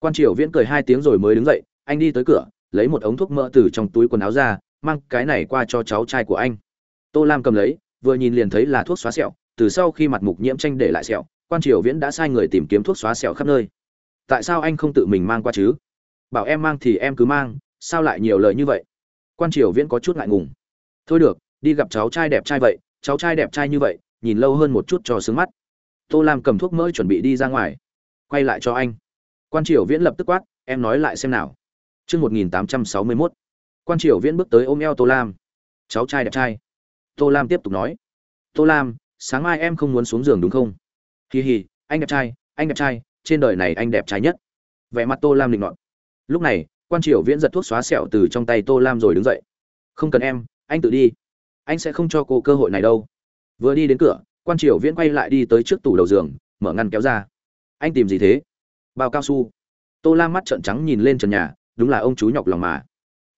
quan triều viễn cười hai tiếng rồi mới đứng dậy, anh đi tới cửa, lấy một ống thuốc mỡ từ trong túi quần áo ra, mang cái này qua cho cháu trai của anh. Tô lam cầm lấy, vừa nhìn liền thấy là thuốc xóa sẹo, từ sau khi mặt mục nhiễm tranh để lại sẹo, quan triều viễn đã sai người tìm kiếm thuốc xóa sẹo khắp nơi. Tại sao anh không tự mình mang qua chứ? Bảo em mang thì em cứ mang, sao lại nhiều lời như vậy? Quan triều viễn có chút ngại ngùng. Thôi được, đi gặp cháu trai đẹp trai vậy, cháu trai đẹp trai như vậy, nhìn lâu hơn một chút cho sướng mắt. Tô lam cầm thuốc mỡ chuẩn bị đi ra ngoài, quay lại cho anh quan triều viễn lập tức quát, em nói lại xem nào. Chương một nghìn tám trăm sáu mươi mốt. Quan triều viễn bước tới ôm eo tô lam. Cháu trai đẹp trai. Tô lam tiếp tục nói. Tô lam, sáng mai em không muốn xuống giường đúng không? Hì hì anh đẹp trai, anh đẹp trai, trên đời này anh đẹp trai nhất. Vẻ mặt tô lam định ngọn lúc này, quan triều viễn giật thuốc xóa sẹo từ trong tay tô lam rồi đứng dậy. Không cần em, anh tự đi. Anh sẽ không cho cô cơ hội này đâu. Vừa đi đến cửa, quan triều viễn quay lại đi tới trước tủ đầu giường, mở ngăn kéo ra. Anh tìm gì thế? Bao cao su. Tô la mắt trợn trắng nhìn lên trần nhà, đúng là ông chú nhọc lòng mà.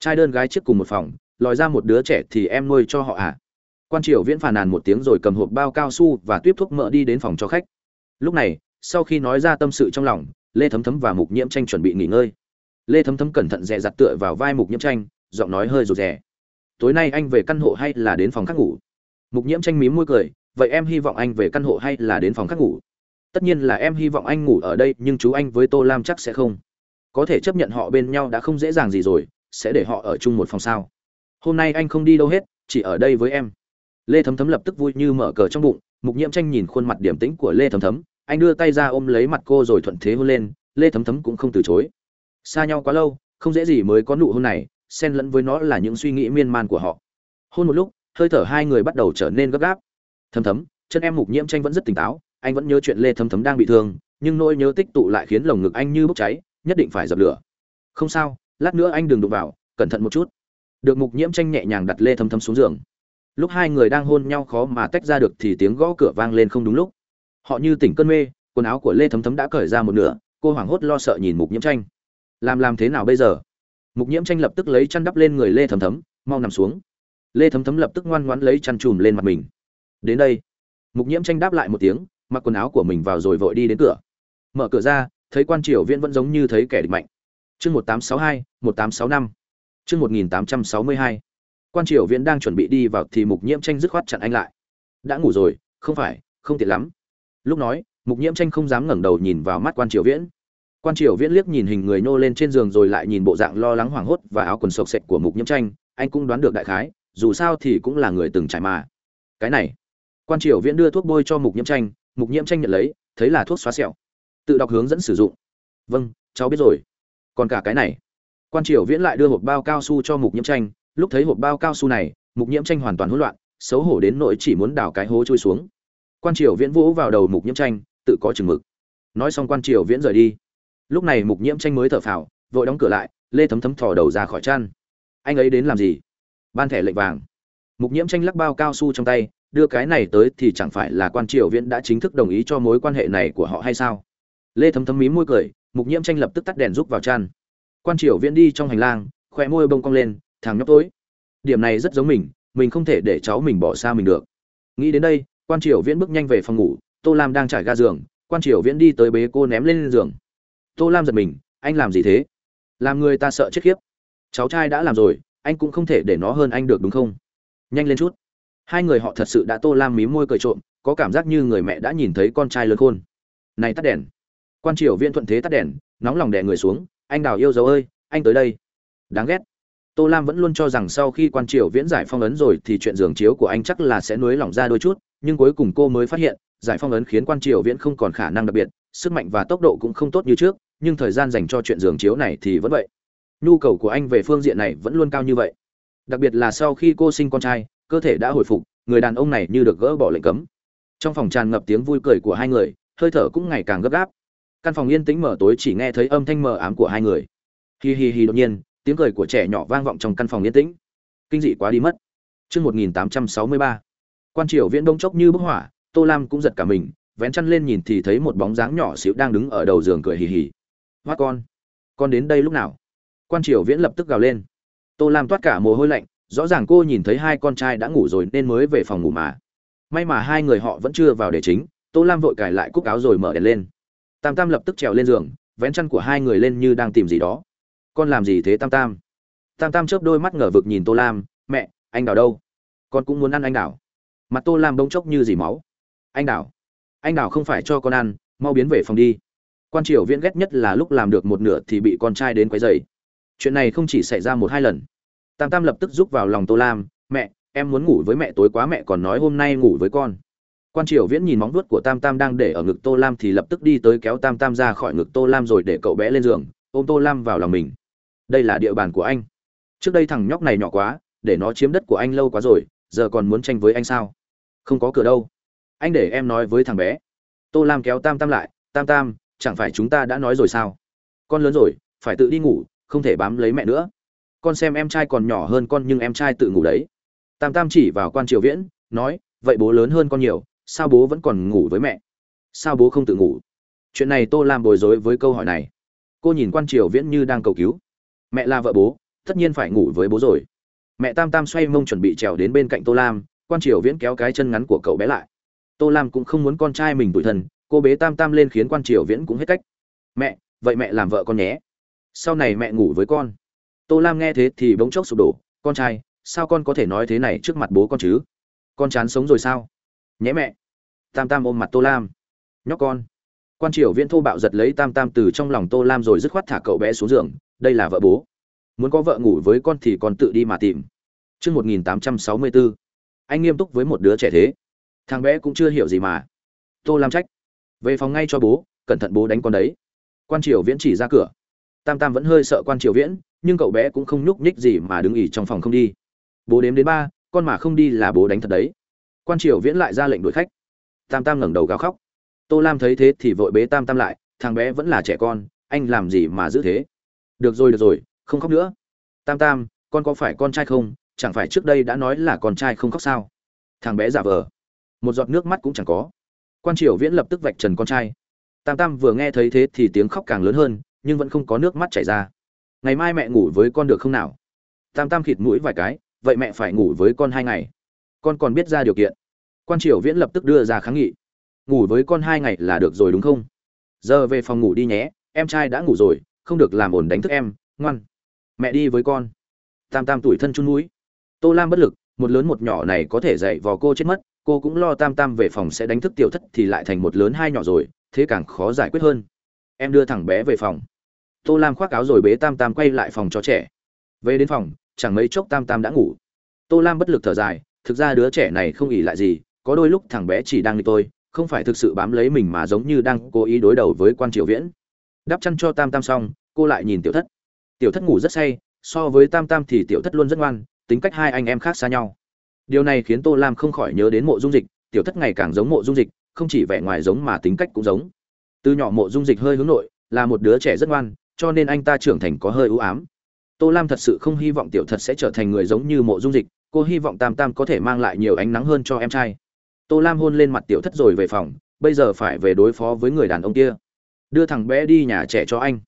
Trai đơn gái trước cùng một phòng, lòi ra một đứa trẻ thì em nuôi cho họ à? Quan triều viễn phàn nàn một tiếng rồi cầm hộp bao cao su và tuyếp thuốc mỡ đi đến phòng cho khách. Lúc này, sau khi nói ra tâm sự trong lòng, lê thấm thấm và mục nhiễm tranh chuẩn bị nghỉ ngơi. Lê thấm thấm cẩn thận dè dặt tựa vào vai mục nhiễm tranh, giọng nói hơi rụt rè. Tối nay anh về căn hộ hay là đến phòng khác ngủ? Mục nhiễm tranh mím môi cười, vậy em hy vọng anh về căn hộ hay là đến phòng khác ngủ? Tất nhiên là em hy vọng anh ngủ ở đây, nhưng chú anh với tô lam chắc sẽ không. Có thể chấp nhận họ bên nhau đã không dễ dàng gì rồi, sẽ để họ ở chung một phòng sao? Hôm nay anh không đi đâu hết, chỉ ở đây với em. Lê thấm thấm lập tức vui như mở cờ trong bụng, mục nhiễm tranh nhìn khuôn mặt điểm tĩnh của lê thấm thấm, anh đưa tay ra ôm lấy mặt cô rồi thuận thế hôn lên, lê thấm thấm cũng không từ chối. Xa nhau quá lâu, không dễ gì mới có nụ hôn này, xen lẫn với nó là những suy nghĩ miên man của họ. Hôn một lúc, hơi thở hai người bắt đầu trở nên gấp gáp. Thấm thấm, chân em mục nhiễm tranh vẫn rất tỉnh táo anh vẫn nhớ chuyện lê thấm thấm đang bị thương, nhưng nỗi nhớ tích tụ lại khiến lồng ngực anh như bốc cháy, nhất định phải dập lửa. Không sao, lát nữa anh đừng đụng vào, cẩn thận một chút. Được mục nhiễm tranh nhẹ nhàng đặt lê thấm thấm xuống giường. Lúc hai người đang hôn nhau khó mà tách ra được thì tiếng gõ cửa vang lên không đúng lúc. Họ như tỉnh cơn mê, quần áo của lê thấm thấm đã cởi ra một nửa, cô hoảng hốt lo sợ nhìn mục nhiễm tranh. Làm làm thế nào bây giờ? Mục nhiễm tranh lập tức lấy chăn đắp lên người lê thấm thấm, mau nằm xuống. Lê thấm thấm lập tức ngoan ngoãn lấy chăn chùm lên mặt mình. Đến đây. Mục nhiễm tranh đáp lại một tiếng mặc quần áo của mình vào rồi vội đi đến cửa. Mở cửa ra, thấy quan triều viễn vẫn giống như thấy kẻ địch mạnh. Chương một tám sáu hai, một tám sáu năm. Chương một nghìn tám trăm sáu mươi hai. Quan triều viễn đang chuẩn bị đi vào thì mục nhiễm tranh dứt khoát chặn anh lại. Đã ngủ rồi, không phải, không tiện lắm. Lúc nói, mục nhiễm tranh không dám ngẩng đầu nhìn vào mắt quan triều viễn. Quan triều viễn liếc nhìn hình người nô lên trên giường rồi lại nhìn bộ dạng lo lắng hoảng hốt và áo quần sộc sệch của mục nhiễm tranh. Anh cũng đoán được đại khái, dù sao thì cũng là người từng trải mà. Cái này, quan triều viễn đưa thuốc bôi cho mục nhiễm tranh mục nhiễm tranh nhận lấy, thấy là thuốc xóa sẹo. Tự đọc hướng dẫn sử dụng. Vâng cháu biết rồi. Còn cả cái này. Quan triều viễn lại đưa hộp bao cao su cho mục nhiễm tranh. Lúc thấy hộp bao cao su này, mục nhiễm tranh hoàn toàn hỗn loạn, xấu hổ đến nỗi chỉ muốn đào cái hố trôi xuống. Quan triều viễn vỗ vào đầu mục nhiễm tranh, tự có chừng mực. Nói xong quan triều viễn rời đi. Lúc này mục nhiễm tranh mới thở phào, vội đóng cửa lại, lê thấm thấm thò đầu ra khỏi chăn. Anh ấy đến làm gì? Ban thẻ lệnh vàng. Mục nhiễm tranh lắc bao cao su trong tay đưa cái này tới thì chẳng phải là quan triều viễn đã chính thức đồng ý cho mối quan hệ này của họ hay sao? Lê thấm thấm mí môi cười, mục nhiễm tranh lập tức tắt đèn rúc vào chăn. Quan triều viễn đi trong hành lang khoe môi bông cong lên, thằng nhóc tối. Điểm này rất giống mình mình không thể để cháu mình bỏ xa mình được. Nghĩ đến đây, quan triều viễn bước nhanh về phòng ngủ, tô lam đang trải ga giường, quan triều viễn đi tới bế cô ném lên giường. Tô lam giật mình, anh làm gì thế? Làm người ta sợ chết khiếp. Cháu trai đã làm rồi, anh cũng không thể để nó hơn anh được đúng không? Nhanh lên chút hai người họ thật sự đã tô lam mí môi cười trộm, có cảm giác như người mẹ đã nhìn thấy con trai lớn khôn. Này tắt đèn. Quan triều viễn thuận thế tắt đèn, nóng lòng đè người xuống, anh đào yêu dấu ơi, anh tới đây. Đáng ghét. Tô lam vẫn luôn cho rằng sau khi quan triều viễn giải phong ấn rồi thì chuyện giường chiếu của anh chắc là sẽ nuối lỏng ra đôi chút, nhưng cuối cùng cô mới phát hiện, giải phong ấn khiến quan triều viễn không còn khả năng đặc biệt, sức mạnh và tốc độ cũng không tốt như trước, nhưng thời gian dành cho chuyện giường chiếu này thì vẫn vậy. Nhu cầu của anh về phương diện này vẫn luôn cao như vậy. Đặc biệt là sau khi cô sinh con trai cơ thể đã hồi phục, người đàn ông này như được gỡ bỏ lệnh cấm. Trong phòng tràn ngập tiếng vui cười của hai người, hơi thở cũng ngày càng gấp gáp. Căn phòng yên tĩnh mở tối chỉ nghe thấy âm thanh mờ ám của hai người. Hi hi hi đột nhiên, tiếng cười của trẻ nhỏ vang vọng trong căn phòng yên tĩnh. Kinh dị quá đi mất. Chương một nghìn tám trăm sáu mươi ba. Quan triều viễn đông chốc như bức hỏa tô lam cũng giật cả mình, vén chăn lên nhìn thì thấy một bóng dáng nhỏ xíu đang đứng ở đầu giường cười hì hì. Hoa con con đến đây lúc nào? Quan triều viễn lập tức gào lên. Tô lam toát cả mồ hôi lạnh rõ ràng cô nhìn thấy hai con trai đã ngủ rồi nên mới về phòng ngủ mà. May mà hai người họ vẫn chưa vào để chính, tô lam vội cài lại cúc áo rồi mở đèn lên. Tam tam lập tức trèo lên giường, vén chăn của hai người lên như đang tìm gì đó. Con làm gì thế tam tam? Tam tam chớp đôi mắt ngờ vực nhìn tô lam, mẹ, anh đào đâu? Con cũng muốn ăn anh đào. Mặt tô lam bỗng chốc như dì máu. Anh đào anh đào không phải cho con ăn, mau biến về phòng đi. Quan triều viễn ghét nhất là lúc làm được một nửa thì bị con trai đến quấy dày chuyện này không chỉ xảy ra một hai lần tam tam lập tức rúc vào lòng tô lam, mẹ, em muốn ngủ với mẹ tối quá, mẹ còn nói hôm nay ngủ với con. Quan triều viễn nhìn móng vuốt của tam tam đang để ở ngực tô lam thì lập tức đi tới kéo tam tam ra khỏi ngực tô lam rồi để cậu bé lên giường, ôm tô lam vào lòng mình. Đây là địa bàn của anh. Trước đây thằng nhóc này nhỏ quá, để nó chiếm đất của anh lâu quá rồi, giờ còn muốn tranh với anh sao? Không có cửa đâu. Anh để em nói với thằng bé. Tô lam kéo tam tam lại, tam tam, chẳng phải chúng ta đã nói rồi sao? Con lớn rồi, phải tự đi ngủ, không thể bám lấy mẹ nữa con xem em trai còn nhỏ hơn con nhưng em trai tự ngủ đấy. Tam tam chỉ vào quan triều viễn, nói, vậy bố lớn hơn con nhiều, sao bố vẫn còn ngủ với mẹ? Sao bố không tự ngủ? Chuyện này tô lam bồi dối với câu hỏi này. Cô nhìn quan triều viễn như đang cầu cứu. Mẹ là vợ bố, tất nhiên phải ngủ với bố rồi. Mẹ tam tam xoay mông chuẩn bị trèo đến bên cạnh tô lam, quan triều viễn kéo cái chân ngắn của cậu bé lại. Tô lam cũng không muốn con trai mình tủi thân, cô bế tam tam lên khiến quan triều viễn cũng hết cách. Mẹ, vậy mẹ làm vợ con nhé. Sau này mẹ ngủ với con tô lam nghe thế thì bỗng chốc sụp đổ con trai sao con có thể nói thế này trước mặt bố con chứ con chán sống rồi sao nhé mẹ tam tam ôm mặt tô lam nhóc con quan triều viễn thô bạo giật lấy tam tam từ trong lòng tô lam rồi dứt khoát thả cậu bé xuống giường đây là vợ bố muốn có vợ ngủ với con thì con tự đi mà tìm Chương 1864. Anh nghiêm túc với một đứa trẻ thế. Thằng bé cũng chưa hiểu gì mà. Tô Lam trách. Về phòng ngay cho bố, cẩn thận bố đánh con đấy. Quan Triều Viễn chỉ ra cửa. Tam Tam vẫn hơi sợ Quan Triều Viễn, nhưng cậu bé cũng không nhúc nhích gì mà đứng ỉ trong phòng không đi. Bố đếm đến ba, con mà không đi là bố đánh thật đấy. Quan Triều Viễn lại ra lệnh đuổi khách. Tam Tam ngẩng đầu gào khóc. Tô Lam thấy thế thì vội bế Tam Tam lại, thằng bé vẫn là trẻ con, anh làm gì mà giữ thế? Được rồi được rồi, không khóc nữa. Tam Tam, con có phải con trai không? chẳng phải trước đây đã nói là con trai không khóc sao thằng bé giả vờ một giọt nước mắt cũng chẳng có quan triều viễn lập tức vạch trần con trai tam tam vừa nghe thấy thế thì tiếng khóc càng lớn hơn nhưng vẫn không có nước mắt chảy ra ngày mai mẹ ngủ với con được không nào? Tam tam khịt mũi vài cái, vậy mẹ phải ngủ với con hai ngày. Con còn biết ra điều kiện. Quan triều viễn lập tức đưa ra kháng nghị. Ngủ với con hai ngày là được rồi đúng không? Giờ về phòng ngủ đi nhé, em trai đã ngủ rồi, không được làm ổn đánh thức em, ngoan. Mẹ đi với con. Tam tam tuổi thân chun núi. tô lam bất lực, một lớn một nhỏ này có thể dạy vò cô chết mất, cô cũng lo tam tam về phòng sẽ đánh thức tiểu thất thì lại thành một lớn hai nhỏ rồi, thế càng khó giải quyết hơn. Em đưa thằng bé về phòng tô lam khoác áo rồi bế tam tam quay lại phòng cho trẻ. Về đến phòng, chẳng mấy chốc tam tam đã ngủ. Tô lam bất lực thở dài, thực ra đứa trẻ này không ỉ lại gì, có đôi lúc thằng bé chỉ đang đi tôi, không phải thực sự bám lấy mình mà giống như đang cố ý đối đầu với quan triều viễn. Đắp chăn cho tam tam xong, cô lại nhìn tiểu thất. Tiểu thất ngủ rất say, so với tam tam thì tiểu thất luôn rất ngoan, tính cách hai anh em khác xa nhau. Điều này khiến tô lam không khỏi nhớ đến mộ dung dịch, tiểu thất ngày càng giống mộ dung dịch, không chỉ vẻ ngoài giống mà tính cách cũng giống. Từ nhỏ mộ dung dịch hơi hướng nội, là một đứa trẻ rất ngoan cho nên anh ta trưởng thành có hơi ưu ám. Tô lam thật sự không hy vọng tiểu thật sẽ trở thành người giống như mộ dung dịch, cô hy vọng tam tam có thể mang lại nhiều ánh nắng hơn cho em trai. Tô lam hôn lên mặt tiểu thất rồi về phòng, bây giờ phải về đối phó với người đàn ông kia. Đưa thằng bé đi nhà trẻ cho anh.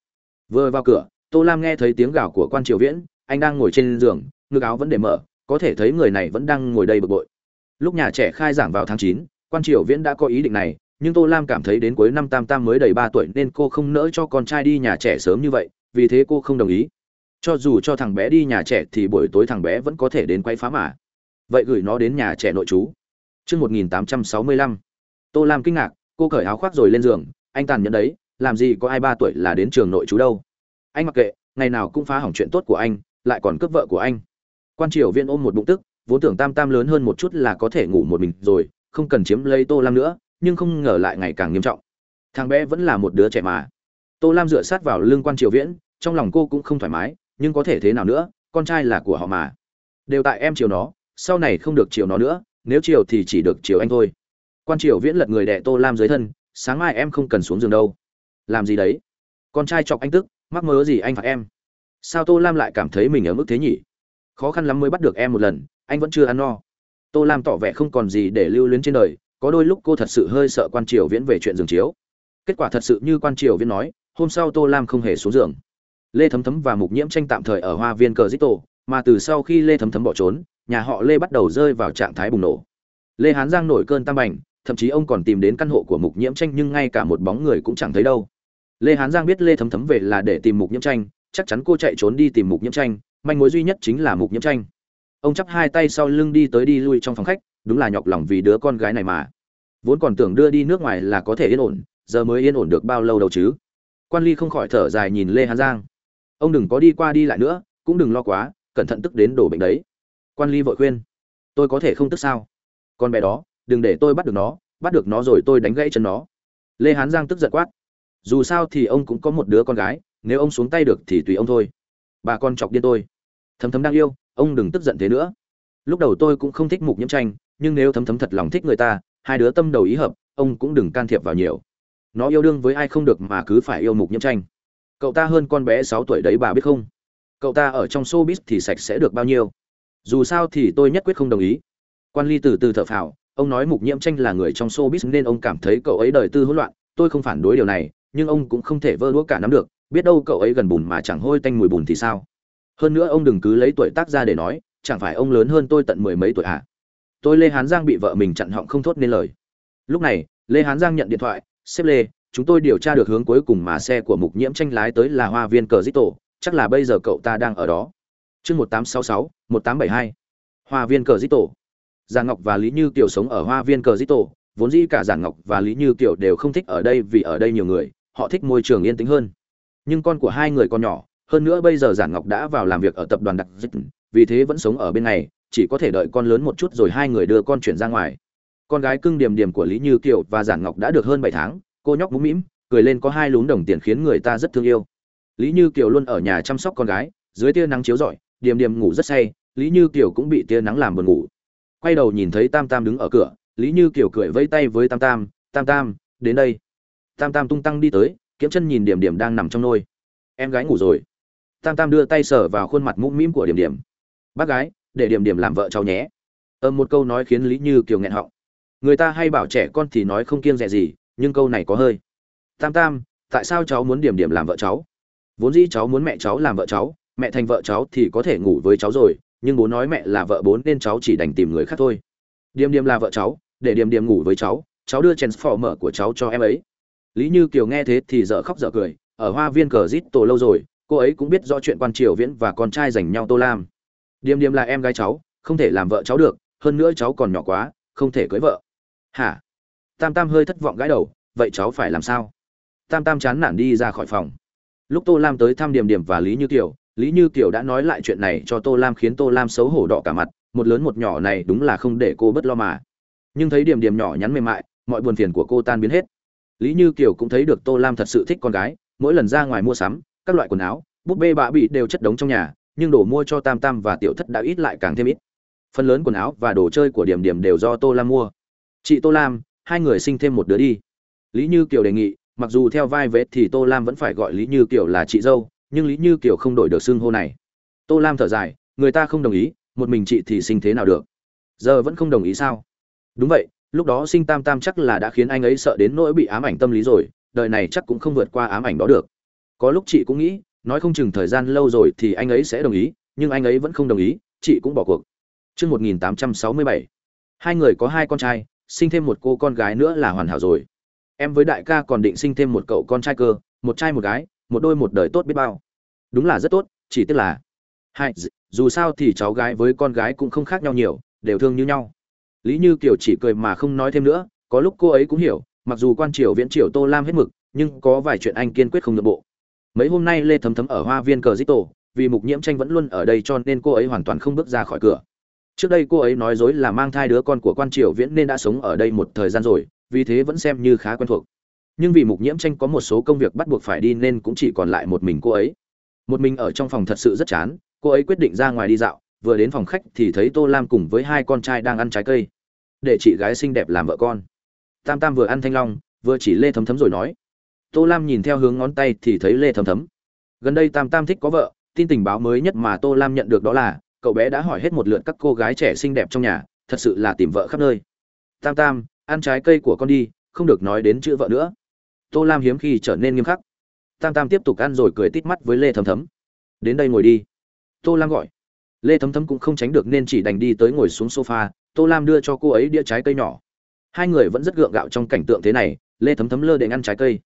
Vừa vào cửa, tô lam nghe thấy tiếng gào của quan triều viễn, anh đang ngồi trên giường, ngực áo vẫn để mở, có thể thấy người này vẫn đang ngồi đây bực bội. Lúc nhà trẻ khai giảng vào tháng chín, quan triều viễn đã có ý định này nhưng tô lam cảm thấy đến cuối năm tam tam mới đầy ba tuổi nên cô không nỡ cho con trai đi nhà trẻ sớm như vậy vì thế cô không đồng ý. Cho dù cho thằng bé đi nhà trẻ thì buổi tối thằng bé vẫn có thể đến quay phá mà. Vậy gửi nó đến nhà trẻ nội trú Trước 1865, Tô Lam kinh ngạc, cô cởi áo khoác rồi lên giường, anh tàn nhẫn đấy, làm gì có ai ba tuổi là đến trường nội trú đâu. Anh mặc kệ, ngày nào cũng phá hỏng chuyện tốt của anh, lại còn cướp vợ của anh. Quan triều viên ôm một bụng tức vốn tưởng tam tam lớn hơn một chút là có thể ngủ một mình rồi không cần chiếm lấy tô lam nữa nhưng không ngờ lại ngày càng nghiêm trọng. Thằng bé vẫn là một đứa trẻ mà. Tô lam dựa sát vào lưng quan triều viễn, trong lòng cô cũng không thoải mái, nhưng có thể thế nào nữa, con trai là của họ mà. Đều tại em chiều nó, sau này không được chiều nó nữa, nếu chiều thì chỉ được chiều anh thôi. Quan triều viễn lật người đẻ tô lam dưới thân, sáng mai em không cần xuống giường đâu. Làm gì đấy? Con trai chọc anh tức, mắc mớ gì anh phạt em? Sao tô lam lại cảm thấy mình ở mức thế nhỉ? Khó khăn lắm mới bắt được em một lần, anh vẫn chưa ăn no. Tô lam tỏ vẻ không còn gì để lưu luyến trên đời có đôi lúc cô thật sự hơi sợ quan triều viễn về chuyện giường chiếu. Kết quả thật sự như quan triều viễn nói, hôm sau tô lam không hề xuống giường. Lê thấm thấm và mục nhiễm tranh tạm thời ở hoa viên cờ dít tổ, mà từ sau khi lê thấm thấm bỏ trốn, nhà họ lê bắt đầu rơi vào trạng thái bùng nổ. Lê hán giang nổi cơn tam bành, thậm chí ông còn tìm đến căn hộ của mục nhiễm tranh nhưng ngay cả một bóng người cũng chẳng thấy đâu. Lê hán giang biết lê thấm thấm về là để tìm mục nhiễm tranh, chắc chắn cô chạy trốn đi tìm mục nhiễm tranh, manh mối duy nhất chính là mục nhiễm tranh. Ông chắp hai tay sau lưng đi tới đi lui trong phòng khách, đúng là nhọc lòng vì đứa con gái này mà vốn còn tưởng đưa đi nước ngoài là có thể yên ổn, giờ mới yên ổn được bao lâu đâu chứ? Quan ly không khỏi thở dài nhìn lê hán giang. Ông đừng có đi qua đi lại nữa, cũng đừng lo quá, cẩn thận tức đến đổ bệnh đấy. Quan ly vội khuyên. Tôi có thể không tức sao? Con bé đó, đừng để tôi bắt được nó, bắt được nó rồi tôi đánh gãy chân nó. Lê hán giang tức giận quát. Dù sao thì ông cũng có một đứa con gái, nếu ông xuống tay được thì tùy ông thôi. Bà con chọc điên tôi. Thấm thấm đang yêu, ông đừng tức giận thế nữa. Lúc đầu tôi cũng không thích mục nhiễm tranh, nhưng nếu thấm thấm thật lòng thích người ta hai đứa tâm đầu ý hợp, ông cũng đừng can thiệp vào nhiều. Nó yêu đương với ai không được mà cứ phải yêu mục nhiễm tranh. Cậu ta hơn con bé sáu tuổi đấy bà biết không? Cậu ta ở trong showbiz thì sạch sẽ được bao nhiêu? Dù sao thì tôi nhất quyết không đồng ý. Quan ly từ từ thở phào, ông nói mục nhiễm tranh là người trong showbiz nên ông cảm thấy cậu ấy đời tư hỗn loạn, tôi không phản đối điều này, nhưng ông cũng không thể vơ đũa cả nắm được, biết đâu cậu ấy gần bùn mà chẳng hôi tanh mùi bùn thì sao? Hơn nữa ông đừng cứ lấy tuổi tác ra để nói, chẳng phải ông lớn hơn tôi tận mười mấy tuổi à? Tôi lê hán giang bị vợ mình chặn họng không thốt nên lời. Lúc này, lê hán giang nhận điện thoại xếp lê, chúng tôi điều tra được hướng cuối cùng mà xe của mục nhiễm tranh lái tới là hoa viên cờ dít tổ chắc là bây giờ cậu ta đang ở đó. Chương một tám sáu sáu, một tám bảy hai. Hoa viên cờ dít tổ già ngọc và lý như kiều sống ở hoa viên cờ dít tổ vốn dĩ cả giản ngọc và lý như kiều đều không thích ở đây vì ở đây nhiều người, họ thích môi trường yên tĩnh hơn. Nhưng con của hai người còn nhỏ, hơn nữa bây giờ giản ngọc đã vào làm việc ở tập đoàn đặc dịch, vì thế vẫn sống ở bên này chỉ có thể đợi con lớn một chút rồi hai người đưa con chuyển ra ngoài. Con gái cưng điểm điểm của lý như kiều và giản ngọc đã được hơn bảy tháng, cô nhóc mũm mĩm, cười lên có hai lún đồng tiền khiến người ta rất thương yêu. Lý như kiều luôn ở nhà chăm sóc con gái, dưới tia nắng chiếu rọi điểm điểm ngủ rất say, lý như kiều cũng bị tia nắng làm buồn ngủ. Quay đầu nhìn thấy tam tam đứng ở cửa, lý như kiều cười vẫy tay với tam tam tam tam, đến đây. Tam tam tung tăng đi tới, kiếm chân nhìn điểm điểm đang nằm trong nôi. Em gái ngủ rồi. Tam tam đưa tay sờ vào khuôn mặt mũm mĩm của điểm điểm bác gái để điểm điểm làm vợ cháu nhé. Ờ một câu nói khiến lý như kiều nghẹn họng. Người ta hay bảo trẻ con thì nói không kiêng dè gì, nhưng câu này có hơi. Tam tam, tại sao cháu muốn điểm điểm làm vợ cháu? Vốn dĩ cháu muốn mẹ cháu làm vợ cháu, mẹ thành vợ cháu thì có thể ngủ với cháu rồi, nhưng bố nói mẹ là vợ bốn nên cháu chỉ đành tìm người khác thôi. Điểm điểm là vợ cháu, để điểm điểm ngủ với cháu cháu đưa mở của cháu cho em ấy. Lý như kiều nghe thế thì dở khóc dở cười, ở hoa viên cờ rít tổ lâu rồi, cô ấy cũng biết rõ chuyện quan triều viễn và con trai dành nhau tô lam điềm điềm là em gái cháu, không thể làm vợ cháu được, hơn nữa cháu còn nhỏ quá, không thể cưới vợ. Hả? Tam tam hơi thất vọng gãi đầu, vậy cháu phải làm sao? Tam tam chán nản đi ra khỏi phòng. Lúc tô lam tới thăm điềm điềm và lý như kiều, lý như kiều đã nói lại chuyện này cho tô lam khiến tô lam xấu hổ đỏ cả mặt, một lớn một nhỏ này đúng là không để cô bất lo mà. Nhưng thấy điểm điểm nhỏ nhắn mềm mại, mọi buồn phiền của cô tan biến hết. Lý như kiều cũng thấy được tô lam thật sự thích con gái, mỗi lần ra ngoài mua sắm, các loại quần áo, búp bê bạ bị đều chất đống trong nhà nhưng đồ mua cho tam tam và tiểu thất đã ít lại càng thêm ít. Phần lớn quần áo và đồ chơi của điểm điểm đều do tô lam mua. Chị tô lam, hai người sinh thêm một đứa đi. Lý như kiều đề nghị, mặc dù theo vai vết thì tô lam vẫn phải gọi lý như kiều là chị dâu, nhưng lý như kiều không đổi được xưng hô này. Tô lam thở dài, người ta không đồng ý, một mình chị thì sinh thế nào được? Giờ vẫn không đồng ý sao? Đúng vậy, lúc đó sinh tam tam chắc là đã khiến anh ấy sợ đến nỗi bị ám ảnh tâm lý rồi, đời này chắc cũng không vượt qua ám ảnh đó được. Có lúc chị cũng nghĩ nói không chừng thời gian lâu rồi thì anh ấy sẽ đồng ý nhưng anh ấy vẫn không đồng ý chị cũng bỏ cuộc. Chương 1867, hai người có hai con trai sinh thêm một cô con gái nữa là hoàn hảo rồi. Em với đại ca còn định sinh thêm một cậu con trai cơ một trai một gái một đôi một đời tốt biết bao. Đúng là rất tốt chỉ tiếc là hai dù sao thì cháu gái với con gái cũng không khác nhau nhiều đều thương như nhau. Lý như kiều chỉ cười mà không nói thêm nữa có lúc cô ấy cũng hiểu mặc dù quan triều viễn triều tô lam hết mực nhưng có vài chuyện anh kiên quyết không nhượng bộ mấy hôm nay lê thấm thấm ở hoa viên cờ dít tổ, vì mục nhiễm tranh vẫn luôn ở đây cho nên cô ấy hoàn toàn không bước ra khỏi cửa. Trước đây cô ấy nói dối là mang thai đứa con của quan triều viễn nên đã sống ở đây một thời gian rồi, vì thế vẫn xem như khá quen thuộc. Nhưng vì mục nhiễm tranh có một số công việc bắt buộc phải đi nên cũng chỉ còn lại một mình cô ấy. Một mình ở trong phòng thật sự rất chán, cô ấy quyết định ra ngoài đi dạo, vừa đến phòng khách thì thấy tô lam cùng với hai con trai đang ăn trái cây. Để chị gái xinh đẹp làm vợ con. Tam tam vừa ăn thanh long, vừa chỉ lê thấm thấm rồi nói tô lam nhìn theo hướng ngón tay thì thấy lê thấm thấm. Gần đây tam tam thích có vợ, tin tình báo mới nhất mà tô lam nhận được đó là, cậu bé đã hỏi hết một lượt các cô gái trẻ xinh đẹp trong nhà, thật sự là tìm vợ khắp nơi. Tam tam, ăn trái cây của con đi, không được nói đến chữ vợ nữa. Tô lam hiếm khi trở nên nghiêm khắc. Tam tam tiếp tục ăn rồi cười tít mắt với lê thấm thấm. Đến đây ngồi đi. Tô lam gọi. Lê thấm thấm cũng không tránh được nên chỉ đành đi tới ngồi xuống sofa, tô lam đưa cho cô ấy đĩa trái cây nhỏ. Hai người vẫn rất gượng gạo trong cảnh tượng thế này, lê thấm thấm lơ để ăn trái cây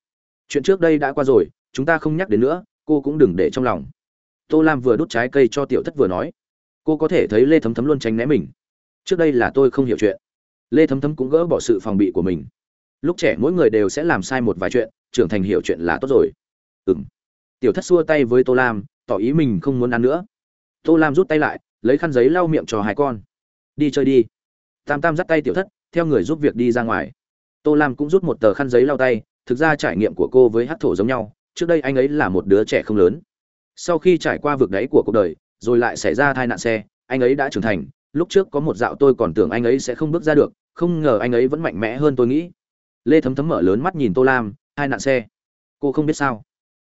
chuyện trước đây đã qua rồi, chúng ta không nhắc đến nữa, cô cũng đừng để trong lòng. Tô lam vừa đút trái cây cho tiểu thất vừa nói. Cô có thể thấy lê thấm thấm luôn tránh né mình. Trước đây là tôi không hiểu chuyện. Lê thấm thấm cũng gỡ bỏ sự phòng bị của mình. Lúc trẻ mỗi người đều sẽ làm sai một vài chuyện, trưởng thành hiểu chuyện là tốt rồi. Ừ m tiểu thất xua tay với tô lam, tỏ ý mình không muốn ăn nữa. Tô lam rút tay lại, lấy khăn giấy lau miệng cho hai con. Đi chơi đi. Tam tam dắt tay tiểu thất, theo người giúp việc đi ra ngoài. Tô lam cũng rút một tờ khăn giấy lau tay thực ra trải nghiệm của cô với hát thổ giống nhau trước đây anh ấy là một đứa trẻ không lớn. Sau khi trải qua vực đáy của cuộc đời rồi lại xảy ra tai nạn xe anh ấy đã trưởng thành. Lúc trước có một dạo tôi còn tưởng anh ấy sẽ không bước ra được không ngờ anh ấy vẫn mạnh mẽ hơn tôi nghĩ. Lê thấm thấm mở lớn mắt nhìn tô lam hai nạn xe. Cô không biết sao.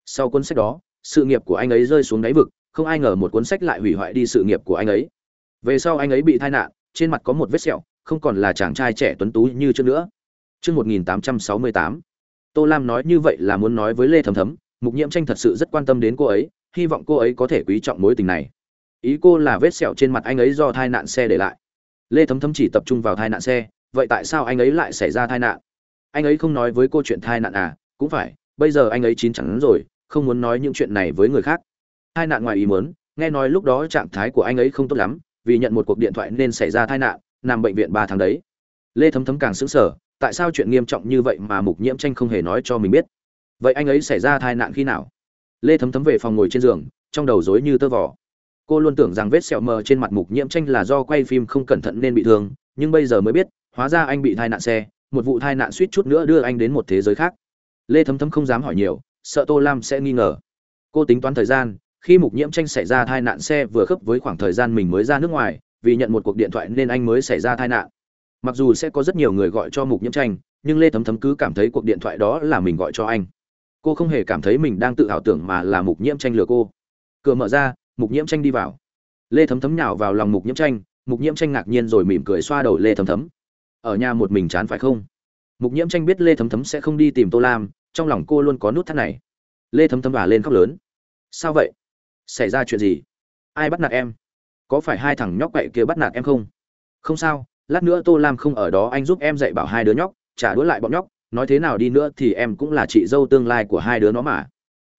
Sau cuốn sách đó sự nghiệp của anh ấy rơi xuống đáy vực không ai ngờ một cuốn sách lại hủy hoại đi sự nghiệp của anh ấy. Về sau anh ấy bị tai nạn trên mặt có một vết sẹo không còn là chàng trai trẻ tuấn tú như trước nữa. Trước 1868, Tô Lam nói như vậy là muốn nói với Lê Thấm Thấm, Mục Nhiễm Tranh thật sự rất quan tâm đến cô ấy, hy vọng cô ấy có thể quý trọng mối tình này. Ý cô là vết sẹo trên mặt anh ấy do tai nạn xe để lại. Lê Thấm Thấm chỉ tập trung vào tai nạn xe, vậy tại sao anh ấy lại xảy ra tai nạn? Anh ấy không nói với cô chuyện tai nạn à? Cũng phải, bây giờ anh ấy chín chắn rồi, không muốn nói những chuyện này với người khác. Tai nạn ngoài ý muốn, nghe nói lúc đó trạng thái của anh ấy không tốt lắm, vì nhận một cuộc điện thoại nên xảy ra tai nạn, nằm bệnh viện ba tháng đấy. Lê Thấm Thấm càng sững sờ, tại sao chuyện nghiêm trọng như vậy mà Mục Nhiễm Tranh không hề nói cho mình biết? Vậy anh ấy xảy ra tai nạn khi nào? Lê Thấm Thấm về phòng ngồi trên giường, trong đầu rối như tơ vò. Cô luôn tưởng rằng vết sẹo mờ trên mặt Mục Nhiễm Tranh là do quay phim không cẩn thận nên bị thương, nhưng bây giờ mới biết, hóa ra anh bị tai nạn xe, một vụ tai nạn suýt chút nữa đưa anh đến một thế giới khác. Lê Thấm Thấm không dám hỏi nhiều, sợ Tô Lam sẽ nghi ngờ. Cô tính toán thời gian, khi Mục Nhiễm Tranh xảy ra tai nạn xe vừa khớp với khoảng thời gian mình mới ra nước ngoài, vì nhận một cuộc điện thoại nên anh mới xảy ra tai nạn. Mặc dù sẽ có rất nhiều người gọi cho Mục Nhiễm Tranh, nhưng Lê Thấm Thấm cứ cảm thấy cuộc điện thoại đó là mình gọi cho anh. Cô không hề cảm thấy mình đang tự ảo tưởng mà là Mục Nhiễm Tranh lừa cô. Cửa mở ra, Mục Nhiễm Tranh đi vào. Lê Thấm Thấm nhào vào lòng Mục Nhiễm Tranh, Mục Nhiễm Tranh ngạc nhiên rồi mỉm cười xoa đầu Lê Thấm Thấm. Ở nhà một mình chán phải không? Mục Nhiễm Tranh biết Lê Thấm Thấm sẽ không đi tìm Tô Lam, trong lòng cô luôn có nút thắt này. Lê Thấm Thấm bà lên khóc lớn. Sao vậy? Xảy ra chuyện gì? Ai bắt nạt em? Có phải hai thằng nhóc vậy kia bắt nạt em không? Không sao, lát nữa Tô Lam không ở đó anh giúp em dạy bảo hai đứa nhóc, trả đũa lại bọn nhóc, nói thế nào đi nữa thì em cũng là chị dâu tương lai của hai đứa nó mà.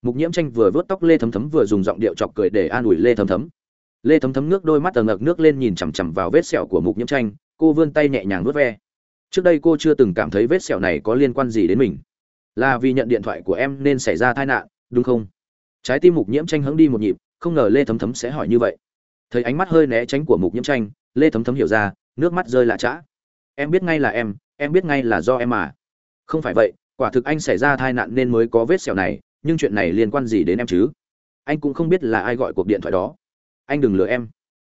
Mục Nhiễm Tranh vừa vớt tóc Lê Thấm Thấm vừa dùng giọng điệu chọc cười để an ủi Lê Thấm Thấm. Lê Thấm Thấm nước đôi mắt tờ ngực nước lên nhìn chằm chằm vào vết sẹo của Mục Nhiễm Tranh, cô vươn tay nhẹ nhàng vớt ve. Trước đây cô chưa từng cảm thấy vết sẹo này có liên quan gì đến mình. Là vì nhận điện thoại của em nên xảy ra tai nạn, đúng không? Trái tim Mục Nhiễm Tranh hững đi một nhịp, không ngờ Lê Thấm Thấm sẽ hỏi như vậy. Thấy ánh mắt hơi né tránh của Mục Nhiễm Tranh, Lê Thấm Thấm hiểu ra, nước mắt rơi lạ chã. Em biết ngay là em, em biết ngay là do em mà. Không phải vậy, quả thực anh xảy ra tai nạn nên mới có vết sẹo này, nhưng chuyện này liên quan gì đến em chứ? Anh cũng không biết là ai gọi cuộc điện thoại đó. Anh đừng lừa em.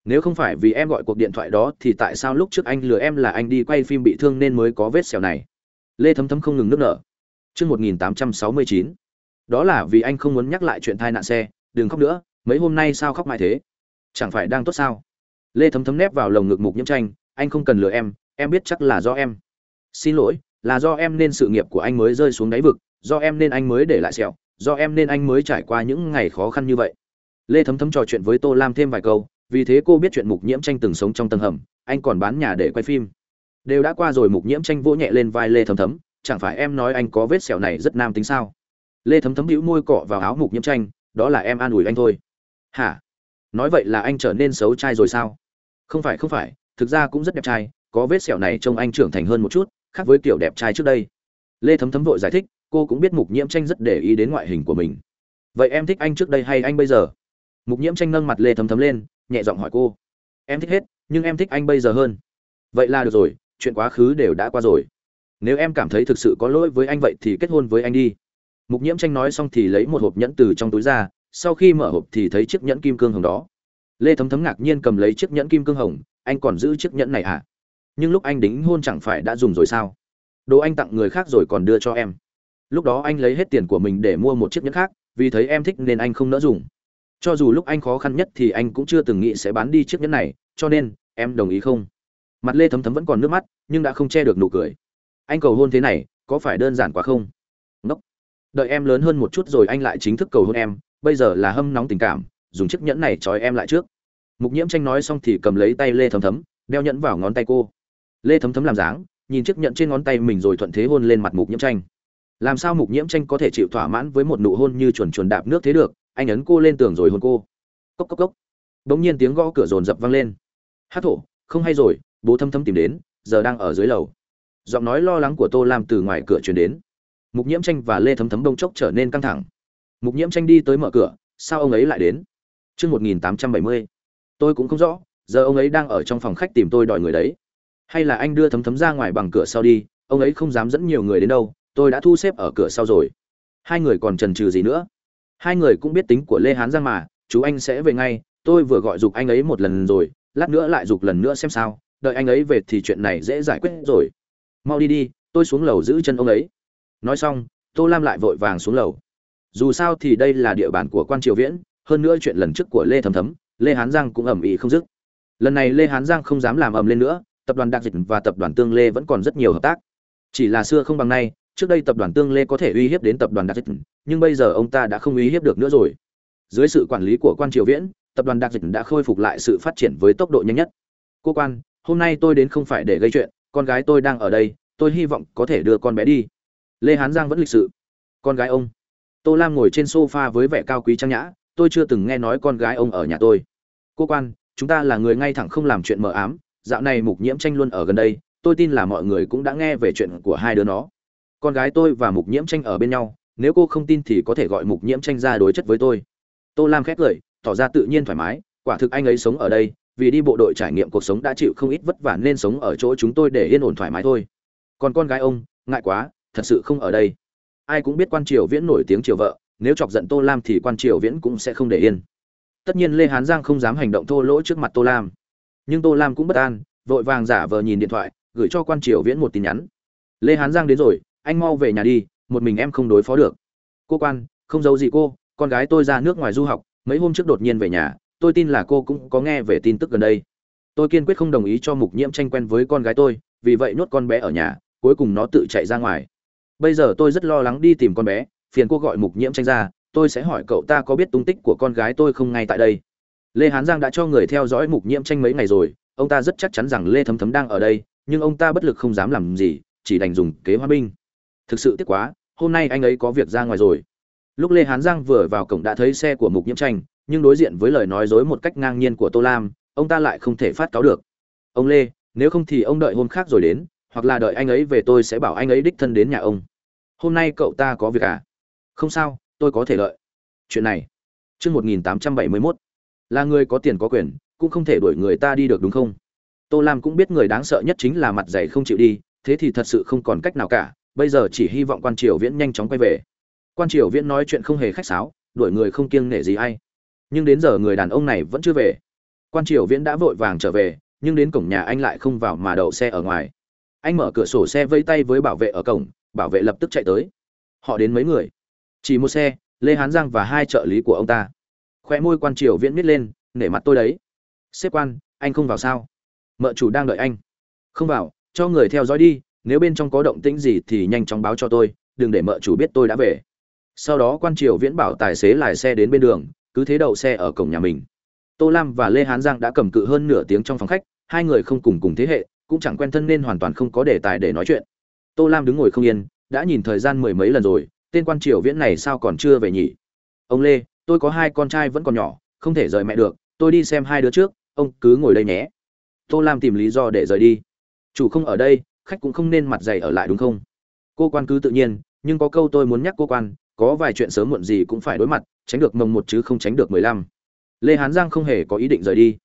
Nếu không phải vì em gọi cuộc điện thoại đó thì tại sao lúc trước anh lừa em là anh đi quay phim bị thương nên mới có vết sẹo này? Lê Thấm Thấm không ngừng nước nở. Chương 1869. Đó là vì anh không muốn nhắc lại chuyện tai nạn xe, đừng khóc nữa, mấy hôm nay sao khóc mãi thế? Chẳng phải đang tốt sao? Lê Thấm Thấm nép vào lồng ngực Mục Nhiễm Tranh, anh không cần lừa em, em biết chắc là do em. Xin lỗi, là do em nên sự nghiệp của anh mới rơi xuống đáy vực, do em nên anh mới để lại sẹo, do em nên anh mới trải qua những ngày khó khăn như vậy. Lê Thấm Thấm trò chuyện với Tô Lam thêm vài câu, vì thế cô biết chuyện Mục Nhiễm Tranh từng sống trong tầng hầm, anh còn bán nhà để quay phim. Đều đã qua rồi Mục Nhiễm Tranh vỗ nhẹ lên vai Lê Thấm Thấm, chẳng phải em nói anh có vết sẹo này rất nam tính sao? Lê Thấm Thấm hữu môi cọ vào áo Mục Nhiễm Tranh, đó là em an ủi anh thôi. Hả? Nói vậy là anh trở nên xấu trai rồi sao? Không phải không phải, thực ra cũng rất đẹp trai, có vết sẹo này trông anh trưởng thành hơn một chút, khác với kiểu đẹp trai trước đây. Lê Thấm Thấm vội giải thích, cô cũng biết Mục Nhiễm Tranh rất để ý đến ngoại hình của mình. Vậy em thích anh trước đây hay anh bây giờ? Mục Nhiễm Tranh nâng mặt Lê Thấm Thấm lên, nhẹ giọng hỏi cô. Em thích hết, nhưng em thích anh bây giờ hơn. Vậy là được rồi, chuyện quá khứ đều đã qua rồi. Nếu em cảm thấy thực sự có lỗi với anh vậy thì kết hôn với anh đi. Mục Nhiễm Tranh nói xong thì lấy một hộp nhẫn từ trong túi ra, sau khi mở hộp thì thấy chiếc nhẫn kim cương hồng đó. Lê Thấm Thấm ngạc nhiên cầm lấy chiếc nhẫn kim cương hồng, anh còn giữ chiếc nhẫn này à? Nhưng lúc anh đính hôn chẳng phải đã dùng rồi sao? Đồ anh tặng người khác rồi còn đưa cho em. Lúc đó anh lấy hết tiền của mình để mua một chiếc nhẫn khác, vì thấy em thích nên anh không nỡ dùng. Cho dù lúc anh khó khăn nhất thì anh cũng chưa từng nghĩ sẽ bán đi chiếc nhẫn này, cho nên em đồng ý không? Mặt Lê Thấm Thấm vẫn còn nước mắt, nhưng đã không che được nụ cười. Anh cầu hôn thế này, có phải đơn giản quá không? Ngốc. Đợi em lớn hơn một chút rồi anh lại chính thức cầu hôn em, bây giờ là hâm nóng tình cảm, dùng chiếc nhẫn này trói em lại trước. Mục Nhiễm Tranh nói xong thì cầm lấy tay Lê Thấm Thấm, đeo nhẫn vào ngón tay cô. Lê Thấm Thấm làm dáng, nhìn chiếc nhẫn trên ngón tay mình rồi thuận thế hôn lên mặt Mục Nhiễm Tranh. làm sao mục nhiễm tranh có thể chịu thỏa mãn với một nụ hôn như chuồn chuồn đạp nước thế được? Anh ấn cô lên tường rồi hôn cô. Cốc cốc cốc. Bỗng nhiên tiếng gõ cửa rồn rập vang lên. Hát thổ không hay rồi bố thâm thâm tìm đến giờ đang ở dưới lầu. Giọng nói lo lắng của tô lam từ ngoài cửa truyền đến. Mục nhiễm tranh và lê thấm thấm đông chốc trở nên căng thẳng. Mục nhiễm tranh đi tới mở cửa sao ông ấy lại đến? Chương một nghìn tám trăm bảy mươi tôi cũng không rõ, giờ ông ấy đang ở trong phòng khách tìm tôi đòi người đấy. Hay là anh đưa thấm thấm ra ngoài bằng cửa sau đi, ông ấy không dám dẫn nhiều người đến đâu, tôi đã thu xếp ở cửa sau rồi. Hai người còn trần trừ gì nữa? Hai người cũng biết tính của lê hán giang mà, chú anh sẽ về ngay, tôi vừa gọi giục anh ấy một lần rồi, lát nữa lại giục lần nữa xem sao, đợi anh ấy về thì chuyện này dễ giải quyết rồi. Mau đi đi, tôi xuống lầu giữ chân ông ấy. Nói xong, tô lam lại vội vàng xuống lầu. Dù sao thì đây là địa bàn của quan triều viễn, hơn nữa chuyện lần trước của lê thấm thấm lê hán giang cũng ẩm ĩ không dứt. Lần này lê hán giang không dám làm ầm lên nữa, tập đoàn đặc dịch và tập đoàn tương lê vẫn còn rất nhiều hợp tác. Chỉ là xưa không bằng nay, trước đây tập đoàn tương lê có thể uy hiếp đến tập đoàn đặc dịch, nhưng bây giờ ông ta đã không uy hiếp được nữa rồi. Dưới sự quản lý của quan triều viễn, tập đoàn đặc dịch đã khôi phục lại sự phát triển với tốc độ nhanh nhất. Cô quan, hôm nay tôi đến không phải để gây chuyện, con gái tôi đang ở đây, tôi hy vọng có thể đưa con bé đi. Lê hán giang vẫn lịch sự. Con gái ông. Tô lam ngồi trên sofa với vẻ cao quý trang nhã, tôi chưa từng nghe nói con gái ông ở nhà tôi cô quan, chúng ta là người ngay thẳng không làm chuyện mờ ám, dạo này mục nhiễm tranh luôn ở gần đây, tôi tin là mọi người cũng đã nghe về chuyện của hai đứa nó. Con gái tôi và mục nhiễm tranh ở bên nhau, nếu cô không tin thì có thể gọi mục nhiễm tranh ra đối chất với tôi. Tô lam khét cười, tỏ ra tự nhiên thoải mái, quả thực anh ấy sống ở đây, vì đi bộ đội trải nghiệm cuộc sống đã chịu không ít vất vả nên sống ở chỗ chúng tôi để yên ổn thoải mái thôi. Còn con gái ông, ngại quá, thật sự không ở đây. Ai cũng biết quan triều viễn nổi tiếng triều vợ, nếu chọc giận tô lam thì quan triều viễn cũng sẽ không để yên tất nhiên lê hán giang không dám hành động thô lỗ trước mặt tô lam. Nhưng tô lam cũng bất an, vội vàng giả vờ nhìn điện thoại, gửi cho quan triều viễn một tin nhắn. Lê hán giang đến rồi, anh mau về nhà đi, một mình em không đối phó được. Cô quan, không giấu gì cô, con gái tôi ra nước ngoài du học, mấy hôm trước đột nhiên về nhà, tôi tin là cô cũng có nghe về tin tức gần đây. Tôi kiên quyết không đồng ý cho mục nhiễm tranh quen với con gái tôi, vì vậy nhốt con bé ở nhà, cuối cùng nó tự chạy ra ngoài. Bây giờ tôi rất lo lắng đi tìm con bé, phiền cô gọi mục nhiễm tranh ra tôi sẽ hỏi cậu ta có biết tung tích của con gái tôi không ngay tại đây. Lê hán giang đã cho người theo dõi mục nhiễm tranh mấy ngày rồi. Ông ta rất chắc chắn rằng lê thấm thấm đang ở đây, nhưng ông ta bất lực không dám làm gì, chỉ đành dùng kế hoa binh. Thực sự tiếc quá, hôm nay anh ấy có việc ra ngoài rồi. Lúc lê hán giang vừa vào cổng đã thấy xe của mục nhiễm tranh, nhưng đối diện với lời nói dối một cách ngang nhiên của tô lam, ông ta lại không thể phát cáo được. Ông lê, nếu không thì ông đợi hôm khác rồi đến, hoặc là đợi anh ấy về tôi sẽ bảo anh ấy đích thân đến nhà ông. Hôm nay cậu ta có việc à? Không sao tôi có thể lợi. Chuyện này, chương một nghìn tám trăm bảy mươi mốt. Là người có tiền có quyền, cũng không thể đuổi người ta đi được đúng không? Tô lam cũng biết người đáng sợ nhất chính là mặt dày không chịu đi, thế thì thật sự không còn cách nào cả, bây giờ chỉ hy vọng quan triều viễn nhanh chóng quay về. Quan triều viễn nói chuyện không hề khách sáo, đuổi người không kiêng nể gì ai. Nhưng đến giờ người đàn ông này vẫn chưa về. Quan triều viễn đã vội vàng trở về, nhưng đến cổng nhà anh lại không vào mà đậu xe ở ngoài. Anh mở cửa sổ xe vây tay với bảo vệ ở cổng, bảo vệ lập tức chạy tới. Họ đến mấy người? Chỉ một xe, lê hán giang và hai trợ lý của ông ta. Khoe môi quan triều viễn miết lên, nể mặt tôi đấy. Xếp quan, anh không vào sao? Mợ chủ đang đợi anh. Không vào, cho người theo dõi đi, nếu bên trong có động tĩnh gì thì nhanh chóng báo cho tôi, đừng để mợ chủ biết tôi đã về. Sau đó quan triều viễn bảo tài xế lái xe đến bên đường, cứ thế đậu xe ở cổng nhà mình. Tô lam và lê hán giang đã cầm cự hơn nửa tiếng trong phòng khách, hai người không cùng cùng thế hệ, cũng chẳng quen thân nên hoàn toàn không có đề tài để nói chuyện. Tô lam đứng ngồi không yên, đã nhìn thời gian mười mấy lần rồi tên quan triều viễn này sao còn chưa về nhỉ? Ông lê, tôi có hai con trai vẫn còn nhỏ, không thể rời mẹ được, tôi đi xem hai đứa trước, ông cứ ngồi đây nhé. Tô lam tìm lý do để rời đi. Chủ không ở đây, khách cũng không nên mặt dày ở lại đúng không? Cô quan cứ tự nhiên, nhưng có câu tôi muốn nhắc cô quan, có vài chuyện sớm muộn gì cũng phải đối mặt, tránh được mồng một chứ không tránh được mười lăm. Lê hán giang không hề có ý định rời đi.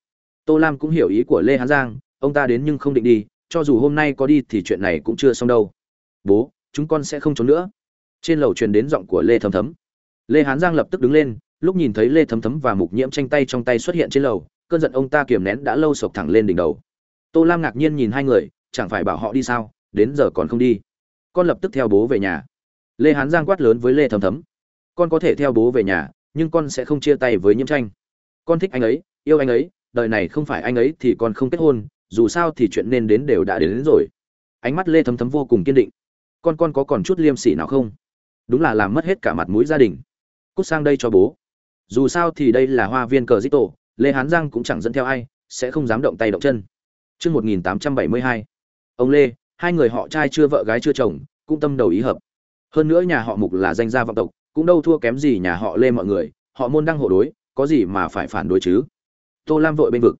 Tô lam cũng hiểu ý của lê hán giang, ông ta đến nhưng không định đi, cho dù hôm nay có đi thì chuyện này cũng chưa xong đâu. Bố, chúng con sẽ không trốn nữa trên lầu truyền đến giọng của lê thấm thấm. Lê hán giang lập tức đứng lên lúc nhìn thấy lê thấm thấm và mục nhiễm tranh tay trong tay xuất hiện trên lầu cơn giận ông ta kiềm nén đã lâu sộc thẳng lên đỉnh đầu. Tô lam ngạc nhiên nhìn hai người chẳng phải bảo họ đi sao đến giờ còn không đi. Con lập tức theo bố về nhà. Lê hán giang quát lớn với lê thấm thấm. Con có thể theo bố về nhà nhưng con sẽ không chia tay với nhiễm tranh. Con thích anh ấy yêu anh ấy đời này không phải anh ấy thì con không kết hôn dù sao thì chuyện nên đến đều đã đến, đến rồi. Ánh mắt lê thấm thấm vô cùng kiên định. Con con có còn chút liêm sỉ nào không? Đúng là làm mất hết cả mặt mũi gia đình. Cút sang đây cho bố. Dù sao thì đây là hoa viên cờ dít tổ lê hán giang cũng chẳng dẫn theo ai sẽ không dám động tay động chân. Trước 1872, ông lê hai người họ trai chưa vợ gái chưa chồng cũng tâm đầu ý hợp. Hơn nữa nhà họ mục là danh gia vọng tộc cũng đâu thua kém gì nhà họ lê mọi người họ môn đăng hộ đối có gì mà phải phản đối chứ? Tô lam vội bên vực.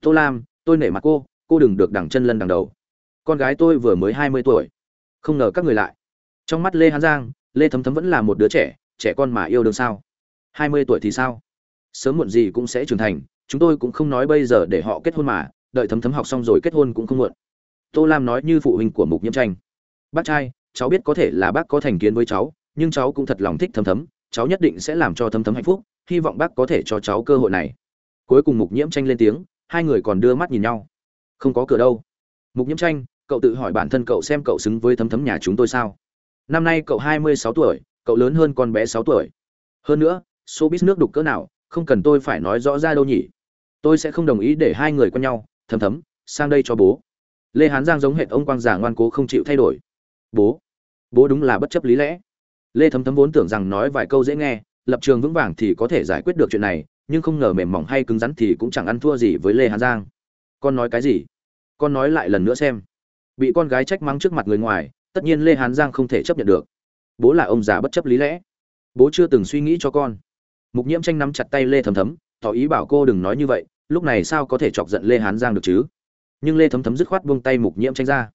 Tô lam tôi nể mặt cô cô đừng được đằng chân lân đằng đầu. Con gái tôi vừa mới hai mươi tuổi. Không ngờ các người lại. Trong mắt lê hán giang lê thấm thấm vẫn là một đứa trẻ trẻ con mà yêu đương sao? Hai mươi tuổi thì sao? Sớm muộn gì cũng sẽ trưởng thành, chúng tôi cũng không nói bây giờ để họ kết hôn mà, đợi thấm thấm học xong rồi kết hôn cũng không muộn. Tô lam nói như phụ huynh của mục nhiễm tranh. Bác trai, cháu biết có thể là bác có thành kiến với cháu, nhưng cháu cũng thật lòng thích thấm thấm, cháu nhất định sẽ làm cho thấm thấm hạnh phúc, hy vọng bác có thể cho cháu cơ hội này. Cuối cùng mục nhiễm tranh lên tiếng, hai người còn đưa mắt nhìn nhau. Không có cửa đâu. Mục nhiễm tranh, cậu tự hỏi bản thân cậu xem cậu xứng với thấm thấm nhà chúng tôi sao? Năm nay cậu hai mươi sáu tuổi, cậu lớn hơn con bé sáu tuổi. Hơn nữa, số biết nước đục cỡ nào, không cần tôi phải nói rõ ra đâu nhỉ. Tôi sẽ không đồng ý để hai người quen nhau thầm thấm, sang đây cho bố. Lê hán giang giống hệt ông quang già ngoan cố không chịu thay đổi. Bố bố đúng là bất chấp lý lẽ. Lê thấm thấm vốn tưởng rằng nói vài câu dễ nghe, lập trường vững vàng thì có thể giải quyết được chuyện này, nhưng không ngờ mềm mỏng hay cứng rắn thì cũng chẳng ăn thua gì với lê hán giang. Con nói cái gì? Con nói lại lần nữa xem. Bị con gái trách mắng trước mặt người ngoài tất nhiên lê hán giang không thể chấp nhận được. Bố là ông già bất chấp lý lẽ. Bố chưa từng suy nghĩ cho con. Mục nhiễm tranh nắm chặt tay lê thấm thấm, tỏ ý bảo cô đừng nói như vậy, lúc này sao có thể chọc giận lê hán giang được chứ? Nhưng lê thấm thấm dứt khoát buông tay mục nhiễm tranh ra.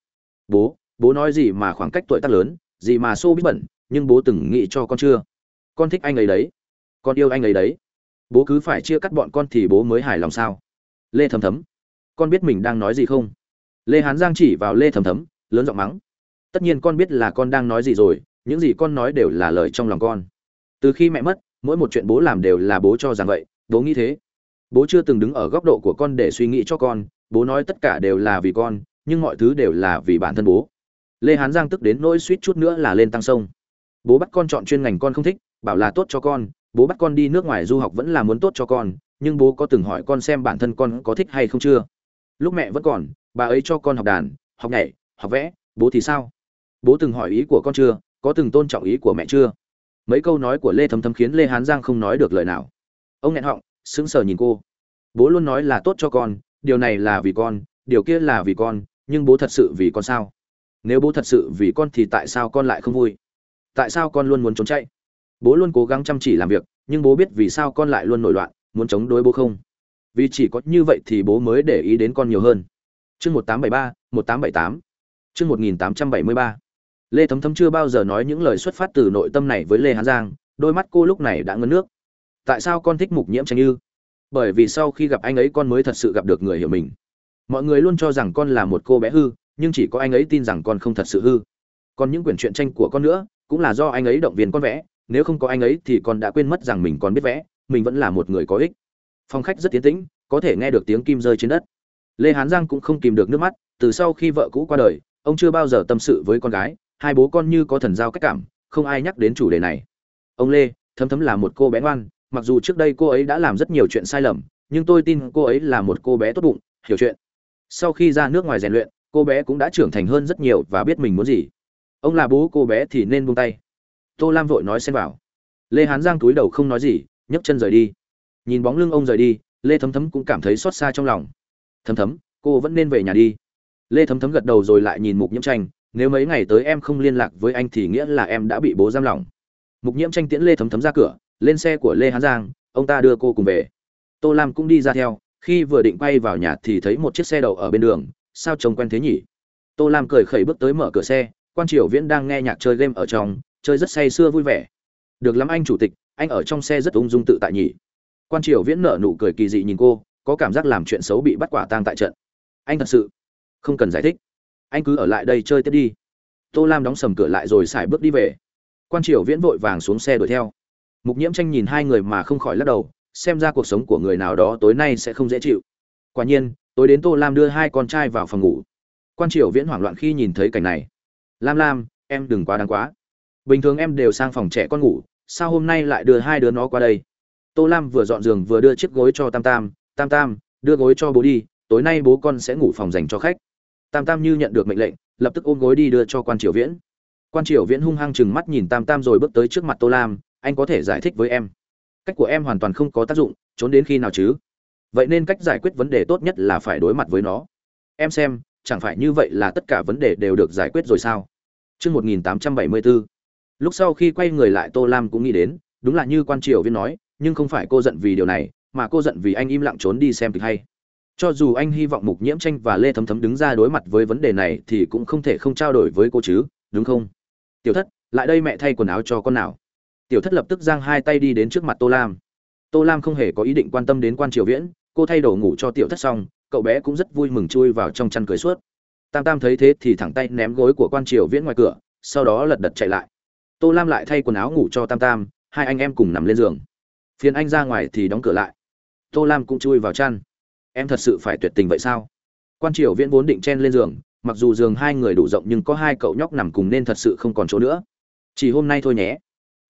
Bố bố nói gì mà khoảng cách tuổi tác lớn, gì mà xô bí bẩn, nhưng bố từng nghĩ cho con chưa? Con thích anh ấy đấy. Con yêu anh ấy đấy. Bố cứ phải chia cắt bọn con thì bố mới hài lòng sao? Lê thấm thấm, con biết mình đang nói gì không? Lê hán giang chỉ vào lê thấm thấm, lớn giọng mắng tất nhiên con biết là con đang nói gì rồi, những gì con nói đều là lời trong lòng con. Từ khi mẹ mất, mỗi một chuyện bố làm đều là bố cho rằng vậy, bố nghĩ thế. Bố chưa từng đứng ở góc độ của con để suy nghĩ cho con, bố nói tất cả đều là vì con, nhưng mọi thứ đều là vì bản thân bố. Lê hán giang tức đến nỗi suýt chút nữa là lên tăng sông. Bố bắt con chọn chuyên ngành con không thích, bảo là tốt cho con, bố bắt con đi nước ngoài du học vẫn là muốn tốt cho con, nhưng bố có từng hỏi con xem bản thân con có thích hay không chưa? Lúc mẹ vẫn còn, bà ấy cho con học đàn, học nhảy, học vẽ, bố thì sao? Bố từng hỏi ý của con chưa, có từng tôn trọng ý của mẹ chưa? Mấy câu nói của lê thấm thấm khiến lê hán giang không nói được lời nào. Ông nghẹn họng, sững sờ nhìn cô. Bố luôn nói là tốt cho con, điều này là vì con, điều kia là vì con, nhưng bố thật sự vì con sao? Nếu bố thật sự vì con thì tại sao con lại không vui? Tại sao con luôn muốn trốn chạy? Bố luôn cố gắng chăm chỉ làm việc, nhưng bố biết vì sao con lại luôn nổi loạn, muốn chống đối bố không? Vì chỉ có như vậy thì bố mới để ý đến con nhiều hơn. Chương một tám bảy ba, một tám bảy tám. Chương một nghìn tám trăm bảy mươi ba lê thấm thấm chưa bao giờ nói những lời xuất phát từ nội tâm này với lê hán giang, đôi mắt cô lúc này đã ngấn nước. Tại sao con thích mục nhiễm tranh như bởi vì sau khi gặp anh ấy con mới thật sự gặp được người hiểu mình. Mọi người luôn cho rằng con là một cô bé hư, nhưng chỉ có anh ấy tin rằng con không thật sự hư. Còn những quyển truyện tranh của con nữa, cũng là do anh ấy động viên con vẽ, nếu không có anh ấy thì con đã quên mất rằng mình còn biết vẽ, mình vẫn là một người có ích. Phong khách rất tiến tĩnh, có thể nghe được tiếng kim rơi trên đất. Lê hán giang cũng không kìm được nước mắt, từ sau khi vợ cũ qua đời, ông chưa bao giờ tâm sự với con gái hai bố con như có thần giao cách cảm, không ai nhắc đến chủ đề này. Ông lê, thấm thấm là một cô bé ngoan, mặc dù trước đây cô ấy đã làm rất nhiều chuyện sai lầm, nhưng tôi tin cô ấy là một cô bé tốt bụng, hiểu chuyện. Sau khi ra nước ngoài rèn luyện, cô bé cũng đã trưởng thành hơn rất nhiều và biết mình muốn gì. Ông là bố cô bé thì nên buông tay. Tô lam vội nói xen vào. Lê hán giang túi đầu không nói gì, nhấc chân rời đi. Nhìn bóng lưng ông rời đi, lê thấm thấm cũng cảm thấy xót xa trong lòng. Thấm thấm, cô vẫn nên về nhà đi. Lê thấm thấm gật đầu rồi lại nhìn mục nhiễm tranh nếu mấy ngày tới em không liên lạc với anh thì nghĩa là em đã bị bố giam lỏng. Mục nhiễm tranh tiễn lê thấm thấm ra cửa, lên xe của lê hán giang, ông ta đưa cô cùng về. Tô lam cũng đi ra theo, khi vừa định quay vào nhà thì thấy một chiếc xe đậu ở bên đường, sao trông quen thế nhỉ? Tô lam cười khẩy bước tới mở cửa xe, quan triều viễn đang nghe nhạc chơi game ở trong, chơi rất say sưa vui vẻ. Được lắm anh chủ tịch, anh ở trong xe rất ung dung tự tại nhỉ? Quan triều viễn nở nụ cười kỳ dị nhìn cô, có cảm giác làm chuyện xấu bị bắt quả tang tại trận. Anh thật sự không cần giải thích anh cứ ở lại đây chơi tiếp đi. Tô lam đóng sầm cửa lại rồi xài bước đi về. Quan triều viễn vội vàng xuống xe đuổi theo. Mục nhiễm tranh nhìn hai người mà không khỏi lắc đầu, xem ra cuộc sống của người nào đó tối nay sẽ không dễ chịu. Quả nhiên, tối đến tô lam đưa hai con trai vào phòng ngủ. Quan triều viễn hoảng loạn khi nhìn thấy cảnh này. Lam lam, em đừng quá đáng quá. Bình thường em đều sang phòng trẻ con ngủ, sao hôm nay lại đưa hai đứa nó qua đây? Tô lam vừa dọn giường vừa đưa chiếc gối cho tam tam. Tam tam, đưa gối cho bố đi, tối nay bố con sẽ ngủ phòng dành cho khách tam tam như nhận được mệnh lệnh lập tức ôm gối đi đưa cho quan triều viễn. Quan triều viễn hung hăng chừng mắt nhìn tam tam rồi bước tới trước mặt tô lam anh có thể giải thích với em. Cách của em hoàn toàn không có tác dụng trốn đến khi nào chứ? Vậy nên cách giải quyết vấn đề tốt nhất là phải đối mặt với nó. Em xem chẳng phải như vậy là tất cả vấn đề đều được giải quyết rồi sao? Trước 1874, lúc sau khi quay người lại tô lam cũng nghĩ đến đúng là như quan triều viên nói nhưng không phải cô giận vì điều này mà cô giận vì anh im lặng trốn đi xem kịch hay cho dù anh hy vọng mục nhiễm tranh và lê thấm thấm đứng ra đối mặt với vấn đề này thì cũng không thể không trao đổi với cô chứ, đúng không? Tiểu thất, lại đây mẹ thay quần áo cho con nào. Tiểu thất lập tức giang hai tay đi đến trước mặt tô lam. Tô lam không hề có ý định quan tâm đến quan triều viễn, cô thay đồ ngủ cho tiểu thất xong, cậu bé cũng rất vui mừng chui vào trong chăn cười suốt. Tam tam thấy thế thì thẳng tay ném gối của quan triều viễn ngoài cửa, sau đó lật đật chạy lại. Tô lam lại thay quần áo ngủ cho tam tam, hai anh em cùng nằm lên giường. Phiền anh ra ngoài thì đóng cửa lại. Tô lam cũng chui vào chăn em thật sự phải tuyệt tình vậy sao? Quan triều viễn vốn định chen lên giường, mặc dù giường hai người đủ rộng nhưng có hai cậu nhóc nằm cùng nên thật sự không còn chỗ nữa. Chỉ hôm nay thôi nhé.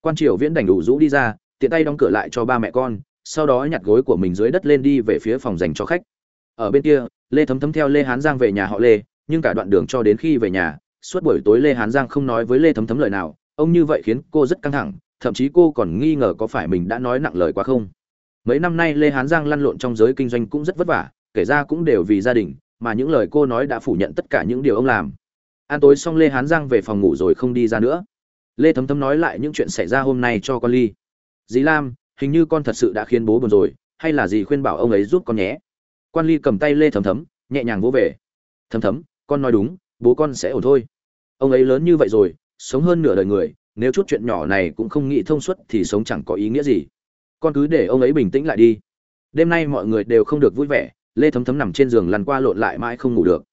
Quan triều viễn đành đủ rũ đi ra, tiện tay đóng cửa lại cho ba mẹ con, sau đó nhặt gối của mình dưới đất lên đi về phía phòng dành cho khách. Ở bên kia, lê thấm thấm theo lê hán giang về nhà họ lê, nhưng cả đoạn đường cho đến khi về nhà, suốt buổi tối lê hán giang không nói với lê thấm thấm lời nào. Ông như vậy khiến cô rất căng thẳng, thậm chí cô còn nghi ngờ có phải mình đã nói nặng lời quá không mấy năm nay lê hán giang lăn lộn trong giới kinh doanh cũng rất vất vả, kể ra cũng đều vì gia đình, mà những lời cô nói đã phủ nhận tất cả những điều ông làm. Ăn tối xong lê hán giang về phòng ngủ rồi không đi ra nữa. Lê thấm thấm nói lại những chuyện xảy ra hôm nay cho con ly. Dì lam, hình như con thật sự đã khiến bố buồn rồi, hay là dì khuyên bảo ông ấy giúp con nhé? Quan ly cầm tay lê thấm thấm, nhẹ nhàng vỗ về. Thấm thấm, con nói đúng, bố con sẽ ổn thôi. Ông ấy lớn như vậy rồi, sống hơn nửa đời người, nếu chút chuyện nhỏ này cũng không nghĩ thông suốt thì sống chẳng có ý nghĩa gì con cứ để ông ấy bình tĩnh lại đi. Đêm nay mọi người đều không được vui vẻ, lê thấm thấm nằm trên giường lăn qua lộn lại mãi không ngủ được.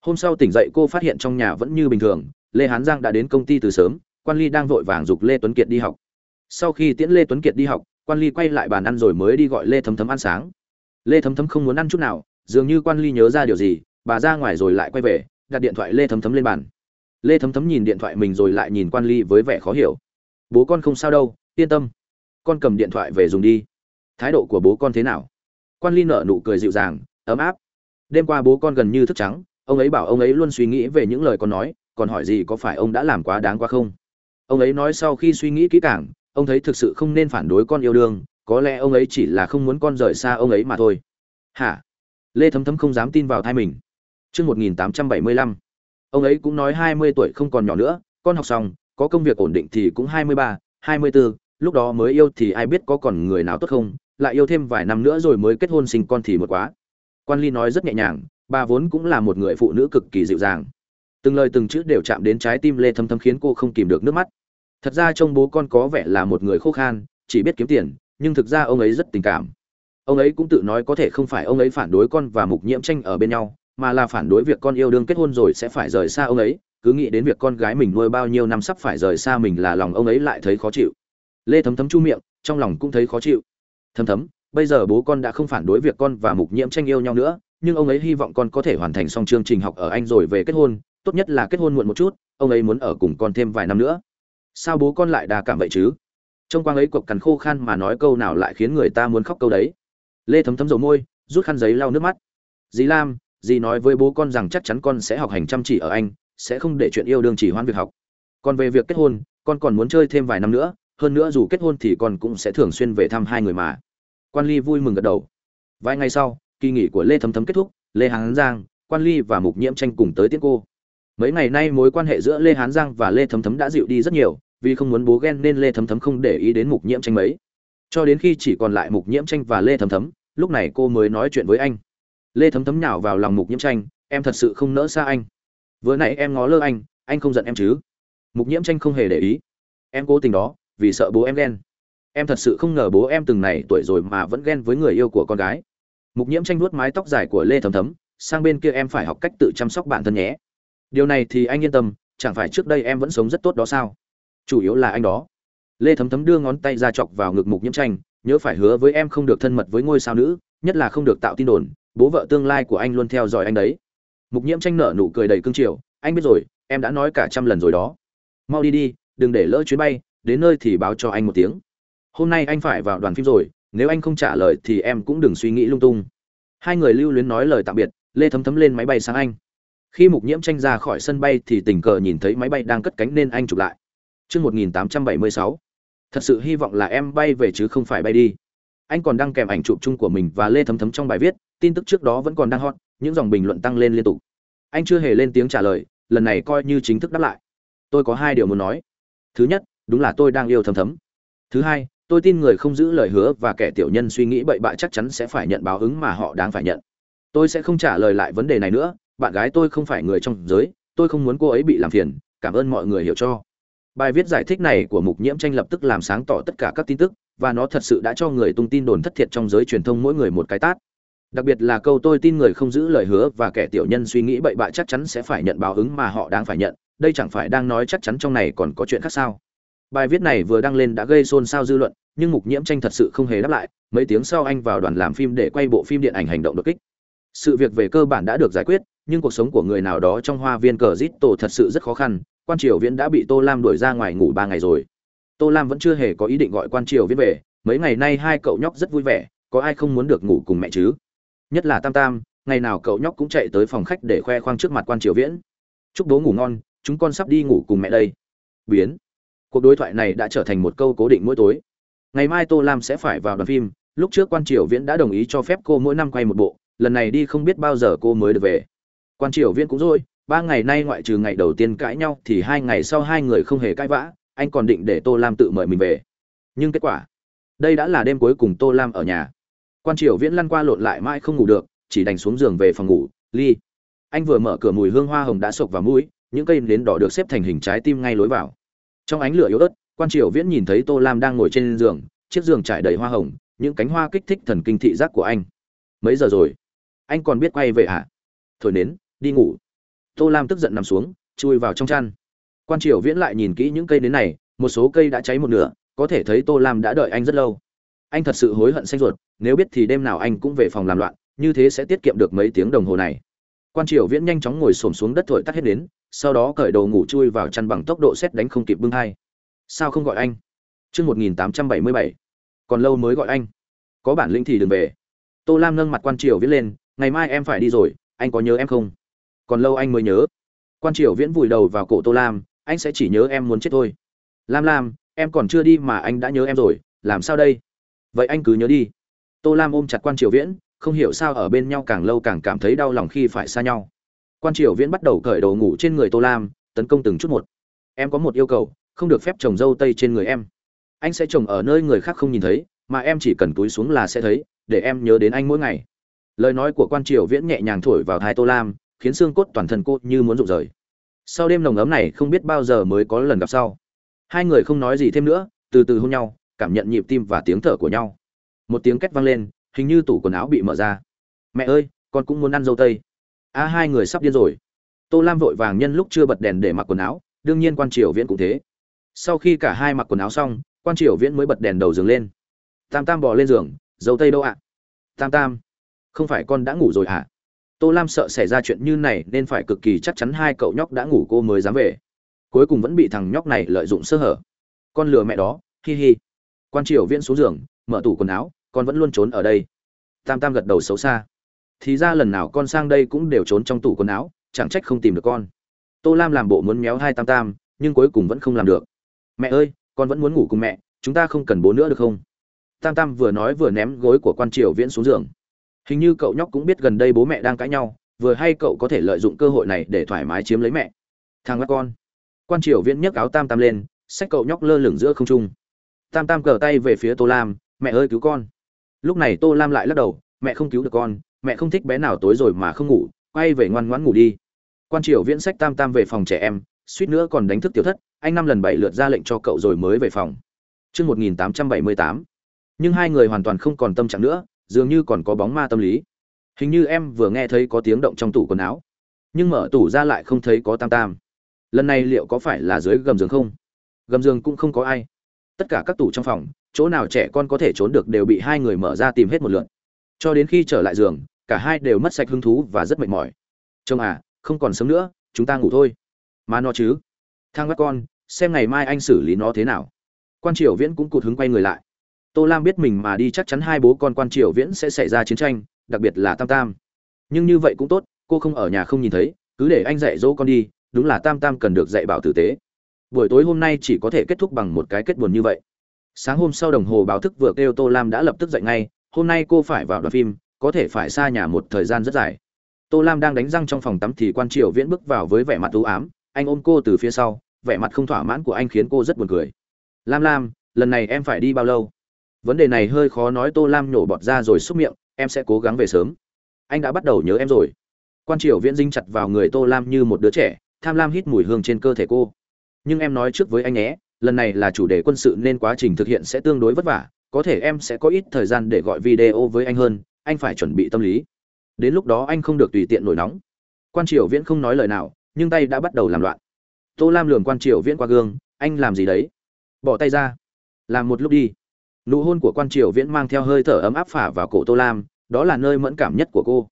Hôm sau tỉnh dậy cô phát hiện trong nhà vẫn như bình thường, lê hán giang đã đến công ty từ sớm, quan ly đang vội vàng giục lê tuấn kiệt đi học. Sau khi tiễn lê tuấn kiệt đi học, quan ly quay lại bàn ăn rồi mới đi gọi lê thấm thấm ăn sáng. Lê thấm thấm không muốn ăn chút nào, dường như quan ly nhớ ra điều gì, bà ra ngoài rồi lại quay về, đặt điện thoại lê thấm thấm lên bàn. Lê thấm thấm nhìn điện thoại mình rồi lại nhìn quan ly với vẻ khó hiểu. Bố con không sao đâu, yên tâm con cầm điện thoại về dùng đi. Thái độ của bố con thế nào? Quan ly nở nụ cười dịu dàng ấm áp. Đêm qua bố con gần như thức trắng ông ấy bảo ông ấy luôn suy nghĩ về những lời con nói còn hỏi gì có phải ông đã làm quá đáng quá không? Ông ấy nói sau khi suy nghĩ kỹ càng ông thấy thực sự không nên phản đối con yêu đương có lẽ ông ấy chỉ là không muốn con rời xa ông ấy mà thôi. Hả? Lê thấm thấm không dám tin vào thai mình. Trước 1875, ông ấy cũng nói 20 tuổi không còn nhỏ nữa, con học xong, có công việc ổn định thì cũng 23, 24, lúc đó mới yêu thì ai biết có còn người nào tốt không, lại yêu thêm vài năm nữa rồi mới kết hôn sinh con thì một quá. Quan Ly nói rất nhẹ nhàng, bà vốn cũng là một người phụ nữ cực kỳ dịu dàng. Từng lời từng chữ đều chạm đến trái tim Lê Thâm Thâm khiến cô không kìm được nước mắt. Thật ra trông bố con có vẻ là một người khô khan, chỉ biết kiếm tiền, nhưng thực ra ông ấy rất tình cảm. Ông ấy cũng tự nói có thể không phải ông ấy phản đối con và Mục Nhiễm Tranh ở bên nhau, mà là phản đối việc con yêu đương kết hôn rồi sẽ phải rời xa ông ấy, cứ nghĩ đến việc con gái mình nuôi bao nhiêu năm sắp phải rời xa mình là lòng ông ấy lại thấy khó chịu. Lê Thấm Thấm chu miệng, trong lòng cũng thấy khó chịu. Thấm Thấm, bây giờ bố con đã không phản đối việc con và Mục Nhiễm Tranh yêu nhau nữa, nhưng ông ấy hy vọng con có thể hoàn thành xong chương trình học ở Anh rồi về kết hôn, tốt nhất là kết hôn muộn một chút, ông ấy muốn ở cùng con thêm vài năm nữa. Sao bố con lại đa cảm vậy chứ? Trong quang ấy cuộc cằn khô khan mà nói câu nào lại khiến người ta muốn khóc câu đấy. Lê Thấm Thấm dầu môi, rút khăn giấy lau nước mắt. Dì Lam, dì nói với bố con rằng chắc chắn con sẽ học hành chăm chỉ ở Anh, sẽ không để chuyện yêu đương chỉ hoãn việc học. Còn về việc kết hôn, con còn muốn chơi thêm vài năm nữa, hơn nữa dù kết hôn thì con cũng sẽ thường xuyên về thăm hai người mà. Quan Ly vui mừng gật đầu. Vài ngày sau, kỳ nghỉ của Lê Thấm Thấm kết thúc, Lê Hán Giang, Quan Ly và Mục Nhiễm tranh cùng tới tiễn cô. Mấy ngày nay mối quan hệ giữa Lê Hán Giang và Lê Thấm Thấm đã dịu đi rất nhiều, vì không muốn bố ghen nên Lê Thấm Thấm không để ý đến Mục Nhiễm tranh mấy. Cho đến khi chỉ còn lại Mục Nhiễm tranh và Lê Thấm Thấm, lúc này cô mới nói chuyện với anh. Lê Thấm Thấm nhào vào lòng Mục Nhiễm tranh, em thật sự không nỡ xa anh. Vừa nãy em ngó lơ anh, anh không giận em chứ? Mục Nhiễm tranh không hề để ý. Em cố tình đó, vì sợ bố em ghen. Em thật sự không ngờ bố em từng này tuổi rồi mà vẫn ghen với người yêu của con gái. Mục nhiễm tranh nuốt mái tóc dài của lê thấm thấm, sang bên kia em phải học cách tự chăm sóc bản thân nhé. Điều này thì anh yên tâm, chẳng phải trước đây em vẫn sống rất tốt đó sao? Chủ yếu là anh đó. Lê thấm thấm đưa ngón tay ra chọc vào ngực mục nhiễm tranh, nhớ phải hứa với em không được thân mật với ngôi sao nữ, nhất là không được tạo tin đồn, bố vợ tương lai của anh luôn theo dõi anh đấy. Mục nhiễm tranh nở nụ cười đầy cương triều, anh biết rồi, em đã nói cả trăm lần rồi đó. Mau đi đi, đừng để lỡ chuyến bay đến nơi thì báo cho anh một tiếng. Hôm nay anh phải vào đoàn phim rồi nếu anh không trả lời thì em cũng đừng suy nghĩ lung tung. Hai người lưu luyến nói lời tạm biệt lê thấm thấm lên máy bay sang anh. Khi mục nhiễm tranh ra khỏi sân bay thì tình cờ nhìn thấy máy bay đang cất cánh nên anh chụp lại. Trước 1876, thật sự hy vọng là em bay về chứ không phải bay đi. Anh còn đăng kèm ảnh chụp chung của mình và lê thấm thấm trong bài viết tin tức trước đó vẫn còn đang hot những dòng bình luận tăng lên liên tục. Anh chưa hề lên tiếng trả lời lần này coi như chính thức đáp lại. Tôi có hai điều muốn nói. Thứ nhất đúng là tôi đang yêu thầm thấm. Thứ hai, tôi tin người không giữ lời hứa và kẻ tiểu nhân suy nghĩ bậy bạ chắc chắn sẽ phải nhận báo ứng mà họ đáng phải nhận. Tôi sẽ không trả lời lại vấn đề này nữa, bạn gái tôi không phải người trong giới, tôi không muốn cô ấy bị làm phiền, cảm ơn mọi người hiểu cho. Bài viết giải thích này của mục nhiễm tranh lập tức làm sáng tỏ tất cả các tin tức, và nó thật sự đã cho người tung tin đồn thất thiệt trong giới truyền thông mỗi người một cái tát. Đặc biệt là câu tôi tin người không giữ lời hứa và kẻ tiểu nhân suy nghĩ bậy bạ chắc chắn sẽ phải nhận báo ứng mà họ đang phải nhận, đây chẳng phải đang nói chắc chắn trong này còn có chuyện khác sao? Bài viết này vừa đăng lên đã gây xôn xao dư luận, nhưng mục nhiễm tranh thật sự không hề đáp lại, mấy tiếng sau anh vào đoàn làm phim để quay bộ phim điện ảnh hành động đột kích. Sự việc về cơ bản đã được giải quyết, nhưng cuộc sống của người nào đó trong hoa viên cờ rít tổ thật sự rất khó khăn, quan triều viễn đã bị tô lam đuổi ra ngoài ngủ ba ngày rồi. Tô lam vẫn chưa hề có ý định gọi quan triều viễn về, mấy ngày nay hai cậu nhóc rất vui vẻ, có ai không muốn được ngủ cùng mẹ chứ? Nhất là tam tam, ngày nào cậu nhóc cũng chạy tới phòng khách để khoe khoang trước mặt quan triều viễn. Chúc bố ngủ ngon, chúng con sắp đi ngủ cùng mẹ đây. Biến cuộc đối thoại này đã trở thành một câu cố định mỗi tối. Ngày mai tô lam sẽ phải vào đoàn phim, lúc trước quan triều viễn đã đồng ý cho phép cô mỗi năm quay một bộ, lần này đi không biết bao giờ cô mới được về. Quan triều viễn cũng rồi, ba ngày nay ngoại trừ ngày đầu tiên cãi nhau thì hai ngày sau hai người không hề cãi vã, anh còn định để tô lam tự mời mình về. Nhưng kết quả, đây đã là đêm cuối cùng tô lam ở nhà. Quan triều viễn lăn qua lộn lại mãi không ngủ được, chỉ đành xuống giường về phòng ngủ, ly. Anh vừa mở cửa mùi hương hoa hồng đã sộc vào mũi, những cây nến đỏ được xếp thành hình trái tim ngay lối vào trong ánh lửa yếu ớt, quan triều viễn nhìn thấy tô lam đang ngồi trên giường, chiếc giường trải đầy hoa hồng, những cánh hoa kích thích thần kinh thị giác của anh. Mấy giờ rồi? Anh còn biết quay về hả? À? thổi nến, đi ngủ. Tô lam tức giận nằm xuống, chui vào trong chăn. Quan triều viễn lại nhìn kỹ những cây nến này, một số cây đã cháy một nửa, có thể thấy tô lam đã đợi anh rất lâu. Anh thật sự hối hận xanh ruột, nếu biết thì đêm nào anh cũng về phòng làm loạn, như thế sẽ tiết kiệm được mấy tiếng đồng hồ này. Quan triều viễn nhanh chóng ngồi xổm xuống đất thổi tắt hết đến sau đó cởi đầu ngủ chui vào chăn bằng tốc độ xét đánh không kịp bưng hai sao không gọi anh? Chương một nghìn tám trăm bảy mươi bảy. Còn lâu mới gọi anh. Có bản lĩnh thì đừng về. Tô lam nâng mặt quan triều viễn lên, ngày mai em phải đi rồi, anh có nhớ em không? Còn lâu anh mới nhớ. Quan triều viễn vùi đầu vào cổ tô lam, anh sẽ chỉ nhớ em muốn chết thôi. Lam lam, em còn chưa đi mà anh đã nhớ em rồi, làm sao đây? Vậy anh cứ nhớ đi. Tô lam ôm chặt quan triều viễn, không hiểu sao ở bên nhau càng lâu càng cảm thấy đau lòng khi phải xa nhau quan triều viễn bắt đầu cởi đồ ngủ trên người tô lam, tấn công từng chút một. Em có một yêu cầu, không được phép trồng dâu tây trên người em. Anh sẽ trồng ở nơi người khác không nhìn thấy, mà em chỉ cần túi xuống là sẽ thấy, để em nhớ đến anh mỗi ngày. Lời nói của quan triều viễn nhẹ nhàng thổi vào thai tô lam, khiến xương cốt toàn thân cô như muốn rụng rời. Sau đêm nồng ấm này không biết bao giờ mới có lần gặp sau. Hai người không nói gì thêm nữa, từ từ hôn nhau, cảm nhận nhịp tim và tiếng thở của nhau. Một tiếng két vang lên, hình như tủ quần áo bị mở ra. Mẹ ơi, con cũng muốn ăn dâu tây a hai người sắp điên rồi. Tô lam vội vàng nhân lúc chưa bật đèn để mặc quần áo, đương nhiên quan triều viễn cũng thế. Sau khi cả hai mặc quần áo xong, quan triều viễn mới bật đèn đầu giường lên. Tam tam bò lên giường dấu tây đâu ạ? Tam tam, không phải con đã ngủ rồi ạ. À? tô lam sợ xảy ra chuyện như này nên phải cực kỳ chắc chắn hai cậu nhóc đã ngủ cô mới dám về. Cuối cùng vẫn bị thằng nhóc này lợi dụng sơ hở. Con lừa mẹ đó, hi hi. Quan triều viễn xuống giường, mở tủ quần áo, con vẫn luôn trốn ở đây. Tam tam gật đầu xấu xa thì ra lần nào con sang đây cũng đều trốn trong tủ quần áo, chẳng trách không tìm được con. Tô lam làm bộ muốn méo hai tam tam, nhưng cuối cùng vẫn không làm được. Mẹ ơi, con vẫn muốn ngủ cùng mẹ, chúng ta không cần bố nữa được không? Tam tam vừa nói vừa ném gối của quan triều viễn xuống giường. Hình như cậu nhóc cũng biết gần đây bố mẹ đang cãi nhau, vừa hay cậu có thể lợi dụng cơ hội này để thoải mái chiếm lấy mẹ. Thằng các con. Quan triều viễn nhấc áo tam tam lên, xách cậu nhóc lơ lửng giữa không trung. Tam tam cờ tay về phía tô lam, mẹ ơi cứu con. Lúc này tô lam lại lắc đầu, mẹ không cứu được con mẹ không thích bé nào tối rồi mà không ngủ, quay về ngoan ngoãn ngủ đi. Quan triều viễn sách tam tam về phòng trẻ em, suýt nữa còn đánh thức tiểu thất, anh năm lần bảy lượt ra lệnh cho cậu rồi mới về phòng. Trước 1878. nhưng hai người hoàn toàn không còn tâm trạng nữa, dường như còn có bóng ma tâm lý. Hình như em vừa nghe thấy có tiếng động trong tủ quần áo, nhưng mở tủ ra lại không thấy có tam tam. Lần này liệu có phải là dưới gầm giường không? Gầm giường cũng không có ai. Tất cả các tủ trong phòng, chỗ nào trẻ con có thể trốn được đều bị hai người mở ra tìm hết một lượt. Cho đến khi trở lại giường cả hai đều mất sạch hứng thú và rất mệt mỏi. Chồng à không còn sớm nữa, chúng ta ngủ thôi. Mà nó chứ. Thang bắt con, xem ngày mai anh xử lý nó thế nào. Quan triều viễn cũng cụt hứng quay người lại. Tô lam biết mình mà đi chắc chắn hai bố con quan triều viễn sẽ xảy ra chiến tranh, đặc biệt là tam tam. Nhưng như vậy cũng tốt, cô không ở nhà không nhìn thấy, cứ để anh dạy dỗ con đi, đúng là tam tam cần được dạy bảo tử tế. Buổi tối hôm nay chỉ có thể kết thúc bằng một cái kết buồn như vậy. Sáng hôm sau đồng hồ báo thức vừa kêu tô lam đã lập tức dậy ngay, hôm nay cô phải vào đoàn phim có thể phải xa nhà một thời gian rất dài. Tô lam đang đánh răng trong phòng tắm thì quan triều viễn bước vào với vẻ mặt u ám, anh ôm cô từ phía sau, vẻ mặt không thỏa mãn của anh khiến cô rất buồn cười. Lam lam, lần này em phải đi bao lâu? Vấn đề này hơi khó nói, tô lam nhổ bọt ra rồi xúc miệng, em sẽ cố gắng về sớm. Anh đã bắt đầu nhớ em rồi. Quan triều viễn dinh chặt vào người tô lam như một đứa trẻ, tham lam hít mùi hương trên cơ thể cô. Nhưng em nói trước với anh nhé, lần này là chủ đề quân sự nên quá trình thực hiện sẽ tương đối vất vả, có thể em sẽ có ít thời gian để gọi video với anh hơn anh phải chuẩn bị tâm lý. Đến lúc đó anh không được tùy tiện nổi nóng. Quan triều viễn không nói lời nào, nhưng tay đã bắt đầu làm loạn. Tô lam lường quan triều viễn qua gương, anh làm gì đấy? Bỏ tay ra. Làm một lúc đi. Nụ hôn của quan triều viễn mang theo hơi thở ấm áp phả vào cổ tô lam, đó là nơi mẫn cảm nhất của cô.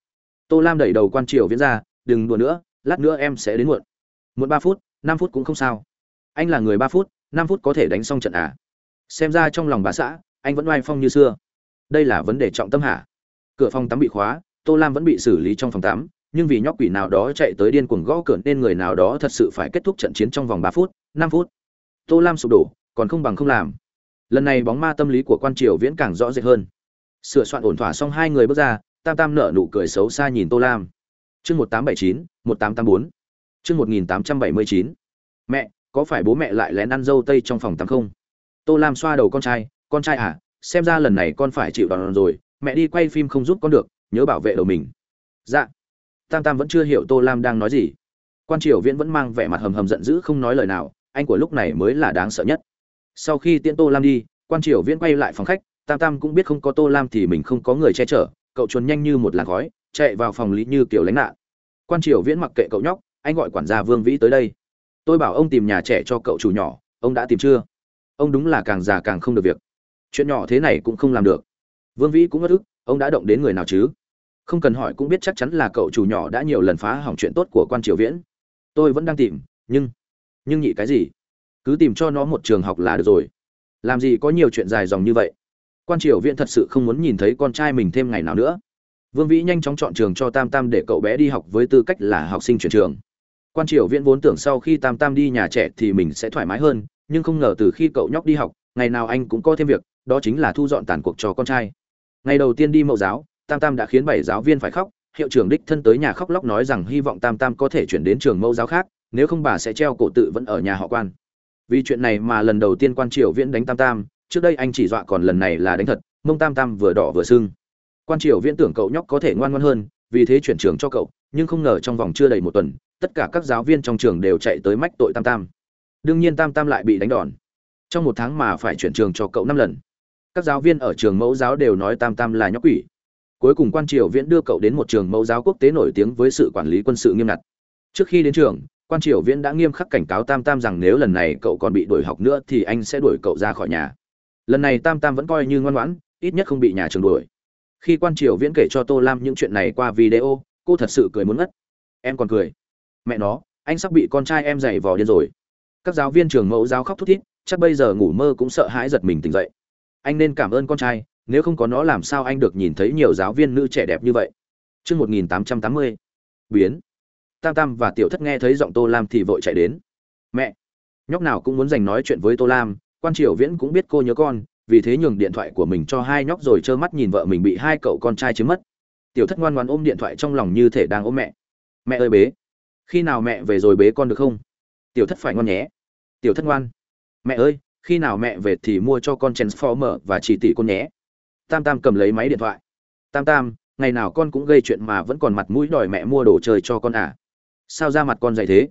Tô lam đẩy đầu quan triều viễn ra, đừng đùa nữa, lát nữa em sẽ đến muộn. Muộn ba phút, năm phút cũng không sao. Anh là người ba phút, năm phút có thể đánh xong trận à? Xem ra trong lòng bà xã, anh vẫn oai phong như xưa. Đây là vấn đề trọng tâm hả? Cửa phòng tắm bị khóa, tô lam vẫn bị xử lý trong phòng tắm, nhưng vì nhóc quỷ nào đó chạy tới điên cuồng gõ cửa nên người nào đó thật sự phải kết thúc trận chiến trong vòng ba phút, năm phút. Tô lam sụp đổ, còn không bằng không làm. Lần này bóng ma tâm lý của quan triều viễn càng rõ rệt hơn. Sửa soạn ổn thỏa xong hai người bước ra, tam tam nở nụ cười xấu xa nhìn tô lam. Chương một tám bảy chín, một tám tám bốn. Chương một nghìn tám trăm bảy mươi chín. Mẹ, có phải bố mẹ lại lén ăn dâu tây trong phòng tắm không? Tô lam xoa đầu con trai con trai à xem ra lần này con phải chịu đòn rồi mẹ đi quay phim không giúp con được, nhớ bảo vệ đầu mình. Dạ. Tam tam vẫn chưa hiểu tô lam đang nói gì. Quan triều viễn vẫn mang vẻ mặt hầm hầm giận dữ không nói lời nào, anh của lúc này mới là đáng sợ nhất. Sau khi tiễn tô lam đi, quan triều viễn quay lại phòng khách, tam tam cũng biết không có tô lam thì mình không có người che chở, cậu chuồn nhanh như một làn khói, chạy vào phòng lý như kiểu lánh nạn. Quan triều viễn mặc kệ cậu nhóc, anh gọi quản gia vương vĩ tới đây. Tôi bảo ông tìm nhà trẻ cho cậu chủ nhỏ, ông đã tìm chưa? Ông đúng là càng già càng không được việc. Chuyện nhỏ thế này cũng không làm được vương vĩ cũng ngất ức, ông đã động đến người nào chứ? Không cần hỏi cũng biết chắc chắn là cậu chủ nhỏ đã nhiều lần phá hỏng chuyện tốt của quan triều viễn. Tôi vẫn đang tìm, nhưng nhưng nhị cái gì? Cứ tìm cho nó một trường học là được rồi. Làm gì có nhiều chuyện dài dòng như vậy? Quan triều viễn thật sự không muốn nhìn thấy con trai mình thêm ngày nào nữa. Vương vĩ nhanh chóng chọn trường cho tam tam để cậu bé đi học với tư cách là học sinh chuyển trường. Quan triều viễn vốn tưởng sau khi tam tam đi nhà trẻ thì mình sẽ thoải mái hơn, nhưng không ngờ từ khi cậu nhóc đi học, ngày nào anh cũng có thêm việc, đó chính là thu dọn tàn cuộc cho con trai ngày đầu tiên đi mẫu giáo, tam tam đã khiến bảy giáo viên phải khóc. Hiệu trưởng đích thân tới nhà khóc lóc nói rằng hy vọng tam tam có thể chuyển đến trường mẫu giáo khác, nếu không bà sẽ treo cổ tự vẫn ở nhà họ quan. Vì chuyện này mà lần đầu tiên quan triều viễn đánh tam tam, trước đây anh chỉ dọa còn lần này là đánh thật, mông tam tam vừa đỏ vừa sưng. Quan triều viễn tưởng cậu nhóc có thể ngoan ngoan hơn, vì thế chuyển trường cho cậu, nhưng không ngờ trong vòng chưa đầy một tuần, tất cả các giáo viên trong trường đều chạy tới mách tội tam tam. Đương nhiên tam tam lại bị đánh đòn. Trong một tháng mà phải chuyển trường cho cậu năm lần các giáo viên ở trường mẫu giáo đều nói tam tam là nhóc quỷ. Cuối cùng quan triều viễn đưa cậu đến một trường mẫu giáo quốc tế nổi tiếng với sự quản lý quân sự nghiêm ngặt. Trước khi đến trường, quan triều viễn đã nghiêm khắc cảnh cáo tam tam rằng nếu lần này cậu còn bị đuổi học nữa thì anh sẽ đuổi cậu ra khỏi nhà. Lần này tam tam vẫn coi như ngoan ngoãn, ít nhất không bị nhà trường đuổi. Khi quan triều viễn kể cho tô lam những chuyện này qua video, cô thật sự cười muốn ngất. Em còn cười. Mẹ nó, anh sắp bị con trai em dày vò điên rồi. Các giáo viên trường mẫu giáo khóc thút thít, chắc bây giờ ngủ mơ cũng sợ hãi giật mình tỉnh dậy anh nên cảm ơn con trai nếu không có nó làm sao anh được nhìn thấy nhiều giáo viên nữ trẻ đẹp như vậy Trước 1880, biến. Tam Tam và Tiểu Thất nghe thấy giọng Tô Lam thì vội chạy đến. Mẹ, nhóc nào cũng muốn dành nói chuyện với Tô Lam, Quan Triều Viễn cũng biết cô nhớ con, vì thế nhường điện thoại của mình cho hai nhóc rồi trơ mắt nhìn vợ mình bị hai cậu con trai chiếm mất. Tiểu Thất ngoan ngoãn ôm điện thoại trong lòng như thể đang ôm mẹ. Mẹ ơi bế, khi nào mẹ về rồi bế con được không? Tiểu Thất phải ngoan nhé. Tiểu Thất ngoan. Mẹ ơi, khi nào mẹ về thì mua cho con Transformer và chỉ tỷ con nhé. Tam tam cầm lấy máy điện thoại. Tam tam, ngày nào con cũng gây chuyện mà vẫn còn mặt mũi đòi mẹ mua đồ chơi cho con à? Sao ra mặt con dạy thế?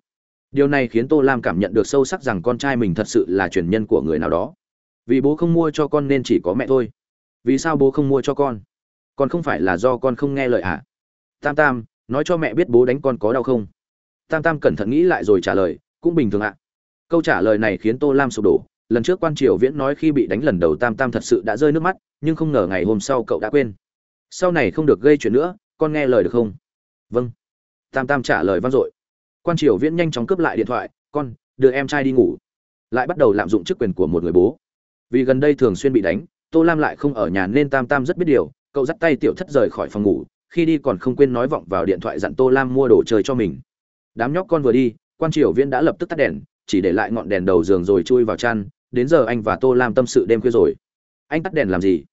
Điều này khiến tô lam cảm nhận được sâu sắc rằng con trai mình thật sự là truyền nhân của người nào đó. Vì bố không mua cho con nên chỉ có mẹ thôi. Vì sao bố không mua cho con? Còn không phải là do con không nghe lời à? Tam tam, nói cho mẹ biết bố đánh con có đau không? Tam tam cẩn thận nghĩ lại rồi trả lời, cũng bình thường ạ. Câu trả lời này khiến tô lam sụp đổ lần trước quan triều viễn nói khi bị đánh lần đầu tam tam thật sự đã rơi nước mắt, nhưng không ngờ ngày hôm sau cậu đã quên. Sau này không được gây chuyện nữa, con nghe lời được không? Vâng. Tam tam trả lời vang dội. Quan triều viễn nhanh chóng cướp lại điện thoại, con, đưa em trai đi ngủ. Lại bắt đầu lạm dụng chức quyền của một người bố. Vì gần đây thường xuyên bị đánh, tô lam lại không ở nhà nên tam tam rất biết điều, cậu dắt tay tiểu thất rời khỏi phòng ngủ, khi đi còn không quên nói vọng vào điện thoại dặn tô lam mua đồ chơi cho mình. Đám nhóc con vừa đi, quan triều viễn đã lập tức tắt đèn, chỉ để lại ngọn đèn đầu giường rồi chui vào chăn đến giờ anh và tô lam tâm sự đêm khuya rồi. Anh tắt đèn làm gì?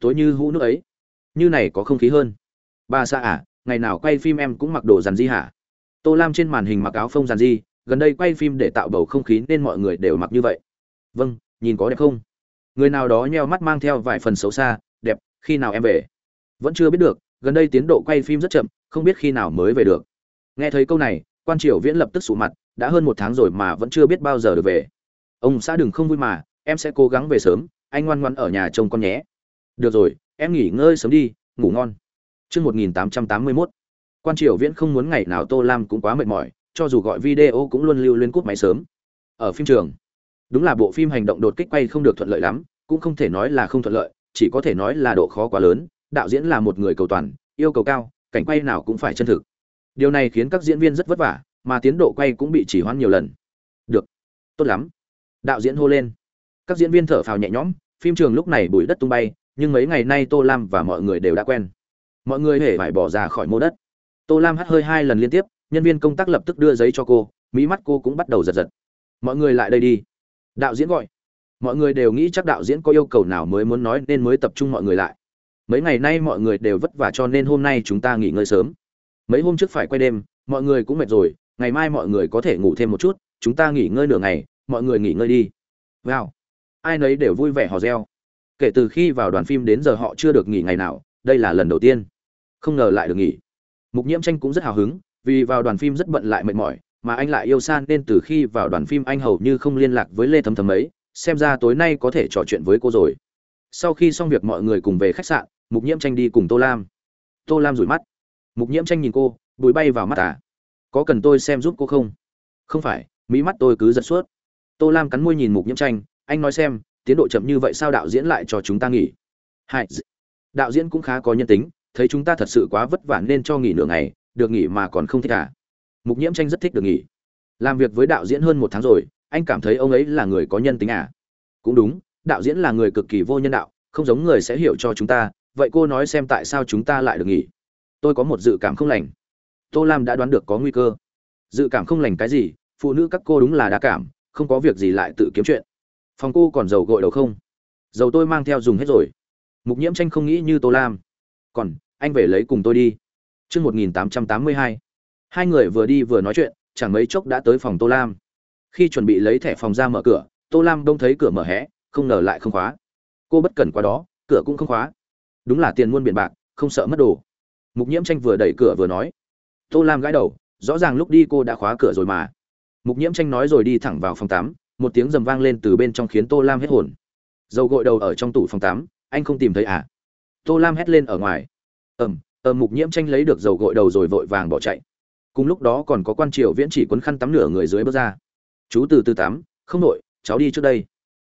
Tối như hũ nước ấy. Như này có không khí hơn. Ba xa à ngày nào quay phim em cũng mặc đồ dàn di hả? Tô lam trên màn hình mặc áo phông dàn di, gần đây quay phim để tạo bầu không khí nên mọi người đều mặc như vậy. Vâng nhìn có đẹp không? Người nào đó nheo mắt mang theo vài phần xấu xa, đẹp, khi nào em về? Vẫn chưa biết được, gần đây tiến độ quay phim rất chậm, không biết khi nào mới về được. Nghe thấy câu này, quan triều viễn lập tức sụ mặt, đã hơn một tháng rồi mà vẫn chưa biết bao giờ được về ông xã đừng không vui mà em sẽ cố gắng về sớm anh ngoan ngoan ở nhà trông con nhé. Được rồi em nghỉ ngơi sớm đi ngủ ngon. Trước 1881, quan triều viễn không muốn ngày nào tô lam cũng quá mệt mỏi cho dù gọi video cũng luôn lưu lên cúp máy sớm. Ở phim trường đúng là bộ phim hành động đột kích quay không được thuận lợi lắm cũng không thể nói là không thuận lợi chỉ có thể nói là độ khó quá lớn đạo diễn là một người cầu toàn yêu cầu cao cảnh quay nào cũng phải chân thực. Điều này khiến các diễn viên rất vất vả mà tiến độ quay cũng bị chỉ hoãn nhiều lần. Được tốt lắm đạo diễn hô lên. Các diễn viên thở phào nhẹ nhõm, phim trường lúc này bụi đất tung bay, nhưng mấy ngày nay tô lam và mọi người đều đã quen. Mọi người hễ phải bỏ ra khỏi mô đất. Tô lam hắt hơi hai lần liên tiếp, nhân viên công tác lập tức đưa giấy cho cô mỹ mắt cô cũng bắt đầu giật giật. Mọi người lại đây đi. Đạo diễn gọi. Mọi người đều nghĩ chắc đạo diễn có yêu cầu nào mới muốn nói nên mới tập trung mọi người lại. Mấy ngày nay mọi người đều vất vả cho nên hôm nay chúng ta nghỉ ngơi sớm. Mấy hôm trước phải quay đêm, mọi người cũng mệt rồi, ngày mai mọi người có thể ngủ thêm một chút, chúng ta nghỉ ngơi nửa ngày mọi người nghỉ ngơi đi. Wow. Ai nấy đều vui vẻ hò reo. Kể từ khi vào đoàn phim đến giờ họ chưa được nghỉ ngày nào, đây là lần đầu tiên. Không ngờ lại được nghỉ. Mục nhiễm tranh cũng rất hào hứng, vì vào đoàn phim rất bận lại mệt mỏi, mà anh lại yêu san nên từ khi vào đoàn phim anh hầu như không liên lạc với lê thấm thấm ấy, xem ra tối nay có thể trò chuyện với cô rồi. Sau khi xong việc mọi người cùng về khách sạn, mục nhiễm tranh đi cùng tô lam. Tô lam rủi mắt. Mục nhiễm tranh nhìn cô, bụi bay vào mắt à? Có cần tôi xem giúp cô không? Không phải mỹ mắt tôi cứ giật suốt tô lam cắn môi nhìn mục nhiễm tranh, anh nói xem, tiến độ chậm như vậy sao đạo diễn lại cho chúng ta nghỉ? Hai đạo diễn cũng khá có nhân tính, thấy chúng ta thật sự quá vất vả nên cho nghỉ nửa ngày, được nghỉ mà còn không thích cả mục nhiễm tranh rất thích được nghỉ. Làm việc với đạo diễn hơn một tháng rồi, anh cảm thấy ông ấy là người có nhân tính à? Cũng đúng, đạo diễn là người cực kỳ vô nhân đạo, không giống người sẽ hiểu cho chúng ta, vậy cô nói xem tại sao chúng ta lại được nghỉ? Tôi có một dự cảm không lành. Tô lam đã đoán được có nguy cơ. Dự cảm không lành cái gì, phụ nữ các cô đúng là đa cảm không có việc gì lại tự kiếm chuyện phòng cô còn dầu gội đầu không dầu tôi mang theo dùng hết rồi mục nhiễm tranh không nghĩ như tô lam còn anh về lấy cùng tôi đi Trươn một nghìn tám trăm tám mươi hai Hai người vừa đi vừa nói chuyện, chẳng mấy chốc đã tới phòng Tô Lam. Khi chuẩn bị lấy thẻ phòng ra mở cửa, Tô Lam đông thấy cửa mở hé, không ngờ lại không khóa. Cô bất cần qua đó, cửa cũng không khóa. Đúng là tiền muôn biển bạc, không sợ mất đồ. Mục Nhiễm Tranh vừa đẩy cửa vừa nói. Tô Lam gãi đầu, rõ ràng lúc đi cô đã khóa cửa rồi mà. Mục Nhiễm Tranh nói rồi đi thẳng vào phòng tắm, một tiếng rầm vang lên từ bên trong khiến Tô Lam hết hồn. Dầu gội đầu ở trong tủ phòng tắm, anh không tìm thấy à? Tô Lam hét lên ở ngoài. Ừm, ầm mục nhiễm tranh lấy được dầu gội đầu rồi vội vàng bỏ chạy. Cùng lúc đó còn có quan triều viễn chỉ quấn khăn tắm nửa người dưới bước ra. Chú từ từ tắm không nội cháu đi trước đây.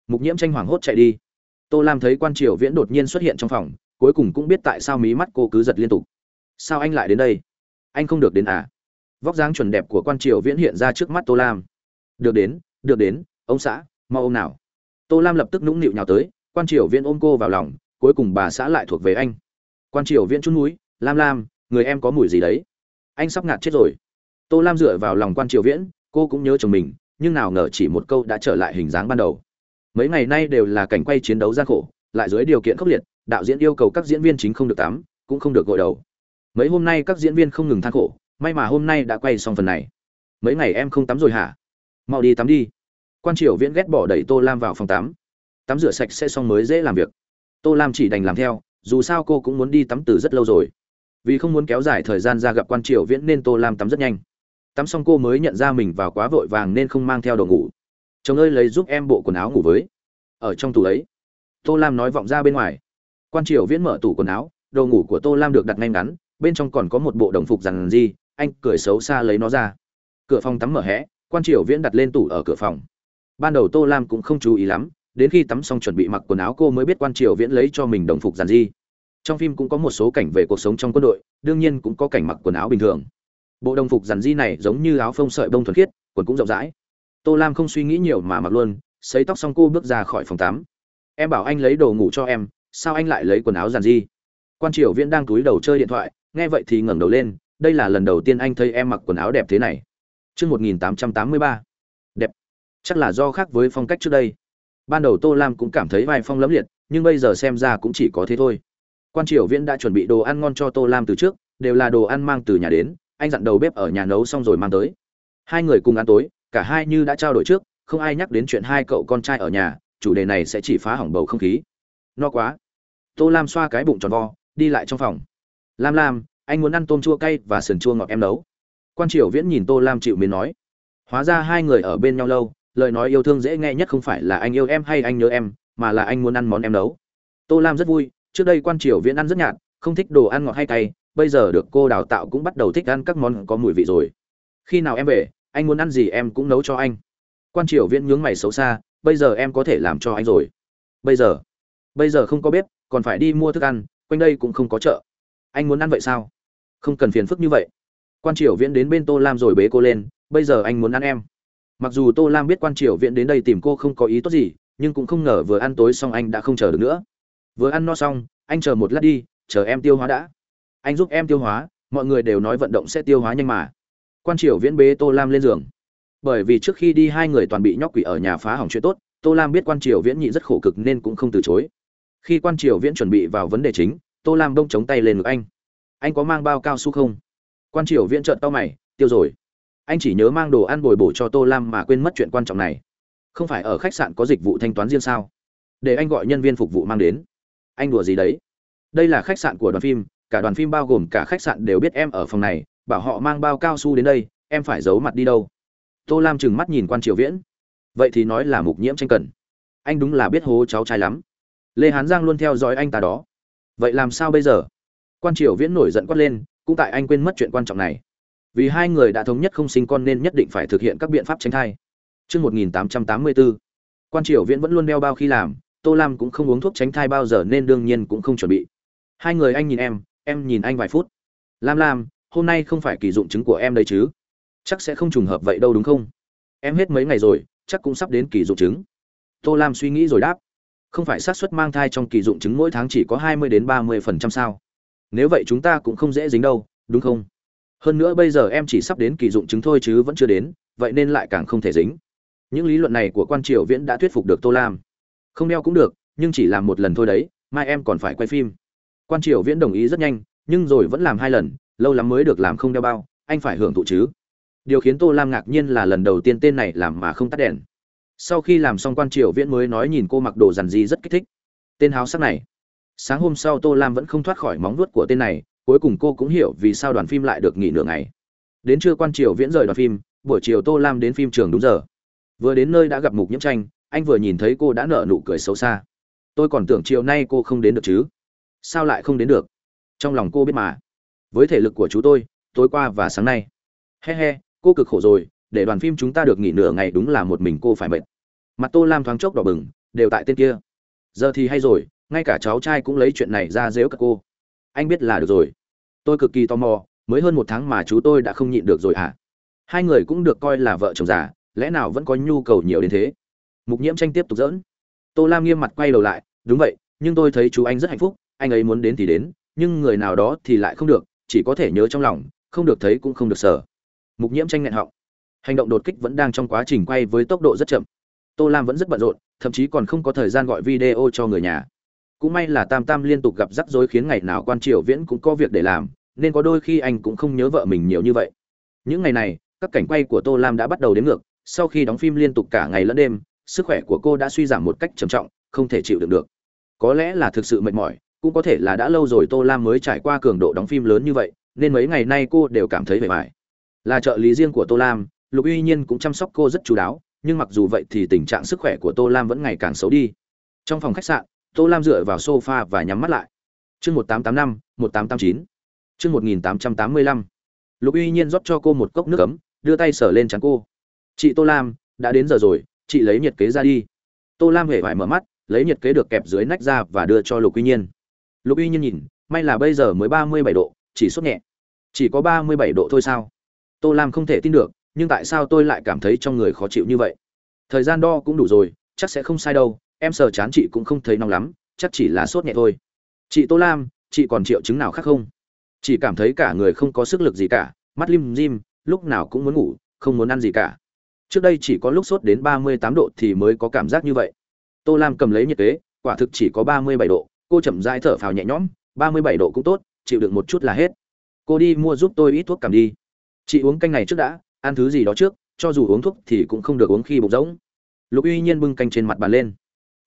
Mục nhiễm tranh hoảng hốt chạy đi. Tô lam thấy quan triều viễn đột nhiên xuất hiện trong phòng cuối cùng cũng biết tại sao mí mắt cô cứ giật liên tục. Sao anh lại đến đây? Anh không được đến à? Vóc dáng chuẩn đẹp của quan triều viễn hiện ra trước mắt tô lam. Được đến được đến, ông xã, mau ông nào. Tô lam lập tức nũng nịu nhào tới, quan triều viễn ôm cô vào lòng, cuối cùng bà xã lại thuộc về anh. Quan triều viễn chút núi, lam lam, người em có mùi gì đấy? Anh sắp ngạt chết rồi. Tô lam dựa vào lòng quan triều viễn, cô cũng nhớ chồng mình, nhưng nào ngờ chỉ một câu đã trở lại hình dáng ban đầu. Mấy ngày nay đều là cảnh quay chiến đấu gian khổ, lại dưới điều kiện khốc liệt, đạo diễn yêu cầu các diễn viên chính không được tắm, cũng không được gội đầu. Mấy hôm nay các diễn viên không ngừng than khổ may mà hôm nay đã quay xong phần này. Mấy ngày em không tắm rồi hả? Mau đi tắm đi. Quan triều viễn ghét bỏ đẩy tô lam vào phòng tắm. Tắm rửa sạch sẽ xong mới dễ làm việc. Tô lam chỉ đành làm theo, dù sao cô cũng muốn đi tắm từ rất lâu rồi. Vì không muốn kéo dài thời gian ra gặp quan triều viễn nên tô lam tắm rất nhanh. Tắm xong cô mới nhận ra mình vào quá vội vàng nên không mang theo đồ ngủ. Chồng ơi, lấy giúp em bộ quần áo ngủ với. Ở trong tủ ấy, tô lam nói vọng ra bên ngoài. Quan triều viễn mở tủ quần áo, đồ ngủ của tô lam được đặt ngay ngắn, bên trong còn có một bộ đồng phục rằng gì anh cười xấu xa lấy nó ra. Cửa phòng tắm mở hẽ quan triều viễn đặt lên tủ ở cửa phòng. Ban đầu tô lam cũng không chú ý lắm, đến khi tắm xong chuẩn bị mặc quần áo cô mới biết quan triều viễn lấy cho mình đồng phục giàn di trong phim cũng có một số cảnh về cuộc sống trong quân đội, đương nhiên cũng có cảnh mặc quần áo bình thường. Bộ đồng phục giản di này giống như áo phông sợi bông thuần khiết, quần cũng rộng rãi. Tô lam không suy nghĩ nhiều mà mặc luôn, xấy tóc xong cô bước ra khỏi phòng tắm. Em bảo anh lấy đồ ngủ cho em, sao anh lại lấy quần áo giản di quan triều viễn đang túi đầu chơi điện thoại, nghe vậy thì ngẩng đầu lên đây là lần đầu tiên anh thấy em mặc quần áo đẹp thế này Trước 1883. Đẹp. Chắc là do khác với phong cách trước đây. Ban đầu Tô Lam cũng cảm thấy vai phong lẫm liệt, nhưng bây giờ xem ra cũng chỉ có thế thôi quan triều viễn đã chuẩn bị đồ ăn ngon cho tô lam từ trước đều là đồ ăn mang từ nhà đến anh dặn đầu bếp ở nhà nấu xong rồi mang tới hai người cùng ăn tối cả hai như đã trao đổi trước không ai nhắc đến chuyện hai cậu con trai ở nhà chủ đề này sẽ chỉ phá hỏng bầu không khí no quá tô lam xoa cái bụng tròn vo đi lại trong phòng lam lam anh muốn ăn tôm chua cay và sườn chua ngọt em nấu. Quan triều viễn nhìn tô lam chịu mến nói, hóa ra hai người ở bên nhau lâu, lời nói yêu thương dễ nghe nhất không phải là anh yêu em hay anh nhớ em, mà là anh muốn ăn món em nấu. Tô lam rất vui, trước đây quan triều viễn ăn rất nhạt, không thích đồ ăn ngọt hay cay, bây giờ được cô đào tạo cũng bắt đầu thích ăn các món có mùi vị rồi. Khi nào em về, anh muốn ăn gì em cũng nấu cho anh. Quan triều viễn nhướng mày xấu xa, bây giờ em có thể làm cho anh rồi. Bây giờ? Bây giờ không có bếp, còn phải đi mua thức ăn, quanh đây cũng không có chợ. Anh muốn ăn vậy sao? Không cần phiền phức như vậy. Quan triều viễn đến bên tô lam rồi bế cô lên, bây giờ anh muốn ăn em. Mặc dù tô lam biết quan triều viễn đến đây tìm cô không có ý tốt gì, nhưng cũng không ngờ vừa ăn tối xong anh đã không chờ được nữa. Vừa ăn no xong, anh chờ một lát đi, chờ em tiêu hóa đã. Anh giúp em tiêu hóa, mọi người đều nói vận động sẽ tiêu hóa nhanh mà. Quan triều viễn bế tô lam lên giường. Bởi vì trước khi đi hai người toàn bị nhóc quỷ ở nhà phá hỏng chuyện tốt, tô lam biết quan triều viễn nhị rất khổ cực nên cũng không từ chối. Khi quan triều viễn chuẩn bị vào vấn đề chính, tô lam đông chống tay lên ngực anh anh có mang bao cao su không? Quan triều viễn trợn tao mày, tiêu rồi. Anh chỉ nhớ mang đồ ăn bồi bổ cho tô lam mà quên mất chuyện quan trọng này. Không phải ở khách sạn có dịch vụ thanh toán riêng sao? Để anh gọi nhân viên phục vụ mang đến. Anh đùa gì đấy? Đây là khách sạn của đoàn phim, cả đoàn phim bao gồm cả khách sạn đều biết em ở phòng này, bảo họ mang bao cao su đến đây, em phải giấu mặt đi đâu? Tô lam trừng mắt nhìn quan triều viễn. Vậy thì nói là mục nhiễm tranh cần anh đúng là biết hố cháu trai lắm. Lê hán giang luôn theo dõi anh ta đó. Vậy làm sao bây giờ? Quan triều viễn nổi giận quát lên cũng tại anh quên mất chuyện quan trọng này. Vì hai người đã thống nhất không sinh con nên nhất định phải thực hiện các biện pháp tránh thai. Trước 1884, quan triều viễn vẫn luôn đeo bao khi làm tô lam cũng không uống thuốc tránh thai bao giờ nên đương nhiên cũng không chuẩn bị. Hai người anh nhìn em em nhìn anh vài phút. Lam lam hôm nay không phải kỳ dụng chứng của em đây chứ? Chắc sẽ không trùng hợp vậy đâu đúng không? Em hết mấy ngày rồi chắc cũng sắp đến kỳ dụng chứng. Tô lam suy nghĩ rồi đáp. Không phải xác suất mang thai trong kỳ dụng chứng mỗi tháng chỉ có hai mươi đến ba mươi phần trăm sao? Nếu vậy chúng ta cũng không dễ dính đâu, đúng không? Hơn nữa bây giờ em chỉ sắp đến kỳ dụng chứng thôi chứ vẫn chưa đến, vậy nên lại càng không thể dính. Những lý luận này của quan triều viễn đã thuyết phục được tô lam. Không đeo cũng được, nhưng chỉ làm một lần thôi đấy, mai em còn phải quay phim. Quan triều viễn đồng ý rất nhanh, nhưng rồi vẫn làm hai lần, lâu lắm mới được làm không đeo bao, anh phải hưởng thụ chứ. Điều khiến tô lam ngạc nhiên là lần đầu tiên tên này làm mà không tắt đèn. Sau khi làm xong quan triều viễn mới nói nhìn cô mặc đồ dằn gì rất kích thích. Tên háo sắc này sáng hôm sau tô lam vẫn không thoát khỏi móng vuốt của tên này, cuối cùng cô cũng hiểu vì sao đoàn phim lại được nghỉ nửa ngày. Đến trưa quan triều viễn rời đoàn phim, buổi chiều tô lam đến phim trường đúng giờ. Vừa đến nơi đã gặp mục nhiễm tranh, anh vừa nhìn thấy cô đã nở nụ cười xấu xa. Tôi còn tưởng chiều nay cô không đến được chứ? Sao lại không đến được? Trong lòng cô biết mà. Với thể lực của chú tôi, tối qua và sáng nay. He he, cô cực khổ rồi, để đoàn phim chúng ta được nghỉ nửa ngày đúng là một mình cô phải mệt. Mặt tô lam thoáng chốc đỏ bừng, đều tại tên kia. Giờ thì hay rồi ngay cả cháu trai cũng lấy chuyện này ra dếu cả cô. Anh biết là được rồi. Tôi cực kỳ tò mò, mới hơn một tháng mà chú tôi đã không nhịn được rồi hả? À? hai người cũng được coi là vợ chồng già, lẽ nào vẫn có nhu cầu nhiều đến thế? Mục nhiễm tranh tiếp tục dỡn tô lam nghiêm mặt quay đầu lại, đúng vậy, nhưng tôi thấy chú anh rất hạnh phúc, anh ấy muốn đến thì đến, nhưng người nào đó thì lại không được, chỉ có thể nhớ trong lòng, không được thấy cũng không được sở mục nhiễm tranh nghẹn họng. Hành động đột kích vẫn đang trong quá trình quay với tốc độ rất chậm. Tô lam vẫn rất bận rộn, thậm chí còn không có thời gian gọi video cho người nhà cũng may là tam tam liên tục gặp rắc rối khiến ngày nào quan triều viễn cũng có việc để làm, nên có đôi khi anh cũng không nhớ vợ mình nhiều như vậy. Những ngày này, các cảnh quay của tô lam đã bắt đầu đến ngược, sau khi đóng phim liên tục cả ngày lẫn đêm, sức khỏe của cô đã suy giảm một cách trầm trọng, không thể chịu đựng được. Có lẽ là thực sự mệt mỏi, cũng có thể là đã lâu rồi tô lam mới trải qua cường độ đóng phim lớn như vậy, nên mấy ngày nay cô đều cảm thấy mệt vải là trợ lý riêng của tô lam, lục uy nhiên cũng chăm sóc cô rất chú đáo, nhưng mặc dù vậy thì tình trạng sức khỏe của tô lam vẫn ngày càng xấu đi. Trong phòng khách sạn tô lam dựa vào sofa và nhắm mắt lại. Chương một tám tám năm, một tám tám chín. Chương một nghìn tám trăm tám mươi lăm. Lục uy nhiên rót cho cô một cốc nước ấm, đưa tay sờ lên trắng cô. Chị tô lam, đã đến giờ rồi, chị lấy nhiệt kế ra đi. Tô lam hề phải mở mắt, lấy nhiệt kế được kẹp dưới nách ra và đưa cho lục uy nhiên. Lục uy nhiên nhìn, may là bây giờ mới ba mươi bảy độ, chỉ sốt nhẹ. Chỉ có ba mươi bảy độ thôi sao? Tô lam không thể tin được, nhưng tại sao tôi lại cảm thấy trong người khó chịu như vậy? Thời gian đo cũng đủ rồi, chắc sẽ không sai đâu em sờ chán chị cũng không thấy nóng lắm, chắc chỉ là sốt nhẹ thôi. Chị tô lam, chị còn triệu chứng nào khác không? Chỉ cảm thấy cả người không có sức lực gì cả, mắt lim dim, lúc nào cũng muốn ngủ, không muốn ăn gì cả. Trước đây chỉ có lúc sốt đến ba mươi tám độ thì mới có cảm giác như vậy. Tô lam cầm lấy nhiệt kế, quả thực chỉ có ba mươi bảy độ, cô chậm rãi thở phào nhẹ nhõm, ba mươi bảy độ cũng tốt, chịu được một chút là hết. Cô đi mua giúp tôi ít thuốc cảm đi. Chị uống canh này trước đã, ăn thứ gì đó trước, cho dù uống thuốc thì cũng không được uống khi bụng rỗng. Lục uy nhiên bưng canh trên mặt bàn lên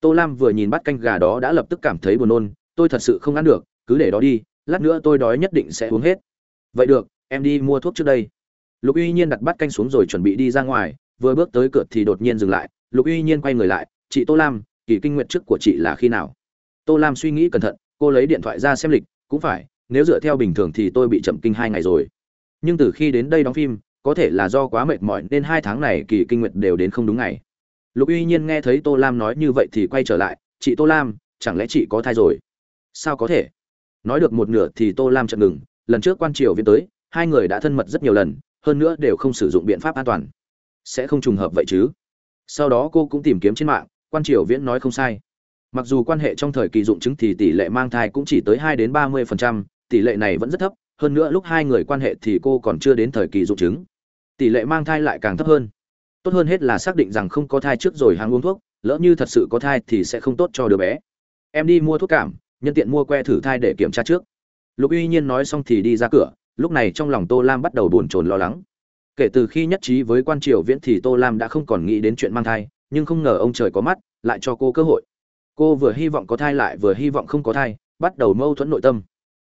tô lam vừa nhìn bát canh gà đó đã lập tức cảm thấy buồn nôn, tôi thật sự không ăn được, cứ để đó đi, lát nữa tôi đói nhất định sẽ uống hết. Vậy được, em đi mua thuốc trước đây. Lục uy nhiên đặt bát canh xuống rồi chuẩn bị đi ra ngoài, vừa bước tới cửa thì đột nhiên dừng lại. Lục uy nhiên quay người lại, chị tô lam, kỳ kinh nguyện trước của chị là khi nào? Tô lam suy nghĩ cẩn thận, cô lấy điện thoại ra xem lịch, cũng phải, nếu dựa theo bình thường thì tôi bị chậm kinh hai ngày rồi. Nhưng từ khi đến đây đóng phim, có thể là do quá mệt mỏi nên hai tháng này kỳ kinh nguyệt đều đến không đúng ngày lục uy nhiên nghe thấy tô lam nói như vậy thì quay trở lại, chị tô lam, chẳng lẽ chị có thai rồi? Sao có thể? Nói được một nửa thì tô lam chậm ngừng, lần trước quan triều viên tới, hai người đã thân mật rất nhiều lần, hơn nữa đều không sử dụng biện pháp an toàn. Sẽ không trùng hợp vậy chứ? Sau đó cô cũng tìm kiếm trên mạng, quan triều viễn nói không sai. Mặc dù quan hệ trong thời kỳ dụng chứng thì tỷ lệ mang thai cũng chỉ tới hai đến ba mươi phần trăm, tỷ lệ này vẫn rất thấp, hơn nữa lúc hai người quan hệ thì cô còn chưa đến thời kỳ dụng chứng. Tỷ lệ mang thai lại càng thấp hơn tốt hơn hết là xác định rằng không có thai trước rồi hàng uống thuốc, lỡ như thật sự có thai thì sẽ không tốt cho đứa bé. Em đi mua thuốc cảm, nhân tiện mua que thử thai để kiểm tra trước. Lục uy nhiên nói xong thì đi ra cửa, lúc này trong lòng tô lam bắt đầu bồn chồn lo lắng. Kể từ khi nhất trí với quan triều viễn thì tô lam đã không còn nghĩ đến chuyện mang thai, nhưng không ngờ ông trời có mắt, lại cho cô cơ hội. Cô vừa hy vọng có thai lại vừa hy vọng không có thai, bắt đầu mâu thuẫn nội tâm.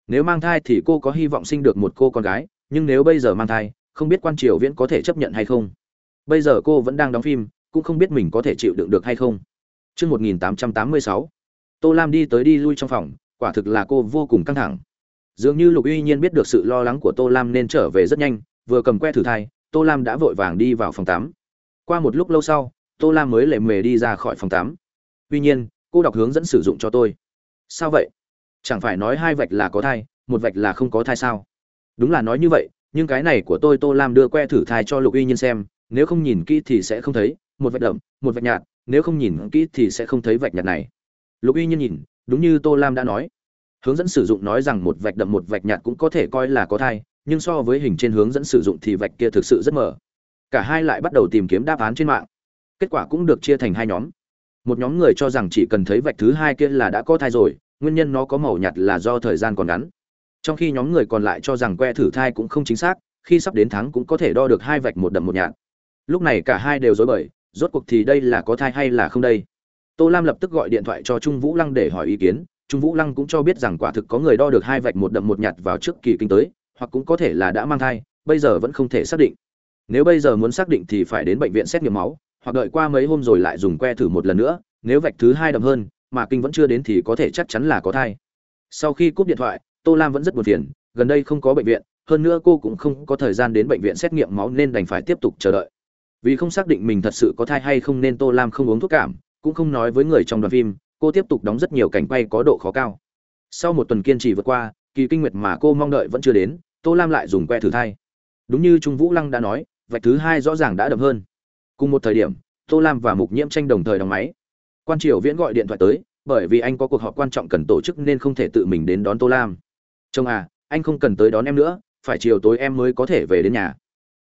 Nếu mang thai thì cô có hy vọng sinh được một cô con gái, nhưng nếu bây giờ mang thai, không biết quan triều viễn có thể chấp nhận hay không bây giờ cô vẫn đang đóng phim cũng không biết mình có thể chịu đựng được hay không Trước 1886, Tô Lam đi tới đi lui trong phòng, quả thực là cô vô cùng căng thẳng. Dường như Lục Uy Nhiên biết được sự lo lắng của Tô Lam nên trở về rất nhanh, vừa cầm que thử thai, Tô Lam đã vội vàng đi vào phòng tắm. Qua một lúc lâu sau, Tô Lam mới lề mề đi ra khỏi phòng tắm. Tuy nhiên, cô đọc hướng dẫn sử dụng cho tôi. Sao vậy? Chẳng phải nói hai vạch là có thai, một vạch là không có thai sao? Đúng là nói như vậy, nhưng cái này của tôi Tô Lam đưa que thử thai cho Lục Uy Nhiên xem, nếu không nhìn kỹ thì sẽ không thấy, một vạch đậm, một vạch nhạt, nếu không nhìn kỹ thì sẽ không thấy vạch nhạt này. Lục Uy Nhiên nhìn, đúng như Tô Lam đã nói. Hướng dẫn sử dụng nói rằng một vạch đậm một vạch nhạt cũng có thể coi là có thai, nhưng so với hình trên hướng dẫn sử dụng thì vạch kia thực sự rất mờ. Cả hai lại bắt đầu tìm kiếm đáp án trên mạng. Kết quả cũng được chia thành hai nhóm. Một nhóm người cho rằng chỉ cần thấy vạch thứ hai kia là đã có thai rồi, nguyên nhân nó có màu nhạt là do thời gian còn ngắn. Trong khi nhóm người còn lại cho rằng que thử thai cũng không chính xác, khi sắp đến tháng cũng có thể đo được hai vạch một đậm một nhạt. Lúc này cả hai đều rối bời, rốt cuộc thì đây là có thai hay là không đây? Tô Lam lập tức gọi điện thoại cho Trung Vũ Lăng để hỏi ý kiến, Trung Vũ Lăng cũng cho biết rằng quả thực có người đo được hai vạch một đậm một nhạt vào trước kỳ kinh tới, hoặc cũng có thể là đã mang thai, bây giờ vẫn không thể xác định. Nếu bây giờ muốn xác định thì phải đến bệnh viện xét nghiệm máu, hoặc đợi qua mấy hôm rồi lại dùng que thử một lần nữa, nếu vạch thứ hai đậm hơn, mà kinh vẫn chưa đến thì có thể chắc chắn là có thai. Sau khi cúp điện thoại, Tô Lam vẫn rất buồn phiền, gần đây không có bệnh viện, hơn nữa cô cũng không có thời gian đến bệnh viện xét nghiệm máu nên đành phải tiếp tục chờ đợi. Vì không xác định mình thật sự có thai hay không nên Tô Lam không uống thuốc cảm, cũng không nói với người trong đoàn phim, cô tiếp tục đóng rất nhiều cảnh quay có độ khó cao. Sau một tuần kiên trì vượt qua, kỳ kinh nguyệt mà cô mong đợi vẫn chưa đến, Tô Lam lại dùng que thử thai. Đúng như Trung Vũ Lăng đã nói, vạch thứ hai rõ ràng đã đậm hơn. Cùng một thời điểm, Tô Lam và Mục Nhiễm tranh đồng thời đóng máy. Quan Triều Viễn gọi điện thoại tới, bởi vì anh có cuộc họp quan trọng cần tổ chức nên không thể tự mình đến đón Tô Lam. Chồng à, anh không cần tới đón em nữa, phải chiều tối em mới có thể về đến nhà.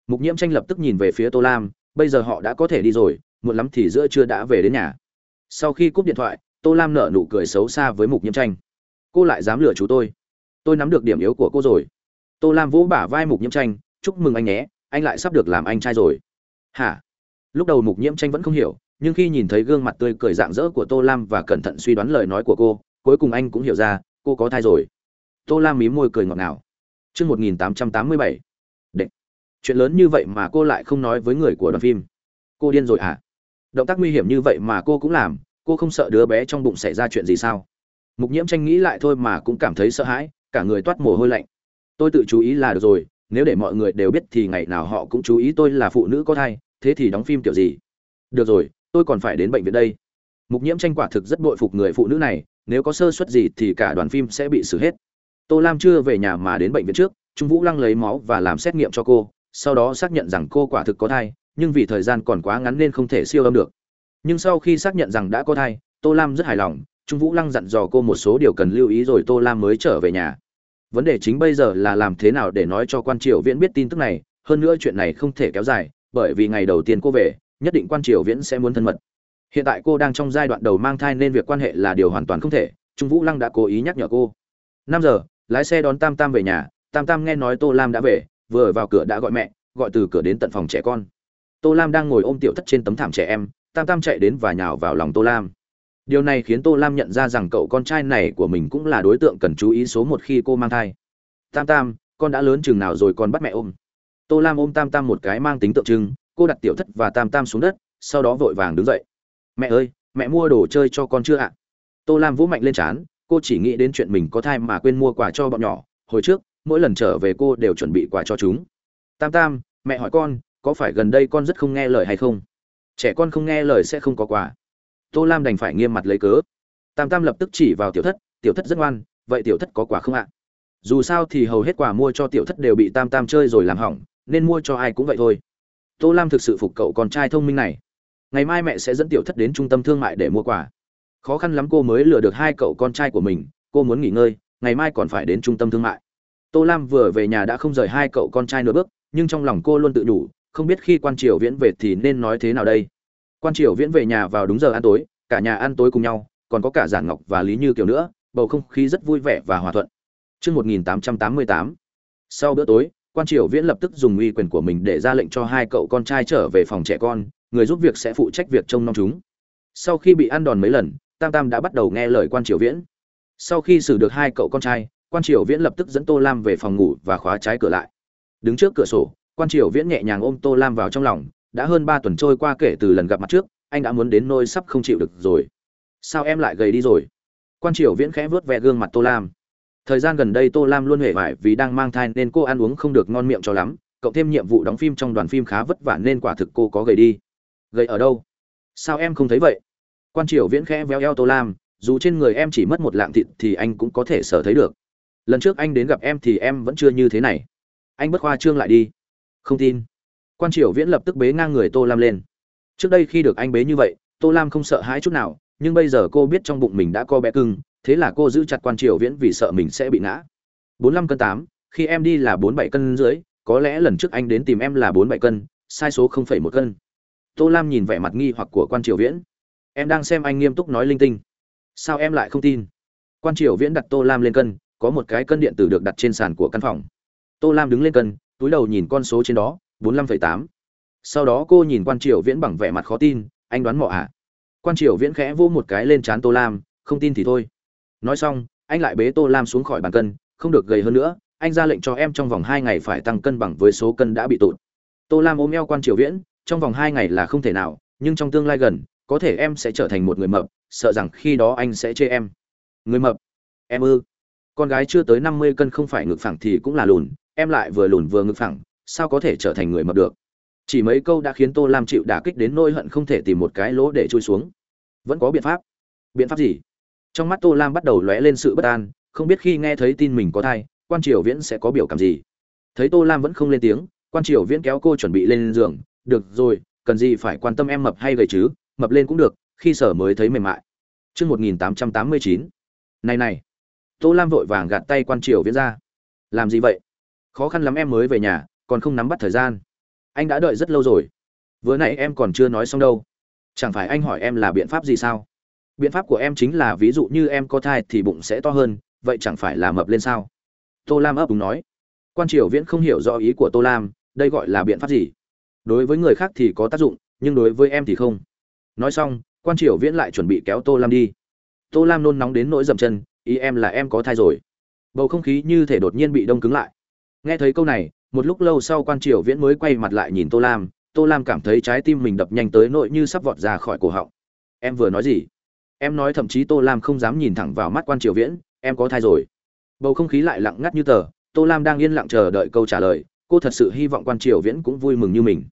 Mục Nhiễm tranh lập tức nhìn về phía Tô Lam, bây giờ họ đã có thể đi rồi, muộn lắm thì giữa trưa đã về đến nhà. Sau khi cúp điện thoại, Tô Lam nở nụ cười xấu xa với Mục Nhiễm tranh. Cô lại dám lừa chú tôi. Tôi nắm được điểm yếu của cô rồi. Tô Lam vỗ bả vai Mục Nhiễm tranh, chúc mừng anh nhé, anh lại sắp được làm anh trai rồi. Hả? Lúc đầu Mục Nhiễm tranh vẫn không hiểu, nhưng khi nhìn thấy gương mặt tươi cười rạng rỡ của tô lam và cẩn thận suy đoán lời nói của cô cuối cùng anh cũng hiểu ra cô có thai rồi tô lam mím môi cười ngọt ngào chương một nghìn tám trăm tám mươi bảy Đệ chuyện lớn như vậy mà cô lại không nói với người của đoàn phim. Cô điên rồi à động tác nguy hiểm như vậy mà cô cũng làm, cô không sợ đứa bé trong bụng xảy ra chuyện gì sao? Mục nhiễm tranh nghĩ lại thôi mà cũng cảm thấy sợ hãi, cả người toát mồ hôi lạnh. Tôi tự chú ý là được rồi, nếu để mọi người đều biết thì ngày nào họ cũng chú ý tôi là phụ nữ có thai, thế thì đóng phim kiểu gì? Được rồi, tôi còn phải đến bệnh viện đây. Mục nhiễm tranh quả thực rất bội phục người phụ nữ này, nếu có sơ suất gì thì cả đoàn phim sẽ bị xử hết. Tô lam chưa về nhà mà đến bệnh viện trước, trung vũ lăng lấy máu và làm xét nghiệm cho cô sau đó xác nhận rằng cô quả thực có thai, nhưng vì thời gian còn quá ngắn nên không thể siêu âm được. Nhưng sau khi xác nhận rằng đã có thai, tô lam rất hài lòng, trung vũ lăng dặn dò cô một số điều cần lưu ý rồi tô lam mới trở về nhà. Vấn đề chính bây giờ là làm thế nào để nói cho quan triều viễn biết tin tức này, hơn nữa chuyện này không thể kéo dài, bởi vì ngày đầu tiên cô về, nhất định quan triều viễn sẽ muốn thân mật. Hiện tại cô đang trong giai đoạn đầu mang thai nên việc quan hệ là điều hoàn toàn không thể, trung vũ lăng đã cố ý nhắc nhở cô. Năm giờ, lái xe đón tam tam về nhà, tam tam nghe nói tô lam đã về vừa vào cửa đã gọi mẹ, gọi từ cửa đến tận phòng trẻ con. Tô lam đang ngồi ôm tiểu thất trên tấm thảm trẻ em, tam tam chạy đến và nhào vào lòng tô lam. Điều này khiến tô lam nhận ra rằng cậu con trai này của mình cũng là đối tượng cần chú ý số một khi cô mang thai. Tam tam, con đã lớn chừng nào rồi còn bắt mẹ ôm. Tô lam ôm tam tam một cái mang tính tượng trưng, cô đặt tiểu thất và tam tam xuống đất, sau đó vội vàng đứng dậy. Mẹ ơi, mẹ mua đồ chơi cho con chưa ạ? Tô lam vỗ mạnh lên trán, cô chỉ nghĩ đến chuyện mình có thai mà quên mua quà cho bọn nhỏ. Hồi trước mỗi lần trở về cô đều chuẩn bị quà cho chúng. Tam tam, mẹ hỏi con, có phải gần đây con rất không nghe lời hay không? Trẻ con không nghe lời sẽ không có quà. Tô lam đành phải nghiêm mặt lấy cớ. Tam tam lập tức chỉ vào tiểu thất tiểu thất rất ngoan, vậy tiểu thất có quà không ạ? Dù sao thì hầu hết quà mua cho tiểu thất đều bị tam tam chơi rồi làm hỏng, nên mua cho ai cũng vậy thôi. Tô lam thực sự phục cậu con trai thông minh này. Ngày mai mẹ sẽ dẫn tiểu thất đến trung tâm thương mại để mua quà. Khó khăn lắm cô mới lừa được hai cậu con trai của mình, cô muốn nghỉ ngơi, ngày mai còn phải đến trung tâm thương mại tô lam vừa về nhà đã không rời hai cậu con trai nửa bước nhưng trong lòng cô luôn tự đủ không biết khi quan triều viễn về thì nên nói thế nào đây quan triều viễn về nhà vào đúng giờ ăn tối cả nhà ăn tối cùng nhau còn có cả giản ngọc và lý như kiều nữa bầu không khí rất vui vẻ và hòa thuận Chương 1888. Sau bữa tối, quan triều viễn lập tức dùng uy quyền của mình để ra lệnh cho hai cậu con trai trở về phòng trẻ con, người giúp việc sẽ phụ trách việc trông nom chúng. Sau khi bị ăn đòn mấy lần, Tam Tam đã bắt đầu nghe lời quan triều viễn. Sau khi xử được hai cậu con trai, quan triều viễn lập tức dẫn Tô Lam về phòng ngủ và khóa trái cửa lại. Đứng trước cửa sổ, quan triều viễn nhẹ nhàng ôm Tô Lam vào trong lòng, đã hơn ba tuần trôi qua kể từ lần gặp mặt trước, anh đã muốn đến nôi sắp không chịu được rồi. Sao em lại gầy đi rồi? Quan triều viễn khẽ vuốt ve gương mặt Tô Lam thời gian gần đây tô lam luôn hề vải vì đang mang thai nên cô ăn uống không được ngon miệng cho lắm cộng thêm nhiệm vụ đóng phim trong đoàn phim khá vất vả nên quả thực cô có gầy đi gầy ở đâu sao em không thấy vậy quan triều viễn khẽ véo eo tô lam dù trên người em chỉ mất một lạng thịt thì anh cũng có thể sở thấy được lần trước anh đến gặp em thì em vẫn chưa như thế này. Anh bất khoa trương lại đi. Không tin. Quan triều viễn lập tức bế ngang người tô lam lên. Trước đây khi được anh bế như vậy, tô lam không sợ hãi chút nào, nhưng bây giờ cô biết trong bụng mình đã co bé cưng, thế là cô giữ chặt quan triều viễn vì sợ mình sẽ bị ngã. Bốn mươi cân tám, khi em đi là bốn bảy cân dưới có lẽ lần trước anh đến tìm em là bốn bảy cân, sai số không phẩy một cân. Tô lam nhìn vẻ mặt nghi hoặc của quan triều viễn. Em đang xem anh nghiêm túc nói linh tinh. Sao em lại không tin? Quan triều viễn đặt tô lam lên cân có một cái cân điện tử được đặt trên sàn của căn phòng. Tô lam đứng lên cân, túi đầu nhìn con số trên đó, bốn mươi lăm tám. Sau đó cô nhìn quan triều viễn bằng vẻ mặt khó tin, anh đoán mọ à quan triều viễn khẽ vô một cái lên trán tô lam, không tin thì thôi. Nói xong, anh lại bế tô lam xuống khỏi bàn cân, không được gầy hơn nữa, anh ra lệnh cho em trong vòng hai ngày phải tăng cân bằng với số cân đã bị tụt. Tô lam ôm eo quan triều viễn, trong vòng hai ngày là không thể nào, nhưng trong tương lai gần, có thể em sẽ trở thành một người mập, sợ rằng khi đó anh sẽ chê em. Người mập? Em ư? Con gái chưa tới năm mươi cân không phải ngực phẳng thì cũng là lùn, em lại vừa lùn vừa ngực phẳng, sao có thể trở thành người mập được? Chỉ mấy câu đã khiến tô lam chịu đả kích đến nỗi hận không thể tìm một cái lỗ để trôi xuống. Vẫn có biện pháp. Biện pháp gì? Trong mắt tô lam bắt đầu lóe lên sự bất an, không biết khi nghe thấy tin mình có thai, quan triều viễn sẽ có biểu cảm gì? Thấy tô lam vẫn không lên tiếng, quan triều viễn kéo cô chuẩn bị lên giường. Được rồi, cần gì phải quan tâm em mập hay gầy chứ? Mập lên cũng được, khi sở mới thấy mềm mại. Trước 1889. Này này. Tô Lam vội vàng gạt tay quan triều viễn ra. Làm gì vậy? Khó khăn lắm em mới về nhà, còn không nắm bắt thời gian. Anh đã đợi rất lâu rồi. Vừa nãy em còn chưa nói xong đâu. Chẳng phải anh hỏi em là biện pháp gì sao? biện pháp của em chính là ví dụ như em có thai thì bụng sẽ to hơn vậy chẳng phải là mập lên sao tô lam ấp úng nói quan triều viễn không hiểu rõ ý của tô lam đây gọi là biện pháp gì đối với người khác thì có tác dụng nhưng đối với em thì không nói xong quan triều viễn lại chuẩn bị kéo tô lam đi tô lam nôn nóng đến nỗi dậm chân ý em là em có thai rồi. Bầu không khí như thể đột nhiên bị đông cứng lại. Nghe thấy câu này, một lúc lâu sau quan triều viễn mới quay mặt lại nhìn tô lam. Tô lam cảm thấy trái tim mình đập nhanh tới nỗi như sắp vọt ra khỏi cổ họng. Em vừa nói gì? Em nói thậm chí tô lam không dám nhìn thẳng vào mắt quan triều viễn, em có thai rồi. Bầu không khí lại lặng ngắt như tờ, tô lam đang yên lặng chờ đợi câu trả lời. Cô thật sự hy vọng quan triều viễn cũng vui mừng như mình.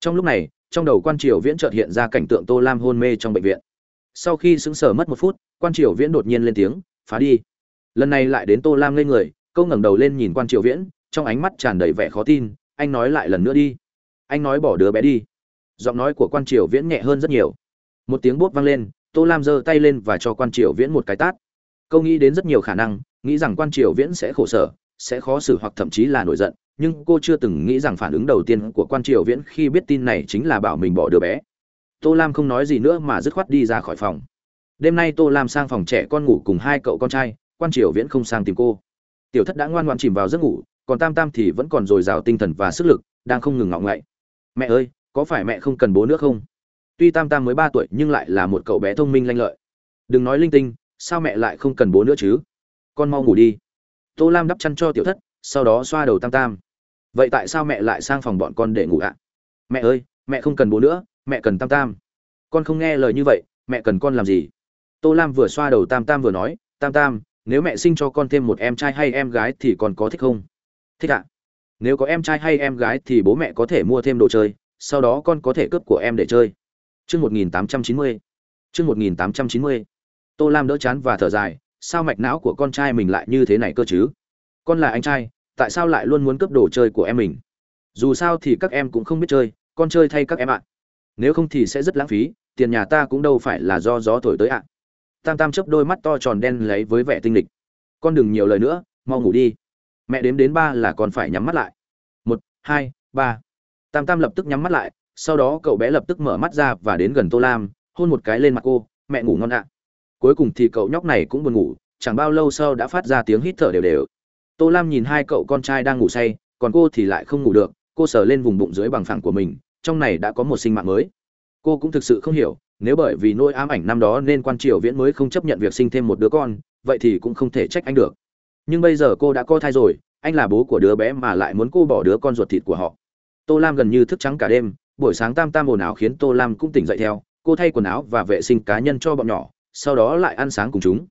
Trong lúc này, trong đầu quan triều viễn chợt hiện ra cảnh tượng tô lam hôn mê trong bệnh viện. Sau khi sững sờ mất một phút, quan triều viễn đột nhiên lên tiếng phá đi. Lần này lại đến tô lam lên người, câu ngẩng đầu lên nhìn quan triều viễn, trong ánh mắt tràn đầy vẻ khó tin, anh nói lại lần nữa đi. Anh nói bỏ đứa bé đi. Giọng nói của quan triều viễn nhẹ hơn rất nhiều. Một tiếng bốt vang lên, tô lam giơ tay lên và cho quan triều viễn một cái tát. Câu nghĩ đến rất nhiều khả năng, nghĩ rằng quan triều viễn sẽ khổ sở, sẽ khó xử hoặc thậm chí là nổi giận, nhưng cô chưa từng nghĩ rằng phản ứng đầu tiên của quan triều viễn khi biết tin này chính là bảo mình bỏ đứa bé. Tô lam không nói gì nữa mà dứt khoát đi ra khỏi phòng đêm nay tô lam sang phòng trẻ con ngủ cùng hai cậu con trai, quan triều viễn không sang tìm cô. Tiểu thất đã ngoan ngoan chìm vào giấc ngủ, còn tam tam thì vẫn còn dồi dào tinh thần và sức lực, đang không ngừng ngọng ngậy. Mẹ ơi, có phải mẹ không cần bố nữa không? Tuy tam tam mới ba tuổi nhưng lại là một cậu bé thông minh lanh lợi. Đừng nói linh tinh, sao mẹ lại không cần bố nữa chứ? Con mau ngủ đi. Tô lam đắp chăn cho tiểu thất, sau đó xoa đầu tam tam. Vậy tại sao mẹ lại sang phòng bọn con để ngủ ạ? Mẹ ơi, mẹ không cần bố nữa, mẹ cần tam tam. Con không nghe lời như vậy, mẹ cần con làm gì? Tô lam vừa xoa đầu tam tam vừa nói tam tam nếu mẹ sinh cho con thêm một em trai hay em gái thì con có thích không thích ạ nếu có em trai hay em gái thì bố mẹ có thể mua thêm đồ chơi sau đó con có thể cướp của em để chơi Chương 1890. Chương 1890. Tô Lam đỡ chán và thở dài, sao mạch não của con trai mình lại như thế này cơ chứ? Con là anh trai, tại sao lại luôn muốn cướp đồ chơi của em mình? Dù sao thì các em cũng không biết chơi, con chơi thay các em ạ. Nếu không thì sẽ rất lãng phí, tiền nhà ta cũng đâu phải là do gió thổi tới ạ. Tam Tam chớp đôi mắt to tròn đen lấy với vẻ tinh lịch. Con đừng nhiều lời nữa, mau ngủ đi. Mẹ đếm đến ba là con phải nhắm mắt lại. Một, hai, ba. Tam Tam lập tức nhắm mắt lại, sau đó cậu bé lập tức mở mắt ra và đến gần tô lam hôn một cái lên mặt cô mẹ ngủ ngon ạ cuối cùng thì cậu nhóc này cũng buồn ngủ chẳng bao lâu sau đã phát ra tiếng hít thở đều đều tô lam nhìn hai cậu con trai đang ngủ say còn cô thì lại không ngủ được cô sờ lên vùng bụng dưới bằng phẳng của mình trong này đã có một sinh mạng mới cô cũng thực sự không hiểu nếu bởi vì nỗi ám ảnh năm đó nên quan triều viễn mới không chấp nhận việc sinh thêm một đứa con, vậy thì cũng không thể trách anh được. Nhưng bây giờ cô đã có thai rồi, anh là bố của đứa bé mà lại muốn cô bỏ đứa con ruột thịt của họ. Tô lam gần như thức trắng cả đêm, buổi sáng tam tam ồn ào khiến tô lam cũng tỉnh dậy theo, cô thay quần áo và vệ sinh cá nhân cho bọn nhỏ, sau đó lại ăn sáng cùng chúng.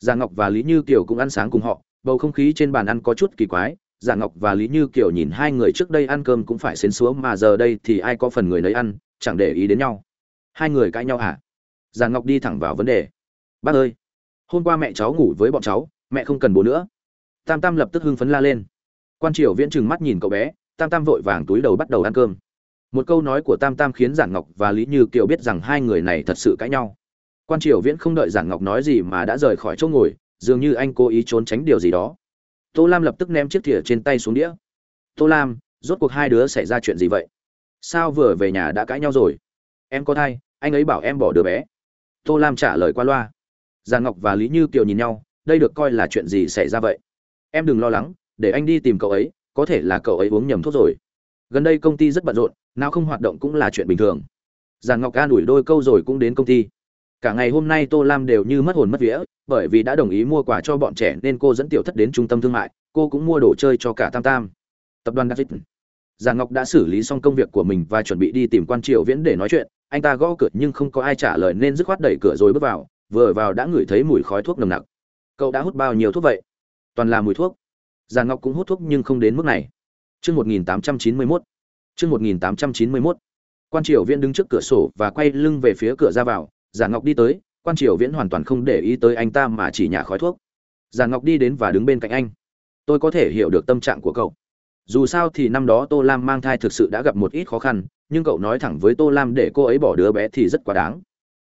Già ngọc và lý như kiều cũng ăn sáng cùng họ, bầu không khí trên bàn ăn có chút kỳ quái, già ngọc và lý như kiều nhìn hai người trước đây ăn cơm cũng phải xến xúa mà giờ đây thì ai có phần người nấy ăn, chẳng để ý đến nhau hai người cãi nhau hả? Giàn ngọc đi thẳng vào vấn đề. Bác ơi, hôm qua mẹ cháu ngủ với bọn cháu, mẹ không cần bố nữa. Tam tam lập tức hưng phấn la lên. Quan triều viễn trừng mắt nhìn cậu bé, tam tam vội vàng túi đầu bắt đầu ăn cơm. Một câu nói của tam tam khiến giản ngọc và lý như kiều biết rằng hai người này thật sự cãi nhau. Quan triều viễn không đợi giản ngọc nói gì mà đã rời khỏi chỗ ngồi, dường như anh cố ý trốn tránh điều gì đó. Tô lam lập tức ném chiếc thìa trên tay xuống đĩa. Tô lam, rốt cuộc hai đứa xảy ra chuyện gì vậy? Sao vừa về nhà đã cãi nhau rồi? Em có thai, anh ấy bảo em bỏ đứa bé. Tô lam trả lời qua loa. Giàn ngọc và lý như kiều nhìn nhau, đây được coi là chuyện gì xảy ra vậy? Em đừng lo lắng, để anh đi tìm cậu ấy, có thể là cậu ấy uống nhầm thuốc rồi. Gần đây công ty rất bận rộn, nào không hoạt động cũng là chuyện bình thường. Giàn ngọc ca đuổi đôi câu rồi cũng đến công ty. Cả ngày hôm nay tô lam đều như mất hồn mất vía, bởi vì đã đồng ý mua quà cho bọn trẻ nên cô dẫn tiểu thất đến trung tâm thương mại, cô cũng mua đồ chơi cho cả tam tam. Tập đoàn david giàn ngọc đã xử lý xong công việc của mình và chuẩn bị đi tìm quan triều viễn để nói chuyện anh ta gõ cửa nhưng không có ai trả lời nên dứt khoát đẩy cửa rồi bước vào vừa vào đã ngửi thấy mùi khói thuốc nồng nặc cậu đã hút bao nhiêu thuốc vậy toàn là mùi thuốc giàn ngọc cũng hút thuốc nhưng không đến mức này Chương 1891. Chương 1891. Quan Triều Viễn đứng trước cửa sổ và quay lưng về phía cửa ra vào, Giản Ngọc đi tới, Quan Triều Viễn hoàn toàn không để ý tới anh ta mà chỉ nhả khói thuốc. Giản Ngọc đi đến và đứng bên cạnh anh. Tôi có thể hiểu được tâm trạng của cậu. Dù sao thì năm đó Tô Lam mang thai thực sự đã gặp một ít khó khăn, nhưng cậu nói thẳng với Tô Lam để cô ấy bỏ đứa bé thì rất quá đáng.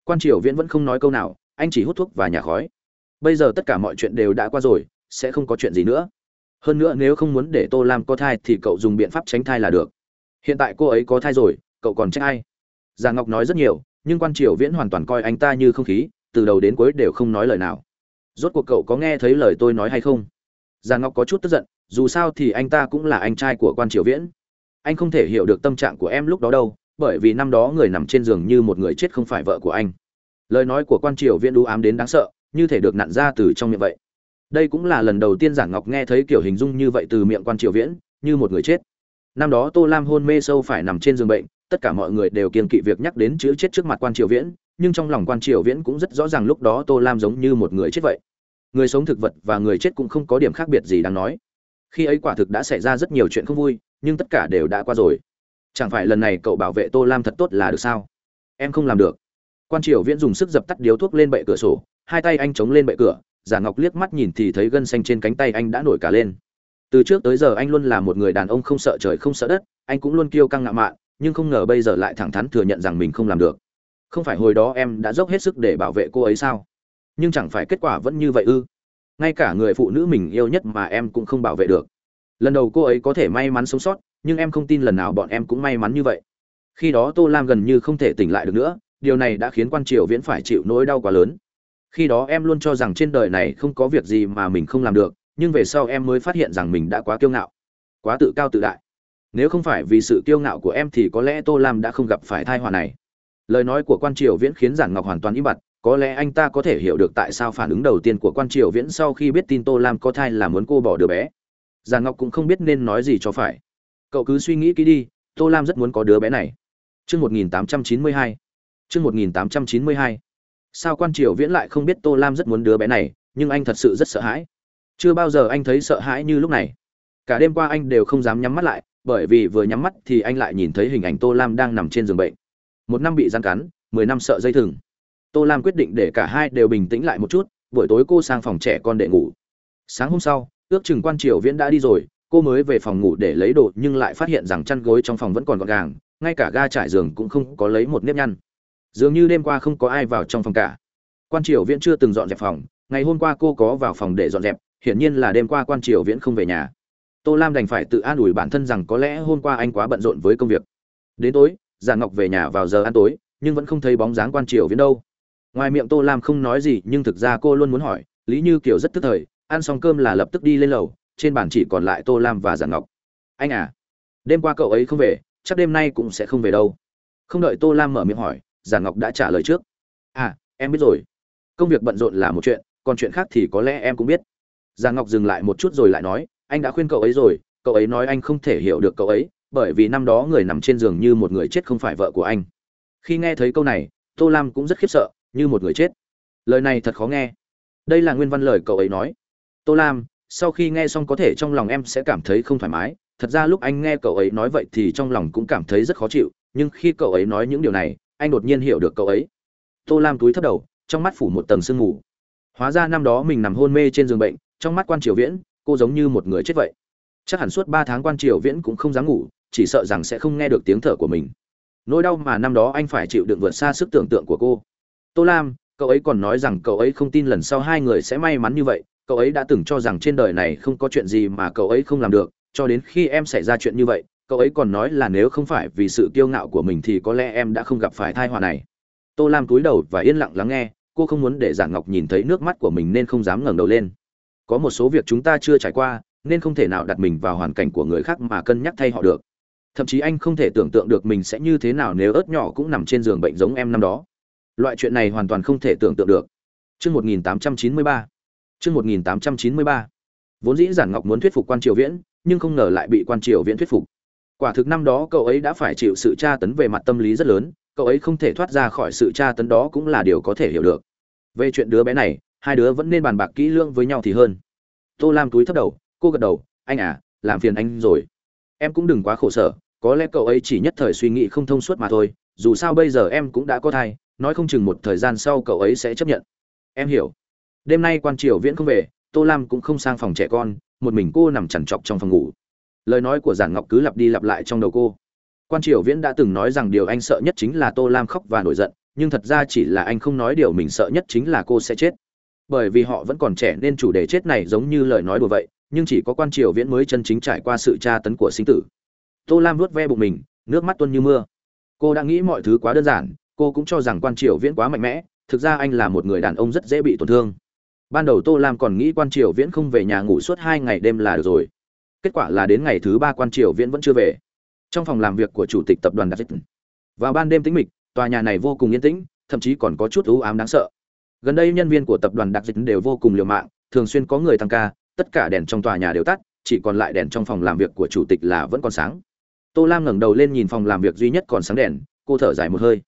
Quan Triều Viễn vẫn không nói câu nào, anh chỉ hút thuốc và nhả khói. Bây giờ tất cả mọi chuyện đều đã qua rồi, sẽ không có chuyện gì nữa. Hơn nữa nếu không muốn để tô lam có thai thì cậu dùng biện pháp tránh thai là được. Hiện tại cô ấy có thai rồi cậu còn trách ai? Già ngọc nói rất nhiều nhưng quan triều viễn hoàn toàn coi anh ta như không khí từ đầu đến cuối đều không nói lời nào. Rốt cuộc cậu có nghe thấy lời tôi nói hay không? Già ngọc có chút tức giận dù sao thì anh ta cũng là anh trai của quan triều viễn anh không thể hiểu được tâm trạng của em lúc đó đâu, bởi vì năm đó người nằm trên giường như một người chết không phải vợ của anh. Lời nói của quan triều viễn đũ ám đến đáng sợ, như thể được nặn ra từ trong miệng vậy. Đây cũng là lần đầu tiên giản ngọc nghe thấy kiểu hình dung như vậy từ miệng quan triều viễn, như một người chết. Năm đó tô lam hôn mê sâu phải nằm trên giường bệnh, tất cả mọi người đều kiên kỵ việc nhắc đến chữ chết trước mặt quan triều viễn, nhưng trong lòng quan triều viễn cũng rất rõ ràng lúc đó tô lam giống như một người chết vậy. Người sống thực vật và người chết cũng không có điểm khác biệt gì đáng nói. Khi ấy quả thực đã xảy ra rất nhiều chuyện không vui nhưng tất cả đều đã qua rồi. Chẳng phải lần này cậu bảo vệ tô lam thật tốt là được sao? Em không làm được. Quan triều viễn dùng sức dập tắt điếu thuốc lên bệ cửa sổ, hai tay anh chống lên bệ cửa, giả ngọc liếc mắt nhìn thì thấy gân xanh trên cánh tay anh đã nổi cả lên. Từ trước tới giờ anh luôn là một người đàn ông không sợ trời không sợ đất, anh cũng luôn kiêu căng ngạo mạn, nhưng không ngờ bây giờ lại thẳng thắn thừa nhận rằng mình không làm được. Không phải hồi đó em đã dốc hết sức để bảo vệ cô ấy sao? Nhưng chẳng phải kết quả vẫn như vậy ư? Ngay cả người phụ nữ mình yêu nhất mà em cũng không bảo vệ được lần đầu cô ấy có thể may mắn sống sót, nhưng em không tin lần nào bọn em cũng may mắn như vậy. Khi đó tô lam gần như không thể tỉnh lại được nữa, điều này đã khiến quan triều viễn phải chịu nỗi đau quá lớn. Khi đó em luôn cho rằng trên đời này không có việc gì mà mình không làm được, nhưng về sau em mới phát hiện rằng mình đã quá kiêu ngạo, quá tự cao tự đại. Nếu không phải vì sự kiêu ngạo của em thì có lẽ tô lam đã không gặp phải thai họa này. Lời nói của quan triều viễn khiến giản ngọc hoàn toàn im bặt, có lẽ anh ta có thể hiểu được tại sao phản ứng đầu tiên của quan triều viễn sau khi biết tin tô lam có thai là muốn cô bỏ đứa bé giàn ngọc cũng không biết nên nói gì cho phải. Cậu cứ suy nghĩ kỹ đi, tô lam rất muốn có đứa bé này. Chương một nghìn tám trăm chín mươi hai. Chương một nghìn tám trăm chín mươi hai. Sao quan triều viễn lại không biết tô lam rất muốn đứa bé này, nhưng anh thật sự rất sợ hãi. Chưa bao giờ anh thấy sợ hãi như lúc này. Cả đêm qua anh đều không dám nhắm mắt lại, bởi vì vừa nhắm mắt thì anh lại nhìn thấy hình ảnh tô lam đang nằm trên giường bệnh. Một năm bị gian cắn, mười năm sợ dây thừng. Tô lam quyết định để cả hai đều bình tĩnh lại một chút, buổi tối cô sang phòng trẻ con để ngủ. Sáng hôm sau ước chừng quan triều viễn đã đi rồi, cô mới về phòng ngủ để lấy đồ nhưng lại phát hiện rằng chăn gối trong phòng vẫn còn gọn gàng, ngay cả ga trải giường cũng không có lấy một nếp nhăn. Dường như đêm qua không có ai vào trong phòng cả. Quan triều viễn chưa từng dọn dẹp phòng, ngày hôm qua cô có vào phòng để dọn dẹp, hiển nhiên là đêm qua quan triều viễn không về nhà. Tô lam đành phải tự an ủi bản thân rằng có lẽ hôm qua anh quá bận rộn với công việc. Đến tối giàn ngọc về nhà vào giờ ăn tối, nhưng vẫn không thấy bóng dáng quan triều viễn đâu. Ngoài miệng tô lam không nói gì, nhưng thực ra cô luôn muốn hỏi, lý như kiều rất tức thời ăn xong cơm là lập tức đi lên lầu, trên bàn chỉ còn lại tô lam và giản ngọc. Anh à đêm qua cậu ấy không về, chắc đêm nay cũng sẽ không về đâu. Không đợi tô lam mở miệng hỏi giản ngọc đã trả lời trước. À em biết rồi. Công việc bận rộn là một chuyện, còn chuyện khác thì có lẽ em cũng biết. Giản ngọc dừng lại một chút rồi lại nói, anh đã khuyên cậu ấy rồi, cậu ấy nói anh không thể hiểu được cậu ấy, bởi vì năm đó người nằm trên giường như một người chết không phải vợ của anh. Khi nghe thấy câu này, tô lam cũng rất khiếp sợ, như một người chết. Lời này thật khó nghe. Đây là nguyên văn lời cậu ấy nói tô lam, sau khi nghe xong có thể trong lòng em sẽ cảm thấy không thoải mái. Thật ra lúc anh nghe cậu ấy nói vậy thì trong lòng cũng cảm thấy rất khó chịu, nhưng khi cậu ấy nói những điều này, anh đột nhiên hiểu được cậu ấy. Tô lam túi thấp đầu, trong mắt phủ một tầng sương mù. Hóa ra năm đó mình nằm hôn mê trên giường bệnh, trong mắt quan triều viễn, cô giống như một người chết vậy. Chắc hẳn suốt ba tháng quan triều viễn cũng không dám ngủ, chỉ sợ rằng sẽ không nghe được tiếng thở của mình. Nỗi đau mà năm đó anh phải chịu đựng vượt xa sức tưởng tượng của cô. Tô lam, cậu ấy còn nói rằng cậu ấy không tin lần sau hai người sẽ may mắn như vậy cậu ấy đã từng cho rằng trên đời này không có chuyện gì mà cậu ấy không làm được, cho đến khi em xảy ra chuyện như vậy, cậu ấy còn nói là nếu không phải vì sự kiêu ngạo của mình thì có lẽ em đã không gặp phải thai họa này. Tô lam cúi đầu và yên lặng lắng nghe, cô không muốn để giản ngọc nhìn thấy nước mắt của mình nên không dám ngẩng đầu lên. Có một số việc chúng ta chưa trải qua, nên không thể nào đặt mình vào hoàn cảnh của người khác mà cân nhắc thay họ được. Thậm chí anh không thể tưởng tượng được mình sẽ như thế nào nếu ớt nhỏ cũng nằm trên giường bệnh giống em năm đó. Loại chuyện này hoàn toàn không thể tưởng tượng được. Trước 1893 chương 1893 vốn dĩ giản ngọc muốn thuyết phục quan triều viễn, nhưng không ngờ lại bị quan triều viễn thuyết phục. Quả thực năm đó cậu ấy đã phải chịu sự tra tấn về mặt tâm lý rất lớn, cậu ấy không thể thoát ra khỏi sự tra tấn đó cũng là điều có thể hiểu được. Về chuyện đứa bé này, hai đứa vẫn nên bàn bạc kỹ lưỡng với nhau thì hơn. Tô lam túi thấp đầu, cô gật đầu, anh à làm phiền anh rồi. Em cũng đừng quá khổ sở, có lẽ cậu ấy chỉ nhất thời suy nghĩ không thông suốt mà thôi, dù sao bây giờ em cũng đã có thai, nói không chừng một thời gian sau cậu ấy sẽ chấp nhận. Em hiểu đêm nay quan triều viễn không về, tô lam cũng không sang phòng trẻ con, một mình cô nằm chằn trọc trong phòng ngủ. Lời nói của giản ngọc cứ lặp đi lặp lại trong đầu cô. Quan triều viễn đã từng nói rằng điều anh sợ nhất chính là tô lam khóc và nổi giận, nhưng thật ra chỉ là anh không nói điều mình sợ nhất chính là cô sẽ chết. Bởi vì họ vẫn còn trẻ nên chủ đề chết này giống như lời nói đùa vậy, nhưng chỉ có quan triều viễn mới chân chính trải qua sự tra tấn của sinh tử. Tô lam vuốt ve bụng mình, nước mắt tuôn như mưa. Cô đã nghĩ mọi thứ quá đơn giản, cô cũng cho rằng quan triều viễn quá mạnh mẽ, thực ra anh là một người đàn ông rất dễ bị tổn thương ban đầu tô lam còn nghĩ quan triều viễn không về nhà ngủ suốt hai ngày đêm là được rồi. Kết quả là đến ngày thứ ba quan triều viễn vẫn chưa về. Trong phòng làm việc của chủ tịch tập đoàn đặc dịch vào ban đêm tĩnh mịch, tòa nhà này vô cùng yên tĩnh, thậm chí còn có chút ưu ám đáng sợ. Gần đây nhân viên của tập đoàn đặc dịch đều vô cùng liều mạng, thường xuyên có người tăng ca, tất cả đèn trong tòa nhà đều tắt, chỉ còn lại đèn trong phòng làm việc của chủ tịch là vẫn còn sáng. Tô lam ngẩng đầu lên nhìn phòng làm việc duy nhất còn sáng đèn, cô thở dài một hơi.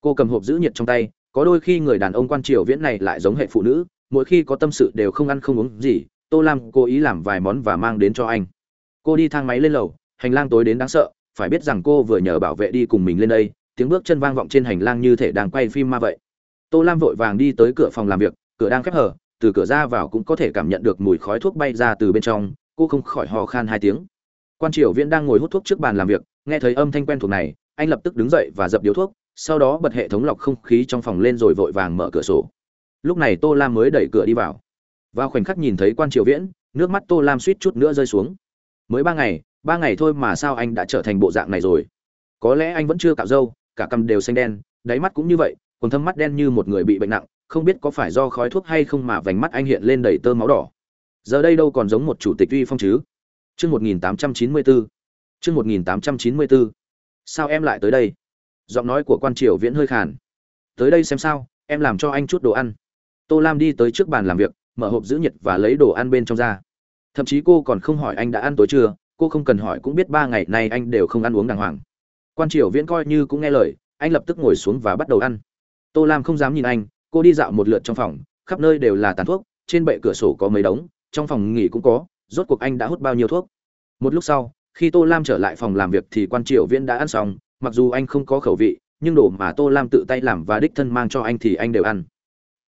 Cô cầm hộp giữ nhiệt trong tay, có đôi khi người đàn ông quan triều viễn này lại giống hệ phụ nữ mỗi khi có tâm sự đều không ăn không uống gì, tô lam cố ý làm vài món và mang đến cho anh. Cô đi thang máy lên lầu, hành lang tối đến đáng sợ, phải biết rằng cô vừa nhờ bảo vệ đi cùng mình lên đây, tiếng bước chân vang vọng trên hành lang như thể đang quay phim ma vậy. Tô lam vội vàng đi tới cửa phòng làm việc, cửa đang khép hở từ cửa ra vào cũng có thể cảm nhận được mùi khói thuốc bay ra từ bên trong, cô không khỏi hò khan hai tiếng. Quan triều viễn đang ngồi hút thuốc trước bàn làm việc, nghe thấy âm thanh quen thuộc này, anh lập tức đứng dậy và dập điếu thuốc, sau đó bật hệ thống lọc không khí trong phòng lên rồi vội vàng mở cửa sổ lúc này tô lam mới đẩy cửa đi vào. Vào khoảnh khắc nhìn thấy quan triều viễn, nước mắt tô lam suýt chút nữa rơi xuống. Mới ba ngày ba ngày thôi mà sao anh đã trở thành bộ dạng này rồi? Có lẽ anh vẫn chưa cạo râu, cả cằm đều xanh đen, đáy mắt cũng như vậy còn thâm mắt đen như một người bị bệnh nặng, không biết có phải do khói thuốc hay không mà vành mắt anh hiện lên đầy tơ máu đỏ. Giờ đây đâu còn giống một chủ tịch uy phong chứ? Chương một nghìn tám trăm chín mươi bốn chương một nghìn tám trăm chín mươi bốn sao em lại tới đây? Giọng nói của quan triều viễn hơi khàn. Tới đây xem sao, em làm cho anh chút đồ ăn tô lam đi tới trước bàn làm việc, mở hộp giữ nhiệt và lấy đồ ăn bên trong ra. Thậm chí cô còn không hỏi anh đã ăn tối chưa, cô không cần hỏi cũng biết ba ngày nay anh đều không ăn uống đàng hoàng. Quan triều viễn coi như cũng nghe lời, anh lập tức ngồi xuống và bắt đầu ăn. Tô lam không dám nhìn anh, cô đi dạo một lượt trong phòng, khắp nơi đều là tàn thuốc, trên bệ cửa sổ có mấy đống, trong phòng nghỉ cũng có, rốt cuộc anh đã hút bao nhiêu thuốc. Một lúc sau, khi tô lam trở lại phòng làm việc thì quan triều viễn đã ăn xong, mặc dù anh không có khẩu vị, nhưng đồ mà tô lam tự tay làm và đích thân mang cho anh thì anh đều ăn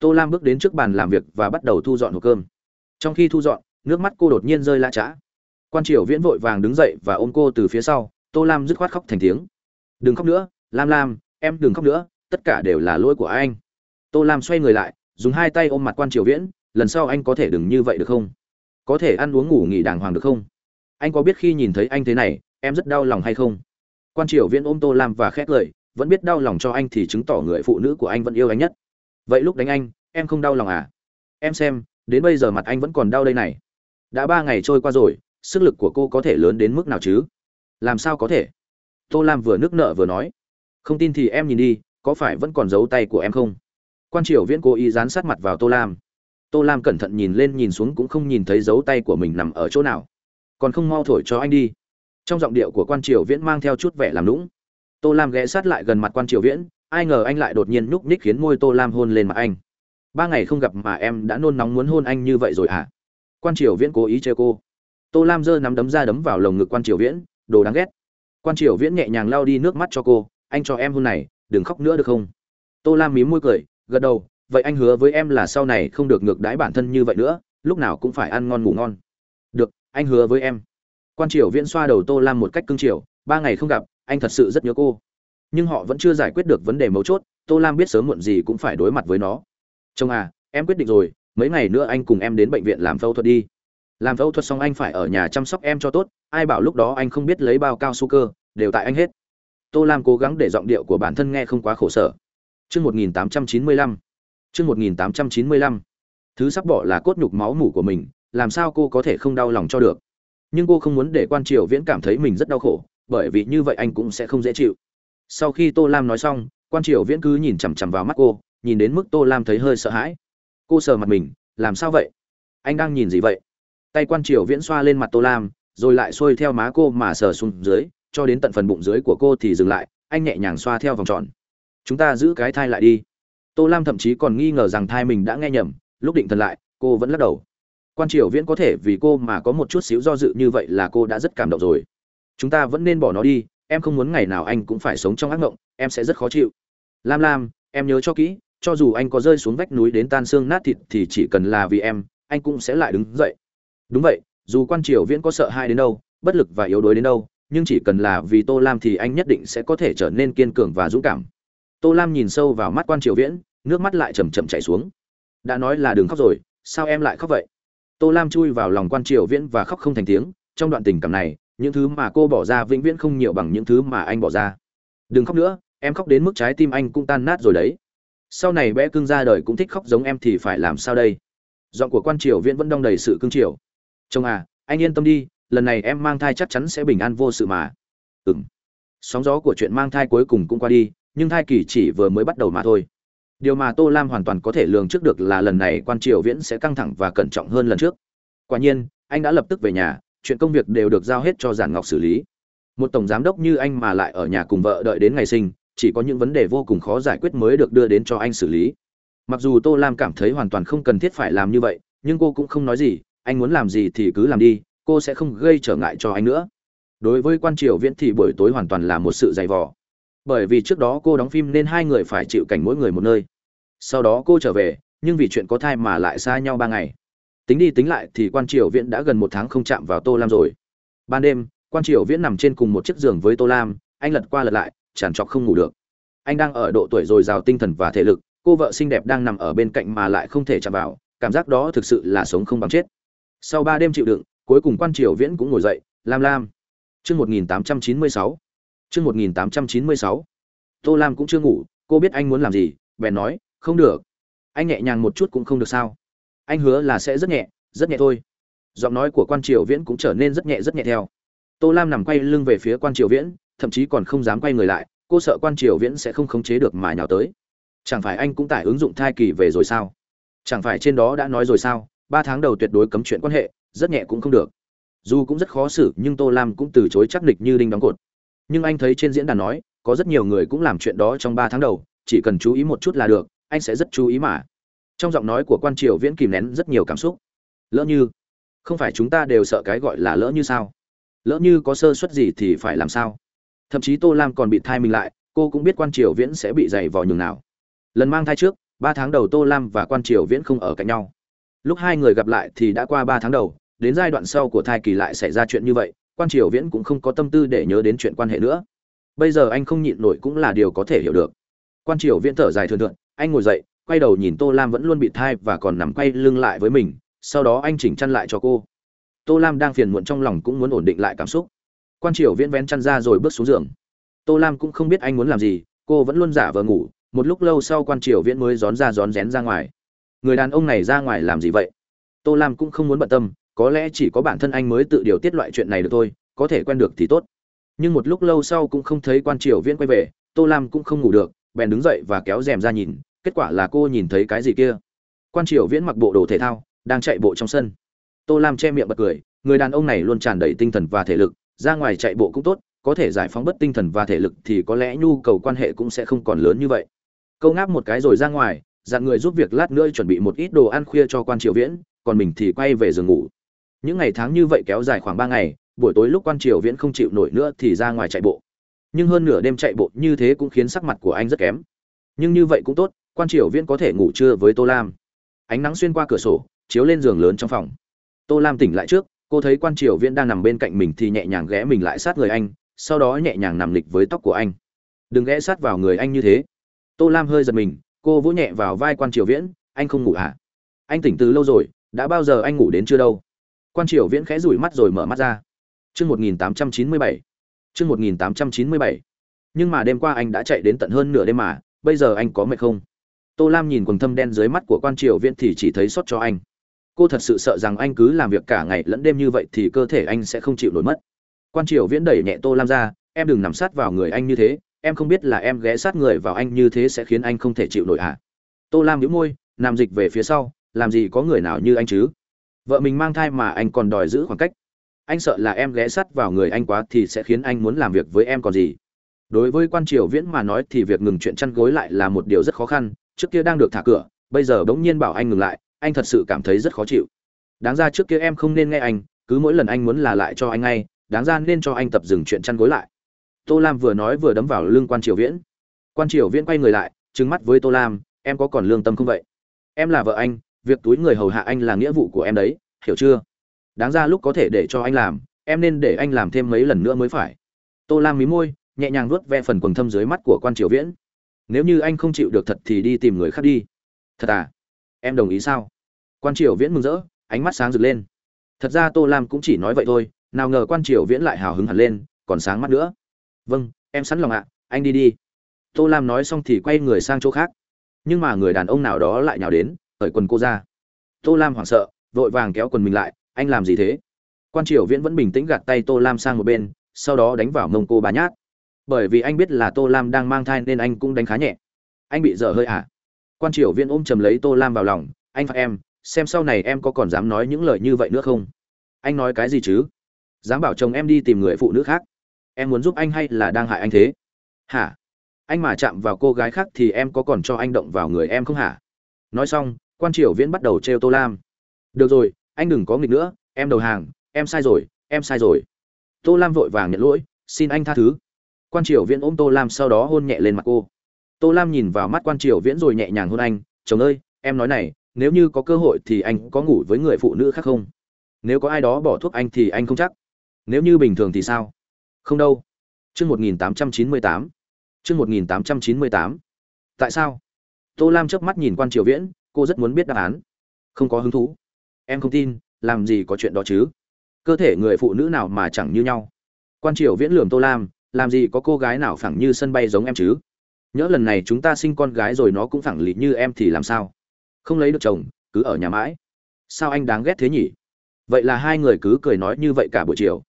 tô lam bước đến trước bàn làm việc và bắt đầu thu dọn hộp cơm. Trong khi thu dọn, nước mắt cô đột nhiên rơi lã chã quan triều viễn vội vàng đứng dậy và ôm cô từ phía sau, tô lam dứt khoát khóc thành tiếng. Đừng khóc nữa, lam lam, em đừng khóc nữa, tất cả đều là lỗi của anh. Tô lam xoay người lại, dùng hai tay ôm mặt quan triều viễn, lần sau anh có thể đừng như vậy được không? Có thể ăn uống ngủ nghỉ đàng hoàng được không? Anh có biết khi nhìn thấy anh thế này, em rất đau lòng hay không? Quan triều viễn ôm tô lam và khét lời vẫn biết đau lòng cho anh thì chứng tỏ người phụ nữ của anh vẫn yêu anh nhất vậy lúc đánh anh, em không đau lòng à? Em xem, đến bây giờ mặt anh vẫn còn đau đây này. Đã ba ngày trôi qua rồi, sức lực của cô có thể lớn đến mức nào chứ? Làm sao có thể? Tô lam vừa nước nợ vừa nói. Không tin thì em nhìn đi, có phải vẫn còn giấu tay của em không? Quan triều viễn cố ý dán sát mặt vào tô lam. Tô lam cẩn thận nhìn lên nhìn xuống cũng không nhìn thấy dấu tay của mình nằm ở chỗ nào. Còn không mau thổi cho anh đi. Trong giọng điệu của quan triều viễn mang theo chút vẻ làm lũng tô lam ghé sát lại gần mặt quan triều viễn ai ngờ anh lại đột nhiên nhúc nhích khiến môi tô lam hôn lên mặt anh. Ba ngày không gặp mà em đã nôn nóng muốn hôn anh như vậy rồi hả? Quan triều viễn cố ý chơi cô. Tô lam giơ nắm đấm ra đấm vào lồng ngực quan triều viễn, đồ đáng ghét. Quan triều viễn nhẹ nhàng lao đi nước mắt cho cô, anh cho em hôn này, đừng khóc nữa được không? Tô lam mím môi cười, gật đầu, vậy anh hứa với em là sau này không được ngược đãi bản thân như vậy nữa, lúc nào cũng phải ăn ngon ngủ ngon. Được, anh hứa với em. Quan triều viễn xoa đầu tô lam một cách cưng chiều, ba ngày không gặp, anh thật sự rất nhớ cô nhưng họ vẫn chưa giải quyết được vấn đề mấu chốt tô lam biết sớm muộn gì cũng phải đối mặt với nó chồng à em quyết định rồi mấy ngày nữa anh cùng em đến bệnh viện làm phẫu thuật đi làm phẫu thuật xong anh phải ở nhà chăm sóc em cho tốt ai bảo lúc đó anh không biết lấy bao cao su cơ đều tại anh hết tô lam cố gắng để giọng điệu của bản thân nghe không quá khổ sở Chương 1895. Chương 1895. Thứ sắp bỏ là cốt nhục máu mủ của mình, làm sao cô có thể không đau lòng cho được? Nhưng cô không muốn để Quan Triều Viễn cảm thấy mình rất đau khổ, bởi vì như vậy anh cũng sẽ không dễ chịu. Sau khi Tô Lam nói xong, Quan Triều Viễn cứ nhìn chằm chằm vào mắt cô, nhìn đến mức Tô Lam thấy hơi sợ hãi. Cô sờ mặt mình, làm sao vậy? Anh đang nhìn gì vậy? Tay Quan Triều Viễn xoa lên mặt Tô Lam, rồi lại xuôi theo má cô mà sờ xuống dưới, cho đến tận phần bụng dưới của cô thì dừng lại, anh nhẹ nhàng xoa theo vòng tròn chúng ta giữ cái thai lại đi tô lam thậm chí còn nghi ngờ rằng thai mình đã nghe nhầm lúc định thần lại cô vẫn lắc đầu quan triều viễn có thể vì cô mà có một chút xíu do dự như vậy là cô đã rất cảm động rồi chúng ta vẫn nên bỏ nó đi em không muốn ngày nào anh cũng phải sống trong ác mộng, em sẽ rất khó chịu. Lam lam, em nhớ cho kỹ, cho dù anh có rơi xuống vách núi đến tan xương nát thịt thì chỉ cần là vì em, anh cũng sẽ lại đứng dậy. Đúng vậy, dù quan triều viễn có sợ hai đến đâu, bất lực và yếu đuối đến đâu, nhưng chỉ cần là vì tô lam thì anh nhất định sẽ có thể trở nên kiên cường và dũng cảm. Tô lam nhìn sâu vào mắt quan triều viễn, nước mắt lại chầm chậm chảy xuống. Đã nói là đừng khóc rồi, sao em lại khóc vậy? Tô lam chui vào lòng quan triều viễn và khóc không thành tiếng, trong đoạn tình cảm này những thứ mà cô bỏ ra vĩnh viễn không nhiều bằng những thứ mà anh bỏ ra. Đừng khóc nữa, em khóc đến mức trái tim anh cũng tan nát rồi đấy. Sau này bé cưng ra đời cũng thích khóc giống em thì phải làm sao đây? Giọng của quan triều viễn vẫn đong đầy sự cưng triều. chồng à anh yên tâm đi, lần này em mang thai chắc chắn sẽ bình an vô sự mà. Ừ m sóng gió của chuyện mang thai cuối cùng cũng qua đi, nhưng thai kỳ chỉ vừa mới bắt đầu mà thôi. Điều mà tô lam hoàn toàn có thể lường trước được là lần này quan triều viễn sẽ căng thẳng và cẩn trọng hơn lần trước. Quả nhiên, anh đã lập tức về nhà chuyện công việc đều được giao hết cho giản ngọc xử lý. Một tổng giám đốc như anh mà lại ở nhà cùng vợ đợi đến ngày sinh, chỉ có những vấn đề vô cùng khó giải quyết mới được đưa đến cho anh xử lý. Mặc dù tô lam cảm thấy hoàn toàn không cần thiết phải làm như vậy, nhưng cô cũng không nói gì, anh muốn làm gì thì cứ làm đi, cô sẽ không gây trở ngại cho anh nữa. Đối với quan triều viễn thì buổi tối hoàn toàn là một sự dày vò. Bởi vì trước đó cô đóng phim nên hai người phải chịu cảnh mỗi người một nơi. Sau đó cô trở về, nhưng vì chuyện có thai mà lại xa nhau ba ngày tính đi tính lại thì quan triều viễn đã gần một tháng không chạm vào tô lam rồi ban đêm quan triều viễn nằm trên cùng một chiếc giường với tô lam anh lật qua lật lại tràn trọc không ngủ được anh đang ở độ tuổi dồi dào tinh thần và thể lực cô vợ xinh đẹp đang nằm ở bên cạnh mà lại không thể chạm vào cảm giác đó thực sự là sống không bằng chết sau ba đêm chịu đựng cuối cùng quan triều viễn cũng ngồi dậy lam lam chương một nghìn tám trăm chín mươi sáu Chương 1896. Tô Lam cũng chưa ngủ, cô biết anh muốn làm gì, bèn nói, "Không được." Anh nhẹ nhàng một chút cũng không được sao? Anh hứa là sẽ rất nhẹ, rất nhẹ thôi. Giọng nói của Quan Triều Viễn cũng trở nên rất nhẹ rất nhẹ theo. Tô Lam nằm quay lưng về phía Quan Triều Viễn, thậm chí còn không dám quay người lại, cô sợ Quan Triều Viễn sẽ không khống chế được mà nhào tới. chẳng phải anh cũng tải ứng dụng thai kỳ về rồi sao chẳng phải trên đó đã nói rồi sao ba tháng đầu tuyệt đối cấm chuyện quan hệ rất nhẹ cũng không được dù cũng rất khó xử nhưng tô lam cũng từ chối chắc nịch như đinh đóng cột nhưng anh thấy trên diễn đàn nói có rất nhiều người cũng làm chuyện đó trong ba tháng đầu chỉ cần chú ý một chút là được anh sẽ rất chú ý mà trong giọng nói của quan triều viễn kìm nén rất nhiều cảm xúc. Lỡ như, không phải chúng ta đều sợ cái gọi là lỡ như sao? Lỡ như có sơ suất gì thì phải làm sao? Thậm chí tô lam còn bị thai mình lại, cô cũng biết quan triều viễn sẽ bị dày vò nhường nào. Lần mang thai trước, ba tháng đầu tô lam và quan triều viễn không ở cạnh nhau. Lúc hai người gặp lại thì đã qua ba tháng đầu, đến giai đoạn sau của thai kỳ lại xảy ra chuyện như vậy, quan triều viễn cũng không có tâm tư để nhớ đến chuyện quan hệ nữa. Bây giờ anh không nhịn nổi cũng là điều có thể hiểu được. Quan triều viễn thở dài thường thượng anh ngồi dậy quay đầu nhìn tô lam vẫn luôn bị thai và còn nằm quay lưng lại với mình, sau đó anh chỉnh chăn lại cho cô. Tô lam đang phiền muộn trong lòng cũng muốn ổn định lại cảm xúc. Quan triều viễn vén chăn ra rồi bước xuống giường. Tô lam cũng không biết anh muốn làm gì, cô vẫn luôn giả vờ ngủ, một lúc lâu sau quan triều viễn mới rón ra rón rén ra ngoài. Người đàn ông này ra ngoài làm gì vậy? Tô lam cũng không muốn bận tâm, có lẽ chỉ có bản thân anh mới tự điều tiết loại chuyện này được thôi, có thể quen được thì tốt. Nhưng một lúc lâu sau cũng không thấy quan triều viễn quay về, tô lam cũng không ngủ được, bèn đứng dậy và kéo rèm ra nhìn kết quả là cô nhìn thấy cái gì kia? Quan triều viễn mặc bộ đồ thể thao, đang chạy bộ trong sân. Tô lam che miệng bật cười, người đàn ông này luôn tràn đầy tinh thần và thể lực, ra ngoài chạy bộ cũng tốt, có thể giải phóng bất tinh thần và thể lực thì có lẽ nhu cầu quan hệ cũng sẽ không còn lớn như vậy. Câu ngáp một cái rồi ra ngoài, dặn người giúp việc lát nữa chuẩn bị một ít đồ ăn khuya cho quan triều viễn, còn mình thì quay về giường ngủ. Những ngày tháng như vậy kéo dài khoảng ba ngày, buổi tối lúc quan triều viễn không chịu nổi nữa thì ra ngoài chạy bộ. Nhưng hơn nửa đêm chạy bộ như thế cũng khiến sắc mặt của anh rất kém. Nhưng như vậy cũng tốt quan triều viễn có thể ngủ trưa với tô lam. Ánh nắng xuyên qua cửa sổ, chiếu lên giường lớn trong phòng. Tô lam tỉnh lại trước, cô thấy quan triều viễn đang nằm bên cạnh mình thì nhẹ nhàng ghé mình lại sát người anh, sau đó nhẹ nhàng nằm lịch với tóc của anh. Đừng ghé sát vào người anh như thế. Tô lam hơi giật mình, cô vỗ nhẹ vào vai quan triều viễn, anh không ngủ à anh tỉnh từ lâu rồi, đã bao giờ anh ngủ đến chưa đâu? Quan triều viễn khẽ rủi mắt rồi mở mắt ra. Chương một nghìn tám trăm chín mươi bảy, chương một nghìn tám trăm chín mươi bảy. Nhưng mà đêm qua anh đã chạy đến tận hơn nửa đêm mà, bây giờ anh có mệt không? Tô lam nhìn quần thâm đen dưới mắt của quan triều viễn thì chỉ thấy sót cho anh. Cô thật sự sợ rằng anh cứ làm việc cả ngày lẫn đêm như vậy thì cơ thể anh sẽ không chịu nổi mất. Quan triều viễn đẩy nhẹ tô lam ra, em đừng nằm sát vào người anh như thế, em không biết là em ghé sát người vào anh như thế sẽ khiến anh không thể chịu nổi à? tô lam nhíu môi nằm dịch về phía sau, làm gì có người nào như anh chứ? Vợ mình mang thai mà anh còn đòi giữ khoảng cách. Anh sợ là em ghé sát vào người anh quá thì sẽ khiến anh muốn làm việc với em còn gì. Đối với quan triều viễn mà nói thì việc ngừng chuyện chăn gối lại là một điều rất khó khăn trước kia đang được thả cửa, bây giờ bỗng nhiên bảo anh ngừng lại, anh thật sự cảm thấy rất khó chịu. Đáng ra trước kia em không nên nghe anh, cứ mỗi lần anh muốn là lại cho anh ngay, đáng ra nên cho anh tập dừng chuyện chăn gối lại. Tô lam vừa nói vừa đấm vào lưng quan triều viễn. Quan triều viễn quay người lại, trừng mắt với tô lam, em có còn lương tâm không vậy? Em là vợ anh, việc túi người hầu hạ anh là nghĩa vụ của em đấy, hiểu chưa? Đáng ra lúc có thể để cho anh làm, em nên để anh làm thêm mấy lần nữa mới phải. Tô lam mí môi, nhẹ nhàng vuốt ve phần quần thâm dưới mắt của quan triều viễn nếu như anh không chịu được thật thì đi tìm người khác đi. Thật à? Em đồng ý sao? Quan triều viễn mừng rỡ, ánh mắt sáng rực lên. Thật ra tô lam cũng chỉ nói vậy thôi, nào ngờ quan triều viễn lại hào hứng hẳn lên, còn sáng mắt nữa. Vâng em sẵn lòng ạ, anh đi đi. Tô lam nói xong thì quay người sang chỗ khác. Nhưng mà người đàn ông nào đó lại nhào đến, cởi quần cô ra. Tô lam hoảng sợ, vội vàng kéo quần mình lại, anh làm gì thế? Quan triều viễn vẫn bình tĩnh gạt tay tô lam sang một bên, sau đó đánh vào mông cô bà nhát bởi vì anh biết là tô lam đang mang thai nên anh cũng đánh khá nhẹ. Anh bị dở hơi à? Quan triều viên ôm chầm lấy tô lam vào lòng, anh phạt em, xem sau này em có còn dám nói những lời như vậy nữa không? Anh nói cái gì chứ? Dám bảo chồng em đi tìm người phụ nữ khác. Em muốn giúp anh hay là đang hại anh thế? Hả? Anh mà chạm vào cô gái khác thì em có còn cho anh động vào người em không hả? Nói xong, quan triều viễn bắt đầu trêu tô lam. Được rồi, anh đừng có nghịch nữa, em đầu hàng, em sai rồi, em sai rồi. Tô lam vội vàng nhận lỗi, xin anh tha thứ quan triều viễn ôm tô lam sau đó hôn nhẹ lên mặt cô. Tô lam nhìn vào mắt quan triều viễn rồi nhẹ nhàng hôn anh, chồng ơi, em nói này, nếu như có cơ hội thì anh có ngủ với người phụ nữ khác không? Nếu có ai đó bỏ thuốc anh thì anh không chắc. Nếu như bình thường thì sao? Không đâu. Chương một nghìn tám trăm chín mươi tám. Chương một nghìn tám trăm chín mươi tám. Tại sao? Tô lam chớp mắt nhìn quan triều viễn, cô rất muốn biết đáp án. Không có hứng thú. Em không tin, làm gì có chuyện đó chứ? Cơ thể người phụ nữ nào mà chẳng như nhau? Quan triều viễn lườm tô lam làm gì có cô gái nào phẳng như sân bay giống em chứ? Nhỡ lần này chúng ta sinh con gái rồi nó cũng phẳng lì như em thì làm sao? Không lấy được chồng, cứ ở nhà mãi. Sao anh đáng ghét thế nhỉ? Vậy là hai người cứ cười nói như vậy cả buổi chiều.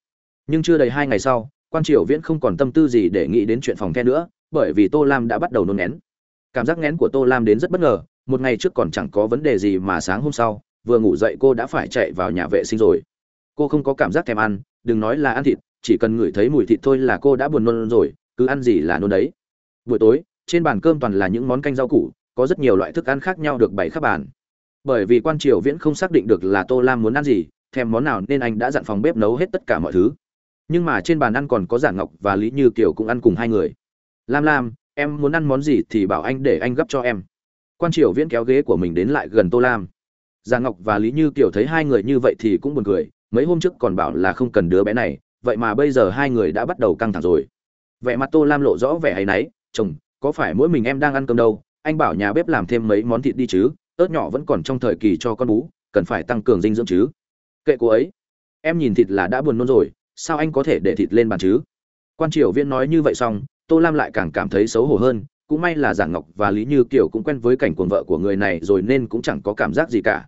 Nhưng chưa đầy hai ngày sau, quan triều viễn không còn tâm tư gì để nghĩ đến chuyện phòng the nữa, bởi vì tô lam đã bắt đầu nôn nén cảm giác ngén của tô lam đến rất bất ngờ, một ngày trước còn chẳng có vấn đề gì mà sáng hôm sau, vừa ngủ dậy cô đã phải chạy vào nhà vệ sinh rồi. Cô không có cảm giác thèm ăn, đừng nói là ăn thịt chỉ cần ngửi thấy mùi thịt thôi là cô đã buồn nôn rồi, cứ ăn gì là nôn đấy. Buổi tối, trên bàn cơm toàn là những món canh rau củ, có rất nhiều loại thức ăn khác nhau được bày khắp bàn. Bởi vì quan triều viễn không xác định được là tô lam muốn ăn gì, thèm món nào nên anh đã dặn phòng bếp nấu hết tất cả mọi thứ. Nhưng mà trên bàn ăn còn có giản ngọc và lý như kiều cũng ăn cùng hai người. Lam lam, em muốn ăn món gì thì bảo anh để anh gấp cho em. Quan triều viễn kéo ghế của mình đến lại gần tô lam. Giản ngọc và lý như kiều thấy hai người như vậy thì cũng buồn cười, mấy hôm trước còn bảo là không cần đứa bé này vậy mà bây giờ hai người đã bắt đầu căng thẳng rồi. Vẻ mặt tô lam lộ rõ vẻ hay náy, chồng, có phải mỗi mình em đang ăn cơm đâu? Anh bảo nhà bếp làm thêm mấy món thịt đi chứ, ớt nhỏ vẫn còn trong thời kỳ cho con bú, cần phải tăng cường dinh dưỡng chứ. Kệ cô ấy, em nhìn thịt là đã buồn nôn rồi, sao anh có thể để thịt lên bàn chứ? Quan triều viễn nói như vậy xong, tô lam lại càng cảm thấy xấu hổ hơn, cũng may là giảng ngọc và lý như kiều cũng quen với cảnh cuồng vợ của người này rồi nên cũng chẳng có cảm giác gì cả.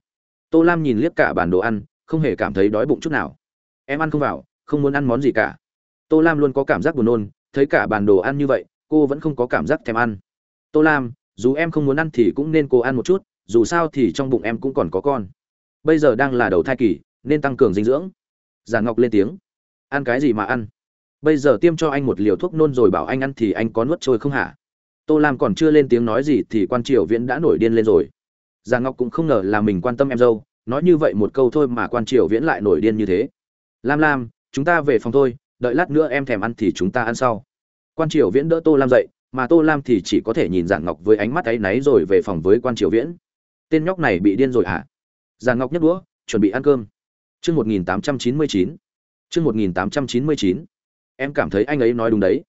Tô lam nhìn liếc cả bản đồ ăn, không hề cảm thấy đói bụng chút nào. Em ăn không vào không muốn ăn món gì cả. Tô lam luôn có cảm giác buồn nôn, thấy cả bản đồ ăn như vậy, cô vẫn không có cảm giác thèm ăn. Tô lam, dù em không muốn ăn thì cũng nên cô ăn một chút, dù sao thì trong bụng em cũng còn có con. Bây giờ đang là đầu thai kỳ, nên tăng cường dinh dưỡng. Giản ngọc lên tiếng. Ăn cái gì mà ăn? Bây giờ tiêm cho anh một liều thuốc nôn rồi bảo anh ăn thì anh có nuốt trôi không hả? Tô lam còn chưa lên tiếng nói gì thì quan triều viễn đã nổi điên lên rồi. Già ngọc cũng không ngờ là mình quan tâm em dâu, nói như vậy một câu thôi mà quan triều viễn lại nổi điên như thế. Lam lam chúng ta về phòng thôi, đợi lát nữa em thèm ăn thì chúng ta ăn sau. Quan triều viễn đỡ tô lam dậy, mà tô lam thì chỉ có thể nhìn giản ngọc với ánh mắt áy náy rồi về phòng với quan triều viễn. Tên nhóc này bị điên rồi hả? Giản ngọc nhấc đũa, chuẩn bị ăn cơm. Chương một nghìn tám trăm chín mươi chín. Chương một nghìn tám trăm chín mươi chín. Em cảm thấy anh ấy nói đúng đấy.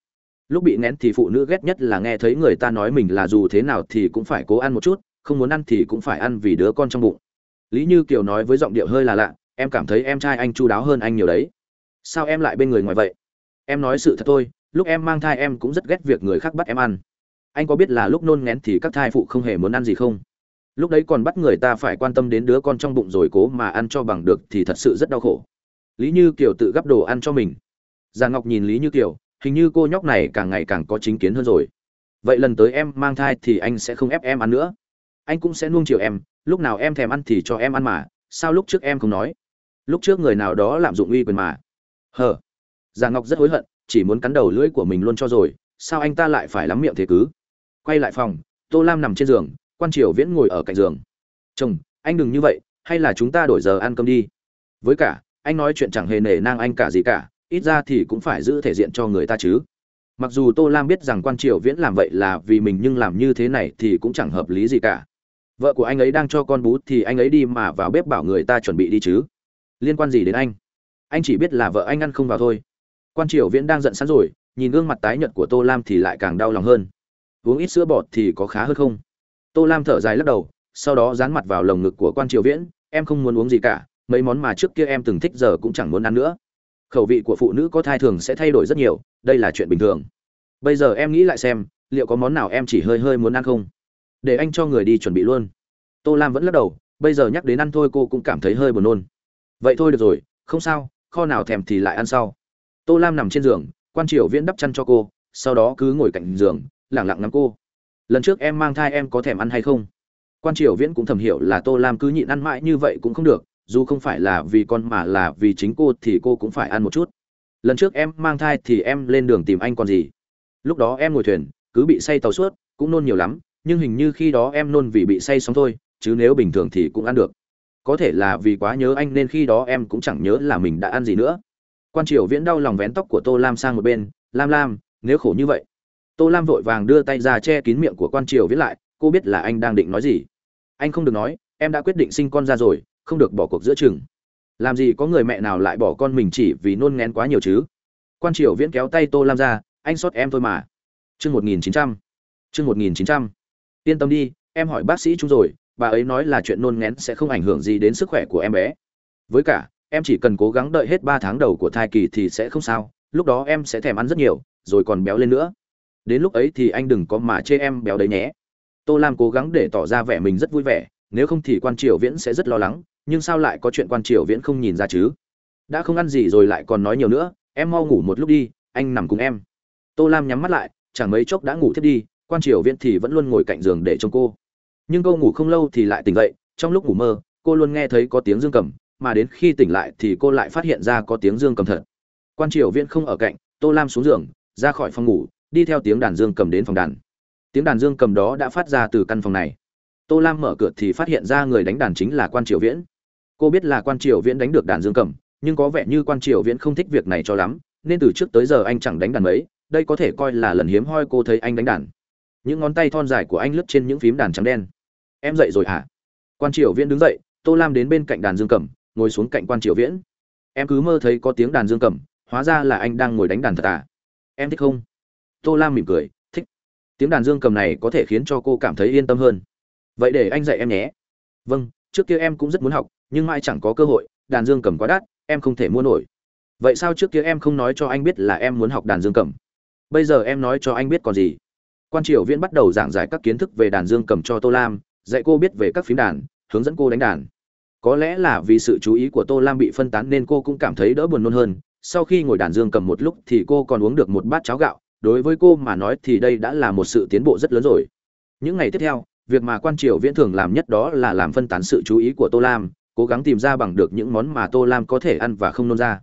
Lúc bị nén thì phụ nữ ghét nhất là nghe thấy người ta nói mình là dù thế nào thì cũng phải cố ăn một chút, không muốn ăn thì cũng phải ăn vì đứa con trong bụng. Lý như kiều nói với giọng điệu hơi là lạ, em cảm thấy em trai anh chu đáo hơn anh nhiều đấy sao em lại bên người ngoài vậy? Em nói sự thật thôi, lúc em mang thai em cũng rất ghét việc người khác bắt em ăn. Anh có biết là lúc nôn ngén thì các thai phụ không hề muốn ăn gì không? Lúc đấy còn bắt người ta phải quan tâm đến đứa con trong bụng rồi cố mà ăn cho bằng được thì thật sự rất đau khổ. Lý như kiều tự gắp đồ ăn cho mình. Già ngọc nhìn lý như kiều, hình như cô nhóc này càng ngày càng có chính kiến hơn rồi. Vậy lần tới em mang thai thì anh sẽ không ép em ăn nữa. Anh cũng sẽ nuông chiều em, lúc nào em thèm ăn thì cho em ăn mà, sao lúc trước em không nói? Lúc trước người nào đó lạm dụng uy quyền mà hờ. Già ngọc rất hối hận, chỉ muốn cắn đầu lưỡi của mình luôn cho rồi, sao anh ta lại phải lắm miệng thế cứ? Quay lại phòng, tô lam nằm trên giường, quan triều viễn ngồi ở cạnh giường. Chồng, anh đừng như vậy, hay là chúng ta đổi giờ ăn cơm đi? Với cả, anh nói chuyện chẳng hề nể nang anh cả gì cả, ít ra thì cũng phải giữ thể diện cho người ta chứ. Mặc dù tô lam biết rằng quan triều viễn làm vậy là vì mình nhưng làm như thế này thì cũng chẳng hợp lý gì cả. Vợ của anh ấy đang cho con bú thì anh ấy đi mà vào bếp bảo người ta chuẩn bị đi chứ. Liên quan gì đến anh? Anh chỉ biết là vợ anh ăn không vào thôi. Quan triều viễn đang giận sẵn rồi, nhìn gương mặt tái nhợt của tô lam thì lại càng đau lòng hơn. Uống ít sữa bọt thì có khá hơn không? Tô lam thở dài lắc đầu, sau đó dán mặt vào lồng ngực của quan triều viễn, em không muốn uống gì cả, mấy món mà trước kia em từng thích giờ cũng chẳng muốn ăn nữa. Khẩu vị của phụ nữ có thai thường sẽ thay đổi rất nhiều, đây là chuyện bình thường. Bây giờ em nghĩ lại xem, liệu có món nào em chỉ hơi hơi muốn ăn không? Để anh cho người đi chuẩn bị luôn. Tô lam vẫn lắc đầu, bây giờ nhắc đến ăn thôi cô cũng cảm thấy hơi buồn nôn. Vậy thôi được rồi, không sao kho nào thèm thì lại ăn sau. Tô lam nằm trên giường, quan triều viễn đắp chăn cho cô, sau đó cứ ngồi cạnh giường, lẳng lặng ngắm cô. Lần trước em mang thai em có thèm ăn hay không? Quan triều viễn cũng thầm hiểu là tô lam cứ nhịn ăn mãi như vậy cũng không được, dù không phải là vì con mà là vì chính cô thì cô cũng phải ăn một chút. Lần trước em mang thai thì em lên đường tìm anh còn gì? Lúc đó em ngồi thuyền, cứ bị say tàu suốt, cũng nôn nhiều lắm, nhưng hình như khi đó em nôn vì bị say sóng thôi, chứ nếu bình thường thì cũng ăn được có thể là vì quá nhớ anh nên khi đó em cũng chẳng nhớ là mình đã ăn gì nữa. Quan triều viễn đau lòng vén tóc của tô lam sang một bên, lam lam, nếu khổ như vậy. Tô lam vội vàng đưa tay ra che kín miệng của quan triều viễn lại, cô biết là anh đang định nói gì? Anh không được nói, em đã quyết định sinh con ra rồi, không được bỏ cuộc giữa chừng. Làm gì có người mẹ nào lại bỏ con mình chỉ vì nôn ngén quá nhiều chứ? Quan triều viễn kéo tay tô lam ra, anh xót em thôi mà. Chương một nghìn chín trăm, chương một nghìn chín trăm. Yên tâm đi, em hỏi bác sĩ chúng rồi bà ấy nói là chuyện nôn ngén sẽ không ảnh hưởng gì đến sức khỏe của em bé. Với cả, em chỉ cần cố gắng đợi hết ba tháng đầu của thai kỳ thì sẽ không sao, lúc đó em sẽ thèm ăn rất nhiều, rồi còn béo lên nữa. Đến lúc ấy thì anh đừng có mà chê em béo đấy nhé. Tô lam cố gắng để tỏ ra vẻ mình rất vui vẻ, nếu không thì quan triều viễn sẽ rất lo lắng, nhưng sao lại có chuyện quan triều viễn không nhìn ra chứ? Đã không ăn gì rồi lại còn nói nhiều nữa, em mau ngủ một lúc đi, anh nằm cùng em. Tô lam nhắm mắt lại, chẳng mấy chốc đã ngủ thiếp đi, quan triều viễn thì vẫn luôn ngồi cạnh giường để trông cô nhưng cô ngủ không lâu thì lại tỉnh dậy, trong lúc ngủ mơ, cô luôn nghe thấy có tiếng dương cầm, mà đến khi tỉnh lại thì cô lại phát hiện ra có tiếng dương cầm thật. Quan triều viễn không ở cạnh, tô lam xuống giường, ra khỏi phòng ngủ, đi theo tiếng đàn dương cầm đến phòng đàn. Tiếng đàn dương cầm đó đã phát ra từ căn phòng này. Tô lam mở cửa thì phát hiện ra người đánh đàn chính là quan triều viễn. Cô biết là quan triều viễn đánh được đàn dương cầm, nhưng có vẻ như quan triều viễn không thích việc này cho lắm, nên từ trước tới giờ anh chẳng đánh đàn mấy, đây có thể coi là lần hiếm hoi cô thấy anh đánh đàn. Những ngón tay thon dài của anh lướt trên những phím đàn trắng đen em dậy rồi hả quan triều viễn đứng dậy, tô lam đến bên cạnh đàn dương cầm ngồi xuống cạnh quan triều viễn. Em cứ mơ thấy có tiếng đàn dương cầm hóa ra là anh đang ngồi đánh đàn thật à? Em thích không? Tô lam mỉm cười, thích. Tiếng đàn dương cầm này có thể khiến cho cô cảm thấy yên tâm hơn. Vậy để anh dạy em nhé. Vâng trước kia em cũng rất muốn học, nhưng mai chẳng có cơ hội, đàn dương cầm quá đắt, em không thể mua nổi. Vậy sao trước kia em không nói cho anh biết là em muốn học đàn dương cầm bây giờ em nói cho anh biết còn gì? Quan triều viễn bắt đầu giảng giải các kiến thức về đàn dương cầm cho tô lam dạy cô biết về các phím đàn, hướng dẫn cô đánh đàn. Có lẽ là vì sự chú ý của tô lam bị phân tán nên cô cũng cảm thấy đỡ buồn nôn hơn. Sau khi ngồi đàn dương cầm một lúc thì cô còn uống được một bát cháo gạo. Đối với cô mà nói thì đây đã là một sự tiến bộ rất lớn rồi. Những ngày tiếp theo, việc mà quan triều viễn thường làm nhất đó là làm phân tán sự chú ý của tô lam, cố gắng tìm ra bằng được những món mà tô lam có thể ăn và không nôn ra.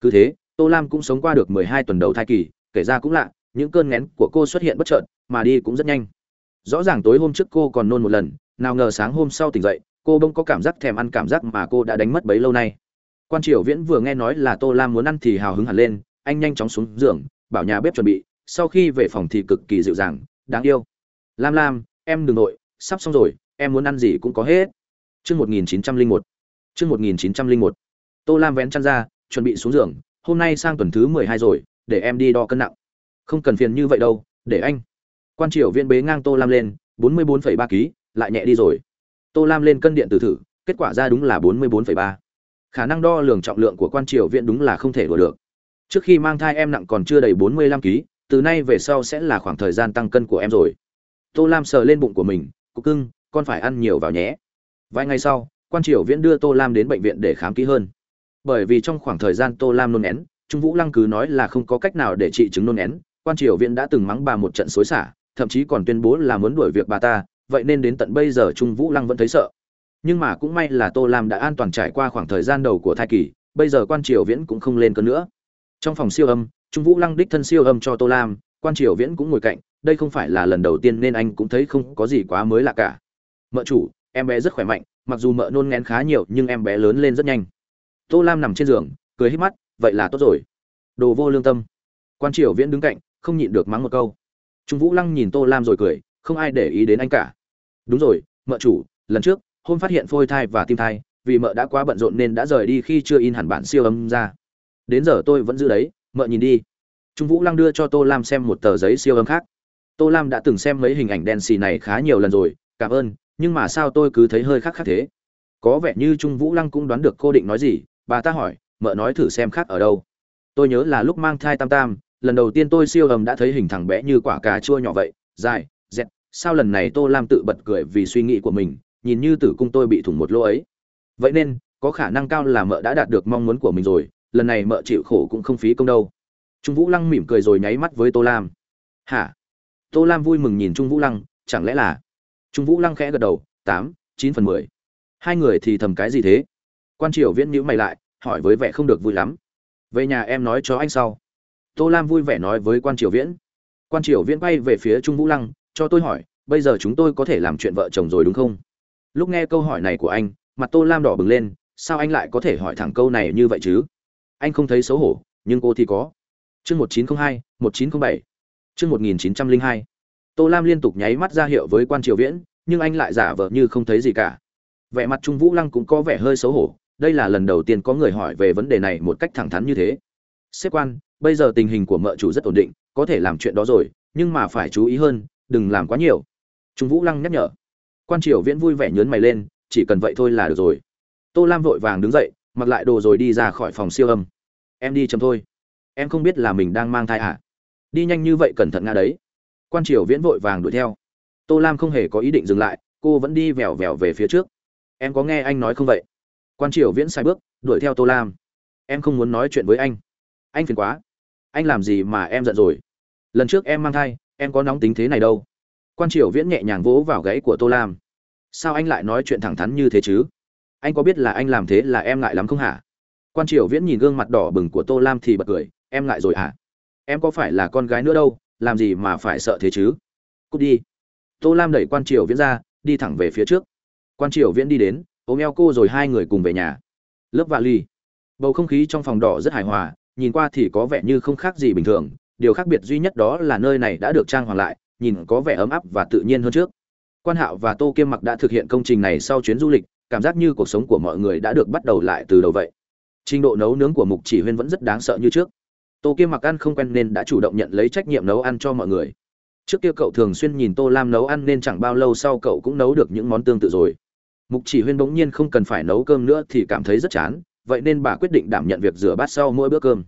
Cứ thế, tô lam cũng sống qua được mười hai tuần đầu thai kỳ, kể ra cũng lạ, những cơn ngén của cô xuất hiện bất chợt, mà đi cũng rất nhanh rõ ràng tối hôm trước cô còn nôn một lần, nào ngờ sáng hôm sau tỉnh dậy, cô bỗng có cảm giác thèm ăn cảm giác mà cô đã đánh mất bấy lâu nay. Quan triều viễn vừa nghe nói là tô lam muốn ăn thì hào hứng hẳn lên, anh nhanh chóng xuống giường, bảo nhà bếp chuẩn bị, sau khi về phòng thì cực kỳ dịu dàng, đáng yêu. Lam lam, em đừng nội, sắp xong rồi, em muốn ăn gì cũng có hết. Chương một nghìn chín trăm linh một. Chương một nghìn chín trăm linh một. Tô lam vén chăn ra, chuẩn bị xuống giường, hôm nay sang tuần thứ mười hai rồi, để em đi đo cân nặng. Không cần phiền như vậy đâu, để anh quan triều viên bế ngang tô lam lên, bốn mươi bốn phẩy ba kg lại nhẹ đi rồi. Tô lam lên cân điện tử thử, kết quả ra đúng là bốn mươi bốn phẩy ba. Khả năng đo lường trọng lượng của quan triều viện đúng là không thể đùa được. Trước khi mang thai em nặng còn chưa đầy bốn mươi lăm kg từ nay về sau sẽ là khoảng thời gian tăng cân của em rồi. Tô lam sờ lên bụng của mình, cục cưng, con phải ăn nhiều vào nhé. Vài ngày sau, quan triều viễn đưa tô lam đến bệnh viện để khám kỹ hơn. Bởi vì trong khoảng thời gian tô lam nôn én trung vũ lăng cứ nói là không có cách nào để trị chứng nôn én quan triều viễn đã từng mắng bà một trận xối xả thậm chí còn tuyên bố là muốn đuổi việc bà ta, vậy nên đến tận bây giờ trung vũ lăng vẫn thấy sợ. Nhưng mà cũng may là tô lam đã an toàn trải qua khoảng thời gian đầu của thai kỳ, bây giờ quan triều viễn cũng không lên cơn nữa. Trong phòng siêu âm, trung vũ lăng đích thân siêu âm cho tô lam, quan triều viễn cũng ngồi cạnh, đây không phải là lần đầu tiên nên anh cũng thấy không có gì quá mới lạ cả. Mợ chủ, em bé rất khỏe mạnh, mặc dù mợ nôn ngén khá nhiều, nhưng em bé lớn lên rất nhanh. Tô lam nằm trên giường, cười hít mắt, vậy là tốt rồi. Đồ vô lương tâm. Quan triều viễn đứng cạnh, không nhịn được mắng một câu trung vũ lăng nhìn tô lam rồi cười, không ai để ý đến anh cả. Đúng rồi, mợ chủ, lần trước, hôm phát hiện phôi thai và tim thai, vì mợ đã quá bận rộn nên đã rời đi khi chưa in hẳn bản siêu âm ra. Đến giờ tôi vẫn giữ đấy, mợ nhìn đi. Trung vũ lăng đưa cho tô lam xem một tờ giấy siêu âm khác. Tô lam đã từng xem mấy hình ảnh đen xì này khá nhiều lần rồi, cảm ơn, nhưng mà sao tôi cứ thấy hơi khác khác thế? Có vẻ như trung vũ lăng cũng đoán được cô định nói gì, bà ta hỏi, mợ nói thử xem khác ở đâu. Tôi nhớ là lúc mang thai tam tam lần đầu tiên tôi siêu ầm đã thấy hình thằng bé như quả cà chua nhỏ vậy, dài, dẹt. Sao lần này tô lam tự bật cười vì suy nghĩ của mình, nhìn như tử cung tôi bị thủng một lỗ ấy. Vậy nên, có khả năng cao là mợ đã đạt được mong muốn của mình rồi, lần này mợ chịu khổ cũng không phí công đâu. Trung vũ lăng mỉm cười rồi nháy mắt với tô lam. Hả? Tô lam vui mừng nhìn trung vũ lăng, chẳng lẽ là? Trung vũ lăng khẽ gật đầu, tám, chín phần mười. Hai người thì thầm cái gì thế? Quan triều viễn nhữ mày lại, hỏi với vẻ không được vui lắm. Về nhà em nói cho anh sau tô lam vui vẻ nói với quan triều viễn. Quan triều viễn bay về phía trung vũ lăng, cho tôi hỏi, bây giờ chúng tôi có thể làm chuyện vợ chồng rồi đúng không? Lúc nghe câu hỏi này của anh, mặt tô lam đỏ bừng lên, sao anh lại có thể hỏi thẳng câu này như vậy chứ? Anh không thấy xấu hổ, nhưng cô thì có. Chương một nghìn chín trăm linh hai, một nghìn chín trăm linh bảy. Chương một nghìn chín trăm linh hai. Tô lam liên tục nháy mắt ra hiệu với quan triều viễn, nhưng anh lại giả vờ như không thấy gì cả. Vẻ mặt trung vũ lăng cũng có vẻ hơi xấu hổ, đây là lần đầu tiên có người hỏi về vấn đề này một cách thẳng thắn như thế. Xếp quan bây giờ tình hình của mợ chủ rất ổn định, có thể làm chuyện đó rồi, nhưng mà phải chú ý hơn, đừng làm quá nhiều. Trung vũ lăng nhắc nhở. Quan triều viễn vui vẻ nhớn mày lên, chỉ cần vậy thôi là được rồi. Tô lam vội vàng đứng dậy, mặc lại đồ rồi đi ra khỏi phòng siêu âm. Em đi chấm thôi. Em không biết là mình đang mang thai à? Đi nhanh như vậy cẩn thận nga đấy. Quan triều viễn vội vàng đuổi theo. Tô lam không hề có ý định dừng lại, cô vẫn đi vèo vèo về phía trước. Em có nghe anh nói không vậy? Quan triều viễn sai bước, đuổi theo tô lam. Em không muốn nói chuyện với anh. Anh phiền quá anh làm gì mà em giận rồi? Lần trước em mang thai, em có nóng tính thế này đâu. Quan triều viễn nhẹ nhàng vỗ vào gãy của tô lam. Sao anh lại nói chuyện thẳng thắn như thế chứ? Anh có biết là anh làm thế là em ngại lắm không hả? Quan triều viễn nhìn gương mặt đỏ bừng của tô lam thì bật cười, em ngại rồi hả? Em có phải là con gái nữa đâu, làm gì mà phải sợ thế chứ? Cút đi. Tô lam đẩy quan triều viễn ra, đi thẳng về phía trước. Quan triều viễn đi đến, ôm eo cô rồi hai người cùng về nhà. Lớp vạ ly bầu không khí trong phòng đỏ rất hài hòa nhìn qua thì có vẻ như không khác gì bình thường, điều khác biệt duy nhất đó là nơi này đã được trang hoàng lại, nhìn có vẻ ấm áp và tự nhiên hơn trước. Quan hạo và tô kiêm mặc đã thực hiện công trình này sau chuyến du lịch, cảm giác như cuộc sống của mọi người đã được bắt đầu lại từ đầu vậy. Trình độ nấu nướng của mục chỉ huyên vẫn rất đáng sợ như trước. Tô kiêm mặc ăn không quen nên đã chủ động nhận lấy trách nhiệm nấu ăn cho mọi người. Trước kia cậu thường xuyên nhìn tô lam nấu ăn nên chẳng bao lâu sau cậu cũng nấu được những món tương tự rồi. Mục chỉ huyên bỗng nhiên không cần phải nấu cơm nữa thì cảm thấy rất chán vậy nên bà quyết định đảm nhận việc rửa bát sau mỗi bữa cơm.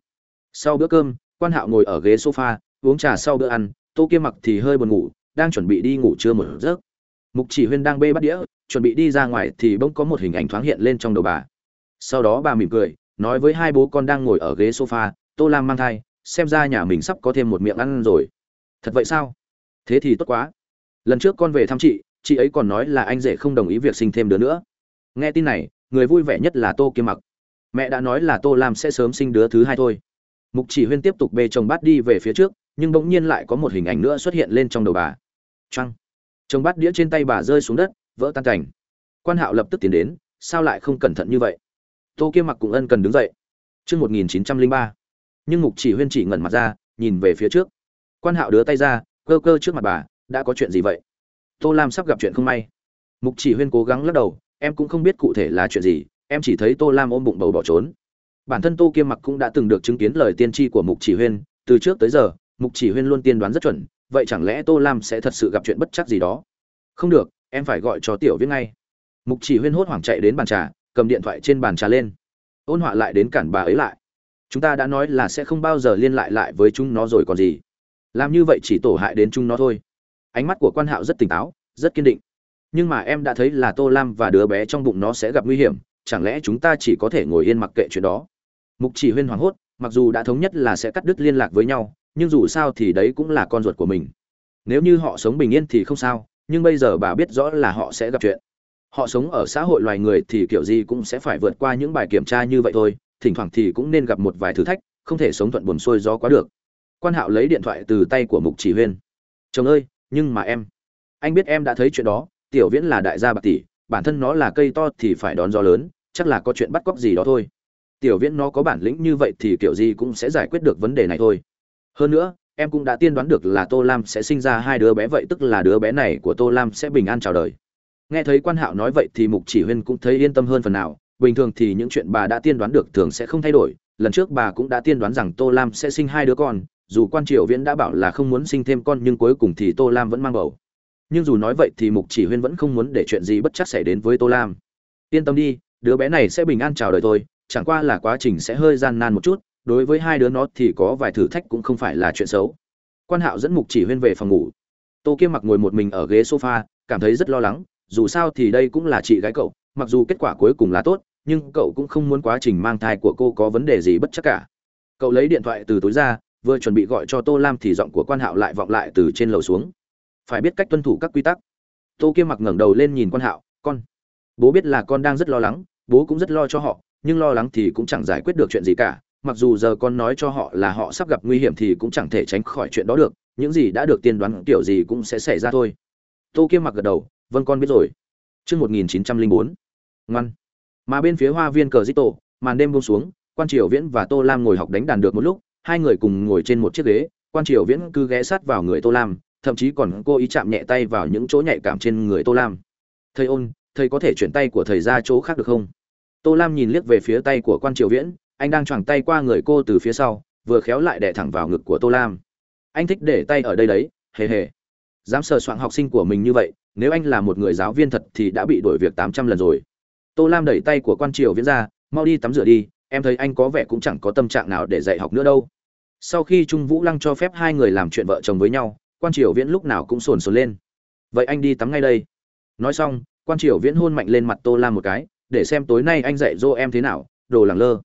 Sau bữa cơm, quan hạo ngồi ở ghế sofa, uống trà sau bữa ăn, tô kia mặc thì hơi buồn ngủ, đang chuẩn bị đi ngủ trưa một giấc. Mục chỉ huyên đang bê bắt đĩa, chuẩn bị đi ra ngoài thì bỗng có một hình ảnh thoáng hiện lên trong đầu bà. Sau đó bà mỉm cười, nói với hai bố con đang ngồi ở ghế sofa, tô lam mang thai, xem ra nhà mình sắp có thêm một miệng ăn rồi. Thật vậy sao? Thế thì tốt quá. Lần trước con về thăm chị chị ấy còn nói là anh rể không đồng ý việc sinh thêm đứa nữa. Nghe tin này, người vui vẻ nhất là tô kia mặc mẹ đã nói là tô lam sẽ sớm sinh đứa thứ hai thôi. Mục chỉ huyên tiếp tục bê chồng bát đi về phía trước nhưng bỗng nhiên lại có một hình ảnh nữa xuất hiện lên trong đầu bà. Trăng chồng bát đĩa trên tay bà rơi xuống đất vỡ tan cảnh. Quan hạo lập tức tiến đến sao lại không cẩn thận như vậy? Tô kiêm mặc cũng ân cần đứng dậy. Trước 1903, nhưng mục chỉ huyên chỉ ngẩn mặt ra nhìn về phía trước. Quan hạo đưa tay ra cơ cơ trước mặt bà đã có chuyện gì vậy? Tô lam sắp gặp chuyện không may. Mục chỉ huyên cố gắng lắc đầu em cũng không biết cụ thể là chuyện gì em chỉ thấy tô lam ôm bụng bầu bỏ trốn. Bản thân tô kiêm mặc cũng đã từng được chứng kiến lời tiên tri của mục chỉ huyên, từ trước tới giờ, mục chỉ huyên luôn tiên đoán rất chuẩn, vậy chẳng lẽ tô lam sẽ thật sự gặp chuyện bất chắc gì đó? Không được, em phải gọi cho tiểu viết ngay. Mục chỉ huyên hốt hoảng chạy đến bàn trà, cầm điện thoại trên bàn trà lên. Ôn họa lại đến cản bà ấy lại. Chúng ta đã nói là sẽ không bao giờ liên lại lại với chúng nó rồi còn gì. Làm như vậy chỉ tổ hại đến chúng nó thôi. Ánh mắt của quan hạo rất tỉnh táo, rất kiên định. Nhưng mà em đã thấy là tô lam và đứa bé trong bụng nó sẽ gặp nguy hiểm chẳng lẽ chúng ta chỉ có thể ngồi yên mặc kệ chuyện đó? Mục chỉ huyên hoảng hốt, mặc dù đã thống nhất là sẽ cắt đứt liên lạc với nhau, nhưng dù sao thì đấy cũng là con ruột của mình. Nếu như họ sống bình yên thì không sao, nhưng bây giờ bà biết rõ là họ sẽ gặp chuyện. Họ sống ở xã hội loài người thì kiểu gì cũng sẽ phải vượt qua những bài kiểm tra như vậy thôi, thỉnh thoảng thì cũng nên gặp một vài thử thách, không thể sống thuận buồn xuôi gió quá được. Quan hạo lấy điện thoại từ tay của mục chỉ huyên. Chồng ơi, nhưng mà em, anh biết em đã thấy chuyện đó, tiểu viễn là đại gia bạc tỷ bản thân nó là cây to thì phải đón gió lớn, chắc là có chuyện bắt cóc gì đó thôi. Tiểu viễn nó có bản lĩnh như vậy thì kiểu gì cũng sẽ giải quyết được vấn đề này thôi. Hơn nữa, em cũng đã tiên đoán được là tô lam sẽ sinh ra hai đứa bé vậy, tức là đứa bé này của tô lam sẽ bình an chào đời. Nghe thấy quan hạo nói vậy thì mục chỉ huyên cũng thấy yên tâm hơn phần nào, bình thường thì những chuyện bà đã tiên đoán được thường sẽ không thay đổi. Lần trước bà cũng đã tiên đoán rằng tô lam sẽ sinh hai đứa con, dù quan triều viễn đã bảo là không muốn sinh thêm con nhưng cuối cùng thì tô lam vẫn mang bầu nhưng dù nói vậy thì mục chỉ huyên vẫn không muốn để chuyện gì bất chắc xảy đến với tô lam. Yên tâm đi, đứa bé này sẽ bình an chào đời thôi, chẳng qua là quá trình sẽ hơi gian nan một chút, đối với hai đứa nó thì có vài thử thách cũng không phải là chuyện xấu. Quan hạo dẫn mục chỉ huyên về phòng ngủ. Tô kiêm mặc ngồi một mình ở ghế sofa, cảm thấy rất lo lắng, dù sao thì đây cũng là chị gái cậu, mặc dù kết quả cuối cùng là tốt, nhưng cậu cũng không muốn quá trình mang thai của cô có vấn đề gì bất chắc cả. Cậu lấy điện thoại từ túi ra, vừa chuẩn bị gọi cho tô lam thì giọng của quan hạo lại vọng lại từ trên lầu xuống phải biết cách tuân thủ các quy tắc. Tô kiêm mặc ngẩng đầu lên nhìn quan hạo con bố biết là con đang rất lo lắng bố cũng rất lo cho họ nhưng lo lắng thì cũng chẳng giải quyết được chuyện gì cả. Mặc dù giờ con nói cho họ là họ sắp gặp nguy hiểm thì cũng chẳng thể tránh khỏi chuyện đó được những gì đã được tiên đoán kiểu gì cũng sẽ xảy ra thôi. Tô kiêm mặc gật đầu vâng con biết rồi. Trước 1904, ngoan. Mà bên phía hoa viên cờ dít tổ, màn đêm buông xuống, quan triều viễn và tô lam ngồi học đánh đàn được một lúc hai người cùng ngồi trên một chiếc ghế quan triều viễn cứ ghé sát vào người tô lam thậm chí còn cô ý chạm nhẹ tay vào những chỗ nhạy cảm trên người tô lam. Thầy ôn, thầy có thể chuyển tay của thầy ra chỗ khác được không? Tô lam nhìn liếc về phía tay của quan triều viễn, anh đang choàng tay qua người cô từ phía sau, vừa khéo lại đẻ thẳng vào ngực của tô lam. Anh thích để tay ở đây đấy, hề hề. Dám sờ soạng học sinh của mình như vậy, nếu anh là một người giáo viên thật thì đã bị đổi việc tám trăm lần rồi. Tô lam đẩy tay của quan triều viễn ra, mau đi tắm rửa đi, em thấy anh có vẻ cũng chẳng có tâm trạng nào để dạy học nữa đâu. Sau khi trung vũ lăng cho phép hai người làm chuyện vợ chồng với nhau quan triều viễn lúc nào cũng sồn sồn lên. Vậy anh đi tắm ngay đây. Nói xong, quan triều viễn hôn mạnh lên mặt tô lam một cái, để xem tối nay anh dạy dỗ em thế nào, đồ làng lơ.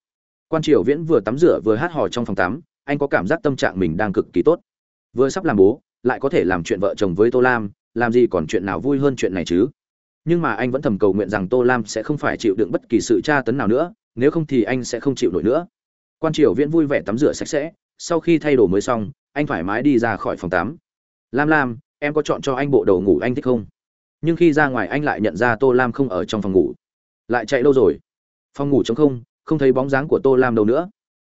Quan triều viễn vừa tắm rửa vừa hát hò trong phòng tắm, anh có cảm giác tâm trạng mình đang cực kỳ tốt. Vừa sắp làm bố, lại có thể làm chuyện vợ chồng với tô lam, làm gì còn chuyện nào vui hơn chuyện này chứ? Nhưng mà anh vẫn thầm cầu nguyện rằng tô lam sẽ không phải chịu đựng bất kỳ sự tra tấn nào nữa, nếu không thì anh sẽ không chịu nổi nữa. Quan triều viễn vui vẻ tắm rửa sạch sẽ, sau khi thay đồ mới xong, anh thoải mái đi ra khỏi phòng tắm lam lam, em có chọn cho anh bộ đồ ngủ anh thích không? Nhưng khi ra ngoài anh lại nhận ra tô lam không ở trong phòng ngủ. Lại chạy lâu rồi. Phòng ngủ trống không không thấy bóng dáng của tô lam đâu nữa.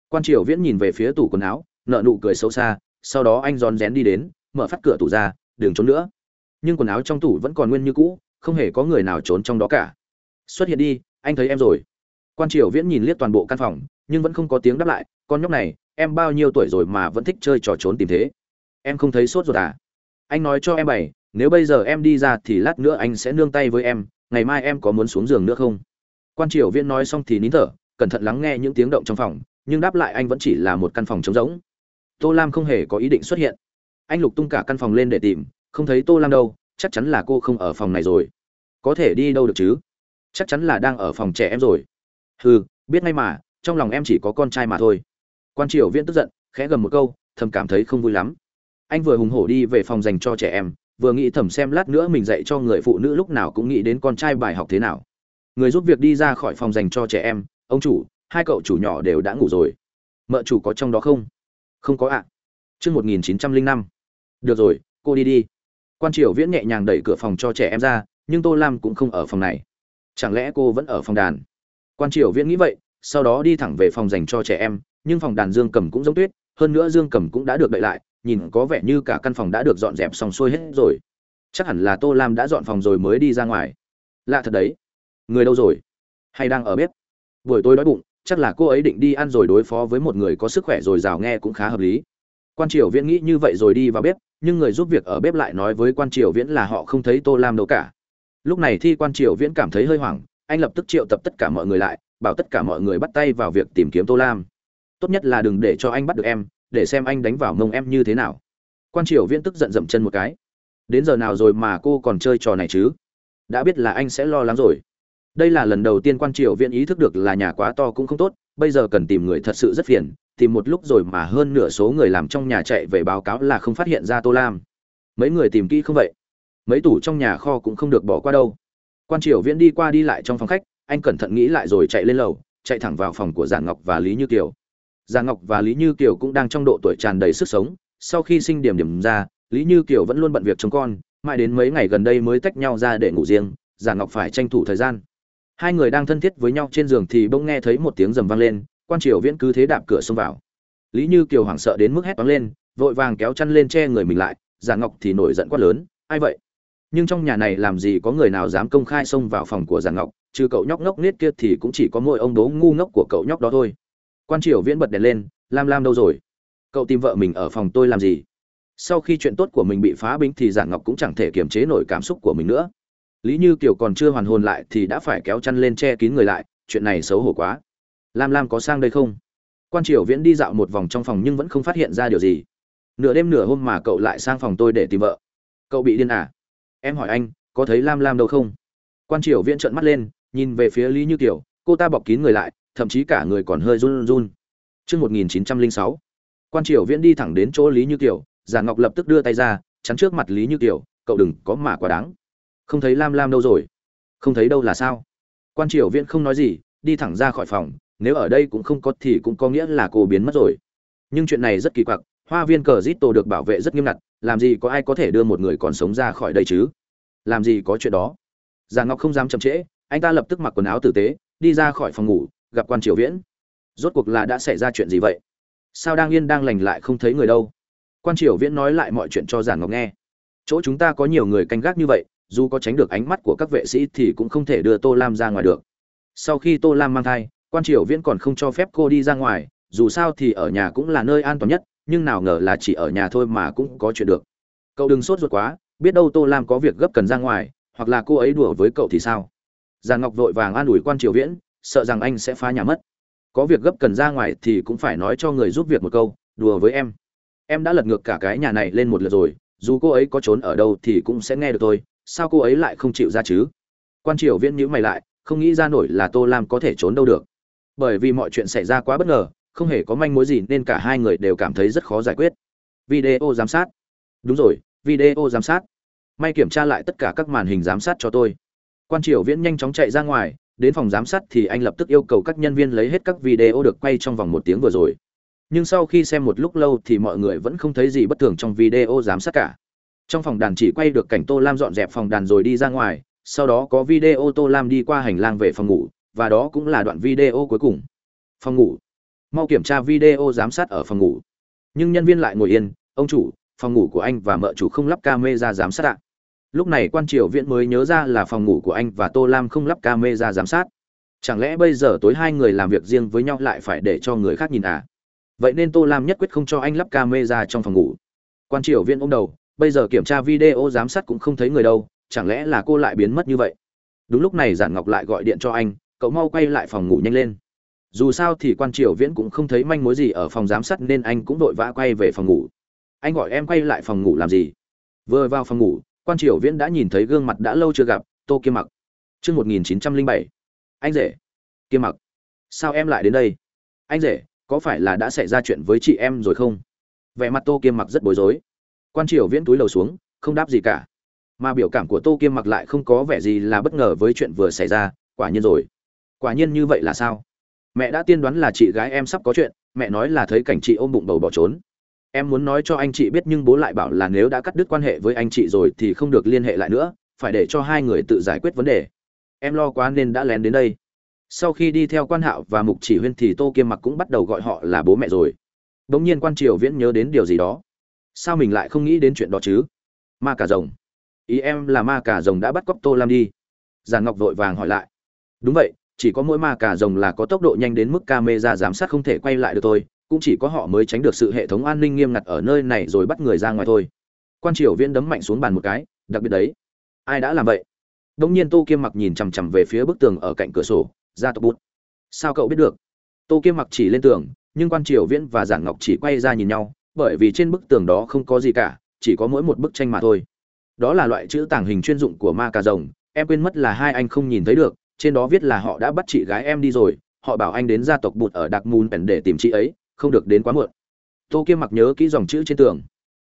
Quan triều viễn nhìn về phía tủ quần áo nợ nụ cười xấu xa, sau đó anh rón rén đi đến, mở phát cửa tủ ra, đừng trốn nữa. Nhưng quần áo trong tủ vẫn còn nguyên như cũ, không hề có người nào trốn trong đó cả. Xuất hiện đi, anh thấy em rồi. Quan triều viễn nhìn liếc toàn bộ căn phòng, nhưng vẫn không có tiếng đáp lại, con nhóc này, em bao nhiêu tuổi rồi mà vẫn thích chơi trò trốn tìm thế? Em không thấy sốt ruột à? Anh nói cho em bảy, nếu bây giờ em đi ra thì lát nữa anh sẽ nương tay với em, ngày mai em có muốn xuống giường nữa không? Quan triều viễn nói xong thì nín thở, cẩn thận lắng nghe những tiếng động trong phòng, nhưng đáp lại anh vẫn chỉ là một căn phòng trống rỗng. Tô lam không hề có ý định xuất hiện. Anh lục tung cả căn phòng lên để tìm, không thấy tô lam đâu, chắc chắn là cô không ở phòng này rồi. Có thể đi đâu được chứ? Chắc chắn là đang ở phòng trẻ em rồi. Hừ, biết ngay mà, trong lòng em chỉ có con trai mà thôi. Quan triều viễn tức giận, khẽ gầm một câu, thầm cảm thấy không vui lắm anh vừa hùng hổ đi về phòng dành cho trẻ em, vừa nghĩ thầm xem lát nữa mình dạy cho người phụ nữ lúc nào cũng nghĩ đến con trai bài học thế nào. Người giúp việc đi ra khỏi phòng dành cho trẻ em, ông chủ, hai cậu chủ nhỏ đều đã ngủ rồi. Mợ chủ có trong đó không? Không có ạ. À. chương một nghìn chín trăm linh năm. Được rồi, cô đi đi. Quan triều viễn nhẹ nhàng đẩy cửa phòng cho trẻ em ra, nhưng tô lam cũng không ở phòng này. Chẳng lẽ cô vẫn ở phòng đàn? Quan triều viễn nghĩ vậy, sau đó đi thẳng về phòng dành cho trẻ em, nhưng phòng đàn dương cầm cũng giống tuyết, hơn nữa dương cầm cũng đã được đậy lại nhìn có vẻ như cả căn phòng đã được dọn dẹp xong xuôi hết rồi. Chắc hẳn là tô lam đã dọn phòng rồi mới đi ra ngoài. Lạ thật đấy. Người đâu rồi? Hay đang ở bếp? Buổi tối đói bụng, chắc là cô ấy định đi ăn rồi đối phó với một người có sức khỏe rồi rào nghe cũng khá hợp lý. Quan triều viễn nghĩ như vậy rồi đi vào bếp, nhưng người giúp việc ở bếp lại nói với quan triều viễn là họ không thấy tô lam đâu cả. Lúc này thi quan triều viễn cảm thấy hơi hoảng, anh lập tức triệu tập tất cả mọi người lại, bảo tất cả mọi người bắt tay vào việc tìm kiếm tô lam. Tốt nhất là đừng để cho anh bắt được em để xem anh đánh vào mông em như thế nào. Quan triều viễn tức giận dậm chân một cái. Đến giờ nào rồi mà cô còn chơi trò này chứ? Đã biết là anh sẽ lo lắng rồi. Đây là lần đầu tiên quan triều viễn ý thức được là nhà quá to cũng không tốt, bây giờ cần tìm người thật sự rất phiền, tìm một lúc rồi mà hơn nửa số người làm trong nhà chạy về báo cáo là không phát hiện ra tô lam. Mấy người tìm kỹ không vậy? Mấy tủ trong nhà kho cũng không được bỏ qua đâu. Quan triều viễn đi qua đi lại trong phòng khách, anh cẩn thận nghĩ lại rồi chạy lên lầu, chạy thẳng vào phòng của giản ngọc và lý như kiều giản ngọc và lý như kiều cũng đang trong độ tuổi tràn đầy sức sống. Sau khi sinh điểm điểm ra, lý như kiều vẫn luôn bận việc chồng con. Mãi đến mấy ngày gần đây mới tách nhau ra để ngủ riêng. Giản ngọc phải tranh thủ thời gian. Hai người đang thân thiết với nhau trên giường thì bỗng nghe thấy một tiếng rầm vang lên. Quan triều viễn cứ thế đạp cửa xông vào. Lý như kiều hoảng sợ đến mức hét toáng lên, vội vàng kéo chăn lên che người mình lại. Giản ngọc thì nổi giận quát lớn, ai vậy? Nhưng trong nhà này làm gì có người nào dám công khai xông vào phòng của giản ngọc, trừ cậu nhóc ngốc nết kia thì cũng chỉ có mỗi ông đố ngu ngốc của cậu nhóc đó thôi quan triều viễn bật đèn lên, lam lam đâu rồi? Cậu tìm vợ mình ở phòng tôi làm gì? Sau khi chuyện tốt của mình bị phá bính thì giản ngọc cũng chẳng thể kiềm chế nổi cảm xúc của mình nữa. Lý như kiều còn chưa hoàn hồn lại thì đã phải kéo chăn lên che kín người lại, chuyện này xấu hổ quá. Lam lam có sang đây không? Quan triều viễn đi dạo một vòng trong phòng nhưng vẫn không phát hiện ra điều gì. Nửa đêm nửa hôm mà cậu lại sang phòng tôi để tìm vợ. Cậu bị điên à? Em hỏi anh, có thấy lam lam đâu không? Quan triều viễn trợn mắt lên, nhìn về phía lý như kiều, cô ta bọc kín người lại thậm chí cả người còn hơi run run. Trước 1906, quan triều viễn đi thẳng đến chỗ lý như kiều Giản ngọc lập tức đưa tay ra chắn trước mặt lý như kiều cậu đừng có mà quá đáng. Không thấy lam lam đâu rồi? Không thấy đâu là sao? Quan triều viễn không nói gì đi thẳng ra khỏi phòng nếu ở đây cũng không có thì cũng có nghĩa là cô biến mất rồi. Nhưng chuyện này rất kỳ quặc hoa viên cờ rít tổ được bảo vệ rất nghiêm ngặt làm gì có ai có thể đưa một người còn sống ra khỏi đây chứ? Làm gì có chuyện đó? Giản ngọc không dám chậm trễ anh ta lập tức mặc quần áo tử tế đi ra khỏi phòng ngủ gặp quan triều viễn. Rốt cuộc là đã xảy ra chuyện gì vậy? Sao đang yên đang lành lại không thấy người đâu? Quan triều viễn nói lại mọi chuyện cho giản ngọc nghe. Chỗ chúng ta có nhiều người canh gác như vậy, dù có tránh được ánh mắt của các vệ sĩ thì cũng không thể đưa tô lam ra ngoài được. Sau khi tô lam mang thai, quan triều viễn còn không cho phép cô đi ra ngoài, dù sao thì ở nhà cũng là nơi an toàn nhất, nhưng nào ngờ là chỉ ở nhà thôi mà cũng có chuyện được. Cậu đừng sốt ruột quá, biết đâu tô lam có việc gấp cần ra ngoài, hoặc là cô ấy đùa với cậu thì sao? Giàn ngọc vội vàng an ủi quan triều viễn sợ rằng anh sẽ phá nhà mất. Có việc gấp cần ra ngoài thì cũng phải nói cho người giúp việc một câu, đùa với em. Em đã lật ngược cả cái nhà này lên một lượt rồi, dù cô ấy có trốn ở đâu thì cũng sẽ nghe được tôi sao cô ấy lại không chịu ra chứ? Quan triều viễn nhíu mày lại, không nghĩ ra nổi là tô lam có thể trốn đâu được. Bởi vì mọi chuyện xảy ra quá bất ngờ, không hề có manh mối gì nên cả hai người đều cảm thấy rất khó giải quyết. Video giám sát. Đúng rồi, video giám sát. May kiểm tra lại tất cả các màn hình giám sát cho tôi. Quan triều viễn nhanh chóng chạy ra ngoài đến phòng giám sát thì anh lập tức yêu cầu các nhân viên lấy hết các video được quay trong vòng một tiếng vừa rồi. Nhưng sau khi xem một lúc lâu thì mọi người vẫn không thấy gì bất thường trong video giám sát cả. Trong phòng đàn chỉ quay được cảnh tô lam dọn dẹp phòng đàn rồi đi ra ngoài, sau đó có video tô lam đi qua hành lang về phòng ngủ, và đó cũng là đoạn video cuối cùng. Phòng ngủ. Mau kiểm tra video giám sát ở phòng ngủ. Nhưng nhân viên lại ngồi yên, ông chủ, phòng ngủ của anh và mợ chủ không lắp camera giám sát ạ lúc này quan triều viễn mới nhớ ra là phòng ngủ của anh và tô lam không lắp camera giám sát. Chẳng lẽ bây giờ tối hai người làm việc riêng với nhau lại phải để cho người khác nhìn à? Vậy nên tô lam nhất quyết không cho anh lắp camera trong phòng ngủ. Quan triều viễn ôm đầu, bây giờ kiểm tra video giám sát cũng không thấy người đâu, chẳng lẽ là cô lại biến mất như vậy? Đúng lúc này giản ngọc lại gọi điện cho anh, cậu mau quay lại phòng ngủ nhanh lên. Dù sao thì quan triều viễn cũng không thấy manh mối gì ở phòng giám sát nên anh cũng vội vã quay về phòng ngủ. Anh gọi em quay lại phòng ngủ làm gì? Vừa vào phòng ngủ quan triều viễn đã nhìn thấy gương mặt đã lâu chưa gặp, tô kiêm mặc. Chương một nghìn chín trăm linh bảy. Anh rể. Kiêm mặc. Sao em lại đến đây? Anh rể, có phải là đã xảy ra chuyện với chị em rồi không? Vẻ mặt tô kiêm mặc rất bối rối. Quan triều viễn túi lầu xuống, không đáp gì cả. Mà biểu cảm của tô kiêm mặc lại không có vẻ gì là bất ngờ với chuyện vừa xảy ra, quả nhiên rồi. Quả nhiên như vậy là sao? Mẹ đã tiên đoán là chị gái em sắp có chuyện, mẹ nói là thấy cảnh chị ôm bụng bầu bỏ trốn em muốn nói cho anh chị biết nhưng bố lại bảo là nếu đã cắt đứt quan hệ với anh chị rồi thì không được liên hệ lại nữa, phải để cho hai người tự giải quyết vấn đề. Em lo quá nên đã lén đến đây. Sau khi đi theo quan hạo và mục chỉ huyên thì tô kiêm mặc cũng bắt đầu gọi họ là bố mẹ rồi. Đ ỗ n g nhiên quan triều viễn nhớ đến điều gì đó. Sao mình lại không nghĩ đến chuyện đó chứ? Ma cà rồng. Ý em là ma cà rồng đã bắt cóc tô lam đi. Giàn ngọc vội vàng hỏi lại. Đúng vậy, chỉ có mỗi ma cà rồng là có tốc độ nhanh đến mức camera giám sát không thể quay lại được thôi cũng chỉ có họ mới tránh được sự hệ thống an ninh nghiêm ngặt ở nơi này rồi bắt người ra ngoài thôi. Quan triều viễn đấm mạnh xuống bàn một cái, đặc biệt đấy. Ai đã làm vậy? Đông nhiên tô kiêm mặc nhìn chằm chằm về phía bức tường ở cạnh cửa sổ, ra tộc bút. Sao cậu biết được? Tô kiêm mặc chỉ lên tường, nhưng quan triều viễn và giản ngọc chỉ quay ra nhìn nhau, bởi vì trên bức tường đó không có gì cả, chỉ có mỗi một bức tranh mà thôi. Đó là loại chữ tàng hình chuyên dụng của ma cà rồng, em quên mất là hai anh không nhìn thấy được, trên đó viết là họ đã bắt chị gái em đi rồi, họ bảo anh đến gia tộc bụt ở đặc mùn pèn để tìm chị ấy không được đến quá muộn. Tô kiêm mặc nhớ kỹ dòng chữ trên tường.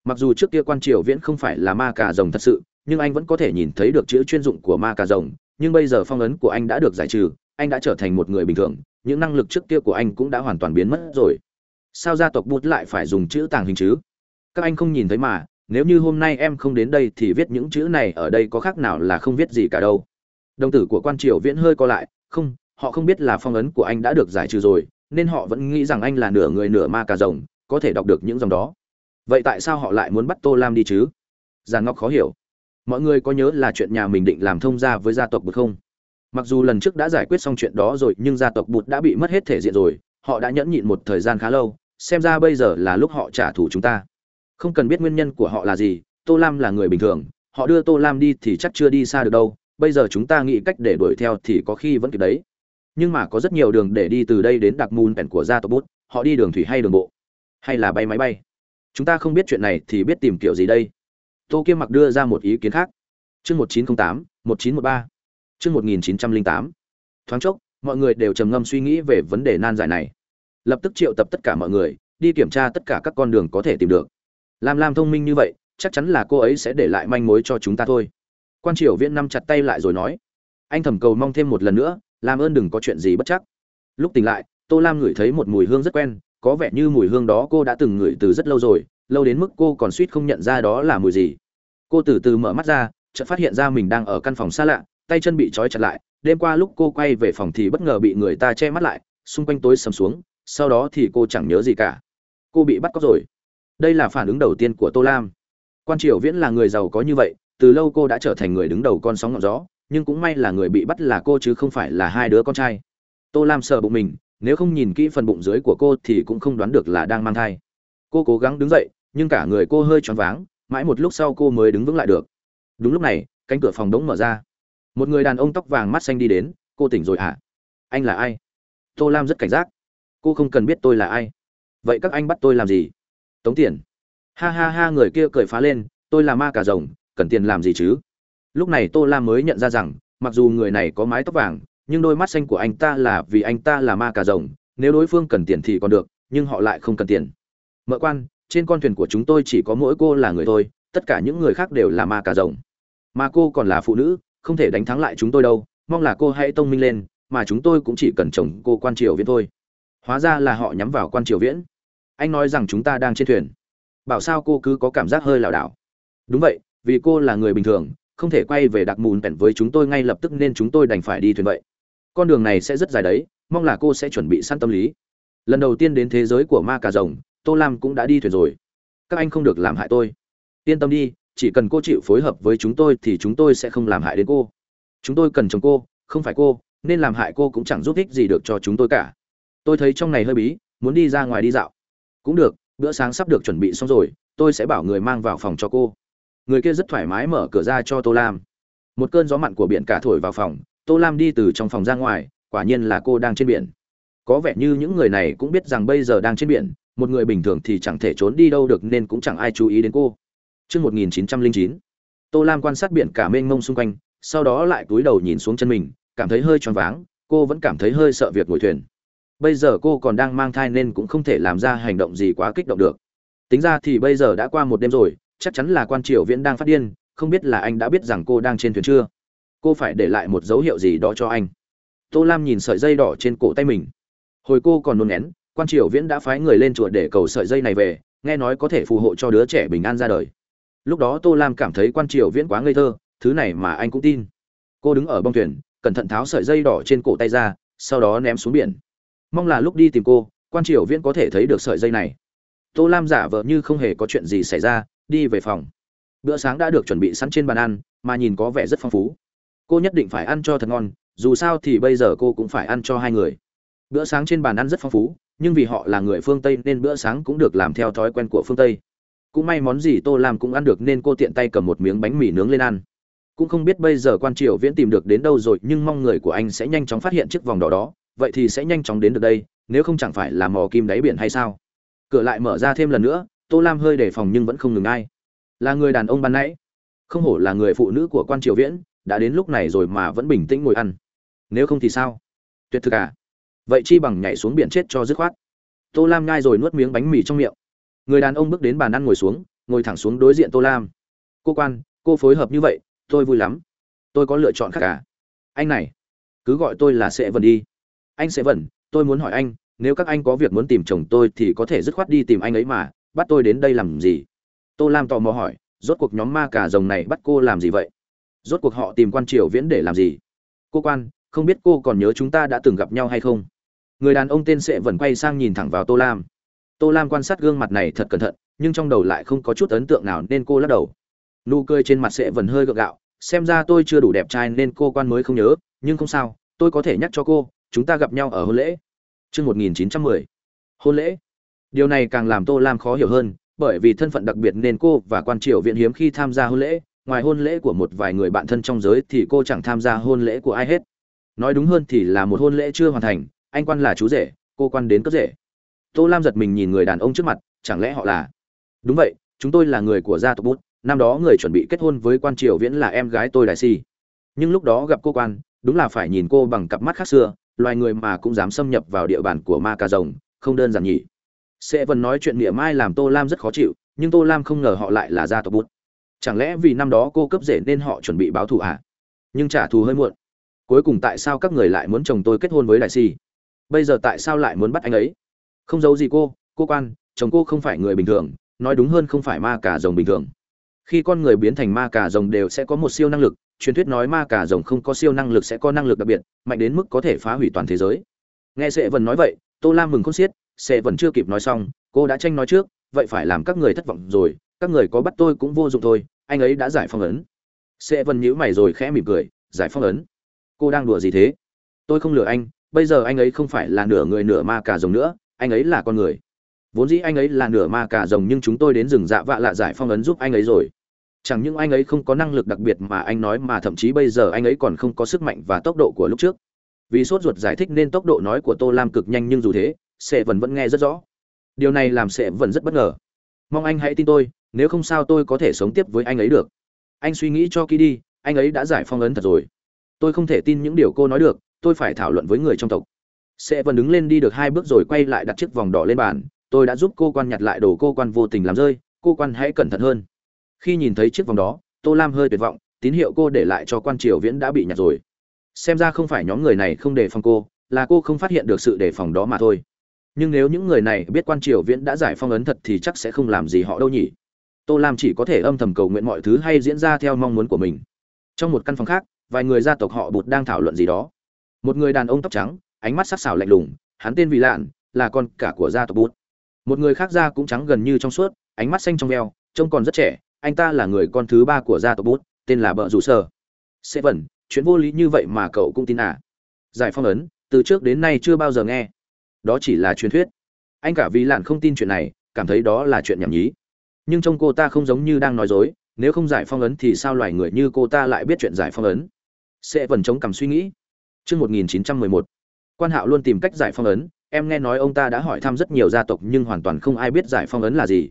Mặc dù trước kia quan triều viễn không phải là ma cà rồng thật sự, nhưng anh vẫn có thể nhìn thấy được chữ chuyên dụng của ma cà rồng, nhưng bây giờ phong ấn của anh đã được giải trừ, anh đã trở thành một người bình thường, những năng lực trước kia của anh cũng đã hoàn toàn biến mất rồi. Sao gia tộc bút lại phải dùng chữ tàng hình chứ? Các anh không nhìn thấy mà, nếu như hôm nay em không đến đây thì viết những chữ này ở đây có khác nào là không viết gì cả đâu. Đồng tử của quan triều viễn hơi co lại, không, họ không biết là phong ấn của anh đã được giải trừ rồi nên họ vẫn nghĩ rằng anh là nửa người nửa ma cà rồng, có thể đọc được những dòng đó. Vậy tại sao họ lại muốn bắt tô lam đi chứ? Giàn ngọc khó hiểu. Mọi người có nhớ là chuyện nhà mình định làm thông gia với gia tộc bụt không? Mặc dù lần trước đã giải quyết xong chuyện đó rồi, nhưng gia tộc bụt đã bị mất hết thể diện rồi. Họ đã nhẫn nhịn một thời gian khá lâu, xem ra bây giờ là lúc họ trả thù chúng ta. Không cần biết nguyên nhân của họ là gì, tô lam là người bình thường. Họ đưa tô lam đi thì chắc chưa đi xa được đâu. Bây giờ chúng ta nghĩ cách để đuổi theo thì có khi vẫn kịp đấy nhưng mà có rất nhiều đường để đi từ đây đến đặc mùn pèn của gia tộc bút, họ đi đường thủy hay đường bộ, hay là bay máy bay. Chúng ta không biết chuyện này thì biết tìm kiểu gì đây. Tô kiêm mặc đưa ra một ý kiến khác. Chương một nghìn chín trăm tám, một chín một ba. Chương một nghìn chín trăm linh tám. Thoáng chốc, mọi người đều trầm ngâm suy nghĩ về vấn đề nan giải này. Lập tức triệu tập tất cả mọi người, đi kiểm tra tất cả các con đường có thể tìm được. Lam lam thông minh như vậy, chắc chắn là cô ấy sẽ để lại manh mối cho chúng ta thôi. Quan triều viễn nắm chặt tay lại rồi nói, anh thẩm cầu mong thêm một lần nữa làm ơn đừng có chuyện gì bất chắc. Lúc tỉnh lại, tô lam ngửi thấy một mùi hương rất quen, có vẻ như mùi hương đó cô đã từng ngửi từ rất lâu rồi, lâu đến mức cô còn suýt không nhận ra đó là mùi gì. Cô từ từ mở mắt ra, chợt phát hiện ra mình đang ở căn phòng xa lạ, tay chân bị trói chặt lại, đêm qua lúc cô quay về phòng thì bất ngờ bị người ta che mắt lại, xung quanh tối sầm xuống, sau đó thì cô chẳng nhớ gì cả. Cô bị bắt cóc rồi. Đây là phản ứng đầu tiên của tô lam. Quan triều viễn là người giàu có như vậy, từ lâu cô đã trở thành người đứng đầu con sóng ngọn gió nhưng cũng may là người bị bắt là cô chứ không phải là hai đứa con trai. Tô lam sợ bụng mình, nếu không nhìn kỹ phần bụng dưới của cô thì cũng không đoán được là đang mang thai. Cô cố gắng đứng dậy, nhưng cả người cô hơi choáng váng, mãi một lúc sau cô mới đứng vững lại được. Đúng lúc này, cánh cửa phòng đống mở ra. Một người đàn ông tóc vàng mắt xanh đi đến, cô tỉnh rồi à anh là ai? Tô lam rất cảnh giác. Cô không cần biết tôi là ai. Vậy các anh bắt tôi làm gì? Tống tiền. Ha ha ha, người kia cười phá lên, tôi là ma cà rồng, cần tiền làm gì chứ? Lúc này tô la mới nhận ra rằng, mặc dù người này có mái tóc vàng, nhưng đôi mắt xanh của anh ta là vì anh ta là ma cà rồng, nếu đối phương cần tiền thì còn được, nhưng họ lại không cần tiền. Mợ quan, trên con thuyền của chúng tôi chỉ có mỗi cô là người thôi, tất cả những người khác đều là ma cà rồng. Mà cô còn là phụ nữ, không thể đánh thắng lại chúng tôi đâu, mong là cô hãy tông minh lên, mà chúng tôi cũng chỉ cần chồng cô quan triều viễn thôi. Hóa ra là họ nhắm vào quan triều viễn. Anh nói rằng chúng ta đang trên thuyền. Bảo sao cô cứ có cảm giác hơi lảo đảo. Đúng vậy, vì cô là người bình thường không thể quay về đặc mùn bèn với chúng tôi ngay lập tức nên chúng tôi đành phải đi thuyền vậy. Con đường này sẽ rất dài đấy, mong là cô sẽ chuẩn bị sẵn tâm lý. Lần đầu tiên đến thế giới của ma cà rồng, tô lam cũng đã đi thuyền rồi. Các anh không được làm hại tôi. Yên tâm đi, chỉ cần cô chịu phối hợp với chúng tôi thì chúng tôi sẽ không làm hại đến cô. Chúng tôi cần chồng cô, không phải cô, nên làm hại cô cũng chẳng giúp ích gì được cho chúng tôi cả. Tôi thấy trong này hơi bí, muốn đi ra ngoài đi dạo. Cũng được, bữa sáng sắp được chuẩn bị xong rồi, tôi sẽ bảo người mang vào phòng cho cô người kia rất thoải mái mở cửa ra cho tô lam một cơn gió mặn của biển cả thổi vào phòng tô lam đi từ trong phòng ra ngoài quả nhiên là cô đang trên biển có vẻ như những người này cũng biết rằng bây giờ đang trên biển một người bình thường thì chẳng thể trốn đi đâu được nên cũng chẳng ai chú ý đến cô Trước 1909, Tô Lam quan sát biển cả mênh mông xung quanh, sau đó lại cúi đầu nhìn xuống chân mình, cảm thấy hơi choáng váng, cô vẫn cảm thấy hơi sợ việc ngồi thuyền. Bây giờ cô còn đang mang thai nên cũng không thể làm ra hành động gì quá kích động được. Tính ra thì bây giờ đã qua một đêm rồi, chắc chắn là quan triều viễn đang phát điên, không biết là anh đã biết rằng cô đang trên thuyền chưa? Cô phải để lại một dấu hiệu gì đó cho anh. Tô Lam nhìn sợi dây đỏ trên cổ tay mình. Hồi cô còn nôn nén, quan triều viễn đã phái người lên chùa để cầu sợi dây này về, nghe nói có thể phù hộ cho đứa trẻ bình an ra đời lúc đó tô lam cảm thấy quan triều viễn quá ngây thơ thứ này mà anh cũng tin cô đứng ở bông thuyền cẩn thận tháo sợi dây đỏ trên cổ tay ra sau đó ném xuống biển mong là lúc đi tìm cô quan triều viễn có thể thấy được sợi dây này tô lam giả vờ như không hề có chuyện gì xảy ra đi về phòng. Bữa sáng đã được chuẩn bị sẵn trên bàn ăn, mà nhìn có vẻ rất phong phú. Cô nhất định phải ăn cho thật ngon, dù sao thì bây giờ cô cũng phải ăn cho hai người. Bữa sáng trên bàn ăn rất phong phú, nhưng vì họ là người phương tây nên bữa sáng cũng được làm theo thói quen của phương tây. Cũng may món gì tô làm cũng ăn được nên cô tiện tay cầm một miếng bánh mì nướng lên ăn. Cũng không biết bây giờ quan triều viễn tìm được đến đâu rồi, nhưng mong người của anh sẽ nhanh chóng phát hiện chiếc vòng đỏ đó, vậy thì sẽ nhanh chóng đến được đây, nếu không chẳng phải là mò kim đáy biển hay sao? Cửa lại mở ra thêm lần nữa tô lam hơi đề phòng nhưng vẫn không ngừng ai. Là người đàn ông ban nãy, không hổ là người phụ nữ của quan triều viễn, đã đến lúc này rồi mà vẫn bình tĩnh ngồi ăn. Nếu không thì sao? Tuyệt thực à? Vậy chi bằng nhảy xuống biển chết cho dứt khoát. Tô lam nhai rồi nuốt miếng bánh mì trong miệng. Người đàn ông bước đến bàn ăn ngồi xuống, ngồi thẳng xuống đối diện tô lam. Cô quan, cô phối hợp như vậy, tôi vui lắm. Tôi có lựa chọn khác cả anh này, cứ gọi tôi là sẽ vần đi. Anh sẽ vần tôi muốn hỏi anh, nếu các anh có việc muốn tìm chồng tôi thì có thể dứt khoát đi tìm anh ấy mà bắt tôi đến đây làm gì? Tô lam tò mò hỏi, rốt cuộc nhóm ma cà rồng này bắt cô làm gì vậy? Rốt cuộc họ tìm quan triều viễn để làm gì? Cô quan, không biết cô còn nhớ chúng ta đã từng gặp nhau hay không? Người đàn ông tên sệ vẫn quay sang nhìn thẳng vào tô lam. Tô lam quan sát gương mặt này thật cẩn thận, nhưng trong đầu lại không có chút ấn tượng nào nên cô lắc đầu. Nụ cười trên mặt sệ vẫn hơi gượng gạo, xem ra tôi chưa đủ đẹp trai nên cô quan mới không nhớ, nhưng không sao, tôi có thể nhắc cho cô, chúng ta gặp nhau ở hôn lễ. Chương 1910 hôn lễ điều này càng làm tô lam khó hiểu hơn, bởi vì thân phận đặc biệt nên cô và quan triều viện hiếm khi tham gia hôn lễ, ngoài hôn lễ của một vài người bạn thân trong giới thì cô chẳng tham gia hôn lễ của ai hết. Nói đúng hơn thì là một hôn lễ chưa hoàn thành, anh quan là chú rể, cô quan đến cấp rể. Tô lam giật mình nhìn người đàn ông trước mặt, chẳng lẽ họ là? Đúng vậy, chúng tôi là người của gia tộc bút, năm đó người chuẩn bị kết hôn với quan triều viễn là em gái tôi đại si. Nhưng lúc đó gặp cô quan, đúng là phải nhìn cô bằng cặp mắt khác xưa, loài người mà cũng dám xâm nhập vào địa bàn của ma cà rồng, không đơn giản nhỉ? Sẽ vẫn nói chuyện niệm mai làm tô lam rất khó chịu, nhưng tô lam không ngờ họ lại là gia tộc bút. Chẳng lẽ vì năm đó cô cấp rể nên họ chuẩn bị báo thù à? Nhưng trả thù hơi muộn. Cuối cùng tại sao các người lại muốn chồng tôi kết hôn với đại si? Bây giờ tại sao lại muốn bắt anh ấy? Không giấu gì cô cô quan, chồng cô không phải người bình thường, nói đúng hơn không phải ma cà rồng bình thường. Khi con người biến thành ma cà rồng đều sẽ có một siêu năng lực, truyền thuyết nói ma cà rồng không có siêu năng lực sẽ có năng lực đặc biệt, mạnh đến mức có thể phá hủy toàn thế giới. Nghe sệ vần nói vậy, tô lam mừng con xiết sẽ vẫn chưa kịp nói xong, cô đã tranh nói trước, vậy phải làm các người thất vọng rồi, các người có bắt tôi cũng vô dụng thôi, anh ấy đã giải phong ấn. Sẽ vẫn nhíu mày rồi khẽ mỉm cười, giải phong ấn? Cô đang đùa gì thế? Tôi không lừa anh, bây giờ anh ấy không phải là nửa người nửa ma cà rồng nữa, anh ấy là con người. Vốn dĩ anh ấy là nửa ma cà rồng nhưng chúng tôi đến rừng dạ vạ lạ giải phong ấn giúp anh ấy rồi. Chẳng những anh ấy không có năng lực đặc biệt mà anh nói mà thậm chí bây giờ anh ấy còn không có sức mạnh và tốc độ của lúc trước. Vì sốt ruột giải thích nên tốc độ nói của tô lam cực nhanh nhưng dù thế sệ vần vẫn nghe rất rõ. Điều này làm sệ vần rất bất ngờ. Mong anh hãy tin tôi, nếu không sao tôi có thể sống tiếp với anh ấy được. Anh suy nghĩ cho kỹ đi, anh ấy đã giải phong ấn thật rồi. Tôi không thể tin những điều cô nói được, tôi phải thảo luận với người trong tộc. Sẽ vẫn đứng lên đi được hai bước rồi quay lại đặt chiếc vòng đỏ lên bàn. Tôi đã giúp cô quan nhặt lại đồ cô quan vô tình làm rơi, cô quan hãy cẩn thận hơn. Khi nhìn thấy chiếc vòng đó, tô lam hơi tuyệt vọng, tín hiệu cô để lại cho quan triều viễn đã bị nhặt rồi. Xem ra không phải nhóm người này không đề phòng cô, là cô không phát hiện được sự đề phòng đó mà thôi nhưng nếu những người này biết quan triều viễn đã giải phong ấn thật thì chắc sẽ không làm gì họ đâu nhỉ. Tô lam chỉ có thể âm thầm cầu nguyện mọi thứ hay diễn ra theo mong muốn của mình. Trong một căn phòng khác, vài người gia tộc họ bụt đang thảo luận gì đó. Một người đàn ông tóc trắng, ánh mắt sắc sảo lạnh lùng, hắn tên vì lạn, là con cả của gia tộc bụt. Một người khác da cũng trắng gần như trong suốt, ánh mắt xanh trong veo, trông còn rất trẻ, anh ta là người con thứ ba của gia tộc bút tên là bợ rủ sơ sẽ vẩn chuyện vô lý như vậy mà cậu cũng tin à? Giải phong ấn, từ trước đến nay chưa bao giờ nghe đó chỉ là truyền thuyết. Anh cả vì lạn không tin chuyện này cảm thấy đó là chuyện nhảm nhí. Nhưng trông cô ta không giống như đang nói dối nếu không giải phong ấn thì sao loài người như cô ta lại biết chuyện giải phong ấn? Sẽ vần chống cằm suy nghĩ. Trước 1911, quan hạo luôn tìm cách giải phong ấn em nghe nói ông ta đã hỏi thăm rất nhiều gia tộc nhưng hoàn toàn không ai biết giải phong ấn là gì.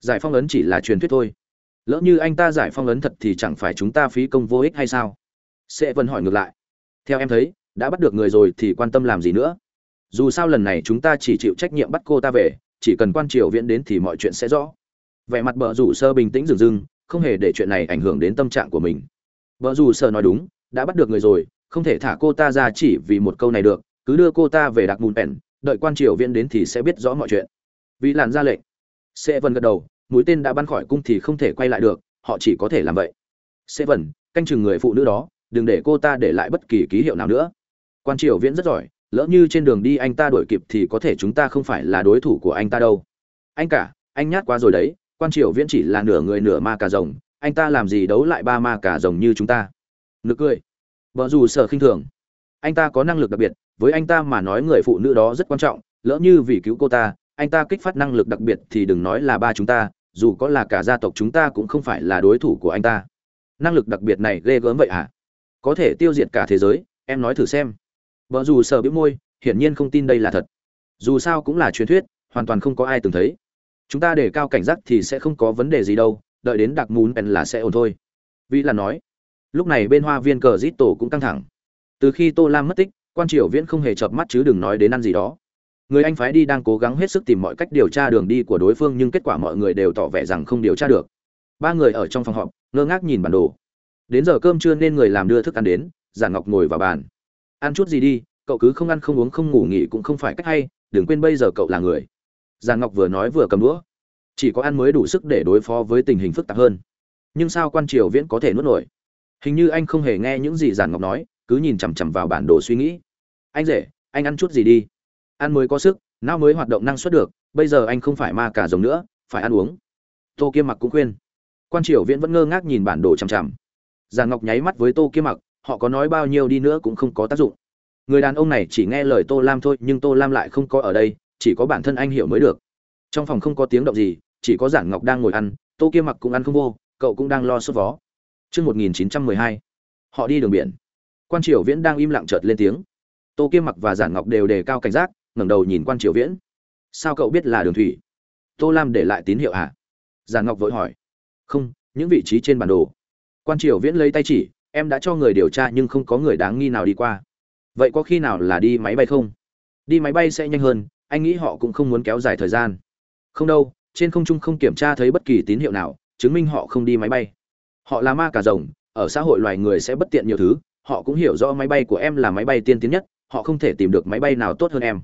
Giải phong ấn chỉ là truyền thuyết thôi. Lỡ như anh ta giải phong ấn thật thì chẳng phải chúng ta phí công vô ích hay sao? Sẽ vân hỏi ngược lại. Theo em thấy đã bắt được người rồi thì quan tâm làm gì nữa? Dù sao lần này chúng ta chỉ chịu trách nhiệm bắt cô ta về, chỉ cần quan triều viễn đến thì mọi chuyện sẽ rõ. Vẻ mặt bờ rủ sơ bình tĩnh dừng dưng không hề để chuyện này ảnh hưởng đến tâm trạng của mình. Bờ rủ sơ nói đúng, đã bắt được người rồi, không thể thả cô ta ra chỉ vì một câu này được, cứ đưa cô ta về đặc mùn pèn, đợi quan triều viễn đến thì sẽ biết rõ mọi chuyện. Vì làn ra lệnh. Sẽ vân gật đầu, mũi tên đã bắn khỏi cung thì không thể quay lại được, họ chỉ có thể làm vậy. Sẽ vần canh chừng người phụ nữ đó, đừng để cô ta để lại bất kỳ ký hiệu nào nữa. Quan triều viễn rất giỏi lỡ như trên đường đi anh ta đuổi kịp thì có thể chúng ta không phải là đối thủ của anh ta đâu. Anh cả, anh nhát quá rồi đấy, quan triều viễn chỉ là nửa người nửa ma cà rồng, anh ta làm gì đấu lại ba ma cà rồng như chúng ta? Nực cười. Vợ dù sợ khinh thường. Anh ta có năng lực đặc biệt, với anh ta mà nói người phụ nữ đó rất quan trọng, lỡ như vì cứu cô ta, anh ta kích phát năng lực đặc biệt thì đừng nói là ba chúng ta, dù có là cả gia tộc chúng ta cũng không phải là đối thủ của anh ta. Năng lực đặc biệt này ghê gớm vậy hả? Có thể tiêu diệt cả thế giới, em nói thử xem vợ dù sợ bĩu môi, hiển nhiên không tin đây là thật. Dù sao cũng là truyền thuyết, hoàn toàn không có ai từng thấy. Chúng ta để cao cảnh giác thì sẽ không có vấn đề gì đâu, đợi đến đặc mún pèn là sẽ ổn thôi. Vì là nói. Lúc này bên hoa viên cờ rít tổ cũng căng thẳng. Từ khi tô lam mất tích, quan triều viễn không hề chợp mắt chứ đừng nói đến ăn gì đó. Người anh phái đi đang cố gắng hết sức tìm mọi cách điều tra đường đi của đối phương nhưng kết quả mọi người đều tỏ vẻ rằng không điều tra được. Ba người ở trong phòng họp, ngơ ngác nhìn bản đồ. Đến giờ cơm trưa nên người làm đưa thức ăn đến giản ngọc ngồi vào bàn ăn chút gì đi, cậu cứ không ăn không uống không ngủ nghỉ cũng không phải cách hay, đừng quên bây giờ cậu là người. Giản ngọc vừa nói vừa cầm đũa. Chỉ có ăn mới đủ sức để đối phó với tình hình phức tạp hơn. Nhưng sao quan triều viễn có thể nuốt nổi? Hình như anh không hề nghe những gì giản ngọc nói, cứ nhìn chằm chằm vào bản đồ suy nghĩ. Anh rể, anh ăn chút gì đi? Ăn mới có sức, não mới hoạt động năng suất được, bây giờ anh không phải ma cả rồng nữa, phải ăn uống. Tô kiêm mặc cũng khuyên. Quan triều viễn vẫn ngơ ngác nhìn bản đồ chằm chằm. Giàn ngọc nháy mắt với tô kiêm mặc họ có nói bao nhiêu đi nữa cũng không có tác dụng. Người đàn ông này chỉ nghe lời tô lam thôi nhưng tô lam lại không có ở đây chỉ có bản thân anh hiểu mới được. Trong phòng không có tiếng động gì chỉ có giản ngọc đang ngồi ăn tô kia mặc cũng ăn không vô cậu cũng đang lo sốt vó. Trước 1912, họ đi đường biển. Quan Triều Viễn đang im lặng chợt lên tiếng. Tô kia Mặc và Giản Ngọc đều đề cao cảnh giác, ngẩng đầu nhìn quan triều viễn. Sao cậu biết là đường thủy? Tô lam để lại tín hiệu à Giản ngọc vội hỏi. Không những vị trí trên bản đồ. Quan triều viễn lấy tay chỉ em đã cho người điều tra nhưng không có người đáng nghi nào đi qua. Vậy có khi nào là đi máy bay không? Đi máy bay sẽ nhanh hơn, anh nghĩ họ cũng không muốn kéo dài thời gian. Không đâu, trên không trung không kiểm tra thấy bất kỳ tín hiệu nào, chứng minh họ không đi máy bay. Họ là ma cả rồng, ở xã hội loài người sẽ bất tiện nhiều thứ, họ cũng hiểu rõ máy bay của em là máy bay tiên tiến nhất, họ không thể tìm được máy bay nào tốt hơn em.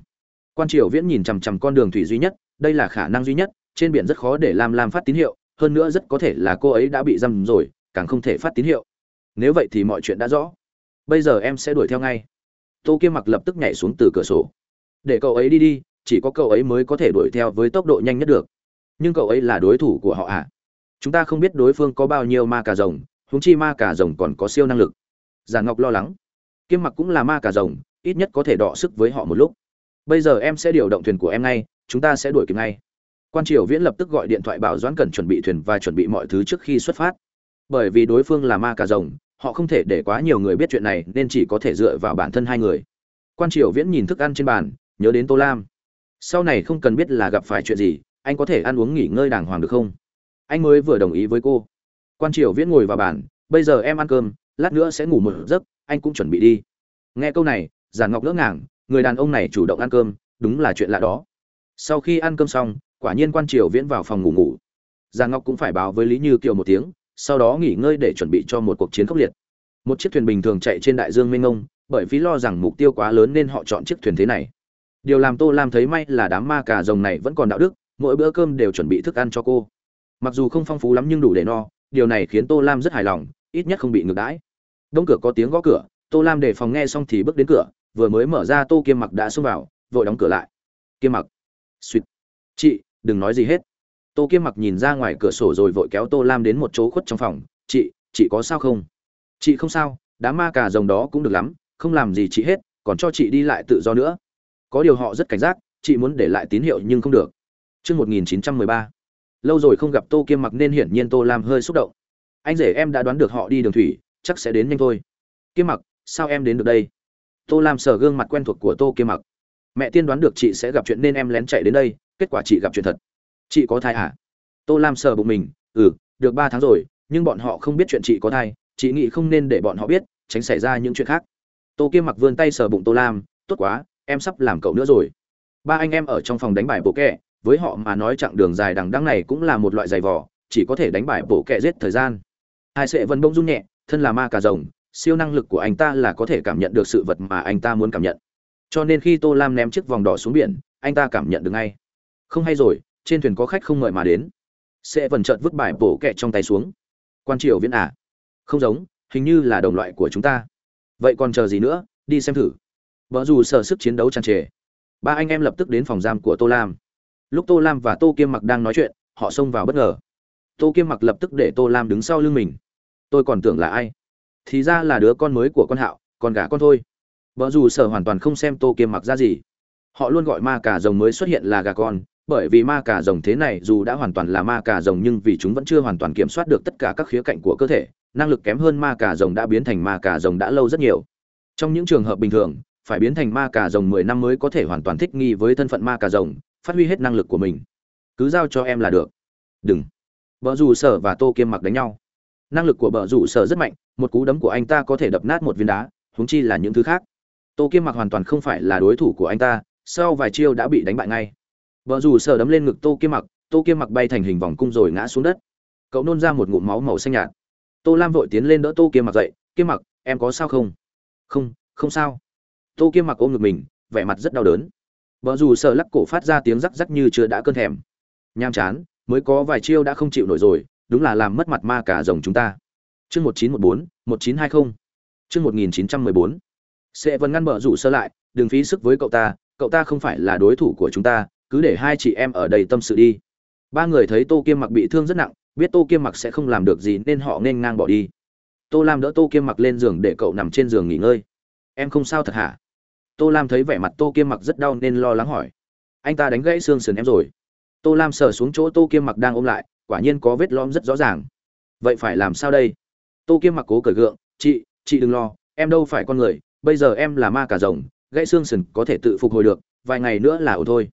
Quan triều viễn nhìn chằm chằm con đường thủy duy nhất, đây là khả năng duy nhất, trên biển rất khó để lam lam phát tín hiệu, hơn nữa rất có thể là cô ấy đã bị giam rồi, càng không thể phát tín hiệu nếu vậy thì mọi chuyện đã rõ. Bây giờ em sẽ đuổi theo ngay. Tô kiêm mặc lập tức nhảy xuống từ cửa sổ. Để cậu ấy đi đi, chỉ có cậu ấy mới có thể đuổi theo với tốc độ nhanh nhất được. Nhưng cậu ấy là đối thủ của họ ạ à? chúng ta không biết đối phương có bao nhiêu ma cà rồng húng chi ma cà rồng còn có siêu năng lực. Giàn ngọc lo lắng. Kiêm mặc cũng là ma cà rồng, ít nhất có thể đọ sức với họ một lúc. Bây giờ em sẽ điều động thuyền của em ngay, chúng ta sẽ đuổi kịp ngay. Quan triều viễn lập tức gọi điện thoại bảo doãn cần chuẩn bị thuyền và chuẩn bị mọi thứ trước khi xuất phát. Bởi vì đối phương là ma cà rồng họ không thể để quá nhiều người biết chuyện này, nên chỉ có thể dựa vào bản thân hai người. Quan triều viễn nhìn thức ăn trên bàn, nhớ đến tô lam. Sau này không cần biết là gặp phải chuyện gì, anh có thể ăn uống nghỉ ngơi đàng hoàng được không? Anh mới vừa đồng ý với cô. Quan triều viễn ngồi vào bàn, bây giờ em ăn cơm, lát nữa sẽ ngủ một giấc, anh cũng chuẩn bị đi. Nghe câu này giản ngọc ngỡ ngàng, người đàn ông này chủ động ăn cơm, đúng là chuyện lạ đó. Sau khi ăn cơm xong, quả nhiên quan triều viễn vào phòng ngủ ngủ. Giản ngọc cũng phải báo với lý như kiều một tiếng sau đó nghỉ ngơi để chuẩn bị cho một cuộc chiến khốc liệt. Một chiếc thuyền bình thường chạy trên đại dương mênh mông, bởi vì lo rằng mục tiêu quá lớn nên họ chọn chiếc thuyền thế này. Điều làm tô lam thấy may là đám ma cà rồng này vẫn còn đạo đức, mỗi bữa cơm đều chuẩn bị thức ăn cho cô. Mặc dù không phong phú lắm nhưng đủ để no, điều này khiến tô lam rất hài lòng, ít nhất không bị ngược đãi. Đông cửa có tiếng gõ cửa, tô lam để phòng nghe xong thì bước đến cửa, vừa mới mở ra tô kiêm mặc đã xông vào, vội đóng cửa lại. Kiêm mặc. Suýt. Chị, đừng nói gì hết tô kiêm mặc nhìn ra ngoài cửa sổ rồi vội kéo tô lam đến một chỗ khuất trong phòng. Chị chị có sao không? Chị không sao đám ma cà rồng đó cũng được lắm không làm gì chị hết còn cho chị đi lại tự do nữa. Có điều họ rất cảnh giác chị muốn để lại tín hiệu nhưng không được. Trước 1913, lâu rồi không gặp tô kiêm mặc nên hiển nhiên tô lam hơi xúc động. Anh rể em đã đoán được họ đi đường thủy chắc sẽ đến nhanh thôi. Kiêm mặc sao em đến được đây? Tô lam sờ gương mặt quen thuộc của tô kiêm mặc. Mẹ tiên đoán được chị sẽ gặp chuyện nên em lén chạy đến đây kết quả chị gặp chuyện thật chị có thai à? Tô lam sờ bụng mình ừ được ba tháng rồi, nhưng bọn họ không biết chuyện chị có thai, chị nghĩ không nên để bọn họ biết, tránh xảy ra những chuyện khác. Tô kiêm mặc vươn tay sờ bụng tô lam, tốt quá, em sắp làm cậu nữa rồi. Ba anh em ở trong phòng đánh bài bộ kẹ, với họ mà nói chặng đường dài đằng đăng này cũng là một loại giày vò, chỉ có thể đánh bài bộ kẹ giết thời gian. Hai sệ vân bông run nhẹ, thân là ma cà rồng, siêu năng lực của anh ta là có thể cảm nhận được sự vật mà anh ta muốn cảm nhận. Cho nên khi tô lam ném chiếc vòng đỏ xuống biển, anh ta cảm nhận được ngay. Không hay rồi trên thuyền có khách không mời mà đến. Sẽ vần trợt vứt bài bổ kẹ trong tay xuống. Quan triều viễn à không giống, hình như là đồng loại của chúng ta. Vậy còn chờ gì nữa, đi xem thử. Vợ dù sở sức chiến đấu tràn trề. Ba anh em lập tức đến phòng giam của tô lam. Lúc tô lam và tô kiêm mặc đang nói chuyện, họ xông vào bất ngờ. Tô kiêm mặc lập tức để tô lam đứng sau lưng mình. Tôi còn tưởng là ai? Thì ra là đứa con mới của con hạo, con gả con thôi. Vợ dù sở hoàn toàn không xem tô kiêm mặc ra gì. Họ luôn gọi ma cả rồng mới xuất hiện là gà con bởi vì ma cà rồng thế này dù đã hoàn toàn là ma cà rồng nhưng vì chúng vẫn chưa hoàn toàn kiểm soát được tất cả các khía cạnh của cơ thể, năng lực kém hơn ma cà rồng đã biến thành ma cà rồng đã lâu rất nhiều. Trong những trường hợp bình thường, phải biến thành ma cà rồng mười năm mới có thể hoàn toàn thích nghi với thân phận ma cà rồng, phát huy hết năng lực của mình. Cứ giao cho em là được. Đừng. Vợ dù sở và tô kiêm mặc đánh nhau. Năng lực của bờ rủ sở rất mạnh, một cú đấm của anh ta có thể đập nát một viên đá húng chi là những thứ khác. Tô kiêm mặc hoàn toàn không phải là đối thủ của anh ta, sau vài chiêu đã bị đánh bại ngay vợ rủ sờ đấm lên ngực tô kiêm mặc, tô kiêm mặc bay thành hình vòng cung rồi ngã xuống đất. Cậu nôn ra một ngụm máu màu xanh nhạt. Tô lam vội tiến lên đỡ tô kiêm mặc dậy, kiêm mặc, em có sao không? Không không sao. Tô kiêm mặc ôm ngực mình, vẻ mặt rất đau đớn. Vợ dù sợ lắc cổ phát ra tiếng rắc rắc như chưa đã cơn thèm. Nham chán, mới có vài chiêu đã không chịu nổi rồi, đúng là làm mất mặt ma cả rồng chúng ta. Chương một chín một bốn, một chín hai mươi chương một nghìn chín trăm mười bốn. Sẽ vẫn ngăn bờ rủ sơ lại, đừng phí sức với cậu ta cậu ta không phải là đối thủ của chúng ta cứ để hai chị em ở đây tâm sự đi. Ba người thấy tô kiêm mặc bị thương rất nặng, biết tô kiêm mặc sẽ không làm được gì nên họ nên ngang bỏ đi. Tô lam đỡ tô kiêm mặc lên giường để cậu nằm trên giường nghỉ ngơi. Em không sao thật hả? Tô lam thấy vẻ mặt tô kiêm mặc rất đau nên lo lắng hỏi. Anh ta đánh gãy xương sườn em rồi. Tô lam sờ xuống chỗ tô kiêm mặc đang ôm lại, quả nhiên có vết lõm rất rõ ràng. Vậy phải làm sao đây? Tô kiêm mặc cố cởi gượng, chị chị đừng lo, em đâu phải con người, bây giờ em là ma cả rồng, gãy xương sườn có thể tự phục hồi được, vài ngày nữa là ổn thôi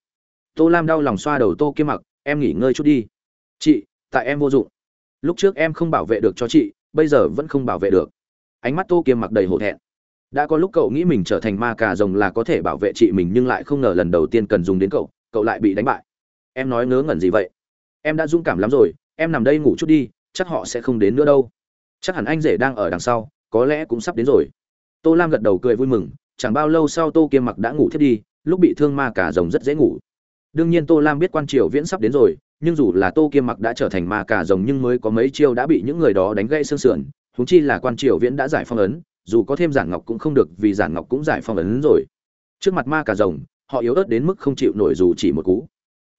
tô lam đau lòng xoa đầu tô kiêm mặc, em nghỉ ngơi chút đi. Chị, tại em vô dụng. Lúc trước em không bảo vệ được cho chị, bây giờ vẫn không bảo vệ được. Ánh mắt tô kiêm mặc đầy hổ thẹn. Đã có lúc cậu nghĩ mình trở thành ma cà rồng là có thể bảo vệ chị mình nhưng lại không ngờ lần đầu tiên cần dùng đến cậu cậu lại bị đánh bại. Em nói ngớ ngẩn gì vậy? Em đã dũng cảm lắm rồi, em nằm đây ngủ chút đi, chắc họ sẽ không đến nữa đâu. Chắc hẳn anh rể đang ở đằng sau, có lẽ cũng sắp đến rồi. Tô lam gật đầu cười vui mừng, chẳng bao lâu sau tô kiêm mặc đã ngủ thiết đi, lúc bị thương ma cả rồng rất dễ ngủ đương nhiên tô lam biết quan triều viễn sắp đến rồi, nhưng dù là tô kiêm mặc đã trở thành ma cả rồng nhưng mới có mấy chiêu đã bị những người đó đánh gãy xương sườn húng chi là quan triều viễn đã giải phong ấn, dù có thêm giản ngọc cũng không được vì giản ngọc cũng giải phong ấn rồi. Trước mặt ma cả rồng, họ yếu ớt đến mức không chịu nổi dù chỉ một cú.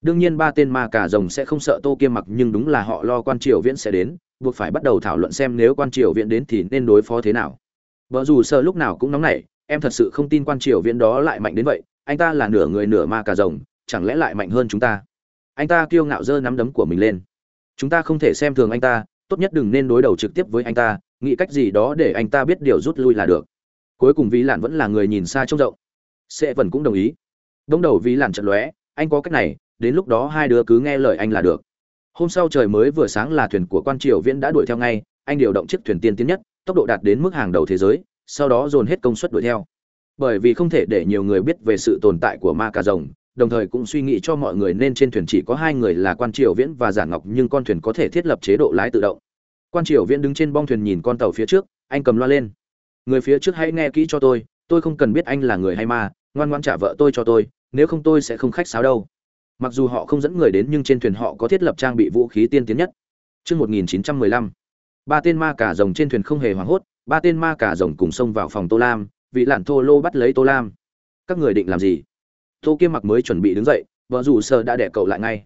Đương nhiên ba tên ma cà rồng sẽ không sợ tô kiêm mặc nhưng đúng là họ lo quan triều viễn sẽ đến, buộc phải bắt đầu thảo luận xem nếu quan triều viễn đến thì nên đối phó thế nào. Vợ dù sợ lúc nào cũng nóng nảy, em thật sự không tin quan triều viễn đó lại mạnh đến vậy, anh ta là nửa người nửa ma cà rồng chẳng lẽ lại mạnh hơn chúng ta? Anh ta kiêu ngạo giơ nắm đấm của mình lên. Chúng ta không thể xem thường anh ta, tốt nhất đừng nên đối đầu trực tiếp với anh ta, nghĩ cách gì đó để anh ta biết điều rút lui là được. Cuối cùng vĩ lạn vẫn là người nhìn xa trông rộng. Sẽ vẫn cũng đồng ý. Đông đầu vĩ lạn trận lóe, anh có cách này, đến lúc đó hai đứa cứ nghe lời anh là được. Hôm sau trời mới vừa sáng là thuyền của quan triều viễn đã đuổi theo ngay, anh điều động chiếc thuyền tiên tiến nhất, tốc độ đạt đến mức hàng đầu thế giới, sau đó dồn hết công suất đuổi theo. Bởi vì không thể để nhiều người biết về sự tồn tại của ma cà rồng đồng thời cũng suy nghĩ cho mọi người nên trên thuyền chỉ có hai người là quan triều viễn và giản ngọc nhưng con thuyền có thể thiết lập chế độ lái tự động. Quan triều viễn đứng trên bong thuyền nhìn con tàu phía trước anh cầm loa lên. Người phía trước hãy nghe kỹ cho tôi tôi không cần biết anh là người hay ma ngoan ngoan trả vợ tôi cho tôi nếu không tôi sẽ không khách sáo đâu. Mặc dù họ không dẫn người đến nhưng trên thuyền họ có thiết lập trang bị vũ khí tiên tiến nhất. Trước 1915, ba tên ma cả rồng trên thuyền không hề hoảng hốt ba tên ma cả rồng cùng xông vào phòng tô lam vị lản thô lô bắt lấy tô lam. Các người định làm gì? Tô kiêm mặc mới chuẩn bị đứng dậy, vợ rủ sơ đã đẻ cậu lại ngay.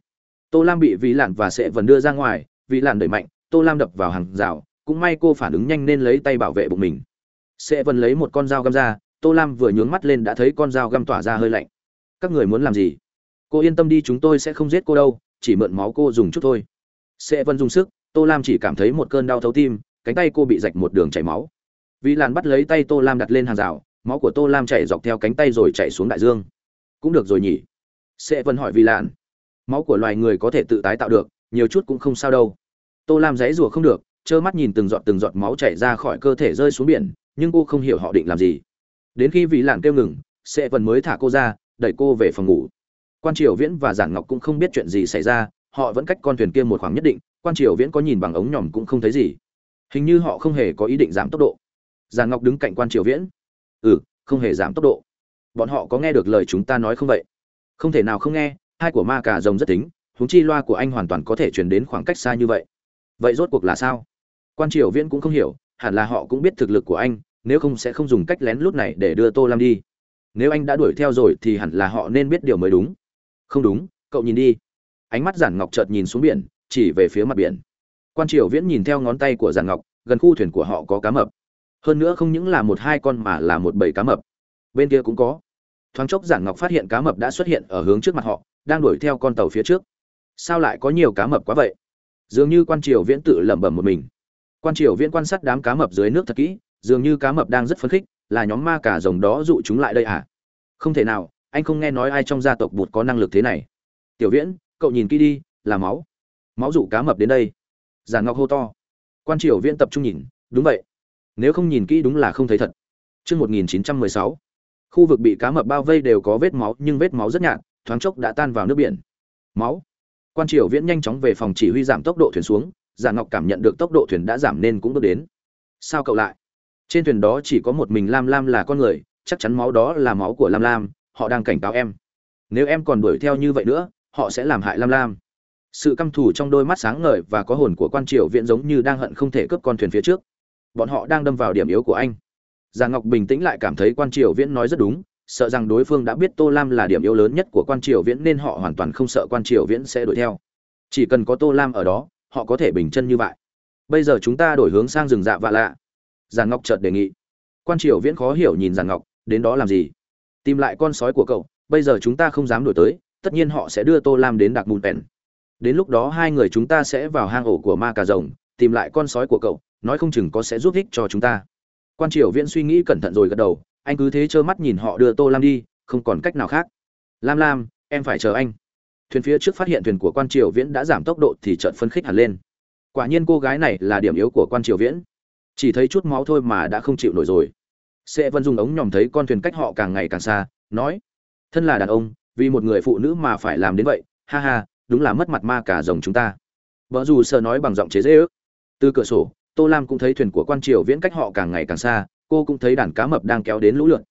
Tô lam bị vị lạn và sẽ vần đưa ra ngoài vị lạn đẩy mạnh, tô lam đập vào hàng rào, cũng may cô phản ứng nhanh nên lấy tay bảo vệ bụng mình. Sẽ vần lấy một con dao găm ra, tô lam vừa nhướng mắt lên đã thấy con dao găm tỏa ra hơi lạnh. Các người muốn làm gì? Cô yên tâm đi, chúng tôi sẽ không giết cô đâu, chỉ mượn máu cô dùng chút thôi. Sẽ Vân dùng sức, tô lam chỉ cảm thấy một cơn đau thấu tim, cánh tay cô bị rạch một đường chảy máu. Vị làn bắt lấy tay tô lam đặt lên hàng rào, máu của tô lam chảy dọc theo cánh tay rồi chảy xuống đại dương cũng được rồi nhỉ. Sẽ vẫn hỏi vì lạn. Máu của loài người có thể tự tái tạo được, nhiều chút cũng không sao đâu. Tô lam dãy rùa không được, trơ mắt nhìn từng giọt từng giọt máu chảy ra khỏi cơ thể rơi xuống biển, nhưng cô không hiểu họ định làm gì. Đến khi vị lạn kêu ngừng sẽ vẫn mới thả cô ra, đẩy cô về phòng ngủ. Quan triều viễn và giản ngọc cũng không biết chuyện gì xảy ra, họ vẫn cách con thuyền kia một khoảng nhất định, quan triều viễn có nhìn bằng ống nhòm cũng không thấy gì. Hình như họ không hề có ý định giảm tốc độ. Giản ngọc đứng cạnh quan triều viễn. Ừ không hề giảm tốc độ bọn họ có nghe được lời chúng ta nói không vậy? Không thể nào không nghe, hai của ma cả rồng rất tính, huống chi loa của anh hoàn toàn có thể truyền đến khoảng cách xa như vậy. Vậy rốt cuộc là sao? Quan triều viễn cũng không hiểu, hẳn là họ cũng biết thực lực của anh, nếu không sẽ không dùng cách lén lút này để đưa tô lam đi. Nếu anh đã đuổi theo rồi thì hẳn là họ nên biết điều mới đúng. Không đúng, cậu nhìn đi. Ánh mắt giản ngọc chợt nhìn xuống biển, chỉ về phía mặt biển. Quan triều viễn nhìn theo ngón tay của giản ngọc, gần khu thuyền của họ có cá mập. Hơn nữa không những là một hai con mà là một bầy cá mập. Bên kia cũng có thoáng chốc giản ngọc phát hiện cá mập đã xuất hiện ở hướng trước mặt họ đang đuổi theo con tàu phía trước. Sao lại có nhiều cá mập quá vậy? Dường như quan triều viễn tự lẩm bẩm một mình. Quan triều viễn quan sát đám cá mập dưới nước thật kỹ dường như cá mập đang rất phấn khích là nhóm ma cả rồng đó dụ chúng lại đây à? Không thể nào anh không nghe nói ai trong gia tộc bụt có năng lực thế này. Tiểu viễn cậu nhìn kỹ đi là máu. Máu dụ cá mập đến đây. Giản ngọc hô to. Quan triều viễn tập trung nhìn đúng vậy. Nếu không nhìn kỹ đúng là không thấy thật. Trước 1916, khu vực bị cá mập bao vây đều có vết máu, nhưng vết máu rất nhạt, thoáng chốc đã tan vào nước biển. Máu. Quan triều viễn nhanh chóng về phòng chỉ huy giảm tốc độ thuyền xuống, giản ngọc cảm nhận được tốc độ thuyền đã giảm nên cũng bước đến. Sao cậu lại? Trên thuyền đó chỉ có một mình lam lam là con người, chắc chắn máu đó là máu của lam lam, họ đang cảnh cáo em. Nếu em còn đuổi theo như vậy nữa, họ sẽ làm hại lam lam. Sự căm thù trong đôi mắt sáng ngời và có hồn của quan triều viễn giống như đang hận không thể cướp con thuyền phía trước. Bọn họ đang đâm vào điểm yếu của anh già ngọc bình tĩnh lại cảm thấy quan triều viễn nói rất đúng, sợ rằng đối phương đã biết tô lam là điểm yếu lớn nhất của quan triều viễn nên họ hoàn toàn không sợ quan triều viễn sẽ đuổi theo. Chỉ cần có tô lam ở đó, họ có thể bình chân như vậy. Bây giờ chúng ta đổi hướng sang rừng dạ vạ lạ. Già ngọc chợt đề nghị. Quan triều viễn khó hiểu nhìn già ngọc, đến đó làm gì? Tìm lại con sói của cậu, bây giờ chúng ta không dám đổi tới, tất nhiên họ sẽ đưa tô lam đến đặc mùn pèn. Đến lúc đó hai người chúng ta sẽ vào hang ổ của ma cà rồng, tìm lại con sói của cậu, nói không chừng có sẽ giúp ích cho chúng ta quan triều viễn suy nghĩ cẩn thận rồi gật đầu, anh cứ thế trơ mắt nhìn họ đưa tô lam đi, không còn cách nào khác. Lam lam, em phải chờ anh. Thuyền phía trước phát hiện thuyền của quan triều viễn đã giảm tốc độ thì chợt phân khích hẳn lên. Quả nhiên cô gái này là điểm yếu của quan triều viễn. Chỉ thấy chút máu thôi mà đã không chịu nổi rồi. Sẽ vân dùng ống nhòm thấy con thuyền cách họ càng ngày càng xa, nói, thân là đàn ông, vì một người phụ nữ mà phải làm đến vậy, ha ha, đúng là mất mặt ma cả rồng chúng ta. Vợ dù sợ nói bằng giọng chế dễ ước từ cửa sổ tô lam cũng thấy thuyền của quan triều viễn cách họ càng ngày càng xa, cô cũng thấy đàn cá mập đang kéo đến lũ lượn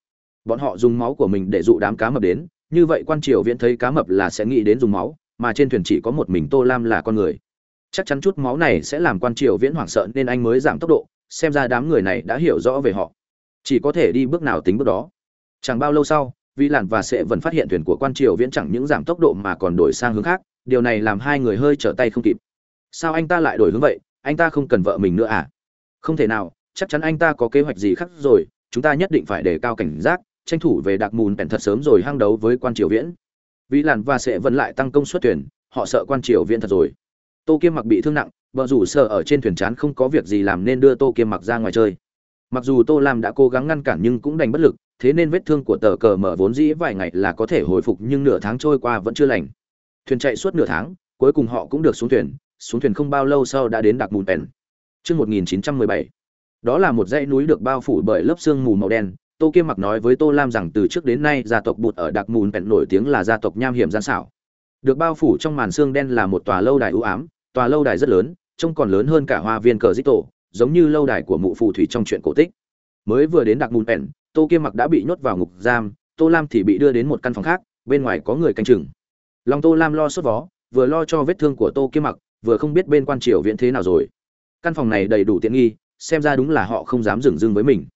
bọn họ dùng máu của mình để dụ đám cá mập đến, như vậy quan triều viễn thấy cá mập là sẽ nghĩ đến dùng máu, mà trên thuyền chỉ có một mình tô lam là con người. Chắc chắn chút máu này sẽ làm quan triều viễn hoảng sợ nên anh mới giảm tốc độ, xem ra đám người này đã hiểu rõ về họ. Chỉ có thể đi bước nào tính bước đó. Chẳng bao lâu sau, vi làn và sệ vẫn phát hiện thuyền của quan triều viễn chẳng những giảm tốc độ mà còn đổi sang hướng khác, điều này làm hai người hơi trở tay không kịp. Sao anh ta lại đổi hướng vậy? Anh ta không cần vợ mình nữa à? Không thể nào, chắc chắn anh ta có kế hoạch gì khác rồi, chúng ta nhất định phải đề cao cảnh giác, tranh thủ về đặc mùn bèn thật sớm rồi hăng đấu với quan triều viễn. Vĩ làn và sẽ vẫn lại tăng công suất thuyền, họ sợ quan triều viễn thật rồi. Tô kiêm mặc bị thương nặng, vợ rủ sợ ở trên thuyền chán không có việc gì làm nên đưa tô kiêm mặc ra ngoài chơi. Mặc dù tô lam đã cố gắng ngăn cản nhưng cũng đành bất lực, thế nên vết thương của tờ cờ mở vốn dĩ vài ngày là có thể hồi phục nhưng nửa tháng trôi qua vẫn chưa lành. Thuyền chạy suốt nửa tháng, cuối cùng họ cũng được xuống thuyền xuống thuyền không bao lâu sau đã đến đặc mùn pèn. Chương 1917 đó là một dãy núi được bao phủ bởi lớp sương mù màu đen. Tô kiêm mặc nói với tô lam rằng từ trước đến nay gia tộc bụt ở đặc mùn pèn nổi tiếng là gia tộc nham hiểm gian xảo. Được bao phủ trong màn xương đen là một tòa lâu đài ưu ám. Tòa lâu đài rất lớn, trông còn lớn hơn cả hoa viên cờ dích tổ, giống như lâu đài của mụ phù thủy trong chuyện cổ tích. Mới vừa đến đặc mùn pèn, tô kiêm mặc đã bị nhốt vào ngục giam, tô lam thì bị đưa đến một căn phòng khác, bên ngoài có người canh chừng. Lòng tô lam lo sốt vó, vừa lo cho vết thương của tô kiêm mặc vừa không biết bên quan triều viện thế nào rồi. Căn phòng này đầy đủ tiện nghi, xem ra đúng là họ không dám dừng dưng với mình.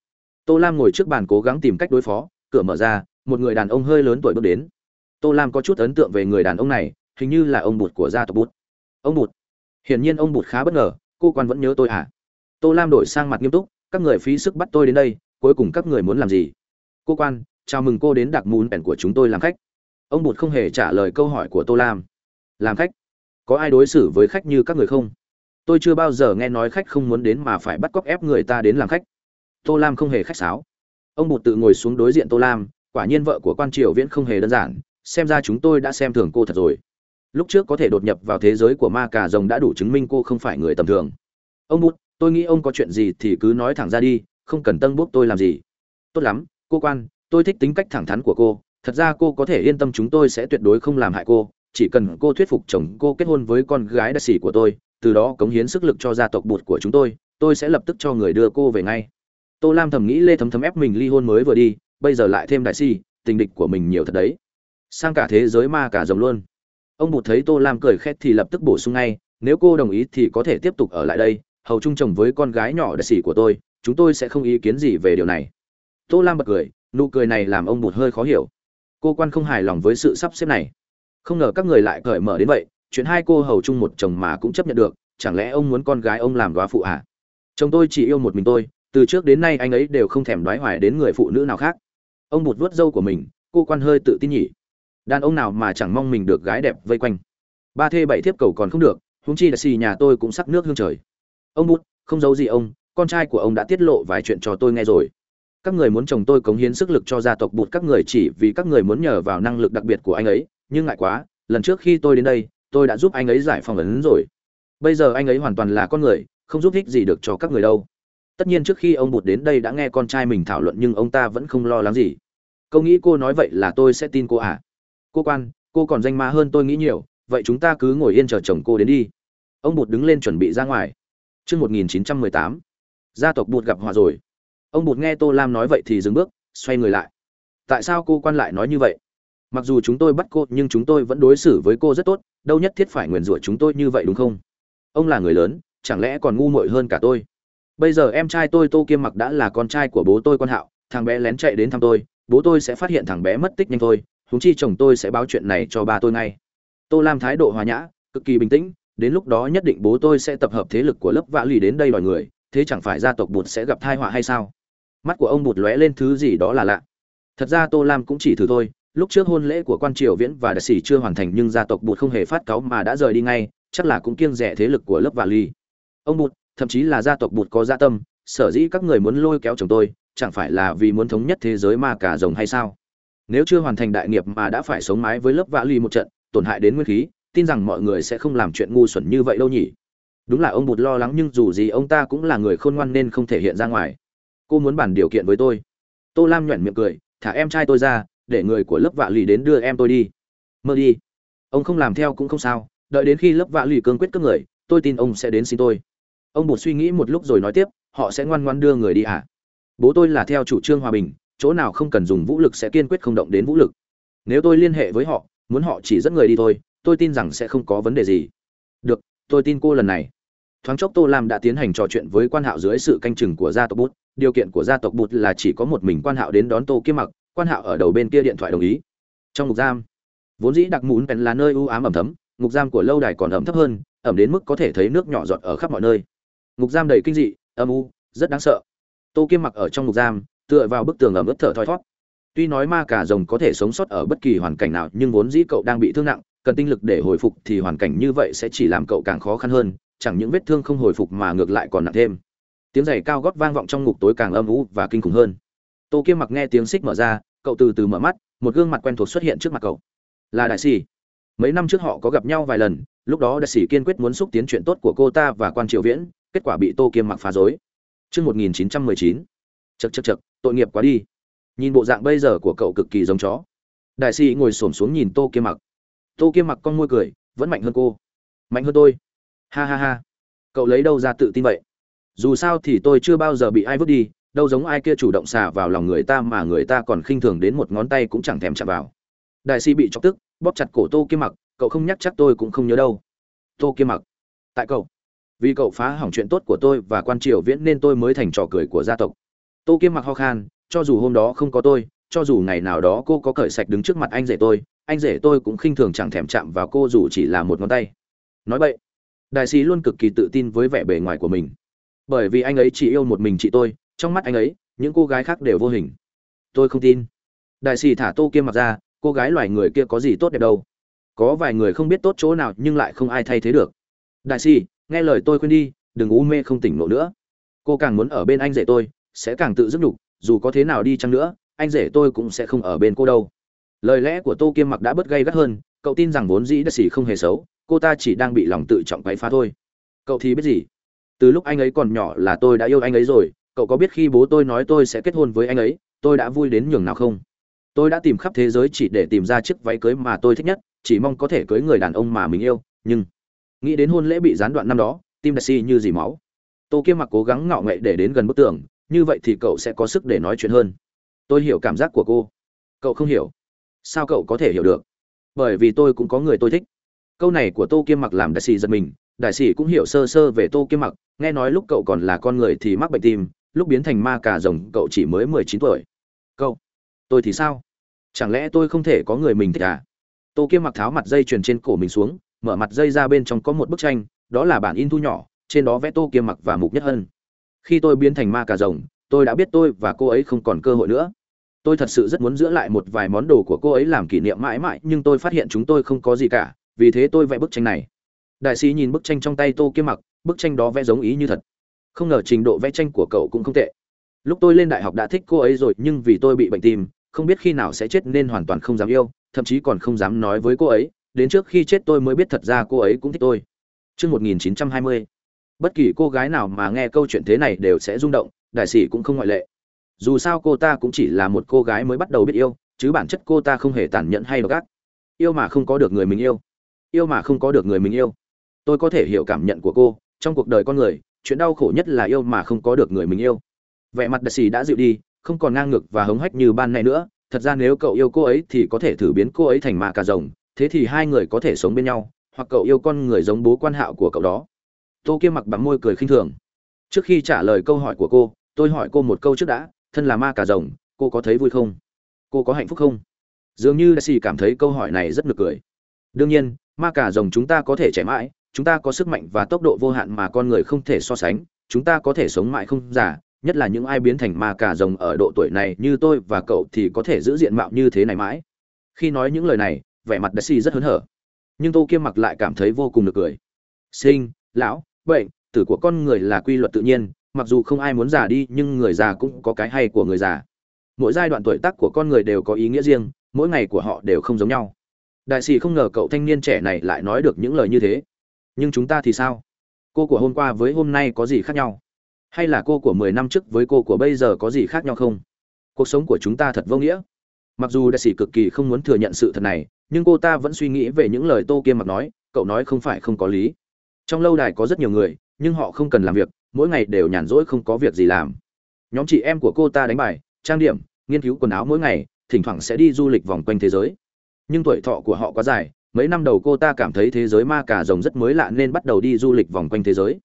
Tô lam ngồi trước bàn cố gắng tìm cách đối phó, cửa mở ra, một người đàn ông hơi lớn tuổi bước đến. Tô lam có chút ấn tượng về người đàn ông này, hình như là ông bụt của gia tộc bút ông bụt? Hiển nhiên ông bụt khá bất ngờ, cô quan vẫn nhớ tôi à? Tô lam đổi sang mặt nghiêm túc, các người phí sức bắt tôi đến đây, cuối cùng các người muốn làm gì? Cô quan, chào mừng cô đến đặc mùn bèn của chúng tôi làm khách. Ông bụt không hề trả lời câu hỏi của tô lam. Làm khách? Có ai đối xử với khách như các người không? Tôi chưa bao giờ nghe nói khách không muốn đến mà phải bắt cóc ép người ta đến làm khách. Tô lam không hề khách sáo. Ông bụt tự ngồi xuống đối diện tô lam, quả nhiên vợ của quan triều viễn không hề đơn giản, xem ra chúng tôi đã xem thường cô thật rồi. Lúc trước có thể đột nhập vào thế giới của ma cà rồng đã đủ chứng minh cô không phải người tầm thường. Ông bụt, tôi nghĩ ông có chuyện gì thì cứ nói thẳng ra đi, không cần tân bút tôi làm gì. Tốt lắm, cô quan, tôi thích tính cách thẳng thắn của cô. Thật ra cô có thể yên tâm chúng tôi sẽ tuyệt đối không làm hại cô chỉ cần cô thuyết phục chồng cô kết hôn với con gái đại sĩ của tôi, từ đó cống hiến sức lực cho gia tộc bụt của chúng tôi tôi sẽ lập tức cho người đưa cô về ngay. Tô lam thầm nghĩ lê thấm thấm ép mình ly hôn mới vừa đi, bây giờ lại thêm đại sĩ, tình địch của mình nhiều thật đấy. Sang cả thế giới ma cả rồng luôn. Ông bụt thấy tô lam cười khét thì lập tức bổ sung ngay, nếu cô đồng ý thì có thể tiếp tục ở lại đây, hầu chung chồng với con gái nhỏ đại sĩ của tôi, chúng tôi sẽ không ý kiến gì về điều này. Tô lam bật cười, nụ cười này làm ông bụt hơi khó hiểu. Cô quan không hài lòng với sự sắp xếp này không ngờ các người lại cởi mở đến vậy, chuyện hai cô hầu chung một chồng mà cũng chấp nhận được, chẳng lẽ ông muốn con gái ông làm đoá phụ à? chồng tôi chỉ yêu một mình tôi, từ trước đến nay anh ấy đều không thèm đoái hoài đến người phụ nữ nào khác. Ông bụt vuốt râu của mình, cô quan hơi tự tin nhỉ. Đàn ông nào mà chẳng mong mình được gái đẹp vây quanh. Ba thê bảy thiếp cầu còn không được, huống chi là xì nhà tôi cũng sắc nước hương trời. Ông bút không giấu gì ông, con trai của ông đã tiết lộ vài chuyện cho tôi nghe rồi. Các người muốn chồng tôi cống hiến sức lực cho gia tộc bụt, các người chỉ vì các người muốn nhờ vào năng lực đặc biệt của anh ấy nhưng ngại quá, lần trước khi tôi đến đây, tôi đã giúp anh ấy giải phóng ấn rồi. Bây giờ anh ấy hoàn toàn là con người, không giúp ích gì được cho các người đâu. Tất nhiên trước khi ông bụt đến đây đã nghe con trai mình thảo luận nhưng ông ta vẫn không lo lắng gì. Câu nghĩ cô nói vậy là tôi sẽ tin cô à? Cô quan, cô còn danh ma hơn tôi nghĩ nhiều, vậy chúng ta cứ ngồi yên chờ chồng cô đến đi. Ông bụt đứng lên chuẩn bị ra ngoài. Chương một nghìn chín trăm mười tám. Gia tộc bụt gặp hòa rồi. Ông bụt nghe tô lam nói vậy thì dừng bước, xoay người lại. Tại sao cô quan lại nói như vậy? Mặc dù chúng tôi bắt cô, nhưng chúng tôi vẫn đối xử với cô rất tốt, đâu nhất thiết phải nguyền rủa chúng tôi như vậy đúng không? Ông là người lớn, chẳng lẽ còn ngu muội hơn cả tôi? Bây giờ em trai tôi, tô kiêm mặc đã là con trai của bố tôi quan hạo, thằng bé lén chạy đến thăm tôi, bố tôi sẽ phát hiện thằng bé mất tích nhanh thôi húng chi chồng tôi sẽ báo chuyện này cho ba tôi ngay. Tô lam thái độ hòa nhã, cực kỳ bình tĩnh, đến lúc đó nhất định bố tôi sẽ tập hợp thế lực của lớp vã lì đến đây đòi người, thế chẳng phải gia tộc bụt sẽ gặp tai họa hay sao? Mắt của ông bụt lóe lên thứ gì đó là lạ. Thật ra tô lam cũng chỉ thử thôi lúc trước hôn lễ của quan triều viễn và đại sĩ chưa hoàn thành nhưng gia tộc bụt không hề phát cáu mà đã rời đi ngay, chắc là cũng kiêng rẻ thế lực của lớp vạ ly. Ông bụt, thậm chí là gia tộc bụt có gia tâm, sở dĩ các người muốn lôi kéo chồng tôi, chẳng phải là vì muốn thống nhất thế giới mà cả rồng hay sao? Nếu chưa hoàn thành đại nghiệp mà đã phải sống mái với lớp vã ly một trận, tổn hại đến nguyên khí, tin rằng mọi người sẽ không làm chuyện ngu xuẩn như vậy đâu nhỉ? Đúng là ông bụt lo lắng nhưng dù gì ông ta cũng là người khôn ngoan nên không thể hiện ra ngoài. Cô muốn bàn điều kiện với tôi. Tô lam nhoẻn miệng cười, thả em trai tôi ra để người của lớp vạ lì đến đưa em tôi đi. Mơ đi. Ông không làm theo cũng không sao, đợi đến khi lớp vạ lì cương quyết cấp người, tôi tin ông sẽ đến xin tôi. Ông bụt suy nghĩ một lúc rồi nói tiếp, họ sẽ ngoan ngoan đưa người đi à? Bố tôi là theo chủ trương hòa bình, chỗ nào không cần dùng vũ lực sẽ kiên quyết không động đến vũ lực. Nếu tôi liên hệ với họ, muốn họ chỉ dẫn người đi thôi, tôi tin rằng sẽ không có vấn đề gì. Được, tôi tin cô lần này. Thoáng chốc tô lam đã tiến hành trò chuyện với quan hạo dưới sự canh chừng của gia tộc bút điều kiện của gia tộc bút là chỉ có một mình quan hạo đến đón tô kiếm mặc quan hạo ở đầu bên kia điện thoại đồng ý. Trong ngục giam, vốn dĩ đặc mún pèn là nơi u ám ẩm thấm, ngục giam của lâu đài còn ẩm thấp hơn, ẩm đến mức có thể thấy nước nhỏ giọt ở khắp mọi nơi. Ngục giam đầy kinh dị, âm u, rất đáng sợ. Tô Kiêm mặc ở trong ngục giam, tựa vào bức tường ẩm ướt thở thoi thót tuy nói ma cả rồng có thể sống sót ở bất kỳ hoàn cảnh nào, nhưng vốn dĩ cậu đang bị thương nặng, cần tinh lực để hồi phục thì hoàn cảnh như vậy sẽ chỉ làm cậu càng khó khăn hơn, chẳng những vết thương không hồi phục mà ngược lại còn nặng thêm. Tiếng giày cao gót vang vọng trong ngục tối càng âm u và kinh khủng hơn tô Kiêm mặc nghe tiếng xích mở ra cậu từ từ mở mắt một gương mặt quen thuộc xuất hiện trước mặt cậu là đại sĩ mấy năm trước họ có gặp nhau vài lần lúc đó đại sĩ kiên quyết muốn xúc tiến chuyện tốt của cô ta và quan triều viễn kết quả bị tô kiêm mặc phá rối Trước 1919, chật chật chật, tội nghiệp quá đi. Nhìn bộ dạng bây giờ của cậu cực kỳ giống chó. Đại sĩ ngồi xổm xuống nhìn Tô Kiêm Mặc. Tô Kiêm Mặc con môi cười, vẫn mạnh hơn cô. Mạnh hơn tôi. Ha ha ha. cậu lấy đâu ra tự tin vậy dù sao thì tôi chưa bao giờ bị ai vứt đi đâu giống ai kia chủ động xả vào lòng người ta mà người ta còn khinh thường đến một ngón tay cũng chẳng thèm chạm vào. Đại sĩ bị chọc tức, bóp chặt cổ tô kiếm mặc, cậu không nhắc chắc tôi cũng không nhớ đâu. Tô kiếm mặc, tại cậu. Vì cậu phá hỏng chuyện tốt của tôi và quan triều viễn nên tôi mới thành trò cười của gia tộc. Tô kiếm mặc ho khan, cho dù hôm đó không có tôi, cho dù ngày nào đó cô có cởi sạch đứng trước mặt anh rể tôi, anh rể tôi cũng khinh thường chẳng thèm chạm vào cô dù chỉ là một ngón tay. Nói vậy, đại sĩ luôn cực kỳ tự tin với vẻ bề ngoài của mình. Bởi vì anh ấy chỉ yêu một mình chị tôi trong mắt anh ấy, những cô gái khác đều vô hình. Tôi không tin. Đại sĩ thả tô kia mặc ra, cô gái loài người kia có gì tốt đẹp đâu. Có vài người không biết tốt chỗ nào nhưng lại không ai thay thế được. Đại sĩ, nghe lời tôi khuyên đi, đừng u mê không tỉnh nộ nữa. Cô càng muốn ở bên anh rể tôi, sẽ càng tự giúp nhục, dù có thế nào đi chăng nữa, anh rể tôi cũng sẽ không ở bên cô đâu. Lời lẽ của tô kiêm mặc đã bớt gay gắt hơn, cậu tin rằng vốn dĩ đất xỉ không hề xấu, cô ta chỉ đang bị lòng tự trọng quấy phá thôi. Cậu thì biết gì? Từ lúc anh ấy còn nhỏ là tôi đã yêu anh ấy rồi cậu có biết khi bố tôi nói tôi sẽ kết hôn với anh ấy, tôi đã vui đến nhường nào không? Tôi đã tìm khắp thế giới chỉ để tìm ra chiếc váy cưới mà tôi thích nhất, chỉ mong có thể cưới người đàn ông mà mình yêu, nhưng nghĩ đến hôn lễ bị gián đoạn năm đó, tim đại si như dì máu. Tô kiêm mặc cố gắng ngạo nghệ để đến gần bức tường, như vậy thì cậu sẽ có sức để nói chuyện hơn. Tôi hiểu cảm giác của cô. Cậu không hiểu. Sao cậu có thể hiểu được? Bởi vì tôi cũng có người tôi thích. Câu này của tô kiêm mặc làm đại sĩ giật mình, đại sĩ cũng hiểu sơ sơ về tô kiêm mặc, nghe nói lúc cậu còn là con người thì mắc bệnh tim lúc biến thành ma cà rồng, cậu chỉ mới mười chín tuổi. Cậu, tôi thì sao? Chẳng lẽ tôi không thể có người mình thích à? Tô kiêm mặc tháo mặt dây chuyền trên cổ mình xuống, mở mặt dây ra bên trong có một bức tranh, đó là bản in thu nhỏ, trên đó vẽ tô kiêm mặc và mục nhất hân. Khi tôi biến thành ma cà rồng, tôi đã biết tôi và cô ấy không còn cơ hội nữa. Tôi thật sự rất muốn giữ lại một vài món đồ của cô ấy làm kỷ niệm mãi mãi, nhưng tôi phát hiện chúng tôi không có gì cả, vì thế tôi vẽ bức tranh này. Đại sĩ nhìn bức tranh trong tay tô kia mặc, bức tranh đó vẽ giống ý như thật không ngờ trình độ vẽ tranh của cậu cũng không tệ. Lúc tôi lên đại học đã thích cô ấy rồi nhưng vì tôi bị bệnh tim không biết khi nào sẽ chết nên hoàn toàn không dám yêu thậm chí còn không dám nói với cô ấy. Đến trước khi chết tôi mới biết thật ra cô ấy cũng thích tôi. Trước 1920, bất kỳ cô gái nào mà nghe câu chuyện thế này đều sẽ rung động đại sĩ cũng không ngoại lệ. Dù sao cô ta cũng chỉ là một cô gái mới bắt đầu biết yêu chứ bản chất cô ta không hề tàn nhẫn hay độc ác. Yêu mà không có được người mình yêu. Yêu mà không có được người mình yêu. Tôi có thể hiểu cảm nhận của cô trong cuộc đời con người chuyện đau khổ nhất là yêu mà không có được người mình yêu. Vẻ mặt đặc xì đã dịu đi, không còn ngang ngực và hống hách như ban nay nữa. Thật ra nếu cậu yêu cô ấy thì có thể thử biến cô ấy thành ma cà rồng, thế thì hai người có thể sống bên nhau, hoặc cậu yêu con người giống bố quan hạo của cậu đó. Tô kia mặc bằng môi cười khinh thường. Trước khi trả lời câu hỏi của cô, tôi hỏi cô một câu trước đã, thân là ma cà rồng, cô có thấy vui không? Cô có hạnh phúc không? Dường như đại sĩ cảm thấy câu hỏi này rất nực cười. Đương nhiên, ma cà rồng chúng ta có thể trẻ mãi chúng ta có sức mạnh và tốc độ vô hạn mà con người không thể so sánh, chúng ta có thể sống mãi không già, nhất là những ai biến thành ma cà rồng ở độ tuổi này như tôi và cậu thì có thể giữ diện mạo như thế này mãi. Khi nói những lời này, vẻ mặt đại xì rất hớn hở. Nhưng tô kiêm mặc lại cảm thấy vô cùng nực cười. Sinh, lão, bệnh, tử của con người là quy luật tự nhiên, mặc dù không ai muốn già đi nhưng người già cũng có cái hay của người già. Mỗi giai đoạn tuổi tác của con người đều có ý nghĩa riêng, mỗi ngày của họ đều không giống nhau. Đại sĩ không ngờ cậu thanh niên trẻ này lại nói được những lời như thế nhưng chúng ta thì sao? Cô của hôm qua với hôm nay có gì khác nhau? Hay là cô của mười năm trước với cô của bây giờ có gì khác nhau không? Cuộc sống của chúng ta thật vô nghĩa. Mặc dù đại sĩ cực kỳ không muốn thừa nhận sự thật này, nhưng cô ta vẫn suy nghĩ về những lời tô kiêm mặc nói, cậu nói không phải không có lý. Trong lâu đài có rất nhiều người, nhưng họ không cần làm việc, mỗi ngày đều nhàn rỗi không có việc gì làm. Nhóm chị em của cô ta đánh bài, trang điểm, nghiên cứu quần áo mỗi ngày, thỉnh thoảng sẽ đi du lịch vòng quanh thế giới. Nhưng tuổi thọ của họ quá dài mấy năm đầu cô ta cảm thấy thế giới ma cà rồng rất mới lạ nên bắt đầu đi du lịch vòng quanh thế giới.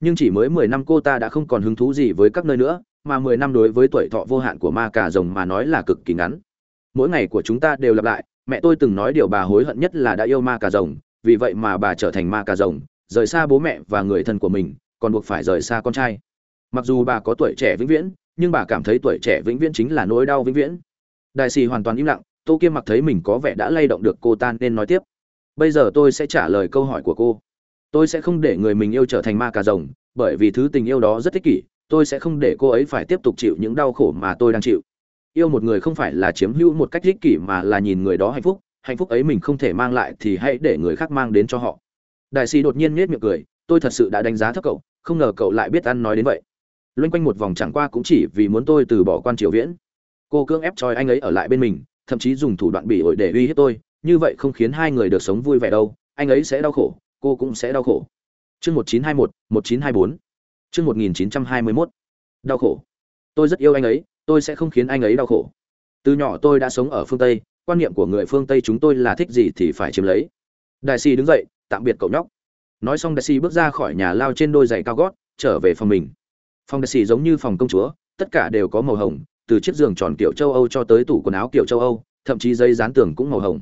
Nhưng chỉ mới mười năm cô ta đã không còn hứng thú gì với các nơi nữa, mà mười năm đối với tuổi thọ vô hạn của ma cà rồng mà nói là cực kỳ ngắn. Mỗi ngày của chúng ta đều lặp lại, mẹ tôi từng nói điều bà hối hận nhất là đã yêu ma cà rồng, vì vậy mà bà trở thành ma cà rồng, rời xa bố mẹ và người thân của mình, còn buộc phải rời xa con trai. Mặc dù bà có tuổi trẻ vĩnh viễn, nhưng bà cảm thấy tuổi trẻ vĩnh viễn chính là nỗi đau vĩnh viễn. Đại sĩ hoàn toàn im lặng tô kiêm mặc thấy mình có vẻ đã lay động được cô ta nên nói tiếp. Bây giờ tôi sẽ trả lời câu hỏi của cô. Tôi sẽ không để người mình yêu trở thành ma cà rồng, bởi vì thứ tình yêu đó rất thích kỷ, tôi sẽ không để cô ấy phải tiếp tục chịu những đau khổ mà tôi đang chịu. Yêu một người không phải là chiếm hữu một cách ích kỷ mà là nhìn người đó hạnh phúc hạnh phúc ấy mình không thể mang lại thì hãy để người khác mang đến cho họ. Đại sĩ đột nhiên nhếch miệng cười, tôi thật sự đã đánh giá thấp cậu, không ngờ cậu lại biết ăn nói đến vậy. Loanh quanh một vòng chẳng qua cũng chỉ vì muốn tôi từ bỏ quan triều viễn. Cô cưỡng ép cho anh ấy ở lại bên mình thậm chí dùng thủ đoạn bị ổi để uy hiếp tôi như vậy không khiến hai người được sống vui vẻ đâu anh ấy sẽ đau khổ cô cũng sẽ đau khổ Chương 1921, 1924. Chương 1921. Đau khổ. Tôi rất yêu anh ấy, tôi sẽ không khiến anh ấy đau khổ. Từ nhỏ tôi đã sống ở phương Tây, quan niệm của người phương Tây chúng tôi là thích gì thì phải chiếm lấy. Đại sĩ đứng dậy, tạm biệt cậu nhóc. Nói xong đại sĩ bước ra khỏi nhà lao trên đôi giày cao gót, trở về phòng mình. Phòng đại sĩ giống như phòng công chúa, tất cả đều có màu hồng, từ chiếc giường tròn kiểu châu Âu cho tới tủ quần áo kiểu châu Âu, thậm chí dây dán tường cũng màu hồng.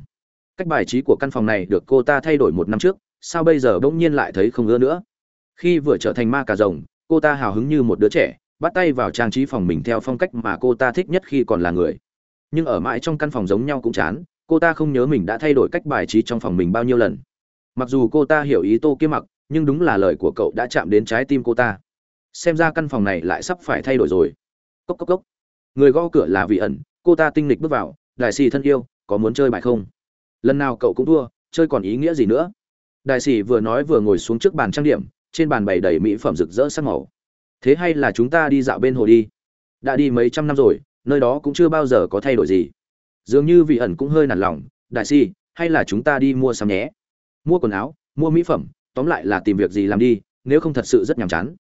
Cách bài trí của căn phòng này được cô ta thay đổi một năm trước, sao bây giờ bỗng nhiên lại thấy không ưa nữa? Khi vừa trở thành ma cà rồng, cô ta hào hứng như một đứa trẻ, bắt tay vào trang trí phòng mình theo phong cách mà cô ta thích nhất khi còn là người. Nhưng ở mãi trong căn phòng giống nhau cũng chán, cô ta không nhớ mình đã thay đổi cách bài trí trong phòng mình bao nhiêu lần. Mặc dù cô ta hiểu ý Tô Kiếm Mặc, nhưng đúng là lời của cậu đã chạm đến trái tim cô ta. Xem ra căn phòng này lại sắp phải thay đổi rồi. Cốc cốc cốc. Người gõ cửa là Vị ẩn, cô ta tinh lịch bước vào, "Đại sĩ thân yêu, có muốn chơi bài không?" Lần nào cậu cũng thua, chơi còn ý nghĩa gì nữa? Đại sĩ vừa nói vừa ngồi xuống trước bàn trang điểm, trên bàn bày đầy mỹ phẩm rực rỡ sắc màu. Thế hay là chúng ta đi dạo bên hồ đi? Đã đi mấy trăm năm rồi nơi đó cũng chưa bao giờ có thay đổi gì. Dường như vị ẩn cũng hơi nản lòng đại sĩ hay là chúng ta đi mua sắm nhé. Mua quần áo mua mỹ phẩm tóm lại là tìm việc gì làm đi nếu không thật sự rất nhàm chán.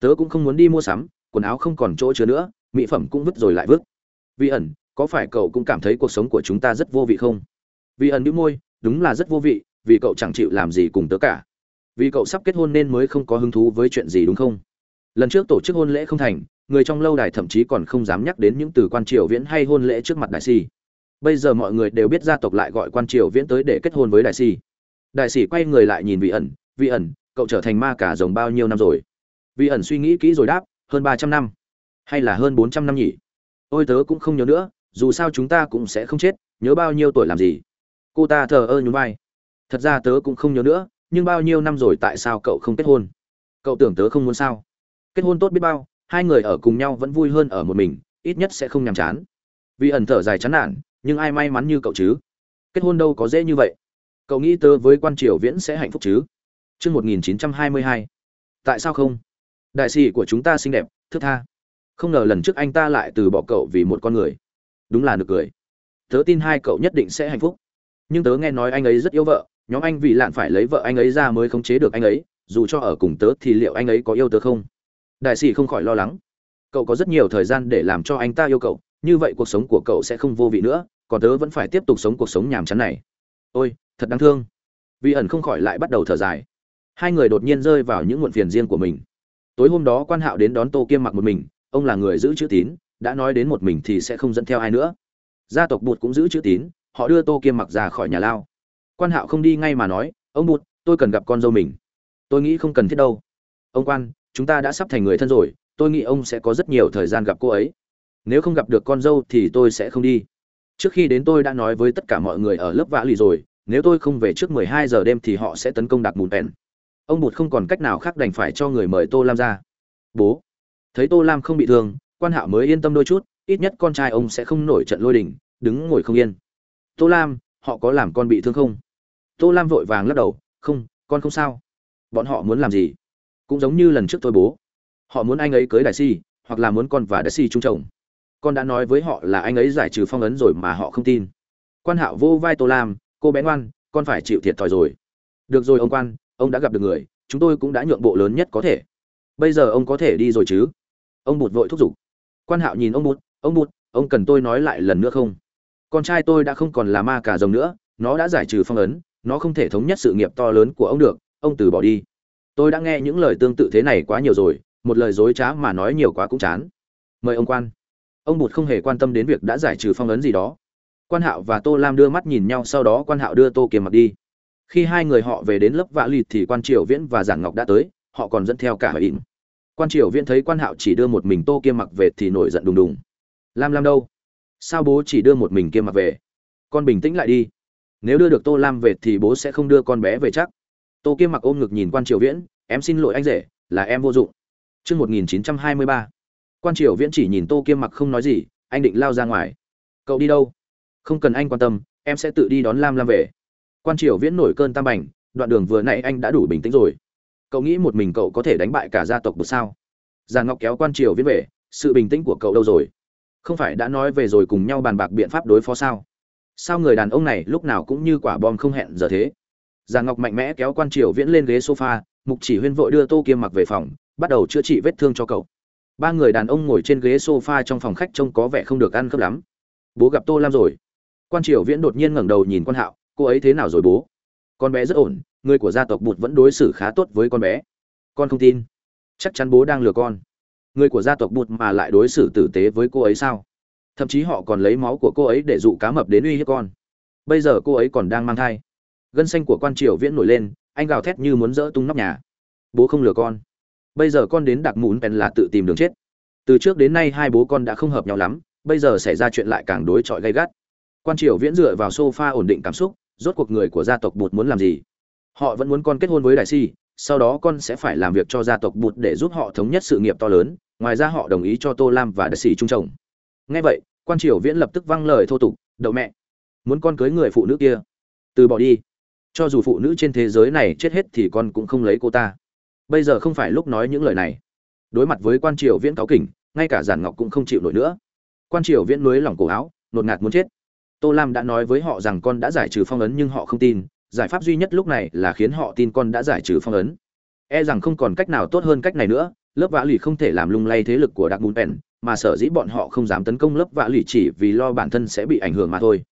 Tớ cũng không muốn đi mua sắm quần áo không còn chỗ chứa nữa mỹ phẩm cũng vứt rồi lại vứt. Vị ẩn, có phải cậu cũng cảm thấy cuộc sống của chúng ta rất vô vị không? Vị ẩn đĩu môi, đúng là rất vô vị, vì cậu chẳng chịu làm gì cùng tớ cả. Vì cậu sắp kết hôn nên mới không có hứng thú với chuyện gì đúng không? Lần trước tổ chức hôn lễ không thành, người trong lâu đài thậm chí còn không dám nhắc đến những từ quan triều viễn hay hôn lễ trước mặt đại sĩ. Bây giờ mọi người đều biết gia tộc lại gọi quan triều viễn tới để kết hôn với đại sĩ. Đại sĩ quay người lại nhìn vị ẩn vị ẩn, cậu trở thành ma cả rồng bao nhiêu năm rồi? Vị ẩn suy nghĩ kỹ rồi đáp, hơn ba trăm năm hay là hơn bốn trăm năm nhỉ? Ôi tớ cũng không nhớ nữa dù sao chúng ta cũng sẽ không chết nhớ bao nhiêu tuổi làm gì? Cô ta thờ ơ nhún vai. Thật ra tớ cũng không nhớ nữa nhưng bao nhiêu năm rồi tại sao cậu không kết hôn? Cậu tưởng tớ không muốn sao? Kết hôn tốt biết bao hai người ở cùng nhau vẫn vui hơn ở một mình ít nhất sẽ không nhàm chán. Vì ẩn thở dài chán nản nhưng ai may mắn như cậu chứ? Kết hôn đâu có dễ như vậy. Cậu nghĩ tớ với quan triều viễn sẽ hạnh phúc chứ? Trước 1922. Tại sao không? Đại sĩ của chúng ta xinh đẹp, thước tha. Không ngờ lần trước anh ta lại từ bỏ cậu vì một con người. Đúng là nực cười. Tớ tin hai cậu nhất định sẽ hạnh phúc. Nhưng tớ nghe nói anh ấy rất yêu vợ, nhóm anh vì lạn phải lấy vợ anh ấy ra mới khống chế được anh ấy dù cho ở cùng tớ thì liệu anh ấy có yêu tớ không đại sĩ không khỏi lo lắng cậu có rất nhiều thời gian để làm cho anh ta yêu cậu như vậy cuộc sống của cậu sẽ không vô vị nữa còn tớ vẫn phải tiếp tục sống cuộc sống nhàm chán này ôi thật đáng thương vì ẩn không khỏi lại bắt đầu thở dài hai người đột nhiên rơi vào những muộn phiền riêng của mình tối hôm đó quan hạo đến đón tô kiêm mặc một mình ông là người giữ chữ tín, đã nói đến một mình thì sẽ không dẫn theo ai nữa. Gia tộc bụt cũng giữ chữ tín, họ đưa tô kiêm mặc ra khỏi nhà lao. Quan hạo không đi ngay mà nói, ông bụt, tôi cần gặp con dâu mình. Tôi nghĩ không cần thiết đâu. Ông quan, chúng ta đã sắp thành người thân rồi, tôi nghĩ ông sẽ có rất nhiều thời gian gặp cô ấy. Nếu không gặp được con dâu thì tôi sẽ không đi. Trước khi đến tôi đã nói với tất cả mọi người ở lớp vã lì rồi, nếu tôi không về trước 12 giờ đêm thì họ sẽ tấn công đặc mùn bèn. ông bụt không còn cách nào khác đành phải cho người mời tô lam ra. Bố thấy tô lam không bị thương, quan hạo mới yên tâm đôi chút, ít nhất con trai ông sẽ không nổi trận lôi đình, đứng ngồi không yên. Tô lam, họ có làm con bị thương không? Tô lam vội vàng lắc đầu, không, con không sao. Bọn họ muốn làm gì? Cũng giống như lần trước tôi bố. Họ muốn anh ấy cưới đại si, hoặc là muốn con và đại si chung chồng. Con đã nói với họ là anh ấy giải trừ phong ấn rồi mà họ không tin. Quan hạo vô vai tô lam, cô bé ngoan, con phải chịu thiệt thòi rồi. Được rồi ông quan, ông đã gặp được người, chúng tôi cũng đã nhượng bộ lớn nhất có thể. Bây giờ ông có thể đi rồi chứ? Ông bụt vội thúc giục. Quan hạo nhìn ông bụt ông bụt, ông cần tôi nói lại lần nữa không? Con trai tôi đã không còn là ma cả rồng nữa, nó đã giải trừ phong ấn, nó không thể thống nhất sự nghiệp to lớn của ông được, ông từ bỏ đi. Tôi đã nghe những lời tương tự thế này quá nhiều rồi, một lời dối trá mà nói nhiều quá cũng chán. Mời ông quan. Ông bụt không hề quan tâm đến việc đã giải trừ phong ấn gì đó. Quan hạo và tô lam đưa mắt nhìn nhau, sau đó quan hạo đưa tô kiềm mặc đi. Khi hai người họ về đến lớp vạ lịt thì quan triều viễn và giảng ngọc đã tới, họ còn dẫn theo cả hỏi ỉn quan triều viễn thấy quan hạo chỉ đưa một mình tô kiêm mặc về thì nổi giận đùng đùng. Lam lam đâu? Sao bố chỉ đưa một mình kiêm mặc về? Con bình tĩnh lại đi. Nếu đưa được tô lam về thì bố sẽ không đưa con bé về chắc. Tô kiêm mặc ôm ngực nhìn quan triều viễn, em xin lỗi anh rể, là em vô dụng. Chương một nghìn chín trăm hai mươi ba. Quan triều viễn chỉ nhìn tô kiêm mặc không nói gì, anh định lao ra ngoài. Cậu đi đâu? Không cần anh quan tâm, em sẽ tự đi đón lam lam về. Quan triều viễn nổi cơn tam bành, đoạn đường vừa nãy anh đã đủ bình tĩnh rồi cậu nghĩ một mình cậu có thể đánh bại cả gia tộc được sao? Giàn ngọc kéo quan triều viết về, sự bình tĩnh của cậu đâu rồi? Không phải đã nói về rồi cùng nhau bàn bạc biện pháp đối phó sao? Sao người đàn ông này lúc nào cũng như quả bom không hẹn giờ thế? Giàn ngọc mạnh mẽ kéo quan triều viễn lên ghế sofa, mục chỉ huyên vội đưa tô kiêm mặc về phòng, bắt đầu chữa trị vết thương cho cậu. Ba người đàn ông ngồi trên ghế sofa trong phòng khách trông có vẻ không được ăn khớp lắm. Bố gặp tô lam rồi. Quan triều viễn đột nhiên ngẩng đầu nhìn quan hạo, cô ấy thế nào rồi bố? Con bé rất ổn, người của gia tộc bụt vẫn đối xử khá tốt với con bé. Con không tin. Chắc chắn bố đang lừa con. Người của gia tộc bụt mà lại đối xử tử tế với cô ấy sao? Thậm chí họ còn lấy máu của cô ấy để dụ cá mập đến uy hiếp con. Bây giờ cô ấy còn đang mang thai. Gân xanh của quan triều viễn nổi lên, anh gào thét như muốn dỡ tung nóc nhà. Bố không lừa con. Bây giờ con đến đặc mún bèn là tự tìm đường chết. Từ trước đến nay hai bố con đã không hợp nhau lắm, bây giờ xảy ra chuyện lại càng đối chọi gay gắt. Quan triều viễn dựa vào sofa ổn định cảm xúc rốt cuộc người của gia tộc bụt muốn làm gì? Họ vẫn muốn con kết hôn với đại si, sau đó con sẽ phải làm việc cho gia tộc bụt để giúp họ thống nhất sự nghiệp to lớn, ngoài ra họ đồng ý cho tô lam và đại sĩ trung chồng. Nghe vậy, quan triều viễn lập tức văng lời thô tục, đậu mẹ, muốn con cưới người phụ nữ kia, từ bỏ đi. Cho dù phụ nữ trên thế giới này chết hết thì con cũng không lấy cô ta. Bây giờ không phải lúc nói những lời này. Đối mặt với quan triều viễn cáo kỉnh, ngay cả giản ngọc cũng không chịu nổi nữa. Quan triều viễn núi lỏng cổ áo, nột ngạt muốn chết tô lam đã nói với họ rằng con đã giải trừ phong ấn nhưng họ không tin. Giải pháp duy nhất lúc này là khiến họ tin con đã giải trừ phong ấn. E rằng không còn cách nào tốt hơn cách này nữa. Lớp vã lì không thể làm lung lay thế lực của đặc bùn pèn, mà sở dĩ bọn họ không dám tấn công lớp vã lì chỉ vì lo bản thân sẽ bị ảnh hưởng mà thôi.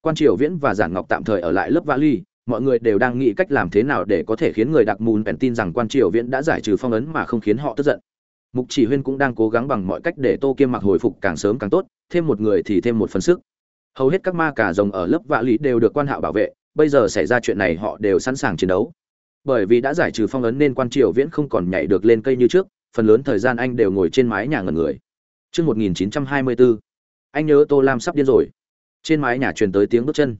Quan triều viễn và giản ngọc tạm thời ở lại lớp vã lì. Mọi người đều đang nghĩ cách làm thế nào để có thể khiến người đặc mùn bèn tin rằng quan triều viễn đã giải trừ phong ấn mà không khiến họ tức giận. Mục chỉ huyên cũng đang cố gắng bằng mọi cách để tô kiêm mặc hồi phục càng sớm càng tốt, thêm một người thì thêm một phần sức hầu hết các ma cả rồng ở lớp vạ lý đều được quan hạo bảo vệ bây giờ xảy ra chuyện này họ đều sẵn sàng chiến đấu. Bởi vì đã giải trừ phong ấn nên quan triều viễn không còn nhảy được lên cây như trước phần lớn thời gian anh đều ngồi trên mái nhà ngẩn người. Trước 1924, anh nhớ Tô Lam sắp điên rồi. Trên mái nhà truyền tới tiếng bước chân.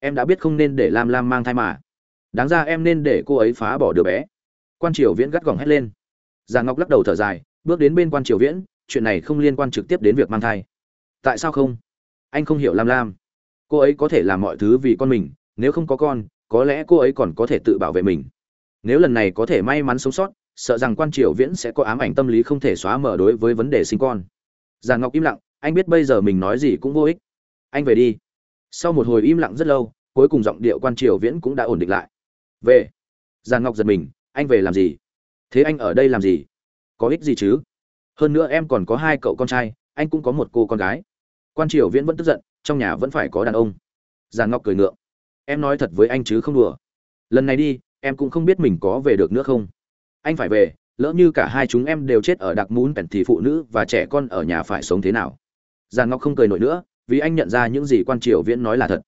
Em đã biết không nên để lam lam mang thai mà. Đáng ra em nên để cô ấy phá bỏ đứa bé. Quan triều viễn gắt gỏng hét lên. Già ngọc lắc đầu thở dài bước đến bên quan triều viễn chuyện này không liên quan trực tiếp đến việc mang thai. Tại sao không? Anh không hiểu lam lam. Cô ấy có thể làm mọi thứ vì con mình, nếu không có con, có lẽ cô ấy còn có thể tự bảo vệ mình. Nếu lần này có thể may mắn sống sót, sợ rằng quan triều viễn sẽ có ám ảnh tâm lý không thể xóa mở đối với vấn đề sinh con. Già ngọc im lặng, anh biết bây giờ mình nói gì cũng vô ích. Anh về đi. Sau một hồi im lặng rất lâu, cuối cùng giọng điệu quan triều viễn cũng đã ổn định lại. Về. Giàn ngọc giật mình, anh về làm gì? Thế anh ở đây làm gì? Có ích gì chứ? Hơn nữa em còn có hai cậu con trai, anh cũng có một cô con gái quan triều viễn vẫn tức giận, trong nhà vẫn phải có đàn ông. Giàn ngọc cười ngượng. Em nói thật với anh chứ không đùa. Lần này đi, em cũng không biết mình có về được nữa không. Anh phải về, lỡ như cả hai chúng em đều chết ở đặc mún pèn thì phụ nữ và trẻ con ở nhà phải sống thế nào? Giàn ngọc không cười nổi nữa, vì anh nhận ra những gì quan triều viễn nói là thật.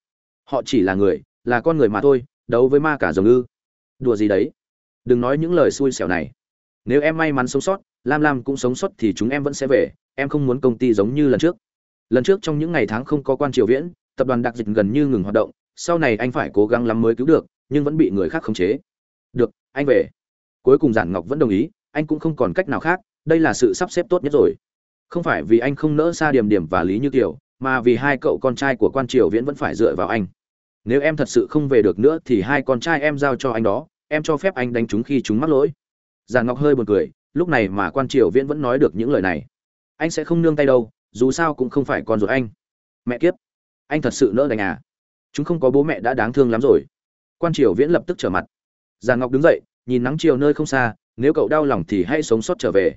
Họ chỉ là người, là con người mà thôi, đấu với ma cả rồng ư. Đùa gì đấy? Đừng nói những lời xui xẻo này. Nếu em may mắn sống sót, lam lam cũng sống sót thì chúng em vẫn sẽ về, em không muốn công ty giống như lần trước lần trước trong những ngày tháng không có quan triều viễn, tập đoàn đặc dịch gần như ngừng hoạt động, sau này anh phải cố gắng lắm mới cứu được, nhưng vẫn bị người khác khống chế. Được, anh về. Cuối cùng giản ngọc vẫn đồng ý, anh cũng không còn cách nào khác, đây là sự sắp xếp tốt nhất rồi. Không phải vì anh không nỡ xa điểm điểm và lý như kiều mà vì hai cậu con trai của quan triều viễn vẫn phải dựa vào anh. Nếu em thật sự không về được nữa thì hai con trai em giao cho anh đó, em cho phép anh đánh chúng khi chúng mắc lỗi. Giản ngọc hơi buồn cười, lúc này mà quan triều viễn vẫn nói được những lời này. Anh sẽ không nương tay đâu dù sao cũng không phải con ruột anh. Mẹ kiếp, anh thật sự nỡ đánh à? Chúng không có bố mẹ đã đáng thương lắm rồi. Quan triều viễn lập tức trở mặt. Già ngọc đứng dậy, nhìn nắng chiều nơi không xa, nếu cậu đau lòng thì hãy sống sót trở về.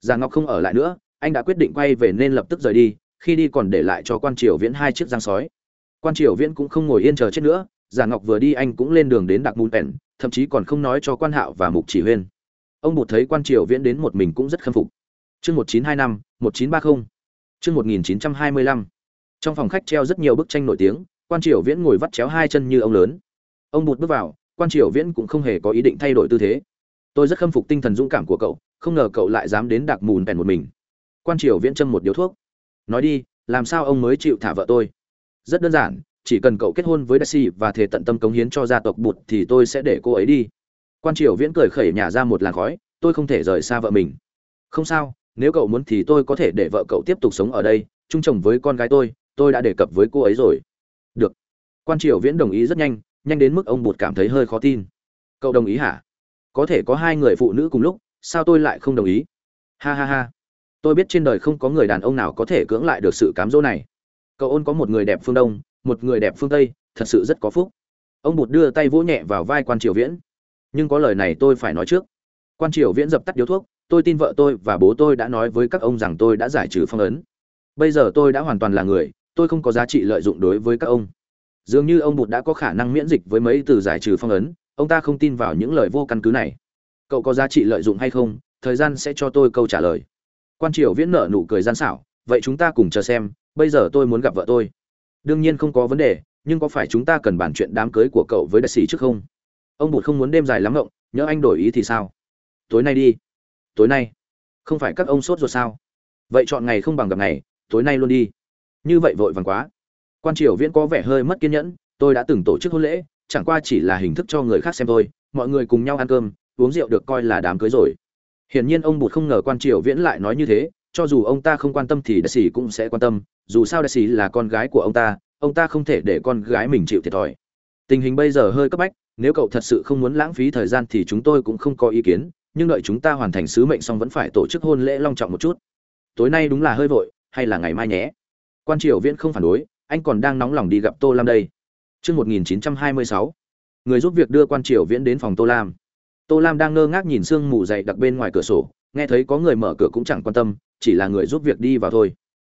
Già ngọc không ở lại nữa, anh đã quyết định quay về nên lập tức rời đi, khi đi còn để lại cho quan triều viễn hai chiếc giang sói. Quan triều viễn cũng không ngồi yên chờ chết nữa giả ngọc vừa đi anh cũng lên đường đến đặc mùn pèn, thậm chí còn không nói cho quan hạo và mục chỉ huyên. Ông bụt thấy quan triều viễn đến một mình cũng rất khâm phục. Chương một chín hai năm, một chín ba mươi chương một nghìn chín trăm hai mươi lăm. Trong phòng khách treo rất nhiều bức tranh nổi tiếng, quan triều viễn ngồi vắt chéo hai chân như ông lớn. Ông bụt bước vào, quan triều viễn cũng không hề có ý định thay đổi tư thế. Tôi rất khâm phục tinh thần dũng cảm của cậu, không ngờ cậu lại dám đến đặc mùn bèn một mình. Quan triều viễn châm một điếu thuốc. Nói đi, làm sao ông mới chịu thả vợ tôi? Rất đơn giản, chỉ cần cậu kết hôn với Daisy và thể tận tâm cống hiến cho gia tộc bụt thì tôi sẽ để cô ấy đi. Quan triều viễn cười khẩy nhả ra một làn khói. Tôi không thể rời xa vợ mình. Không sao nếu cậu muốn thì tôi có thể để vợ cậu tiếp tục sống ở đây, chung chồng với con gái tôi tôi đã đề cập với cô ấy rồi. Được. Quan triều viễn đồng ý rất nhanh nhanh đến mức ông bụt cảm thấy hơi khó tin. Cậu đồng ý hả? Có thể có hai người phụ nữ cùng lúc, sao tôi lại không đồng ý? Ha ha ha. Tôi biết trên đời không có người đàn ông nào có thể cưỡng lại được sự cám dỗ này. Cậu ôn có một người đẹp phương đông, một người đẹp phương tây, thật sự rất có phúc. Ông bụt đưa tay vỗ nhẹ vào vai quan triều viễn. Nhưng có lời này tôi phải nói trước. Quan triều viễn dập tắt điếu thuốc tôi tin vợ tôi và bố tôi đã nói với các ông rằng tôi đã giải trừ phong ấn. Bây giờ tôi đã hoàn toàn là người, tôi không có giá trị lợi dụng đối với các ông. Dường như ông bụt đã có khả năng miễn dịch với mấy từ giải trừ phong ấn, ông ta không tin vào những lời vô căn cứ này. Cậu có giá trị lợi dụng hay không, thời gian sẽ cho tôi câu trả lời. Quan triều viễn nở nụ cười gian xảo, vậy chúng ta cùng chờ xem, bây giờ tôi muốn gặp vợ tôi. Đương nhiên không có vấn đề, nhưng có phải chúng ta cần bàn chuyện đám cưới của cậu với đại sĩ trước không? Ông bụt không muốn đêm dài lắm ngộng, nhớ anh đổi ý thì sao? Tối nay đi tối nay. Không phải các ông sốt ruột sao? Vậy chọn ngày không bằng gặp ngày, tối nay luôn đi. Như vậy vội vàng quá. Quan triều viễn có vẻ hơi mất kiên nhẫn, tôi đã từng tổ chức hôn lễ, chẳng qua chỉ là hình thức cho người khác xem thôi, mọi người cùng nhau ăn cơm, uống rượu được coi là đám cưới rồi. Hiển nhiên ông bụt không ngờ quan triều viễn lại nói như thế, cho dù ông ta không quan tâm thì đại sĩ cũng sẽ quan tâm, dù sao đại sĩ là con gái của ông ta ông ta không thể để con gái mình chịu thiệt thòi. Tình hình bây giờ hơi cấp bách, nếu cậu thật sự không muốn lãng phí thời gian thì chúng tôi cũng không có ý kiến nhưng đợi chúng ta hoàn thành sứ mệnh xong vẫn phải tổ chức hôn lễ long trọng một chút tối nay đúng là hơi vội hay là ngày mai nhé quan triều viễn không phản đối anh còn đang nóng lòng đi gặp tô lam đây Chương 1926. Người giúp việc đưa quan triều viễn đến phòng Tô Lam. Tô Lam đang ngơ ngác nhìn sương mù dày đặc bên ngoài cửa sổ, nghe thấy có người mở cửa cũng chẳng quan tâm, chỉ là người giúp việc đi vào thôi.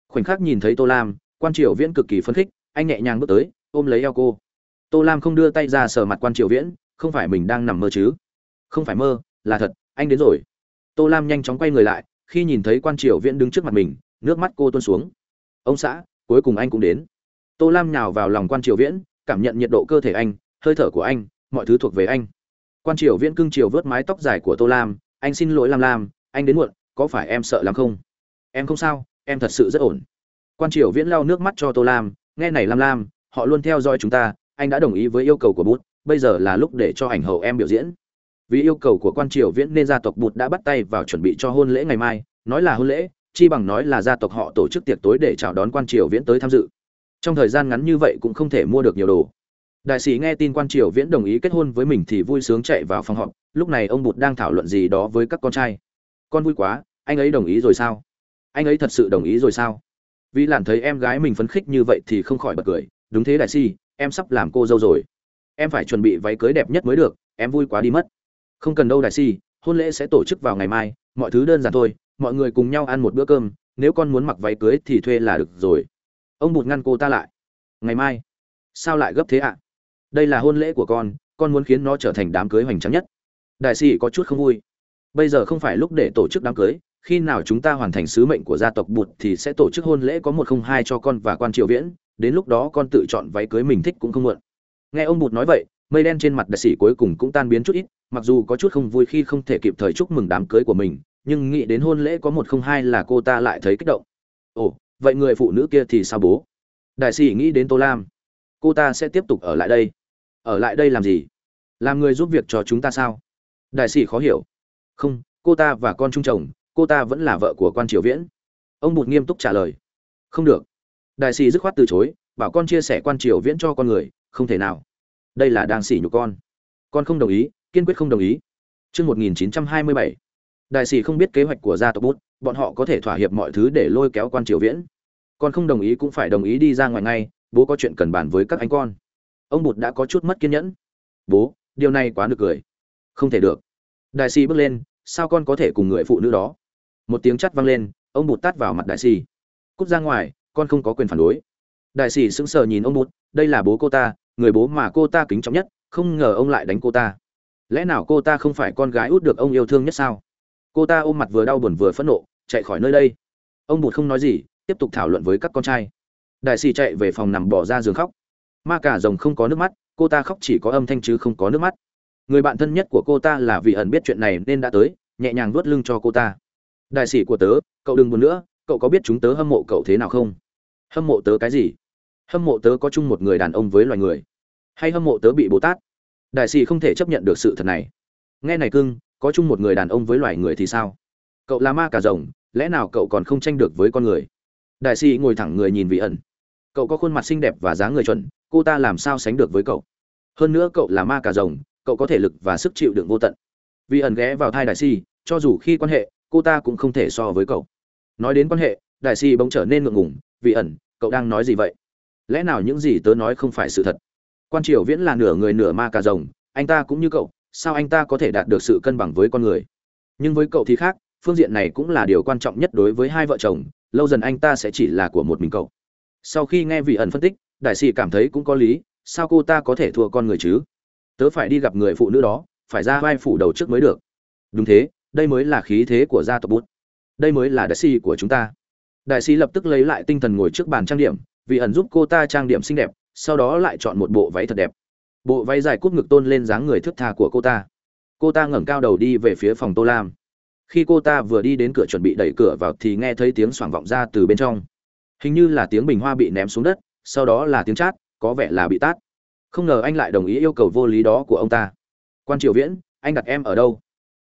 Khoảnh khắc nhìn thấy Tô Lam, quan triều viễn cực kỳ phấn khích, anh nhẹ nhàng bước tới, ôm lấy eo cô. Tô Lam không đưa tay ra sờ mặt quan triều viễn, không phải mình đang nằm mơ chứ? Không phải mơ, là thật, anh đến rồi. Tô Lam nhanh chóng quay người lại, khi nhìn thấy quan triều viễn đứng trước mặt mình, nước mắt cô tuôn xuống. Ông xã, cuối cùng anh cũng đến. Tô Lam nhào vào lòng quan triều viễn, cảm nhận nhiệt độ cơ thể anh hơi thở của anh mọi thứ thuộc về anh quan triều viễn cưng triều vớt mái tóc dài của tô lam anh xin lỗi lam lam anh đến muộn có phải em sợ lắm không em không sao em thật sự rất ổn quan triều viễn lau nước mắt cho tô lam nghe này lam lam họ luôn theo dõi chúng ta anh đã đồng ý với yêu cầu của bút bây giờ là lúc để cho ảnh hậu em biểu diễn vì yêu cầu của quan triều viễn nên gia tộc bụt đã bắt tay vào chuẩn bị cho hôn lễ ngày mai. Nói là hôn lễ chi bằng nói là gia tộc họ tổ chức tiệc tối để chào đón quan triều viễn tới tham dự. Trong thời gian ngắn như vậy cũng không thể mua được nhiều đồ. Đại sĩ nghe tin quan triều viễn đồng ý kết hôn với mình thì vui sướng chạy vào phòng họp. Lúc này ông bụt đang thảo luận gì đó với các con trai. Con vui quá anh ấy đồng ý rồi sao? Anh ấy thật sự đồng ý rồi sao? Vì làn thấy em gái mình phấn khích như vậy thì không khỏi bật cười. Đúng thế đại sĩ, em sắp làm cô dâu rồi. Em phải chuẩn bị váy cưới đẹp nhất mới được em vui quá đi mất không cần đâu đại si, hôn lễ sẽ tổ chức vào ngày mai, mọi thứ đơn giản thôi, mọi người cùng nhau ăn một bữa cơm, nếu con muốn mặc váy cưới thì thuê là được rồi. Ông bụt ngăn cô ta lại. Ngày mai? Sao lại gấp thế ạ? Đây là hôn lễ của con con muốn khiến nó trở thành đám cưới hoành tráng nhất. Đại sĩ có chút không vui. Bây giờ không phải lúc để tổ chức đám cưới, khi nào chúng ta hoàn thành sứ mệnh của gia tộc bụt thì sẽ tổ chức hôn lễ có một không hai cho con và quan triều viễn, đến lúc đó con tự chọn váy cưới mình thích cũng không muộn. Nghe ông bụt nói vậy mây đen trên mặt đại sĩ cuối cùng cũng tan biến chút ít, mặc dù có chút không vui khi không thể kịp thời chúc mừng đám cưới của mình, nhưng nghĩ đến hôn lễ có một không hai là cô ta lại thấy kích động. Ồ, vậy người phụ nữ kia thì sao bố? Đại sĩ nghĩ đến tô lam. Cô ta sẽ tiếp tục ở lại đây. Ở lại đây làm gì? Làm người giúp việc cho chúng ta sao? Đại sĩ khó hiểu. Không, cô ta và con trung chồng, cô ta vẫn là vợ của quan triều viễn. Ông bụt nghiêm túc trả lời. Không được. Đại sĩ dứt khoát từ chối, bảo con chia sẻ quan triều viễn cho con người, không thể nào đây là đang sỉ nhục con. Con không đồng ý kiên quyết không đồng ý. Trước 1927, đại sĩ không biết kế hoạch của gia tộc bút bọn họ có thể thỏa hiệp mọi thứ để lôi kéo quan triều viễn. Con không đồng ý cũng phải đồng ý đi ra ngoài ngay bố có chuyện cần bàn với các anh con. Ông bụt đã có chút mất kiên nhẫn. Bố điều này quá nực cười. Không thể được. Đại sĩ bước lên sao con có thể cùng người phụ nữ đó? Một tiếng chắt vang lên ông bụt tát vào mặt đại sĩ cút ra ngoài con không có quyền phản đối. Đại sĩ sững sờ nhìn ông bụt đây là bố cô ta người bố mà cô ta kính trọng nhất, không ngờ ông lại đánh cô ta. Lẽ nào cô ta không phải con gái út được ông yêu thương nhất sao? Cô ta ôm mặt vừa đau buồn vừa phẫn nộ, chạy khỏi nơi đây. Ông bụt không nói gì, tiếp tục thảo luận với các con trai. Đại sĩ chạy về phòng nằm bỏ ra giường khóc. Ma cả rồng không có nước mắt, cô ta khóc chỉ có âm thanh chứ không có nước mắt. Người bạn thân nhất của cô ta là vì ẩn biết chuyện này nên đã tới, nhẹ nhàng vuốt lưng cho cô ta. Đại sĩ của tớ, cậu đừng buồn nữa, cậu có biết chúng tớ hâm mộ cậu thế nào không? Hâm mộ tớ cái gì? Hâm mộ tớ có chung một người đàn ông với loài người hay hâm mộ tớ bị bồ tát? Đại sĩ không thể chấp nhận được sự thật này. Nghe này cưng, có chung một người đàn ông với loài người thì sao? Cậu là ma cả rồng, lẽ nào cậu còn không tranh được với con người? Đại sĩ ngồi thẳng người nhìn vị ẩn. Cậu có khuôn mặt xinh đẹp và dáng người chuẩn, cô ta làm sao sánh được với cậu? Hơn nữa cậu là ma cà rồng, cậu có thể lực và sức chịu đựng vô tận. Vị ẩn ghé vào thai đại sĩ, cho dù khi quan hệ, cô ta cũng không thể so với cậu. Nói đến quan hệ, đại sĩ bỗng trở nên ngượng ngùng, vị ẩn, cậu đang nói gì vậy? Lẽ nào những gì tớ nói không phải sự thật? Quan triều viễn là nửa người nửa ma cà rồng, anh ta cũng như cậu, sao anh ta có thể đạt được sự cân bằng với con người? Nhưng với cậu thì khác, phương diện này cũng là điều quan trọng nhất đối với hai vợ chồng, lâu dần anh ta sẽ chỉ là của một mình cậu. Sau khi nghe vị ẩn phân tích, đại sĩ cảm thấy cũng có lý, sao cô ta có thể thua con người chứ? Tớ phải đi gặp người phụ nữ đó, phải ra vai phủ đầu trước mới được. Đúng thế, đây mới là khí thế của gia tộc bút. Đây mới là đại sĩ của chúng ta. Đại sĩ lập tức lấy lại tinh thần ngồi trước bàn trang điểm vị ẩn giúp cô ta trang điểm xinh đẹp sau đó lại chọn một bộ váy thật đẹp. Bộ váy dài cúp ngực tôn lên dáng người thướt tha của cô ta. Cô ta ngẩng cao đầu đi về phía phòng tô lam. Khi cô ta vừa đi đến cửa chuẩn bị đẩy cửa vào thì nghe thấy tiếng xoảng vọng ra từ bên trong. Hình như là tiếng bình hoa bị ném xuống đất sau đó là tiếng chát có vẻ là bị tát. Không ngờ anh lại đồng ý yêu cầu vô lý đó của ông ta. Quan triều viễn anh đặt em ở đâu?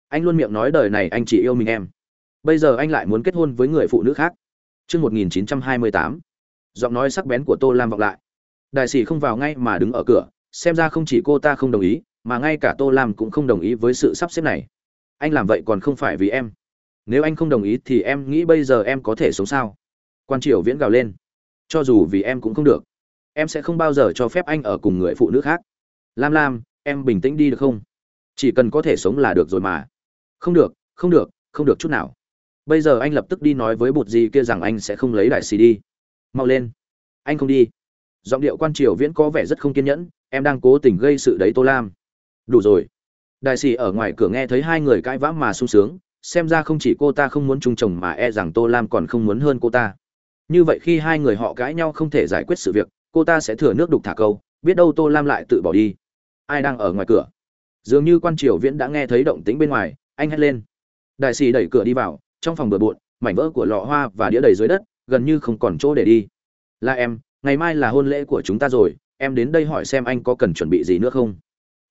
Anh luôn miệng nói đời này anh chỉ yêu mình em. Bây giờ anh lại muốn kết hôn với người phụ nữ khác. Trước 1928, giọng nói sắc bén của Tô Lam vọng lại. Đại sĩ không vào ngay mà đứng ở cửa, xem ra không chỉ cô ta không đồng ý, mà ngay cả Tô Lam cũng không đồng ý với sự sắp xếp này. Anh làm vậy còn không phải vì em. Nếu anh không đồng ý thì em nghĩ bây giờ em có thể sống sao? Quan Triều Viễn gào lên. Cho dù vì em cũng không được. Em sẽ không bao giờ cho phép anh ở cùng người phụ nữ khác. Lam Lam, em bình tĩnh đi được không? Chỉ cần có thể sống là được rồi mà. Không được, không được, không được chút nào. Bây giờ anh lập tức đi nói với bột gì kia rằng anh sẽ không lấy đại sĩ đi. Mau lên. Anh không đi. Giọng điệu quan triều viễn có vẻ rất không kiên nhẫn, em đang cố tình gây sự đấy Tô Lam. Đủ rồi. Đại sĩ ở ngoài cửa nghe thấy hai người cãi vã mà sung sướng, xem ra không chỉ cô ta không muốn chung chồng mà e rằng Tô Lam còn không muốn hơn cô ta. Như vậy khi hai người họ cãi nhau không thể giải quyết sự việc, cô ta sẽ thừa nước đục thả câu, biết đâu Tô Lam lại tự bỏ đi. Ai đang ở ngoài cửa? Dường như quan triều viễn đã nghe thấy động tĩnh bên ngoài, anh hét lên. Đại sĩ đẩy cửa đi vào, trong phòng bừa bộn, mảnh vỡ của lọ hoa và đĩa đầy dưới đất, gần như không còn chỗ để đi. Là em, ngày mai là hôn lễ của chúng ta rồi, em đến đây hỏi xem anh có cần chuẩn bị gì nữa không?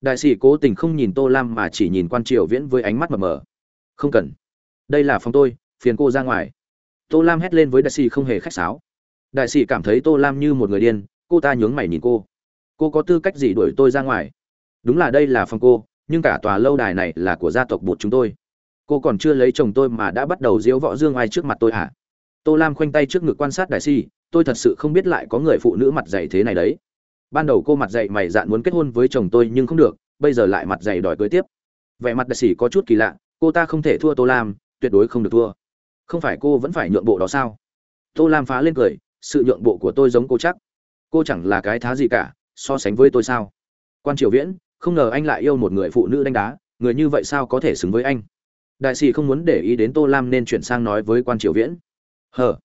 Đại sĩ cố tình không nhìn Tô Lam mà chỉ nhìn quan triều viễn với ánh mắt mờ mờ. Không cần. Đây là phòng tôi, phiền cô ra ngoài. Tô Lam hét lên với đại sĩ không hề khách sáo. Đại sĩ cảm thấy Tô Lam như một người điên, cô ta nhướng mày nhìn cô. Cô có tư cách gì đuổi tôi ra ngoài? Đúng là đây là phòng cô, nhưng cả tòa lâu đài này là của gia tộc bột chúng tôi cô còn chưa lấy chồng tôi mà đã bắt đầu diễu võ dương ai trước mặt tôi hả tô lam khoanh tay trước ngực quan sát đại sĩ tôi thật sự không biết lại có người phụ nữ mặt dày thế này đấy. Ban đầu cô mặt dày mày dạn muốn kết hôn với chồng tôi nhưng không được, bây giờ lại mặt dày đòi cưới tiếp. Vẻ mặt đại sĩ có chút kỳ lạ, cô ta không thể thua tô lam, tuyệt đối không được thua. Không phải cô vẫn phải nhượng bộ đó sao? Tô lam phá lên cười, sự nhượng bộ của tôi giống cô chắc. Cô chẳng là cái thá gì cả, so sánh với tôi sao? Quan triều viễn, không ngờ anh lại yêu một người phụ nữ đánh đá, người như vậy sao có thể xứng với anh? Đại sĩ không muốn để ý đến tô lam nên chuyển sang nói với quan triều viễn. Hờ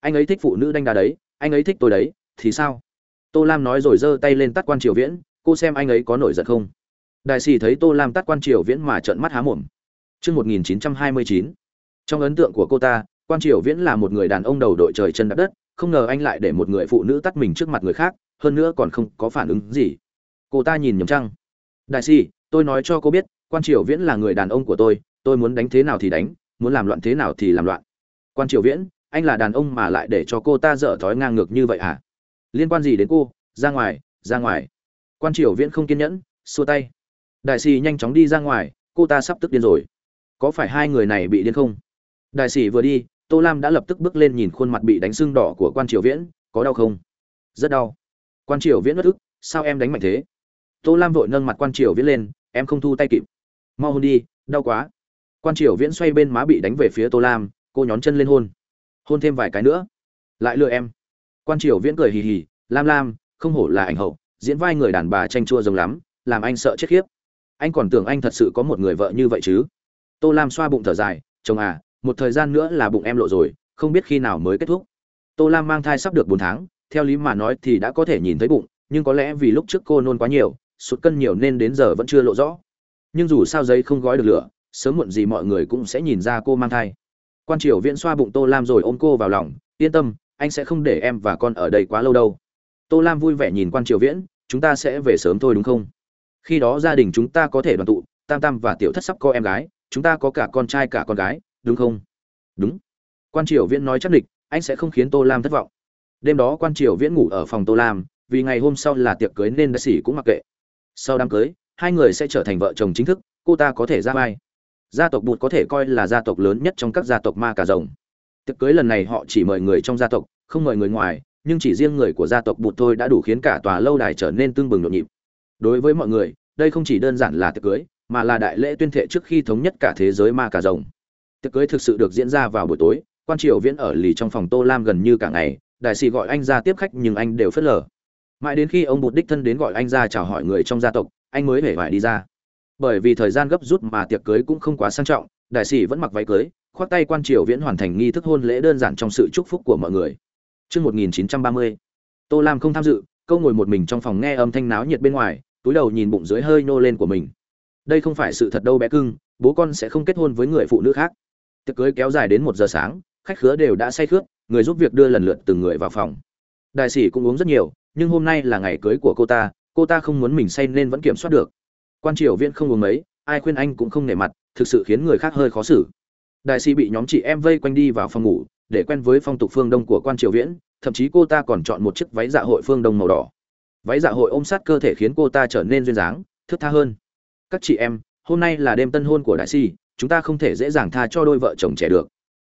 anh ấy thích phụ nữ đanh đá đấy anh ấy thích tôi đấy thì sao? Tô lam nói rồi giơ tay lên tắt quan triều viễn cô xem anh ấy có nổi giận không? Đại sĩ thấy tô lam tắt quan triều viễn mà trợn mắt há mồm. Trước 1929, trong ấn tượng của cô ta quan triều viễn là một người đàn ông đầu đội trời chân đạp đất không ngờ anh lại để một người phụ nữ tắt mình trước mặt người khác hơn nữa còn không có phản ứng gì. Cô ta nhìn nhầm trăng đại sĩ tôi nói cho cô biết quan triều viễn là người đàn ông của tôi tôi muốn đánh thế nào thì đánh muốn làm loạn thế nào thì làm loạn. Quan triều viễn anh là đàn ông mà lại để cho cô ta dở thói ngang ngược như vậy à? Liên quan gì đến cô? Ra ngoài ra ngoài. Quan triều viễn không kiên nhẫn, xua tay. Đại sĩ nhanh chóng đi ra ngoài, cô ta sắp tức điên rồi. Có phải hai người này bị điên không? Đại sĩ vừa đi, tô lam đã lập tức bước lên nhìn khuôn mặt bị đánh sưng đỏ của quan triều viễn, có đau không? Rất đau. Quan triều viễn bất ức, sao em đánh mạnh thế? Tô lam vội nâng mặt quan triều viễn lên, em không thu tay kịp. Mau hôn đi, đau quá. Quan triều viễn xoay bên má bị đánh về phía tô lam, cô nhón chân lên hôn hôn thêm vài cái nữa. Lại lừa em. Quan triều viễn cười hì hì, lam lam, không hổ là ảnh hậu, diễn vai người đàn bà tranh chua rồng lắm, làm anh sợ chết khiếp. Anh còn tưởng anh thật sự có một người vợ như vậy chứ? Tô lam xoa bụng thở dài, chồng à một thời gian nữa là bụng em lộ rồi, không biết khi nào mới kết thúc. Tô lam mang thai sắp được bốn tháng, theo lý mà nói thì đã có thể nhìn thấy bụng, nhưng có lẽ vì lúc trước cô nôn quá nhiều, sụt cân nhiều nên đến giờ vẫn chưa lộ rõ. Nhưng dù sao giấy không gói được lửa, sớm muộn gì mọi người cũng sẽ nhìn ra cô mang thai quan triều viễn xoa bụng tô lam rồi ôm cô vào lòng, yên tâm, anh sẽ không để em và con ở đây quá lâu đâu. Tô lam vui vẻ nhìn quan triều viễn, chúng ta sẽ về sớm thôi đúng không? Khi đó gia đình chúng ta có thể đoàn tụ, tam tam và tiểu thất sắp có em gái, chúng ta có cả con trai cả con gái, đúng không? Đúng. Quan triều viễn nói chắc địch anh sẽ không khiến tô lam thất vọng. Đêm đó quan triều viễn ngủ ở phòng tô lam, vì ngày hôm sau là tiệc cưới nên đại sĩ cũng mặc kệ. Sau đám cưới, hai người sẽ trở thành vợ chồng chính thức, cô ta có thể ra vai gia tộc bụt có thể coi là gia tộc lớn nhất trong các gia tộc ma cà rồng. Tiệc cưới lần này họ chỉ mời người trong gia tộc, không mời người ngoài, nhưng chỉ riêng người của gia tộc bụt thôi đã đủ khiến cả tòa lâu đài trở nên tương bừng nhộn nhịp. Đối với mọi người, đây không chỉ đơn giản là tiệc cưới, mà là đại lễ tuyên thệ trước khi thống nhất cả thế giới ma cà rồng. Tiệc cưới thực sự được diễn ra vào buổi tối, quan triều viễn ở lì trong phòng tô lam gần như cả ngày, đại sĩ gọi anh ra tiếp khách nhưng anh đều phớt lờ. Mãi đến khi ông bụt đích thân đến gọi anh ra chào hỏi người trong gia tộc, anh mới hể phải đi ra bởi vì thời gian gấp rút mà tiệc cưới cũng không quá sang trọng đại sĩ vẫn mặc váy cưới khoác tay quan triều viễn hoàn thành nghi thức hôn lễ đơn giản trong sự chúc phúc của mọi người Trước 1930, Tô Lam không tham dự, câu ngồi một mình trong phòng nghe âm thanh náo nhiệt bên ngoài, túi đầu nhìn bụng dưới hơi nô lên của mình. Đây không phải sự thật đâu bé cưng, bố con sẽ không kết hôn với người phụ nữ khác. Tiệc cưới kéo dài đến một giờ sáng, khách khứa đều đã say khướt, người giúp việc đưa lần lượt từng người vào phòng. Đại sĩ cũng uống rất nhiều, nhưng hôm nay là ngày cưới của cô ta, cô ta không muốn mình say nên vẫn kiểm soát được. Quan Triều Viễn không uống mấy, ai khuyên anh cũng không nể mặt, thực sự khiến người khác hơi khó xử. Đại sĩ bị nhóm chị em vây quanh đi vào phòng ngủ để quen với phong tục phương đông của quan triều viễn thậm chí cô ta còn chọn một chiếc váy dạ hội phương đông màu đỏ. Váy dạ hội ôm sát cơ thể khiến cô ta trở nên duyên dáng thức tha hơn. Các chị em hôm nay là đêm tân hôn của đại sĩ chúng ta không thể dễ dàng tha cho đôi vợ chồng trẻ được.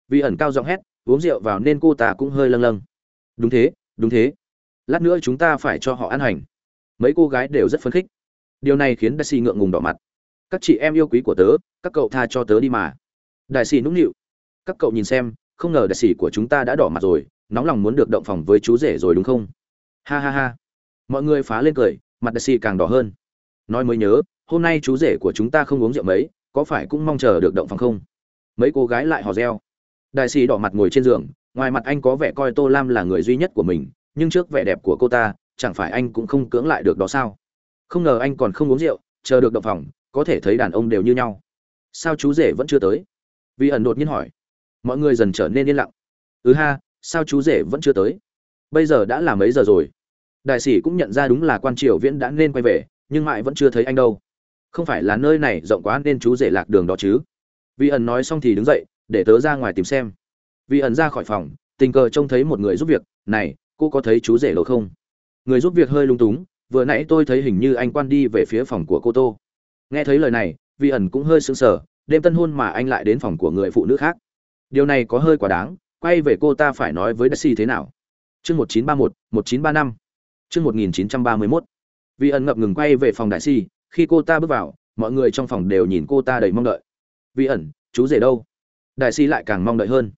Vì ẩn cao giọng hét uống rượu vào nên cô ta cũng hơi lâng lâng. Đúng thế đúng thế. Lát nữa chúng ta phải cho họ ăn hành. Mấy cô gái đều rất phấn khích điều này khiến đại sĩ ngượng ngùng đỏ mặt. Các chị em yêu quý của tớ, các cậu tha cho tớ đi mà. Đại sĩ nũng nịu. Các cậu nhìn xem, không ngờ đại sĩ của chúng ta đã đỏ mặt rồi, nóng lòng muốn được động phòng với chú rể rồi đúng không? Ha ha ha. Mọi người phá lên cười, mặt đại sĩ càng đỏ hơn. Nói mới nhớ, hôm nay chú rể của chúng ta không uống rượu mấy, có phải cũng mong chờ được động phòng không? Mấy cô gái lại hò reo. Đại sĩ đỏ mặt ngồi trên giường, ngoài mặt anh có vẻ coi tô lam là người duy nhất của mình, nhưng trước vẻ đẹp của cô ta, chẳng phải anh cũng không cưỡng lại được đó sao? Không ngờ anh còn không uống rượu, chờ được động phòng, có thể thấy đàn ông đều như nhau. Sao chú rể vẫn chưa tới? Vi ẩn đột nhiên hỏi. Mọi người dần trở nên yên lặng. Ừ ha, sao chú rể vẫn chưa tới? Bây giờ đã là mấy giờ rồi? Đại sĩ cũng nhận ra đúng là quan triều viễn đã nên quay về, nhưng mãi vẫn chưa thấy anh đâu. Không phải là nơi này rộng quá nên chú rể lạc đường đó chứ? Vi ẩn nói xong thì đứng dậy, để tớ ra ngoài tìm xem. Vi ẩn ra khỏi phòng, tình cờ trông thấy một người giúp việc. Này, cô có thấy chú rể đâu không? Người giúp việc hơi lung túng vừa nãy tôi thấy hình như anh quan đi về phía phòng của cô tô. Nghe thấy lời này, vi ẩn cũng hơi sững sờ, đêm tân hôn mà anh lại đến phòng của người phụ nữ khác. Điều này có hơi quá đáng, quay về cô ta phải nói với Daisy thế nào? Chương một chín ba một một chín ba năm. Chương một nghìn chín trăm ba mươi mốt. Vi ẩn ngập ngừng quay về phòng đại si khi cô ta bước vào, mọi người trong phòng đều nhìn cô ta đầy mong đợi. Vi ẩn, chú rể đâu? Đại si lại càng mong đợi hơn.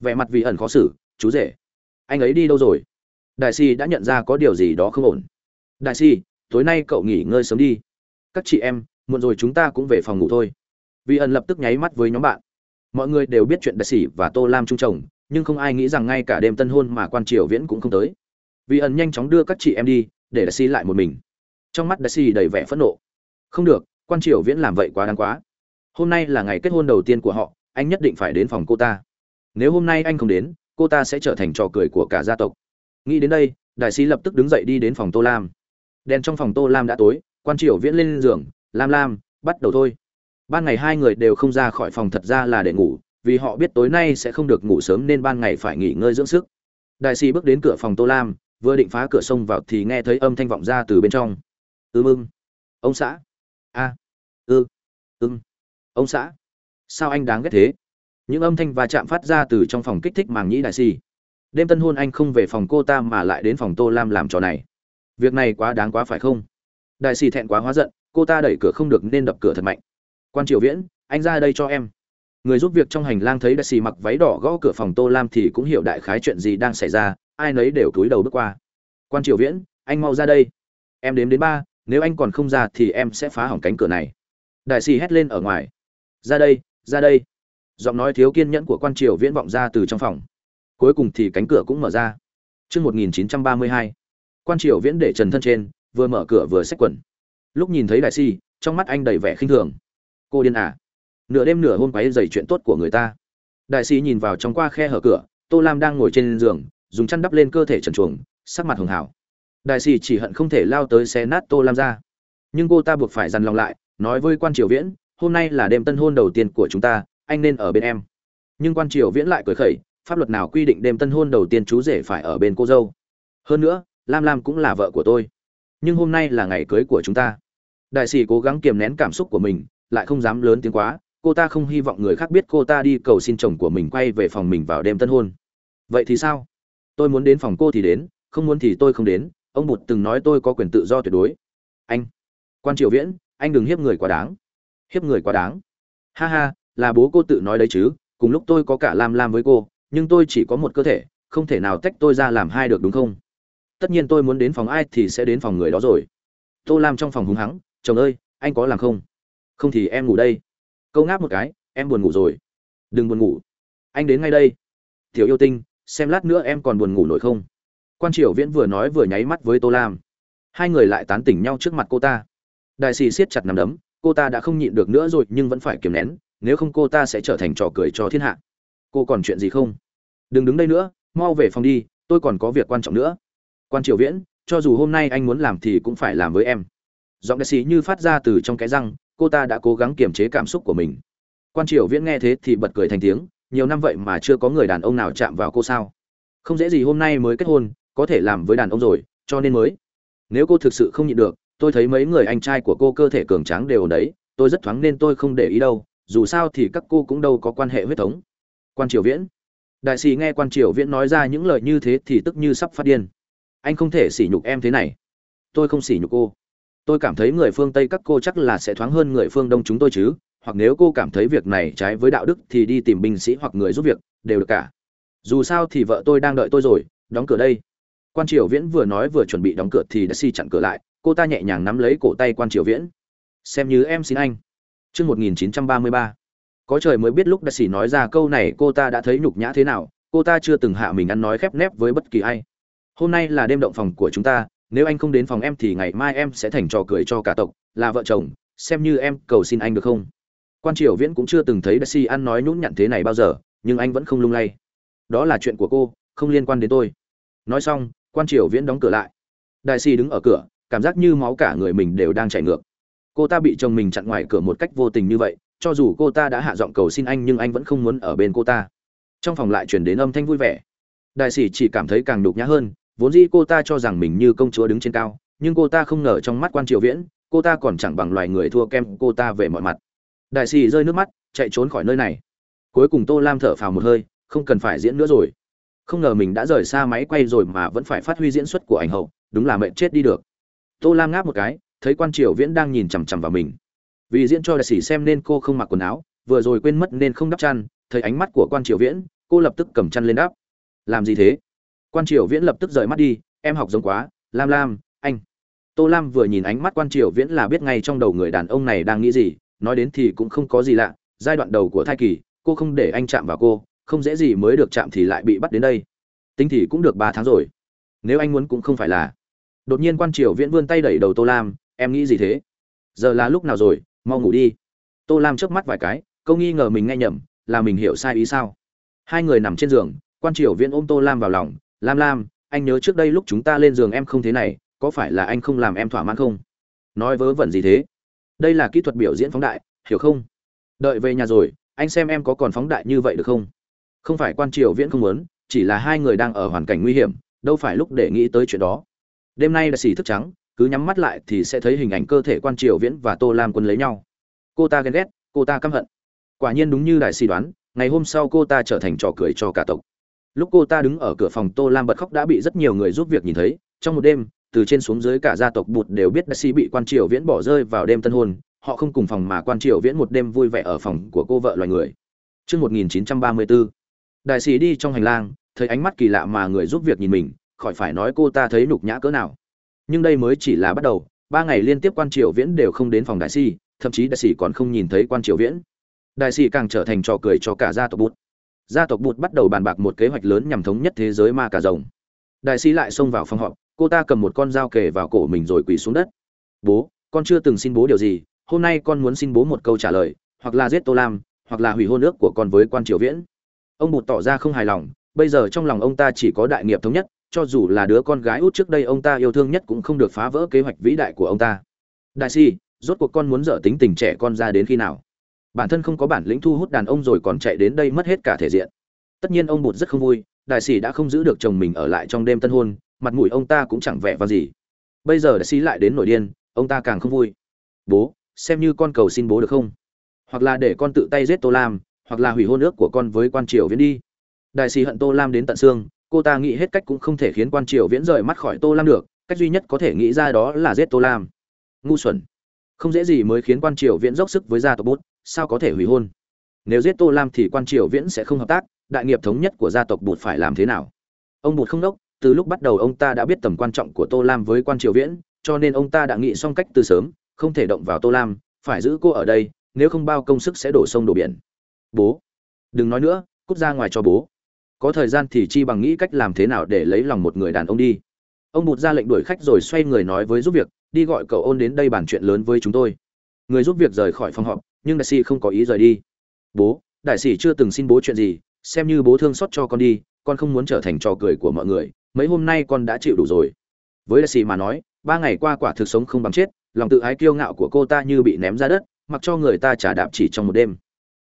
Vẻ mặt Vi ẩn khó xử, chú rể. Anh ấy đi đâu rồi? Đại si đã nhận ra có điều gì đó không ổn đại si, tối nay cậu nghỉ ngơi sớm đi. Các chị em, muộn rồi chúng ta cũng về phòng ngủ thôi. Vi ẩn lập tức nháy mắt với nhóm bạn. Mọi người đều biết chuyện đại sĩ và tô lam trung chồng, nhưng không ai nghĩ rằng ngay cả đêm tân hôn mà quan triều viễn cũng không tới. Vi ẩn nhanh chóng đưa các chị em đi, để đại sĩ lại một mình. Trong mắt đại sĩ đầy vẻ phẫn nộ. Không được, quan triều viễn làm vậy quá đáng quá. Hôm nay là ngày kết hôn đầu tiên của họ, anh nhất định phải đến phòng cô ta. Nếu hôm nay anh không đến, cô ta sẽ trở thành trò cười của cả gia tộc. Nghĩ đến đây, đại sĩ lập tức đứng dậy đi đến phòng tô lam đèn trong phòng tô lam đã tối, quan triều viễn lên giường, lam lam, bắt đầu thôi. Ban ngày hai người đều không ra khỏi phòng thật ra là để ngủ, vì họ biết tối nay sẽ không được ngủ sớm nên ban ngày phải nghỉ ngơi dưỡng sức. Đại sĩ bước đến cửa phòng tô lam, vừa định phá cửa sông vào thì nghe thấy âm thanh vọng ra từ bên trong. Ư mưng, ông xã. A, ư, ưng, ông xã. Sao anh đáng ghét thế? Những âm thanh va chạm phát ra từ trong phòng kích thích màng nhĩ đại sĩ. Đêm tân hôn anh không về phòng cô ta mà lại đến phòng tô lam làm trò này việc này quá đáng quá phải không? Đại sĩ thẹn quá hóa giận cô ta đẩy cửa không được nên đập cửa thật mạnh. Quan triều viễn anh ra đây cho em. Người giúp việc trong hành lang thấy đại sĩ mặc váy đỏ gõ cửa phòng tô lam thì cũng hiểu đại khái chuyện gì đang xảy ra ai nấy đều cúi đầu bước qua. Quan triều viễn anh mau ra đây. Em đếm đến ba nếu anh còn không ra thì em sẽ phá hỏng cánh cửa này. Đại sĩ hét lên ở ngoài. Ra đây ra đây. Giọng nói thiếu kiên nhẫn của quan triều viễn vọng ra từ trong phòng. Cuối cùng thì cánh cửa cũng mở ra. Trước 1932, quan triều viễn để trần thân trên, vừa mở cửa vừa xách quần. Lúc nhìn thấy đại si, trong mắt anh đầy vẻ khinh thường. Cô điên à? Nửa đêm nửa hôm quấy dày chuyện tốt của người ta. Đại sĩ nhìn vào trong qua khe hở cửa, tô lam đang ngồi trên giường, dùng chăn đắp lên cơ thể trần chuồng sắc mặt hường hảo đại sĩ chỉ hận không thể lao tới xé nát tô lam ra. Nhưng cô ta buộc phải dằn lòng lại, nói với quan triều viễn, hôm nay là đêm tân hôn đầu tiên của chúng ta, anh nên ở bên em. Nhưng quan triều viễn lại cười khẩy, pháp luật nào quy định đêm tân hôn đầu tiên chú rể phải ở bên cô dâu? Hơn nữa lam lam cũng là vợ của tôi. Nhưng hôm nay là ngày cưới của chúng ta. Đại sĩ cố gắng kiềm nén cảm xúc của mình, lại không dám lớn tiếng quá. Cô ta không hy vọng người khác biết cô ta đi cầu xin chồng của mình quay về phòng mình vào đêm tân hôn. Vậy thì sao? Tôi muốn đến phòng cô thì đến, không muốn thì tôi không đến. Ông bụt từng nói tôi có quyền tự do tuyệt đối. Anh, quan triều viễn, anh đừng hiếp người quá đáng. Hiếp người quá đáng. Ha ha, là bố cô tự nói đấy chứ. Cùng lúc tôi có cả lam lam với cô, nhưng tôi chỉ có một cơ thể, không thể nào tách tôi ra làm hai được đúng không? Tất nhiên tôi muốn đến phòng ai thì sẽ đến phòng người đó rồi. Tô lam trong phòng húng hắng, chồng ơi, anh có làm không? Không thì em ngủ đây. Câu ngáp một cái, em buồn ngủ rồi. Đừng buồn ngủ. Anh đến ngay đây. Tiểu yêu tinh, xem lát nữa em còn buồn ngủ nổi không? Quan triều viễn vừa nói vừa nháy mắt với tô lam. Hai người lại tán tỉnh nhau trước mặt cô ta. Đại sĩ siết chặt nằm đấm, cô ta đã không nhịn được nữa rồi, nhưng vẫn phải kiềm nén, nếu không cô ta sẽ trở thành trò cười cho thiên hạ. Cô còn chuyện gì không? Đừng đứng đây nữa, mau về phòng đi, tôi còn có việc quan trọng nữa quan triều viễn, cho dù hôm nay anh muốn làm thì cũng phải làm với em. Giọng đại sĩ như phát ra từ trong cái răng, cô ta đã cố gắng kiềm chế cảm xúc của mình. Quan triều viễn nghe thế thì bật cười thành tiếng, nhiều năm vậy mà chưa có người đàn ông nào chạm vào cô sao. Không dễ gì hôm nay mới kết hôn, có thể làm với đàn ông rồi, cho nên mới. Nếu cô thực sự không nhịn được, tôi thấy mấy người anh trai của cô cơ thể cường tráng đều đấy, tôi rất thoáng nên tôi không để ý đâu, dù sao thì các cô cũng đâu có quan hệ huyết thống. Quan triều viễn. Đại sĩ nghe quan triều viễn nói ra những lời như thế thì tức như sắp phát điên anh không thể sỉ nhục em thế này. Tôi không sỉ nhục cô. Tôi cảm thấy người phương tây các cô chắc là sẽ thoáng hơn người phương đông chúng tôi chứ, hoặc nếu cô cảm thấy việc này trái với đạo đức thì đi tìm binh sĩ hoặc người giúp việc, đều được cả. Dù sao thì vợ tôi đang đợi tôi rồi, đóng cửa đây. Quan triều viễn vừa nói vừa chuẩn bị đóng cửa thì đã si chặn cửa lại, cô ta nhẹ nhàng nắm lấy cổ tay quan triều viễn. Xem như em xin anh. Chương một nghìn chín trăm ba mươi ba. Có trời mới biết lúc đã xỉ nói ra câu này, cô ta đã thấy nhục nhã thế nào, cô ta chưa từng hạ mình ăn nói khép nép với bất kỳ ai hôm nay là đêm động phòng của chúng ta, nếu anh không đến phòng em thì ngày mai em sẽ thành trò cười cho cả tộc, là vợ chồng, xem như em cầu xin anh được không? Quan triều viễn cũng chưa từng thấy đại si ăn nói nhún nhặn thế này bao giờ, nhưng anh vẫn không lung lay. Đó là chuyện của cô, không liên quan đến tôi. Nói xong, quan triều viễn đóng cửa lại. Đại si đứng ở cửa, cảm giác như máu cả người mình đều đang chảy ngược. Cô ta bị chồng mình chặn ngoài cửa một cách vô tình như vậy, cho dù cô ta đã hạ giọng cầu xin anh nhưng anh vẫn không muốn ở bên cô ta. Trong phòng lại chuyển đến âm thanh vui vẻ. Đại sĩ chỉ cảm thấy càng nhục nhã hơn vốn dĩ cô ta cho rằng mình như công chúa đứng trên cao, nhưng cô ta không ngờ trong mắt quan triều viễn, cô ta còn chẳng bằng loài người thua kem cô ta về mọi mặt. Đại sĩ rơi nước mắt, chạy trốn khỏi nơi này. Cuối cùng tô lam thở phào một hơi, không cần phải diễn nữa rồi. Không ngờ mình đã rời xa máy quay rồi mà vẫn phải phát huy diễn xuất của ảnh hậu, đúng là mệnh chết đi được. Tô lam ngáp một cái, thấy quan triều viễn đang nhìn chằm chằm vào mình. Vì diễn cho đại sĩ xem nên cô không mặc quần áo, vừa rồi quên mất nên không đắp chăn, thấy ánh mắt của quan triều viễn, cô lập tức cầm chăn lên đắp. Làm gì thế? Quan triều viễn lập tức rời mắt đi, em học giống quá, lam lam, anh. Tô lam vừa nhìn ánh mắt quan triều viễn là biết ngay trong đầu người đàn ông này đang nghĩ gì, nói đến thì cũng không có gì lạ, giai đoạn đầu của thai kỳ, cô không để anh chạm vào cô, không dễ gì mới được chạm thì lại bị bắt đến đây. Tính thì cũng được ba tháng rồi. Nếu anh muốn cũng không phải là. Đột nhiên quan triều viễn vươn tay đẩy đầu tô lam, em nghĩ gì thế? Giờ là lúc nào rồi? Mau ngủ đi. Tô lam chớp mắt vài cái câu nghi ngờ mình nghe nhầm, là mình hiểu sai ý sao? Hai người nằm trên giường, quan triều viễn ôm tô lam vào lòng lam lam, anh nhớ trước đây lúc chúng ta lên giường em không thế này, có phải là anh không làm em thỏa mãn không? Nói vớ vẩn gì thế? Đây là kỹ thuật biểu diễn phóng đại, hiểu không? Đợi về nhà rồi, anh xem em có còn phóng đại như vậy được không? Không phải quan triều viễn không muốn, chỉ là hai người đang ở hoàn cảnh nguy hiểm, đâu phải lúc để nghĩ tới chuyện đó. Đêm nay là xì thức trắng, cứ nhắm mắt lại thì sẽ thấy hình ảnh cơ thể quan triều viễn và tô lam quân lấy nhau. Cô ta ghen ghét, cô ta căm hận. Quả nhiên đúng như đại sĩ đoán, ngày hôm sau cô ta trở thành trò cười cho cả tộc lúc cô ta đứng ở cửa phòng tô lam bật khóc đã bị rất nhiều người giúp việc nhìn thấy. Trong một đêm từ trên xuống dưới cả gia tộc bụt đều biết đại sĩ bị quan triều viễn bỏ rơi vào đêm tân hôn. Họ không cùng phòng mà quan triều viễn một đêm vui vẻ ở phòng của cô vợ loài người. Trước 1934, đại sĩ đi trong hành lang thấy ánh mắt kỳ lạ mà người giúp việc nhìn mình khỏi phải nói cô ta thấy nhục nhã cỡ nào. Nhưng đây mới chỉ là bắt đầu ba ngày liên tiếp quan triều viễn đều không đến phòng đại sĩ thậm chí đại sĩ còn không nhìn thấy quan triều viễn. Đại sĩ càng trở thành trò cười cho cả gia tộc bút gia tộc bụt bắt đầu bàn bạc một kế hoạch lớn nhằm thống nhất thế giới ma cà rồng. Đại sĩ lại xông vào phòng họp, cô ta cầm một con dao kề vào cổ mình rồi quỳ xuống đất. Bố, con chưa từng xin bố điều gì, hôm nay con muốn xin bố một câu trả lời, hoặc là giết tô lam, hoặc là hủy hôn ước của con với quan triều viễn. Ông bụt tỏ ra không hài lòng, bây giờ trong lòng ông ta chỉ có đại nghiệp thống nhất, cho dù là đứa con gái út trước đây ông ta yêu thương nhất cũng không được phá vỡ kế hoạch vĩ đại của ông ta. Đại si rốt cuộc con muốn dở tính tình trẻ con ra đến khi nào? Bản thân không có bản lĩnh thu hút đàn ông rồi còn chạy đến đây mất hết cả thể diện. Tất nhiên ông bụt rất không vui, đại sĩ đã không giữ được chồng mình ở lại trong đêm tân hôn, mặt mũi ông ta cũng chẳng vẻ vào gì. Bây giờ đại sĩ lại đến nổi điên, ông ta càng không vui. Bố, xem như con cầu xin bố được không? Hoặc là để con tự tay giết tô lam, hoặc là hủy hôn ước của con với quan triều viễn đi. Đại sĩ hận tô lam đến tận xương, cô ta nghĩ hết cách cũng không thể khiến quan triều viễn rời mắt khỏi tô lam được, cách duy nhất có thể nghĩ ra đó là giết tô lam. Ngu xuẩn, không dễ gì mới khiến quan triều viễn dốc sức với gia tộc bút sao có thể hủy hôn? Nếu giết tô lam thì quan triều viễn sẽ không hợp tác, đại nghiệp thống nhất của gia tộc bụt phải làm thế nào? Ông bụt không đốc, từ lúc bắt đầu ông ta đã biết tầm quan trọng của tô lam với quan triều viễn, cho nên ông ta đã nghĩ xong cách từ sớm, không thể động vào tô lam, phải giữ cô ở đây, nếu không bao công sức sẽ đổ sông đổ biển. Bố! Đừng nói nữa, cút ra ngoài cho bố. Có thời gian thì chi bằng nghĩ cách làm thế nào để lấy lòng một người đàn ông đi. Ông bụt ra lệnh đuổi khách rồi xoay người nói với giúp việc, đi gọi cậu ôn đến đây bàn chuyện lớn với chúng tôi người giúp việc rời khỏi phòng họp, nhưng đại sĩ không có ý rời đi. Bố, đại sĩ chưa từng xin bố chuyện gì, xem như bố thương xót cho con đi, con không muốn trở thành trò cười của mọi người, mấy hôm nay con đã chịu đủ rồi. Với đại sĩ mà nói, ba ngày qua quả thực sống không bằng chết, lòng tự ái kiêu ngạo của cô ta như bị ném ra đất, mặc cho người ta trả đạp chỉ trong một đêm.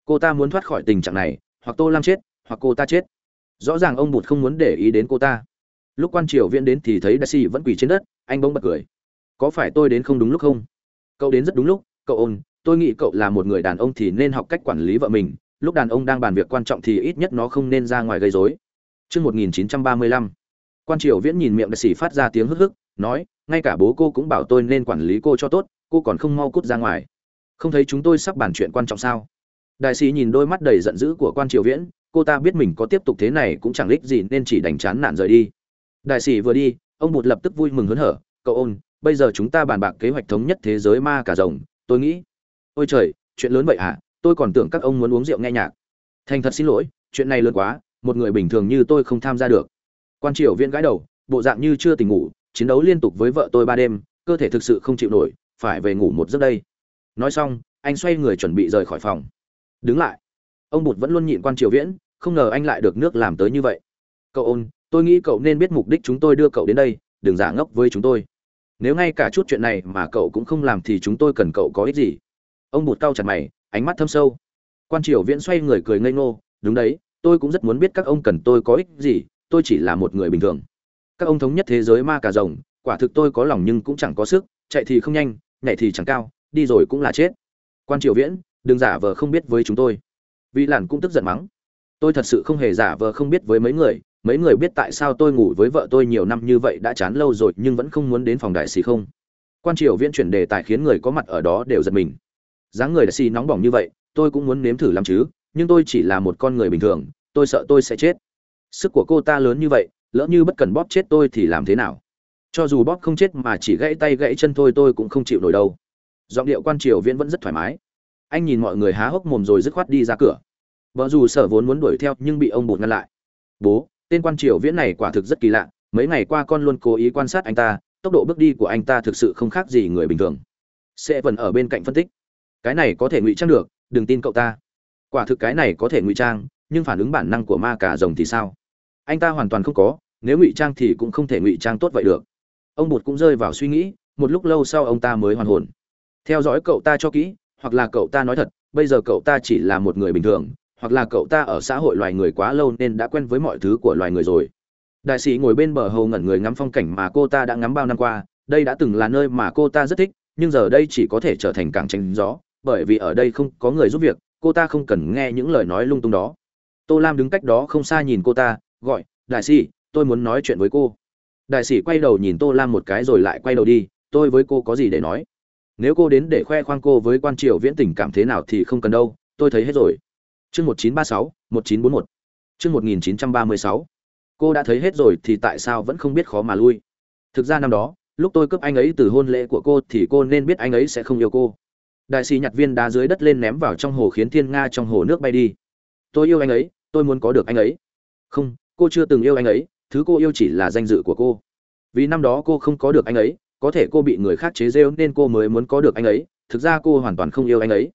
Cô ta muốn thoát khỏi tình trạng này, hoặc tô lam chết, hoặc cô ta chết. Rõ ràng ông bụt không muốn để ý đến cô ta. Lúc quan triều viễn đến thì thấy đại sĩ vẫn quỳ trên đất, anh bỗng bật cười. Có phải tôi đến không đúng lúc không? Cậu đến rất đúng lúc cậu ôn tôi nghĩ cậu là một người đàn ông thì nên học cách quản lý vợ mình lúc đàn ông đang bàn việc quan trọng thì ít nhất nó không nên ra ngoài gây rối. Trước 1935, quan triều viễn nhìn miệng đại sĩ phát ra tiếng hức hức nói ngay cả bố cô cũng bảo tôi nên quản lý cô cho tốt cô còn không mau cút ra ngoài. Không thấy chúng tôi sắp bàn chuyện quan trọng sao? Đại sĩ nhìn đôi mắt đầy giận dữ của quan triều viễn cô ta biết mình có tiếp tục thế này cũng chẳng ích gì nên chỉ đành chán nản rời đi. Đại sĩ vừa đi ông bụt lập tức vui mừng hớn hở cậu ôn bây giờ chúng ta bàn bạc kế hoạch thống nhất thế giới ma cả rồng tôi nghĩ. Ôi trời, chuyện lớn vậy hả? Tôi còn tưởng các ông muốn uống rượu nghe nhạc. Thành thật xin lỗi, chuyện này lớn quá, một người bình thường như tôi không tham gia được. Quan triều viễn gãi đầu, bộ dạng như chưa tỉnh ngủ, chiến đấu liên tục với vợ tôi ba đêm, cơ thể thực sự không chịu nổi, phải về ngủ một giấc đây. Nói xong, anh xoay người chuẩn bị rời khỏi phòng. Đứng lại. Ông bụt vẫn luôn nhịn quan triều viễn, không ngờ anh lại được nước làm tới như vậy. Cậu ôn, tôi nghĩ cậu nên biết mục đích chúng tôi đưa cậu đến đây, đừng giả ngốc với chúng tôi nếu ngay cả chút chuyện này mà cậu cũng không làm thì chúng tôi cần cậu có ích gì? Ông bụt cau chặt mày, ánh mắt thâm sâu. Quan triều viễn xoay người cười ngây ngô. Đúng đấy, tôi cũng rất muốn biết các ông cần tôi có ích gì, tôi chỉ là một người bình thường. Các ông thống nhất thế giới ma cà rồng, quả thực tôi có lòng nhưng cũng chẳng có sức, chạy thì không nhanh, nhảy thì chẳng cao, đi rồi cũng là chết. Quan triều viễn, đừng giả vờ không biết với chúng tôi. Vị làn cũng tức giận mắng. Tôi thật sự không hề giả vờ không biết với mấy người mấy người biết tại sao tôi ngủ với vợ tôi nhiều năm như vậy đã chán lâu rồi nhưng vẫn không muốn đến phòng đại sĩ không? Quan triều viễn chuyển đề tài khiến người có mặt ở đó đều giật mình. Dáng người đại sĩ nóng bỏng như vậy, tôi cũng muốn nếm thử làm chứ, nhưng tôi chỉ là một con người bình thường, tôi sợ tôi sẽ chết. Sức của cô ta lớn như vậy, lỡ như bất cần bóp chết tôi thì làm thế nào? Cho dù bóp không chết mà chỉ gãy tay gãy chân thôi tôi cũng không chịu nổi đâu. Giọng điệu quan triều viễn vẫn rất thoải mái. Anh nhìn mọi người há hốc mồm rồi dứt khoát đi ra cửa. Vợ dù sở vốn muốn đuổi theo nhưng bị ông bụt ngăn lại. Bố tên quan triều viễn này quả thực rất kỳ lạ, mấy ngày qua con luôn cố ý quan sát anh ta, tốc độ bước đi của anh ta thực sự không khác gì người bình thường. Sẽ vẫn ở bên cạnh phân tích. Cái này có thể ngụy trang được, đừng tin cậu ta. Quả thực cái này có thể ngụy trang, nhưng phản ứng bản năng của ma cả rồng thì sao? Anh ta hoàn toàn không có, nếu ngụy trang thì cũng không thể ngụy trang tốt vậy được. Ông bụt cũng rơi vào suy nghĩ, một lúc lâu sau ông ta mới hoàn hồn. Theo dõi cậu ta cho kỹ, hoặc là cậu ta nói thật, bây giờ cậu ta chỉ là một người bình thường hoặc là cậu ta ở xã hội loài người quá lâu nên đã quen với mọi thứ của loài người rồi. Đại sĩ ngồi bên bờ hồ ngẩn người ngắm phong cảnh mà cô ta đã ngắm bao năm qua, đây đã từng là nơi mà cô ta rất thích, nhưng giờ đây chỉ có thể trở thành cảng tranh gió, bởi vì ở đây không có người giúp việc, cô ta không cần nghe những lời nói lung tung đó. Tô lam đứng cách đó không xa nhìn cô ta, gọi, đại sĩ, tôi muốn nói chuyện với cô. Đại sĩ quay đầu nhìn tô lam một cái rồi lại quay đầu đi, tôi với cô có gì để nói? Nếu cô đến để khoe khoang cô với quan triều viễn tình cảm thế nào thì không cần đâu, tôi thấy hết rồi chương một chín ba sáu, một chín bốn một. Chương một nghìn chín trăm ba mươi sáu. Cô đã thấy hết rồi thì tại sao vẫn không biết khó mà lui? Thực ra năm đó, lúc tôi cướp anh ấy từ hôn lễ của cô thì cô nên biết anh ấy sẽ không yêu cô. Đại sĩ nhặt viên đá dưới đất lên ném vào trong hồ khiến thiên nga trong hồ nước bay đi. Tôi yêu anh ấy, tôi muốn có được anh ấy. Không, cô chưa từng yêu anh ấy, thứ cô yêu chỉ là danh dự của cô. Vì năm đó cô không có được anh ấy, có thể cô bị người khác chế giễu nên cô mới muốn có được anh ấy. Thực ra cô hoàn toàn không yêu anh ấy.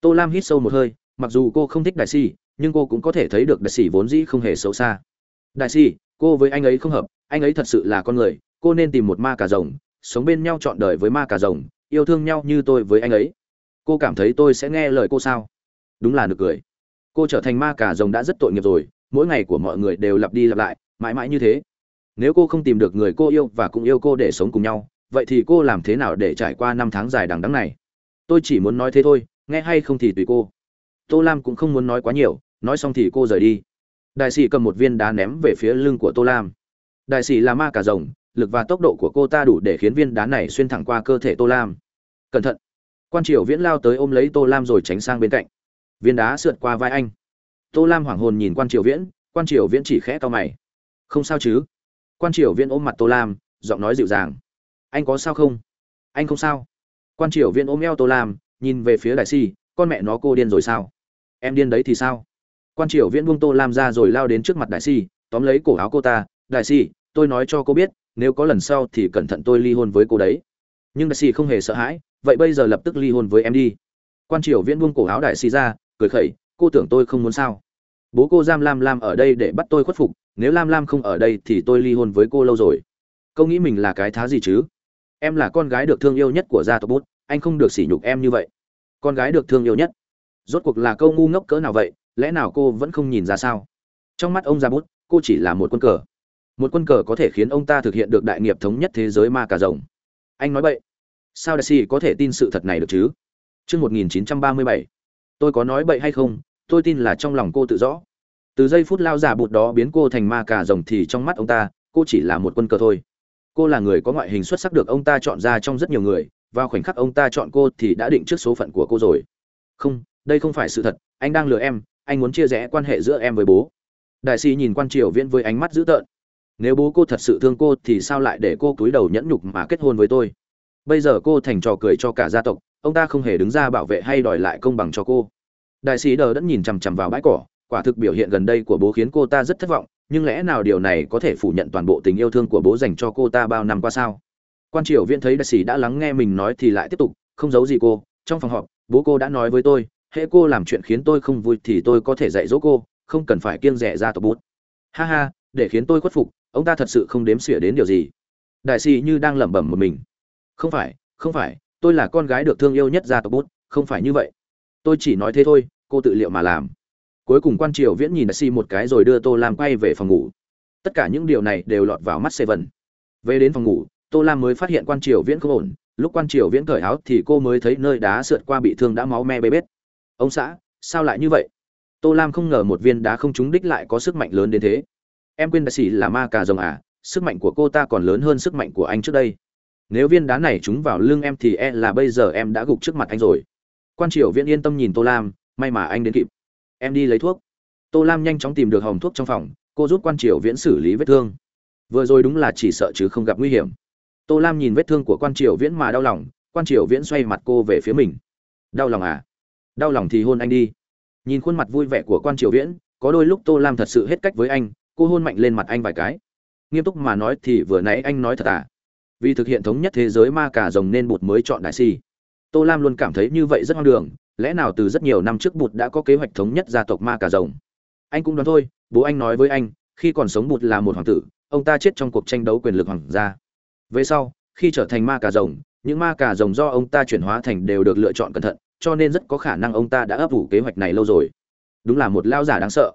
Tô lam hít sâu một hơi mặc dù cô không thích đại si nhưng cô cũng có thể thấy được đại sĩ vốn dĩ không hề xấu xa. Đại si cô với anh ấy không hợp, anh ấy thật sự là con người, cô nên tìm một ma cà rồng, sống bên nhau trọn đời với ma cà rồng, yêu thương nhau như tôi với anh ấy. Cô cảm thấy tôi sẽ nghe lời cô sao? Đúng là nực cười. Cô trở thành ma cà rồng đã rất tội nghiệp rồi, mỗi ngày của mọi người đều lặp đi lặp lại, mãi mãi như thế. Nếu cô không tìm được người cô yêu và cũng yêu cô để sống cùng nhau, vậy thì cô làm thế nào để trải qua năm tháng dài đằng đắng này? Tôi chỉ muốn nói thế thôi, nghe hay không thì tùy cô tô lam cũng không muốn nói quá nhiều, nói xong thì cô rời đi. Đại sĩ cầm một viên đá ném về phía lưng của tô lam. Đại sĩ là ma cà rồng, lực và tốc độ của cô ta đủ để khiến viên đá này xuyên thẳng qua cơ thể tô lam. Cẩn thận. Quan triều viễn lao tới ôm lấy tô lam rồi tránh sang bên cạnh. Viên đá sượt qua vai anh. Tô lam hoảng hồn nhìn quan triều viễn, quan triều viễn chỉ khẽ to mày. Không sao chứ? Quan triều viễn ôm mặt tô lam, giọng nói dịu dàng. Anh có sao không? Anh không sao. Quan triều viễn ôm eo tô lam, nhìn về phía đại si con mẹ nó cô điên rồi sao? Em điên đấy thì sao? Quan triều viễn buông tô lam ra rồi lao đến trước mặt đại si, tóm lấy cổ áo cô ta. Đại si, tôi nói cho cô biết, nếu có lần sau thì cẩn thận tôi ly hôn với cô đấy. Nhưng đại si không hề sợ hãi, vậy bây giờ lập tức ly hôn với em đi. Quan triều viễn buông cổ áo đại si ra, cười khẩy, cô tưởng tôi không muốn sao? Bố cô giam lam lam ở đây để bắt tôi khuất phục, nếu lam lam không ở đây thì tôi ly hôn với cô lâu rồi. Câu nghĩ mình là cái thá gì chứ? Em là con gái được thương yêu nhất của gia tộc bút, anh không được sỉ nhục em như vậy. Con gái được thương yêu nhất? Rốt cuộc là câu ngu ngốc cỡ nào vậy, lẽ nào cô vẫn không nhìn ra sao? Trong mắt ông ra bút, cô chỉ là một quân cờ. Một quân cờ có thể khiến ông ta thực hiện được đại nghiệp thống nhất thế giới ma cà rồng. Anh nói bậy. Sao đại sĩ có thể tin sự thật này được chứ? Trưa một nghìn chín trăm ba mươi bảy. tôi có nói bậy hay không? Tôi tin là trong lòng cô tự rõ. Từ giây phút lao giả bụt đó biến cô thành ma cà rồng thì trong mắt ông ta, cô chỉ là một quân cờ thôi. Cô là người có ngoại hình xuất sắc được ông ta chọn ra trong rất nhiều người, vào khoảnh khắc ông ta chọn cô thì đã định trước số phận của cô rồi. Không đây không phải sự thật, anh đang lừa em, anh muốn chia rẽ quan hệ giữa em với bố. Đại sĩ nhìn quan triều viễn với ánh mắt dữ tợn. Nếu bố cô thật sự thương cô thì sao lại để cô cúi đầu nhẫn nhục mà kết hôn với tôi? Bây giờ cô thành trò cười cho cả gia tộc, ông ta không hề đứng ra bảo vệ hay đòi lại công bằng cho cô. Đại sĩ đờ đẫn nhìn chằm chằm vào bãi cỏ, quả thực biểu hiện gần đây của bố khiến cô ta rất thất vọng, nhưng lẽ nào điều này có thể phủ nhận toàn bộ tình yêu thương của bố dành cho cô ta bao năm qua sao? Quan triều viễn thấy đại sĩ đã lắng nghe mình nói thì lại tiếp tục, không giấu gì cô. Trong phòng họp, bố cô đã nói với tôi hễ cô làm chuyện khiến tôi không vui thì tôi có thể dạy dỗ cô, không cần phải kiêng rẻ ra tộc bút. Ha ha, để khiến tôi khuất phục, ông ta thật sự không đếm xỉa đến điều gì. Đại sĩ như đang lẩm bẩm một mình. Không phải không phải, tôi là con gái được thương yêu nhất gia tộc bút, không phải như vậy. Tôi chỉ nói thế thôi, cô tự liệu mà làm. Cuối cùng quan triều viễn nhìn đại sĩ một cái rồi đưa tô lam quay về phòng ngủ. Tất cả những điều này đều lọt vào mắt seven. Về đến phòng ngủ, tô lam mới phát hiện quan triều viễn không ổn. Lúc quan triều viễn cởi áo thì cô mới thấy nơi đá sượt qua bị thương đã máu me bê bết ông xã, sao lại như vậy? Tô lam không ngờ một viên đá không trúng đích lại có sức mạnh lớn đến thế. Em quên đại sĩ là ma cà rồng à sức mạnh của cô ta còn lớn hơn sức mạnh của anh trước đây. Nếu viên đá này trúng vào lưng em thì e là bây giờ em đã gục trước mặt anh rồi. Quan triều viễn yên tâm nhìn tô lam, may mà anh đến kịp. Em đi lấy thuốc. Tô lam nhanh chóng tìm được hồng thuốc trong phòng, cô giúp quan triều viễn xử lý vết thương. Vừa rồi đúng là chỉ sợ chứ không gặp nguy hiểm. Tô lam nhìn vết thương của quan triều viễn mà đau lòng, quan triều viễn xoay mặt cô về phía mình. Đau lòng à? Đau lòng thì hôn anh đi. Nhìn khuôn mặt vui vẻ của quan triều viễn, có đôi lúc tô lam thật sự hết cách với anh, cô hôn mạnh lên mặt anh vài cái. Nghiêm túc mà nói thì vừa nãy anh nói thật à? Vì thực hiện thống nhất thế giới ma cả rồng nên bụt mới chọn đại si. Tô lam luôn cảm thấy như vậy rất ngang đường, lẽ nào từ rất nhiều năm trước bụt đã có kế hoạch thống nhất gia tộc ma cả rồng? Anh cũng đoán thôi, bố anh nói với anh, khi còn sống bụt là một hoàng tử, ông ta chết trong cuộc tranh đấu quyền lực hoàng gia. Về sau, khi trở thành ma cà rồng, những ma cà rồng do ông ta chuyển hóa thành đều được lựa chọn cẩn thận cho nên rất có khả năng ông ta đã ấp ủ kế hoạch này lâu rồi đúng là một lao giả đáng sợ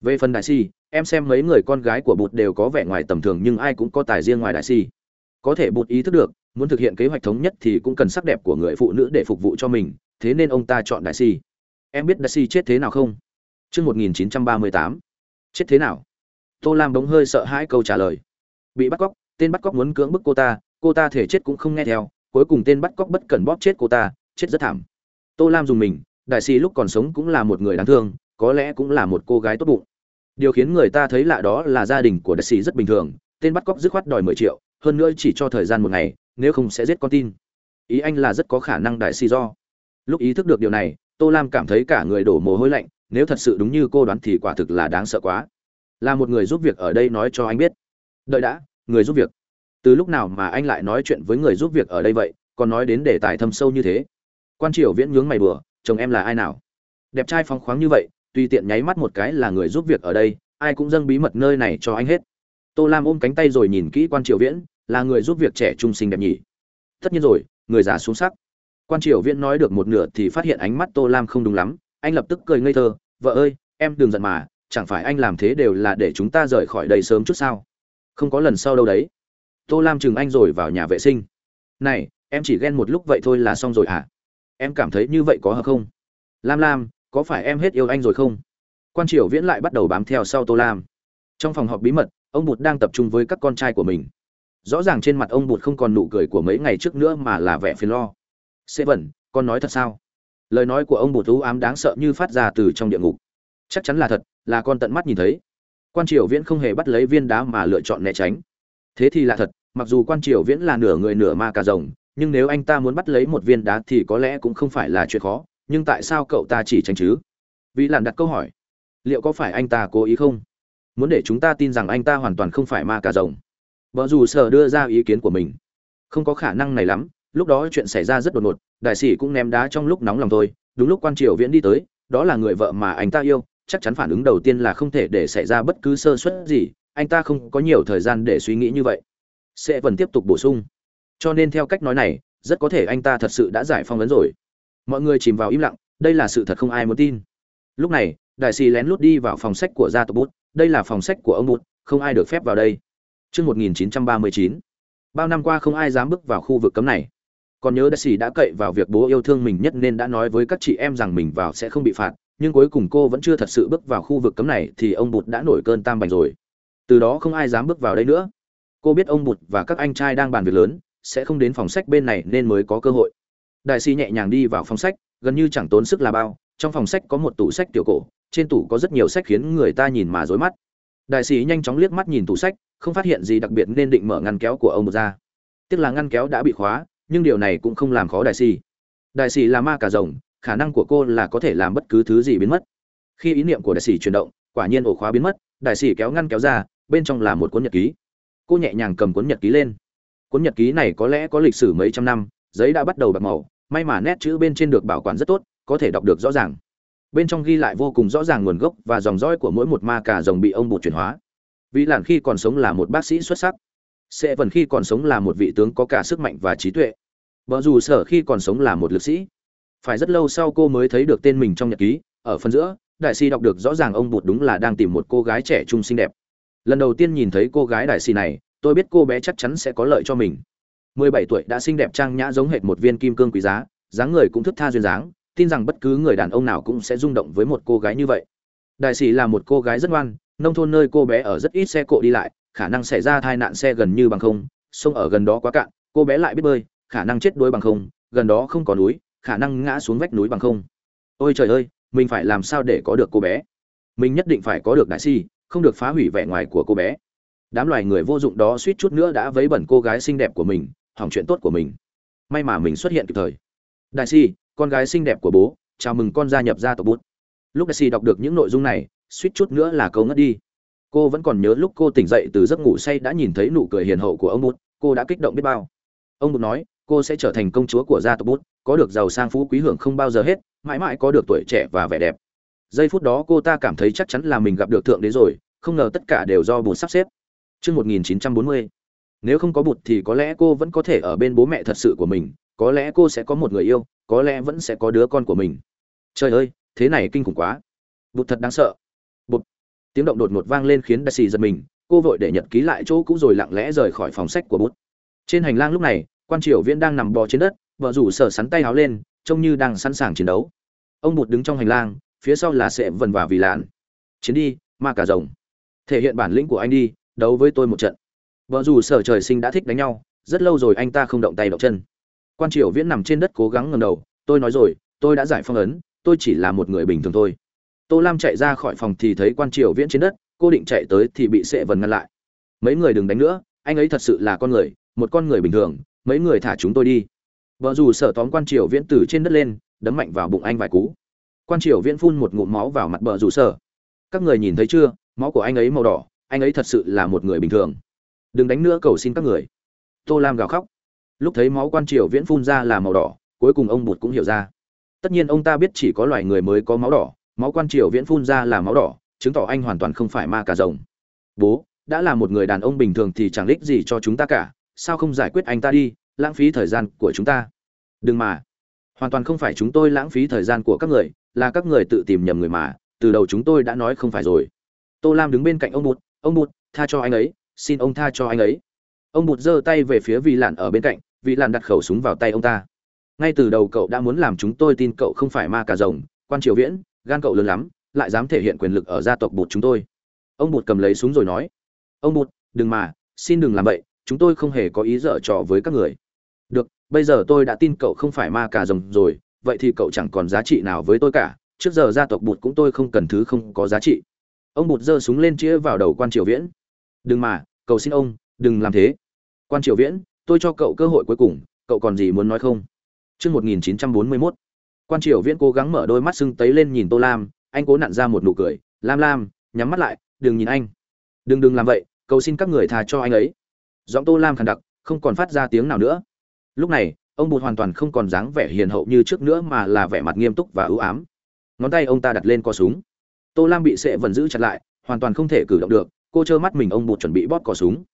về phần đại si em xem mấy người con gái của bụt đều có vẻ ngoài tầm thường nhưng ai cũng có tài riêng ngoài đại si có thể bụt ý thức được muốn thực hiện kế hoạch thống nhất thì cũng cần sắc đẹp của người phụ nữ để phục vụ cho mình thế nên ông ta chọn đại si em biết đại si chết thế nào không Trước 1938. Chết thế nào? Tô Lam bỗng hơi sợ hãi câu trả lời. Bị bắt cóc, tên bắt cóc muốn cưỡng bức cô ta, cô ta thể chết cũng không nghe theo, cuối cùng tên bắt cóc bất cần bóp chết cô ta, chết rất thảm. Tô Lam dùng mình, đại sĩ lúc còn sống cũng là một người đáng thương, có lẽ cũng là một cô gái tốt bụng. Điều khiến người ta thấy lạ đó là gia đình của đại sĩ rất bình thường, tên bắt cóc dứt khoát đòi 10 triệu, hơn nữa chỉ cho thời gian một ngày, nếu không sẽ giết con tin. Ý anh là rất có khả năng đại sĩ do. Lúc ý thức được điều này, Tô Lam cảm thấy cả người đổ mồ hôi lạnh, nếu thật sự đúng như cô đoán thì quả thực là đáng sợ quá là một người giúp việc ở đây nói cho anh biết đợi đã người giúp việc từ lúc nào mà anh lại nói chuyện với người giúp việc ở đây vậy còn nói đến đề tài thâm sâu như thế quan triều viễn nhướng mày bừa chồng em là ai nào? Đẹp trai phóng khoáng như vậy, tùy tiện nháy mắt một cái là người giúp việc ở đây, ai cũng dâng bí mật nơi này cho anh hết. Tô lam ôm cánh tay rồi nhìn kỹ quan triều viễn, là người giúp việc trẻ trung sinh đẹp nhỉ? Tất nhiên rồi, người già xuống sắc. Quan triều viễn nói được một nửa thì phát hiện ánh mắt tô lam không đúng lắm, anh lập tức cười ngây thơ, vợ ơi, em đừng giận mà, chẳng phải anh làm thế đều là để chúng ta rời khỏi đây sớm chút sao? Không có lần sau đâu đấy. Tô lam chừng anh rồi vào nhà vệ sinh. Này, em chỉ ghen một lúc vậy thôi là xong rồi à em cảm thấy như vậy có hợp không? Lam lam, có phải em hết yêu anh rồi không? Quan triều viễn lại bắt đầu bám theo sau tô lam. Trong phòng họp bí mật, ông bụt đang tập trung với các con trai của mình. Rõ ràng trên mặt ông bụt không còn nụ cười của mấy ngày trước nữa mà là vẻ phiền lo. Seven, con nói thật sao? Lời nói của ông bụt thú ám đáng sợ như phát ra từ trong địa ngục. Chắc chắn là thật, là con tận mắt nhìn thấy. Quan triều viễn không hề bắt lấy viên đá mà lựa chọn né tránh. Thế thì là thật, mặc dù quan triều viễn là nửa người nửa ma cà rồng nhưng nếu anh ta muốn bắt lấy một viên đá thì có lẽ cũng không phải là chuyện khó, nhưng tại sao cậu ta chỉ tránh chứ? Vĩ làn đặt câu hỏi. Liệu có phải anh ta cố ý không? Muốn để chúng ta tin rằng anh ta hoàn toàn không phải ma cà rồng. Vợ dù sở đưa ra ý kiến của mình. Không có khả năng này lắm, lúc đó chuyện xảy ra rất đột ngột, đại sĩ cũng ném đá trong lúc nóng lòng thôi. Đúng lúc quan triều viễn đi tới, đó là người vợ mà anh ta yêu, chắc chắn phản ứng đầu tiên là không thể để xảy ra bất cứ sơ suất gì, anh ta không có nhiều thời gian để suy nghĩ như vậy. Sẽ vẫn tiếp tục bổ sung cho nên theo cách nói này rất có thể anh ta thật sự đã giải phong ấn rồi. Mọi người chìm vào im lặng đây là sự thật không ai muốn tin. Lúc này đại sĩ lén lút đi vào phòng sách của gia tộc bút đây là phòng sách của ông bút không ai được phép vào đây. Trước 1939, bao năm qua không ai dám bước vào khu vực cấm này. Còn nhớ đại sĩ đã cậy vào việc bố yêu thương mình nhất nên đã nói với các chị em rằng mình vào sẽ không bị phạt nhưng cuối cùng cô vẫn chưa thật sự bước vào khu vực cấm này thì ông bụt đã nổi cơn tam bành rồi. Từ đó không ai dám bước vào đây nữa. Cô biết ông bụt và các anh trai đang bàn việc lớn sẽ không đến phòng sách bên này nên mới có cơ hội. Đại sĩ nhẹ nhàng đi vào phòng sách, gần như chẳng tốn sức là bao. Trong phòng sách có một tủ sách tiểu cổ, trên tủ có rất nhiều sách khiến người ta nhìn mà rối mắt. Đại sĩ nhanh chóng liếc mắt nhìn tủ sách, không phát hiện gì đặc biệt nên định mở ngăn kéo của ông ra. Tiếc là ngăn kéo đã bị khóa, nhưng điều này cũng không làm khó đại sĩ. Đại sĩ là ma cả rồng, khả năng của cô là có thể làm bất cứ thứ gì biến mất. Khi ý niệm của đại sĩ chuyển động, quả nhiên ổ khóa biến mất, đại sĩ kéo ngăn kéo ra, bên trong là một cuốn nhật ký. Cô nhẹ nhàng cầm cuốn nhật ký lên cuốn nhật ký này có lẽ có lịch sử mấy trăm năm, giấy đã bắt đầu bạc màu, may mà nét chữ bên trên được bảo quản rất tốt, có thể đọc được rõ ràng. Bên trong ghi lại vô cùng rõ ràng nguồn gốc và dòng dõi của mỗi một ma cà rồng bị ông bụt chuyển hóa. Vị làn khi còn sống là một bác sĩ xuất sắc sẽ vần khi còn sống là một vị tướng có cả sức mạnh và trí tuệ. Vợ dù sở khi còn sống là một lực sĩ. Phải rất lâu sau cô mới thấy được tên mình trong nhật ký, ở phần giữa, đại sĩ đọc được rõ ràng ông bụt đúng là đang tìm một cô gái trẻ trung xinh đẹp. Lần đầu tiên nhìn thấy cô gái đại sĩ này tôi biết cô bé chắc chắn sẽ có lợi cho mình. 17 tuổi, đã xinh đẹp trang nhã giống hệt một viên kim cương quý giá, dáng người cũng thức tha duyên dáng, tin rằng bất cứ người đàn ông nào cũng sẽ rung động với một cô gái như vậy. Đại sĩ là một cô gái rất ngoan, nông thôn nơi cô bé ở rất ít xe cộ đi lại, khả năng xảy ra tai nạn xe gần như bằng không, sông ở gần đó quá cạn, cô bé lại biết bơi, khả năng chết đuối bằng không, gần đó không có núi, khả năng ngã xuống vách núi bằng không. Ôi trời ơi, mình phải làm sao để có được cô bé? Mình nhất định phải có được đại si không được phá hủy vẻ ngoài của cô bé đám loài người vô dụng đó suýt chút nữa đã vấy bẩn cô gái xinh đẹp của mình, hỏng chuyện tốt của mình. May mà mình xuất hiện kịp thời. Đại si, con gái xinh đẹp của bố, chào mừng con gia nhập gia tộc bút lúc đại si đọc được những nội dung này, suýt chút nữa là câu ngất đi. Cô vẫn còn nhớ lúc cô tỉnh dậy từ giấc ngủ say đã nhìn thấy nụ cười hiền hậu của ông bút cô đã kích động biết bao. Ông bút nói, cô sẽ trở thành công chúa của gia tộc bút có được giàu sang phú quý hưởng không bao giờ hết, mãi mãi có được tuổi trẻ và vẻ đẹp. Giây phút đó cô ta cảm thấy chắc chắn là mình gặp được thượng đế rồi, không ngờ tất cả đều do bùn sắp xếp. Trước 1940, nếu không có bụt thì có lẽ cô vẫn có thể ở bên bố mẹ thật sự của mình có lẽ cô sẽ có một người yêu có lẽ vẫn sẽ có đứa con của mình. Trời ơi thế này kinh khủng quá. Bụt thật đáng sợ. Bụt. Tiếng động đột ngột vang lên khiến Daisy giật mình cô vội để nhật ký lại chỗ cũ rồi lặng lẽ rời khỏi phòng sách của bút trên hành lang lúc này quan triều viễn đang nằm bò trên đất vợ rủ sở sắn tay háo lên trông như đang sẵn sàng chiến đấu. Ông bụt đứng trong hành lang phía sau là sẽ vần và vì lạn. Chiến đi ma cả rồng. Thể hiện bản lĩnh của anh đi đấu với tôi một trận. Vợ dù sở trời sinh đã thích đánh nhau, rất lâu rồi anh ta không động tay động chân. Quan triều viễn nằm trên đất cố gắng ngầm đầu, tôi nói rồi, tôi đã giải phong ấn, tôi chỉ là một người bình thường thôi. Tô lam chạy ra khỏi phòng thì thấy quan triều viễn trên đất, cô định chạy tới thì bị sệ vần ngăn lại. Mấy người đừng đánh nữa, anh ấy thật sự là con người, một con người bình thường, mấy người thả chúng tôi đi. Vợ dù sở tóm quan triều viễn từ trên đất lên, đấm mạnh vào bụng anh vài cú. Quan triều viễn phun một ngụm máu vào mặt bờ rủ sở. Các người nhìn thấy chưa, máu của anh ấy màu đỏ anh ấy thật sự là một người bình thường. Đừng đánh nữa, cầu xin các người. Tô lam gào khóc. Lúc thấy máu quan triều viễn phun ra là màu đỏ, cuối cùng ông bụt cũng hiểu ra. Tất nhiên ông ta biết chỉ có loài người mới có máu đỏ, máu quan triều viễn phun ra là máu đỏ, chứng tỏ anh hoàn toàn không phải ma cà rồng. Bố, đã là một người đàn ông bình thường thì chẳng lích gì cho chúng ta cả, sao không giải quyết anh ta đi, lãng phí thời gian của chúng ta? Đừng mà. Hoàn toàn không phải chúng tôi lãng phí thời gian của các người, là các người tự tìm nhầm người mà, từ đầu chúng tôi đã nói không phải rồi. Tô lam đứng bên cạnh ông bụt ông bụt, tha cho anh ấy, xin ông tha cho anh ấy. Ông bụt giơ tay về phía vị lạn ở bên cạnh vị lạn đặt khẩu súng vào tay ông ta. Ngay từ đầu cậu đã muốn làm chúng tôi tin cậu không phải ma cà rồng, quan triều viễn, gan cậu lớn lắm, lại dám thể hiện quyền lực ở gia tộc bụt chúng tôi. Ông bụt cầm lấy súng rồi nói, ông bụt, đừng mà, xin đừng làm vậy, chúng tôi không hề có ý dở trò với các người. Được, bây giờ tôi đã tin cậu không phải ma cà rồng rồi, vậy thì cậu chẳng còn giá trị nào với tôi cả, trước giờ gia tộc bụt cũng tôi không cần thứ không có giá trị ông bụt giơ súng lên chĩa vào đầu quan triều viễn. Đừng mà, cầu xin ông, đừng làm thế. Quan triều viễn, tôi cho cậu cơ hội cuối cùng, cậu còn gì muốn nói không? Trưa một nghìn chín trăm bốn mươi mốt. quan triều viễn cố gắng mở đôi mắt sưng tấy lên nhìn tô lam, anh cố nặn ra một nụ cười, lam lam, nhắm mắt lại, đừng nhìn anh. Đừng đừng làm vậy, cầu xin các người tha cho anh ấy. Giọng tô lam khàn đặc, không còn phát ra tiếng nào nữa. Lúc này, ông bụt hoàn toàn không còn dáng vẻ hiền hậu như trước nữa mà là vẻ mặt nghiêm túc và ưu ám. Ngón tay ông ta đặt lên co súng tô lam bị sệ vần giữ chặt lại, hoàn toàn không thể cử động được, cô trơ mắt mình ông bụt chuẩn bị bóp cò súng.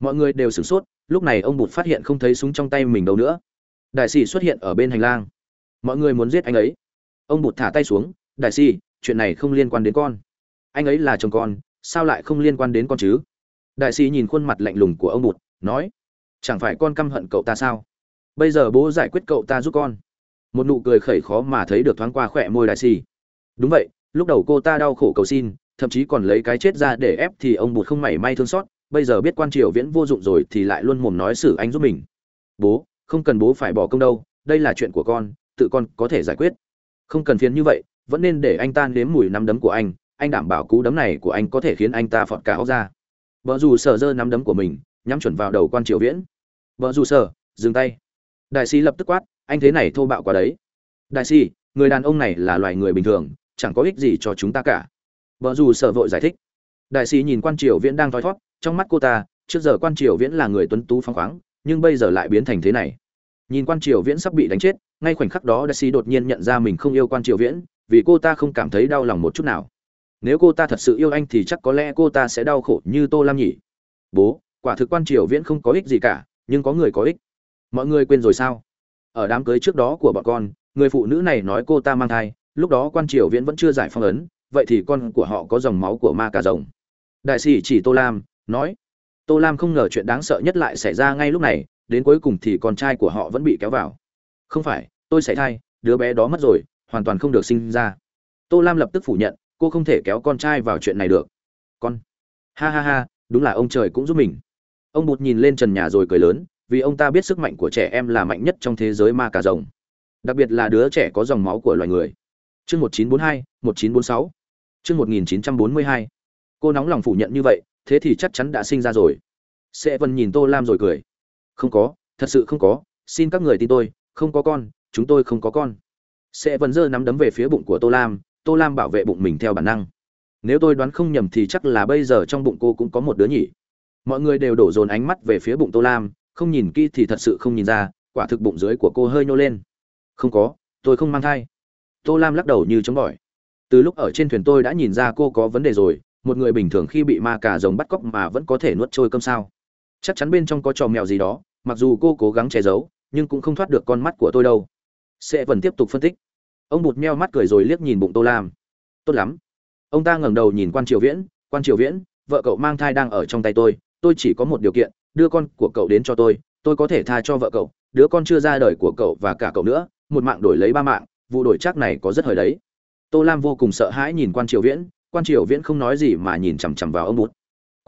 Mọi người đều sửng sốt, lúc này ông bụt phát hiện không thấy súng trong tay mình đâu nữa. Đại sĩ xuất hiện ở bên hành lang. Mọi người muốn giết anh ấy. Ông bụt thả tay xuống, đại sĩ, chuyện này không liên quan đến con. Anh ấy là chồng con, sao lại không liên quan đến con chứ? Đại sĩ nhìn khuôn mặt lạnh lùng của ông bụt, nói, chẳng phải con căm hận cậu ta sao? Bây giờ bố giải quyết cậu ta giúp con. Một nụ cười khẩy khó mà thấy được thoáng qua khỏe môi đại sĩ. Đúng vậy lúc đầu cô ta đau khổ cầu xin, thậm chí còn lấy cái chết ra để ép thì ông bụt không mảy may thương xót, bây giờ biết quan triều viễn vô dụng rồi thì lại luôn mồm nói xử anh giúp mình. Bố, không cần bố phải bỏ công đâu, đây là chuyện của con, tự con có thể giải quyết. Không cần phiền như vậy, vẫn nên để anh ta nếm mùi nắm đấm của anh anh đảm bảo cú đấm này của anh có thể khiến anh ta phọt cả óc ra. Vợ dù sợ dơ nắm đấm của mình, nhắm chuẩn vào đầu quan triều viễn. Vợ dù sợ dừng tay. Đại sĩ lập tức quát, anh thế này thô bạo quá đấy. Đại sĩ, người đàn ông này là loài người bình thường chẳng có ích gì cho chúng ta cả. Vợ dù sợ vội giải thích. Đại sĩ nhìn quan triều viễn đang thoi thót trong mắt cô ta, trước giờ quan triều viễn là người tuấn tú phăng khoáng, nhưng bây giờ lại biến thành thế này. Nhìn quan triều viễn sắp bị đánh chết, ngay khoảnh khắc đó đại sĩ đột nhiên nhận ra mình không yêu quan triều viễn, vì cô ta không cảm thấy đau lòng một chút nào. Nếu cô ta thật sự yêu anh thì chắc có lẽ cô ta sẽ đau khổ như tô lam nhỉ. Bố, quả thực quan triều viễn không có ích gì cả, nhưng có người có ích. Mọi người quên rồi sao? Ở đám cưới trước đó của bọn con, người phụ nữ này nói cô ta mang thai lúc đó quan triều viễn vẫn chưa giải phong ấn, vậy thì con của họ có dòng máu của ma cà rồng. Đại sĩ chỉ tô lam, nói, tô lam không ngờ chuyện đáng sợ nhất lại xảy ra ngay lúc này, đến cuối cùng thì con trai của họ vẫn bị kéo vào. Không phải, tôi xảy thai đứa bé đó mất rồi, hoàn toàn không được sinh ra. Tô lam lập tức phủ nhận, cô không thể kéo con trai vào chuyện này được. Con. Ha ha ha, đúng là ông trời cũng giúp mình. Ông bụt nhìn lên trần nhà rồi cười lớn, vì ông ta biết sức mạnh của trẻ em là mạnh nhất trong thế giới ma cà rồng, đặc biệt là đứa trẻ có dòng máu của loài người chương một nghìn chín trăm bốn mươi hai, một chín bốn sáu. Chương một nghìn chín trăm bốn mươi hai. Cô nóng lòng phủ nhận như vậy, thế thì chắc chắn đã sinh ra rồi. Sẽ vân nhìn tô lam rồi cười. Không có, thật sự không có, xin các người tin tôi, không có con, chúng tôi không có con. Sẽ vân giơ nắm đấm về phía bụng của tô lam tô lam bảo vệ bụng mình theo bản năng. Nếu tôi đoán không nhầm thì chắc là bây giờ trong bụng cô cũng có một đứa nhỉ. Mọi người đều đổ dồn ánh mắt về phía bụng tô lam, không nhìn kỹ thì thật sự không nhìn ra, quả thực bụng dưới của cô hơi nhô lên. Không có, tôi không mang thai tô lam lắc đầu như chống bỏi. Từ lúc ở trên thuyền tôi đã nhìn ra cô có vấn đề rồi, một người bình thường khi bị ma cà rồng bắt cóc mà vẫn có thể nuốt trôi cơm sao? Chắc chắn bên trong có trò mèo gì đó, mặc dù cô cố gắng che giấu, nhưng cũng không thoát được con mắt của tôi đâu. Sẽ vẫn tiếp tục phân tích. Ông bụt meo mắt cười rồi liếc nhìn bụng tô lam. Tốt lắm. Ông ta ngẩng đầu nhìn quan triều viễn. Quan triều viễn, vợ cậu mang thai đang ở trong tay tôi. Tôi chỉ có một điều kiện, đưa con của cậu đến cho tôi. Tôi có thể tha cho vợ cậu. Đứa con chưa ra đời của cậu và cả cậu nữa. Một mạng đổi lấy ba mạng vụ đổi chắc này có rất hời đấy. Tô lam vô cùng sợ hãi nhìn quan triều viễn, quan triều viễn không nói gì mà nhìn chằm chằm vào ông bút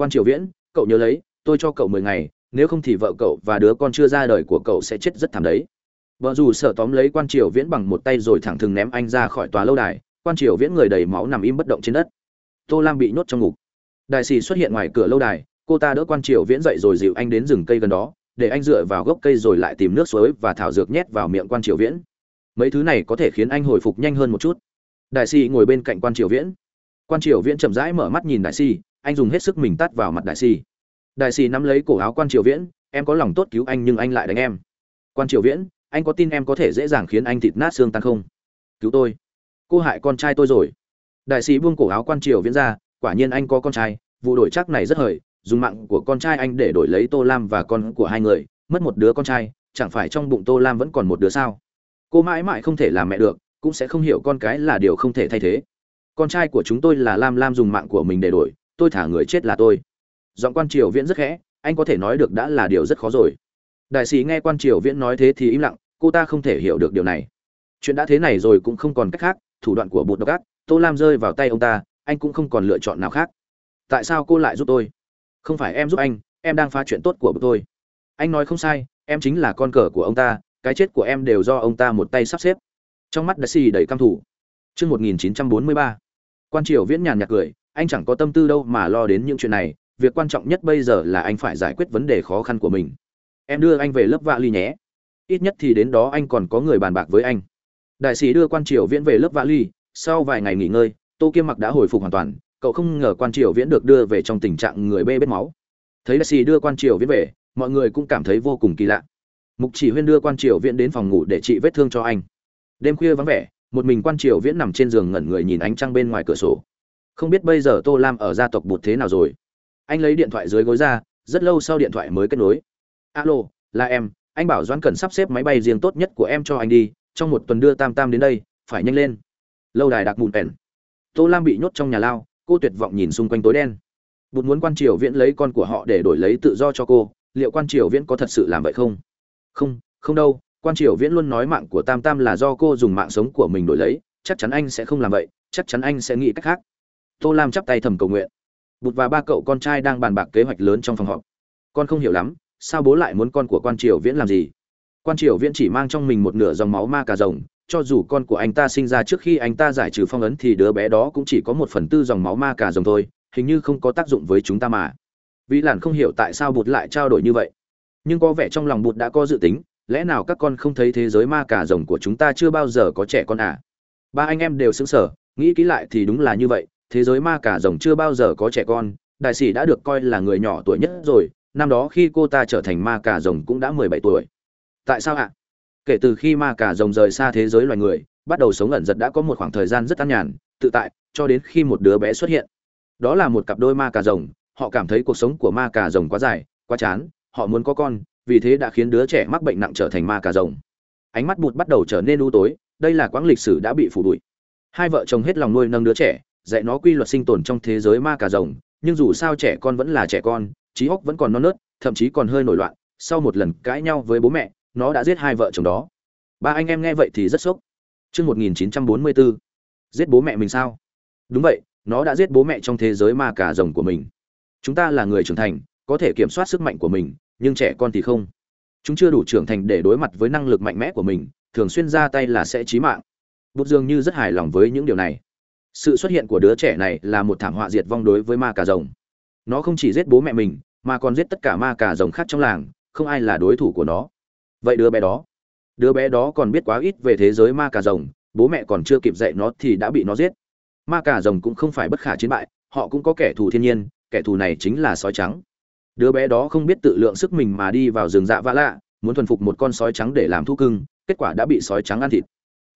quan triều viễn, cậu nhớ lấy, tôi cho cậu mười ngày, nếu không thì vợ cậu và đứa con chưa ra đời của cậu sẽ chết rất thảm đấy. Vợ dù sợ tóm lấy quan triều viễn bằng một tay rồi thẳng thừng ném anh ra khỏi tòa lâu đài, quan triều viễn người đầy máu nằm im bất động trên đất. Tô lam bị nhốt trong ngục. Đại sĩ xuất hiện ngoài cửa lâu đài, cô ta đỡ quan triều viễn dậy rồi dịu anh đến rừng cây gần đó, để anh dựa vào gốc cây rồi lại tìm nước suối và thảo dược nhét vào miệng quan triều viễn mấy thứ này có thể khiến anh hồi phục nhanh hơn một chút. Đại sĩ ngồi bên cạnh quan triều viễn. Quan triều viễn chậm rãi mở mắt nhìn đại sĩ, anh dùng hết sức mình tắt vào mặt đại sĩ. Đại sĩ nắm lấy cổ áo quan triều viễn, em có lòng tốt cứu anh nhưng anh lại đánh em. Quan triều viễn, anh có tin em có thể dễ dàng khiến anh thịt nát xương tan không? Cứu tôi. Cô hại con trai tôi rồi. Đại sĩ buông cổ áo quan triều viễn ra, quả nhiên anh có con trai, vụ đổi chắc này rất hời, dùng mạng của con trai anh để đổi lấy tô lam và con của hai người, mất một đứa con trai, chẳng phải trong bụng tô lam vẫn còn một đứa sao? Cô mãi mãi không thể làm mẹ được, cũng sẽ không hiểu con cái là điều không thể thay thế. Con trai của chúng tôi là lam lam dùng mạng của mình để đổi, tôi thả người chết là tôi. Giọng quan triều viễn rất khẽ, anh có thể nói được đã là điều rất khó rồi. Đại sĩ nghe quan triều viễn nói thế thì im lặng, cô ta không thể hiểu được điều này. Chuyện đã thế này rồi cũng không còn cách khác, thủ đoạn của bột độc ác, tô lam rơi vào tay ông ta, anh cũng không còn lựa chọn nào khác. Tại sao cô lại giúp tôi? Không phải em giúp anh, em đang phá chuyện tốt của bột tôi. Anh nói không sai, em chính là con cờ của ông ta cái chết của em đều do ông ta một tay sắp xếp. Trong mắt đã xì đầy căm thủ Trước 1943, quan triều viễn nhàn nhạt cười anh chẳng có tâm tư đâu mà lo đến những chuyện này việc quan trọng nhất bây giờ là anh phải giải quyết vấn đề khó khăn của mình. Em đưa anh về lớp vạ ly nhé. Ít nhất thì đến đó anh còn có người bàn bạc với anh. Đại sĩ đưa quan triều viễn về lớp vạ ly sau vài ngày nghỉ ngơi tô kiêm mặc đã hồi phục hoàn toàn cậu không ngờ quan triều viễn được đưa về trong tình trạng người bê bết máu. Thấy đại sĩ đưa quan triều viễn về mọi người cũng cảm thấy vô cùng kỳ lạ mục chỉ huyên đưa quan triều viễn đến phòng ngủ để trị vết thương cho anh. Đêm khuya vắng vẻ, một mình quan triều viễn nằm trên giường ngẩn người nhìn ánh trăng bên ngoài cửa sổ. Không biết bây giờ tô lam ở gia tộc bụt thế nào rồi. Anh lấy điện thoại dưới gối ra, rất lâu sau điện thoại mới kết nối. Alo, là em, anh bảo doãn cần sắp xếp máy bay riêng tốt nhất của em cho anh đi, trong một tuần đưa tam tam đến đây, phải nhanh lên. Lâu đài đặc mụn pèn tô lam bị nhốt trong nhà lao, cô tuyệt vọng nhìn xung quanh tối đen. Bụt muốn quan triều viễn lấy con của họ để đổi lấy tự do cho cô, liệu quan triều viễn có thật sự làm vậy không? Không không đâu, quan triều viễn luôn nói mạng của tam tam là do cô dùng mạng sống của mình đổi lấy, chắc chắn anh sẽ không làm vậy, chắc chắn anh sẽ nghĩ cách khác. Tô lam chắp tay thầm cầu nguyện. Bụt và ba cậu con trai đang bàn bạc kế hoạch lớn trong phòng họp. Con không hiểu lắm, sao bố lại muốn con của quan triều viễn làm gì? Quan triều viễn chỉ mang trong mình một nửa dòng máu ma cà rồng, cho dù con của anh ta sinh ra trước khi anh ta giải trừ phong ấn thì đứa bé đó cũng chỉ có một phần tư dòng máu ma cà rồng thôi, hình như không có tác dụng với chúng ta mà. Vĩ làn không hiểu tại sao bụt lại trao đổi như vậy nhưng có vẻ trong lòng bụt đã có dự tính, lẽ nào các con không thấy thế giới ma cà rồng của chúng ta chưa bao giờ có trẻ con à? Ba anh em đều xứng sở nghĩ kỹ lại thì đúng là như vậy, thế giới ma cà rồng chưa bao giờ có trẻ con, đại sĩ đã được coi là người nhỏ tuổi nhất rồi, năm đó khi cô ta trở thành ma cà rồng cũng đã mười bảy tuổi. Tại sao ạ? Kể từ khi ma cà rồng rời xa thế giới loài người, bắt đầu sống ẩn giật đã có một khoảng thời gian rất an nhàn, tự tại, cho đến khi một đứa bé xuất hiện. Đó là một cặp đôi ma cà rồng, họ cảm thấy cuộc sống của ma cà rồng quá dài, quá chán họ muốn có con vì thế đã khiến đứa trẻ mắc bệnh nặng trở thành ma cà rồng. Ánh mắt bụt bắt đầu trở nên u tối đây là quãng lịch sử đã bị phủ bụi. Hai vợ chồng hết lòng nuôi nâng đứa trẻ dạy nó quy luật sinh tồn trong thế giới ma cà rồng nhưng dù sao trẻ con vẫn là trẻ con trí óc vẫn còn non nớt thậm chí còn hơi nổi loạn sau một lần cãi nhau với bố mẹ nó đã giết hai vợ chồng đó. Ba anh em nghe vậy thì rất sốc. Trước 1944, giết bố mẹ mình sao? Đúng vậy, nó đã giết bố mẹ trong thế giới ma cà rồng của mình. Chúng ta là người trưởng thành, có thể kiểm soát sức mạnh của mình, nhưng trẻ con thì không. Chúng chưa đủ trưởng thành để đối mặt với năng lực mạnh mẽ của mình, thường xuyên ra tay là sẽ chí mạng. Bút dường như rất hài lòng với những điều này. Sự xuất hiện của đứa trẻ này là một thảm họa diệt vong đối với ma cà rồng. Nó không chỉ giết bố mẹ mình, mà còn giết tất cả ma cà rồng khác trong làng, không ai là đối thủ của nó. Vậy đứa bé đó, đứa bé đó còn biết quá ít về thế giới ma cà rồng, bố mẹ còn chưa kịp dạy nó thì đã bị nó giết. Ma cà rồng cũng không phải bất khả chiến bại, họ cũng có kẻ thù thiên nhiên, kẻ thù này chính là sói trắng. Đứa bé đó không biết tự lượng sức mình mà đi vào rừng dạ vã lạ, muốn thuần phục một con sói trắng để làm thú cưng, kết quả đã bị sói trắng ăn thịt.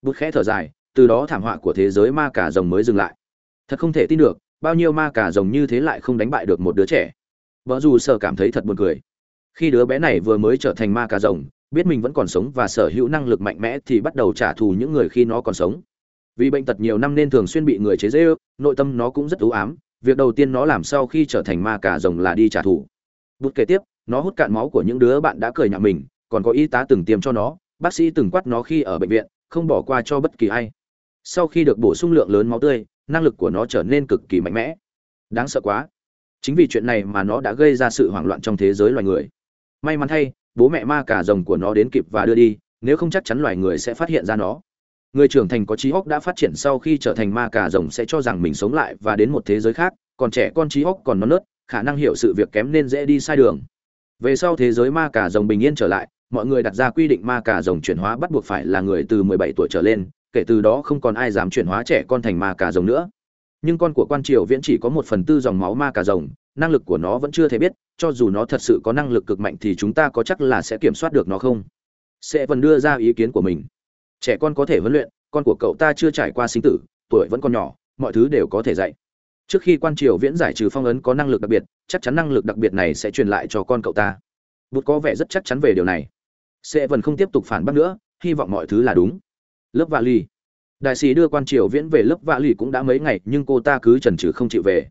Bút khẽ thở dài, từ đó thảm họa của thế giới ma cà rồng mới dừng lại. Thật không thể tin được bao nhiêu ma cà rồng như thế lại không đánh bại được một đứa trẻ. Vợ dù sợ cảm thấy thật buồn cười. Khi đứa bé này vừa mới trở thành ma cà rồng biết mình vẫn còn sống và sở hữu năng lực mạnh mẽ thì bắt đầu trả thù những người khi nó còn sống. Vì bệnh tật nhiều năm nên thường xuyên bị người chế dễ nội tâm nó cũng rất ưu ám việc đầu tiên nó làm sau khi trở thành ma cà rồng là đi trả thù bút kể tiếp, nó hút cạn máu của những đứa bạn đã cười nhạo mình, còn có y tá từng tiêm cho nó, bác sĩ từng quát nó khi ở bệnh viện, không bỏ qua cho bất kỳ ai. Sau khi được bổ sung lượng lớn máu tươi, năng lực của nó trở nên cực kỳ mạnh mẽ. Đáng sợ quá. Chính vì chuyện này mà nó đã gây ra sự hoảng loạn trong thế giới loài người. May mắn thay, bố mẹ ma cả rồng của nó đến kịp và đưa đi, nếu không chắc chắn loài người sẽ phát hiện ra nó. Người trưởng thành có trí óc đã phát triển sau khi trở thành ma cả rồng sẽ cho rằng mình sống lại và đến một thế giới khác, còn trẻ con trí óc còn non nớt khả năng hiểu sự việc kém nên dễ đi sai đường. Về sau thế giới ma cả rồng bình yên trở lại, mọi người đặt ra quy định ma cả rồng chuyển hóa bắt buộc phải là người từ 17 tuổi trở lên, kể từ đó không còn ai dám chuyển hóa trẻ con thành ma cà rồng nữa. Nhưng con của quan triều viễn chỉ có một phần tư dòng máu ma cà rồng, năng lực của nó vẫn chưa thể biết, cho dù nó thật sự có năng lực cực mạnh thì chúng ta có chắc là sẽ kiểm soát được nó không? Sẽ vẫn đưa ra ý kiến của mình. Trẻ con có thể huấn luyện, con của cậu ta chưa trải qua sinh tử, tuổi vẫn còn nhỏ, mọi thứ đều có thể dạy trước khi quan triều viễn giải trừ phong ấn có năng lực đặc biệt, chắc chắn năng lực đặc biệt này sẽ truyền lại cho con cậu ta. Bút có vẻ rất chắc chắn về điều này. Sẽ vẫn không tiếp tục phản bác nữa, hy vọng mọi thứ là đúng. Lớp vạ ly đại sĩ đưa quan triều viễn về lớp vạ ly cũng đã mấy ngày, nhưng cô ta cứ chần chừ không chịu về.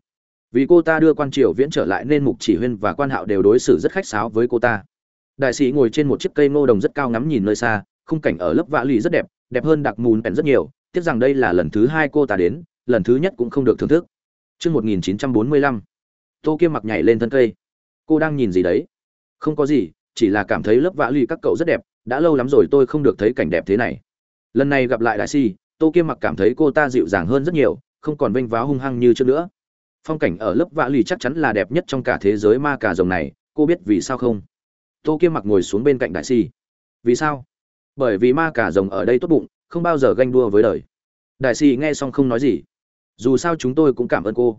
Vì cô ta đưa quan triều viễn trở lại nên mục chỉ huyên và quan hạo đều đối xử rất khách sáo với cô ta. Đại sĩ ngồi trên một chiếc cây ngô đồng rất cao ngắm nhìn nơi xa, khung cảnh ở lớp vạ ly rất đẹp đẹp hơn đặc mùn bèn rất nhiều. Tiếc rằng đây là lần thứ hai cô ta đến, lần thứ nhất cũng không được thưởng thức. Trước 1945, Tô Kiêm mặc nhảy lên thân cây. Cô đang nhìn gì đấy? Không có gì, chỉ là cảm thấy lớp vã lì các cậu rất đẹp đã lâu lắm rồi tôi không được thấy cảnh đẹp thế này. Lần này gặp lại đại si tô kiêm mặc cảm thấy cô ta dịu dàng hơn rất nhiều không còn vênh váo hung hăng như trước nữa. Phong cảnh ở lớp vã lì chắc chắn là đẹp nhất trong cả thế giới ma cà rồng này cô biết vì sao không? Tô kiêm mặc ngồi xuống bên cạnh đại si. Vì sao? Bởi vì ma cà rồng ở đây tốt bụng không bao giờ ganh đua với đời. Đại si nghe xong không nói gì dù sao chúng tôi cũng cảm ơn cô.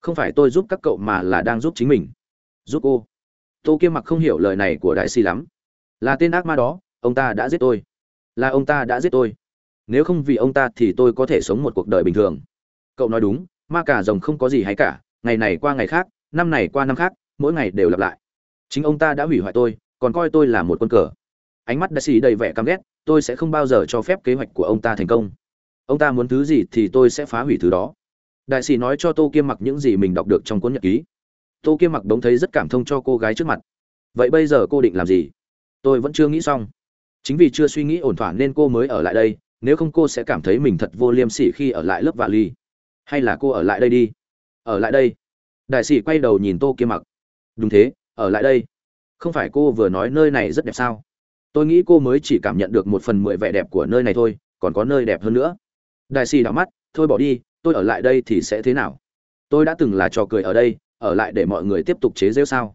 Không phải tôi giúp các cậu mà là đang giúp chính mình. Giúp cô. Tô kiêm mặc không hiểu lời này của đại si lắm. Là tên ác ma đó, ông ta đã giết tôi. Là ông ta đã giết tôi. Nếu không vì ông ta thì tôi có thể sống một cuộc đời bình thường. Cậu nói đúng, ma cả rồng không có gì hay cả, ngày này qua ngày khác, năm này qua năm khác, mỗi ngày đều lặp lại. Chính ông ta đã hủy hoại tôi, còn coi tôi là một quân cờ. Ánh mắt đại sĩ đầy vẻ căm ghét, tôi sẽ không bao giờ cho phép kế hoạch của ông ta thành công ông ta muốn thứ gì thì tôi sẽ phá hủy thứ đó. Đại sĩ nói cho tô kiêm mặc những gì mình đọc được trong cuốn nhật ký. Tô kiêm mặc đống thấy rất cảm thông cho cô gái trước mặt. Vậy bây giờ cô định làm gì? Tôi vẫn chưa nghĩ xong. Chính vì chưa suy nghĩ ổn thỏa nên cô mới ở lại đây, nếu không cô sẽ cảm thấy mình thật vô liêm sỉ khi ở lại lớp vạ ly hay là cô ở lại đây đi? Ở lại đây. Đại sĩ quay đầu nhìn tô kiêm mặc. Đúng thế, ở lại đây. Không phải cô vừa nói nơi này rất đẹp sao? Tôi nghĩ cô mới chỉ cảm nhận được một phần mười vẻ đẹp của nơi này thôi, còn có nơi đẹp hơn nữa đại sĩ đảo mắt, thôi bỏ đi, tôi ở lại đây thì sẽ thế nào? Tôi đã từng là trò cười ở đây, ở lại để mọi người tiếp tục chế rêu sao?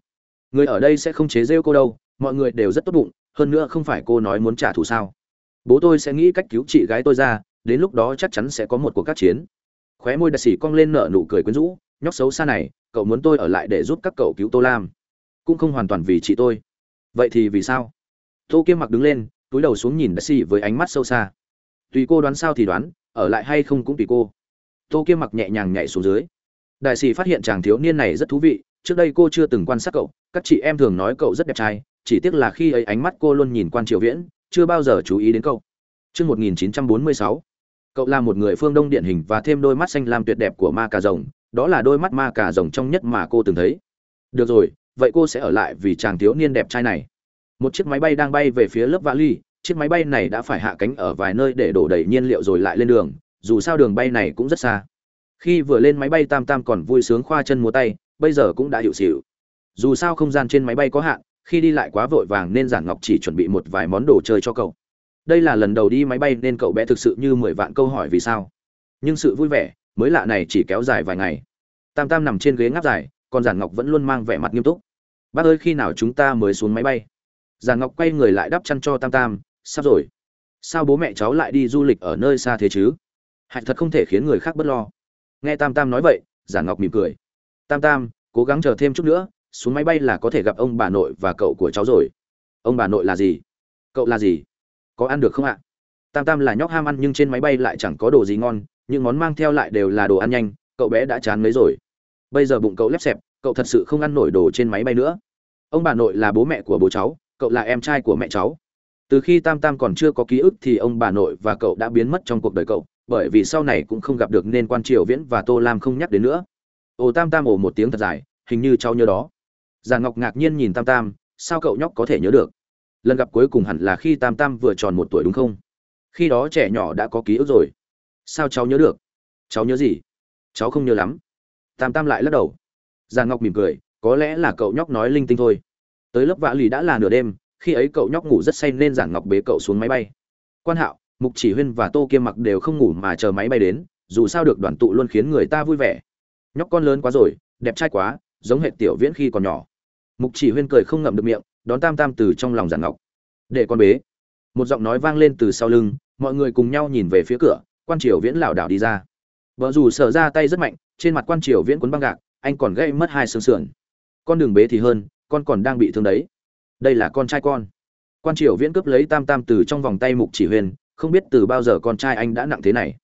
Người ở đây sẽ không chế rêu cô đâu, mọi người đều rất tốt bụng, hơn nữa không phải cô nói muốn trả thù sao? Bố tôi sẽ nghĩ cách cứu chị gái tôi ra, đến lúc đó chắc chắn sẽ có một cuộc các chiến. Khóe môi đại sĩ cong lên nở nụ cười quyến rũ, nhóc xấu xa này, cậu muốn tôi ở lại để giúp các cậu cứu tô lam? Cũng không hoàn toàn vì chị tôi. Vậy thì vì sao? Tô kiêm mặc đứng lên, túi đầu xuống nhìn đại sĩ với ánh mắt sâu xa. Tùy cô đoán sao thì đoán ở lại hay không cũng tùy cô. Tô kiêm mặc nhẹ nhàng nhảy xuống dưới. Đại sĩ phát hiện chàng thiếu niên này rất thú vị trước đây cô chưa từng quan sát cậu các chị em thường nói cậu rất đẹp trai chỉ tiếc là khi ấy ánh mắt cô luôn nhìn quan triều viễn chưa bao giờ chú ý đến cậu. Trước 1946, cậu là một người phương đông điển hình và thêm đôi mắt xanh lam tuyệt đẹp của ma cà rồng đó là đôi mắt ma cà rồng trong nhất mà cô từng thấy. Được rồi vậy cô sẽ ở lại vì chàng thiếu niên đẹp trai này. Một chiếc máy bay đang bay về phía lớp vali chiếc máy bay này đã phải hạ cánh ở vài nơi để đổ đầy nhiên liệu rồi lại lên đường, dù sao đường bay này cũng rất xa. Khi vừa lên máy bay tam tam còn vui sướng khoa chân múa tay, bây giờ cũng đã hiệu xịu. Dù sao không gian trên máy bay có hạn, khi đi lại quá vội vàng nên giản ngọc chỉ chuẩn bị một vài món đồ chơi cho cậu. Đây là lần đầu đi máy bay nên cậu bé thực sự như mười vạn câu hỏi vì sao. Nhưng sự vui vẻ, mới lạ này chỉ kéo dài vài ngày. Tam tam nằm trên ghế ngáp dài, còn giản ngọc vẫn luôn mang vẻ mặt nghiêm túc. Bác ơi, khi nào chúng ta mới xuống máy bay? Giản ngọc quay người lại đắp chăn cho tam tam sắp rồi. Sao bố mẹ cháu lại đi du lịch ở nơi xa thế chứ? Hạnh thật không thể khiến người khác bất lo. Nghe tam tam nói vậy giản ngọc mỉm cười. Tam tam, cố gắng chờ thêm chút nữa, xuống máy bay là có thể gặp ông bà nội và cậu của cháu rồi. Ông bà nội là gì? Cậu là gì? Có ăn được không ạ? Tam tam là nhóc ham ăn nhưng trên máy bay lại chẳng có đồ gì ngon, những món mang theo lại đều là đồ ăn nhanh, cậu bé đã chán mấy rồi. Bây giờ bụng cậu lép xẹp, cậu thật sự không ăn nổi đồ trên máy bay nữa. Ông bà nội là bố mẹ của bố cháu, cậu là em trai của mẹ cháu từ khi tam tam còn chưa có ký ức thì ông bà nội và cậu đã biến mất trong cuộc đời cậu, bởi vì sau này cũng không gặp được nên quan triều viễn và tô lam không nhắc đến nữa. Ồ, tam tam ồ một tiếng thật dài, hình như cháu nhớ đó. Giàn ngọc ngạc nhiên nhìn tam tam, sao cậu nhóc có thể nhớ được? Lần gặp cuối cùng hẳn là khi tam tam vừa tròn một tuổi đúng không? Khi đó trẻ nhỏ đã có ký ức rồi. Sao cháu nhớ được? Cháu nhớ gì? Cháu không nhớ lắm. Tam tam lại lắc đầu. Giàn ngọc mỉm cười, có lẽ là cậu nhóc nói linh tinh thôi. Tới lớp vã lì đã là nửa đêm khi ấy cậu nhóc ngủ rất say nên giản ngọc bế cậu xuống máy bay. Quan hạo, mục chỉ huyên và tô kiêm mặc đều không ngủ mà chờ máy bay đến, dù sao được đoàn tụ luôn khiến người ta vui vẻ. Nhóc con lớn quá rồi, đẹp trai quá, giống hệ tiểu viễn khi còn nhỏ. Mục chỉ huyên cười không ngậm được miệng, đón tam tam từ trong lòng giản ngọc. Để con bế. Một giọng nói vang lên từ sau lưng, mọi người cùng nhau nhìn về phía cửa, quan triều viễn lảo đảo đi ra. Vợ dù sở ra tay rất mạnh, trên mặt quan triều viễn quấn băng gạc, anh còn gây mất hai xương sườn. Con đường bế thì hơn, con còn đang bị thương đấy đây là con trai con. Quan triều viễn cướp lấy tam tam từ trong vòng tay mục chỉ Huyền, không biết từ bao giờ con trai anh đã nặng thế này.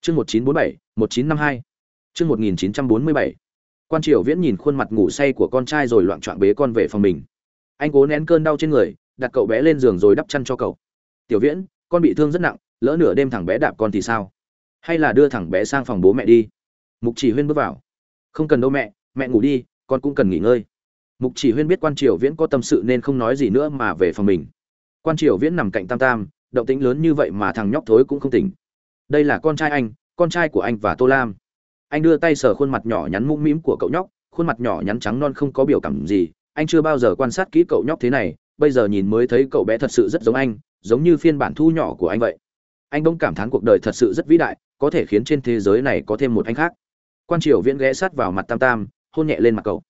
Chương một nghìn chín trăm bốn mươi bảy một chín năm hai. Chương một nghìn chín trăm bốn mươi bảy. Quan triều viễn nhìn khuôn mặt ngủ say của con trai rồi loạn trọn bế con về phòng mình. Anh cố nén cơn đau trên người đặt cậu bé lên giường rồi đắp chăn cho cậu. Tiểu viễn con bị thương rất nặng lỡ nửa đêm thằng bé đạp con thì sao? Hay là đưa thằng bé sang phòng bố mẹ đi? Mục chỉ huyên bước vào. Không cần đâu mẹ mẹ ngủ đi con cũng cần nghỉ ngơi mục chỉ huyên biết quan triều viễn có tâm sự nên không nói gì nữa mà về phòng mình. Quan triều viễn nằm cạnh tam tam, động tĩnh lớn như vậy mà thằng nhóc thối cũng không tỉnh. Đây là con trai anh, con trai của anh và tô lam. Anh đưa tay sờ khuôn mặt nhỏ nhắn mũm mĩm của cậu nhóc, khuôn mặt nhỏ nhắn trắng non không có biểu cảm gì. Anh chưa bao giờ quan sát kỹ cậu nhóc thế này, bây giờ nhìn mới thấy cậu bé thật sự rất giống anh, giống như phiên bản thu nhỏ của anh vậy. Anh bỗng cảm thán cuộc đời thật sự rất vĩ đại, có thể khiến trên thế giới này có thêm một anh khác. Quan triều viễn ghé sát vào mặt tam tam, hôn nhẹ lên mặt cậu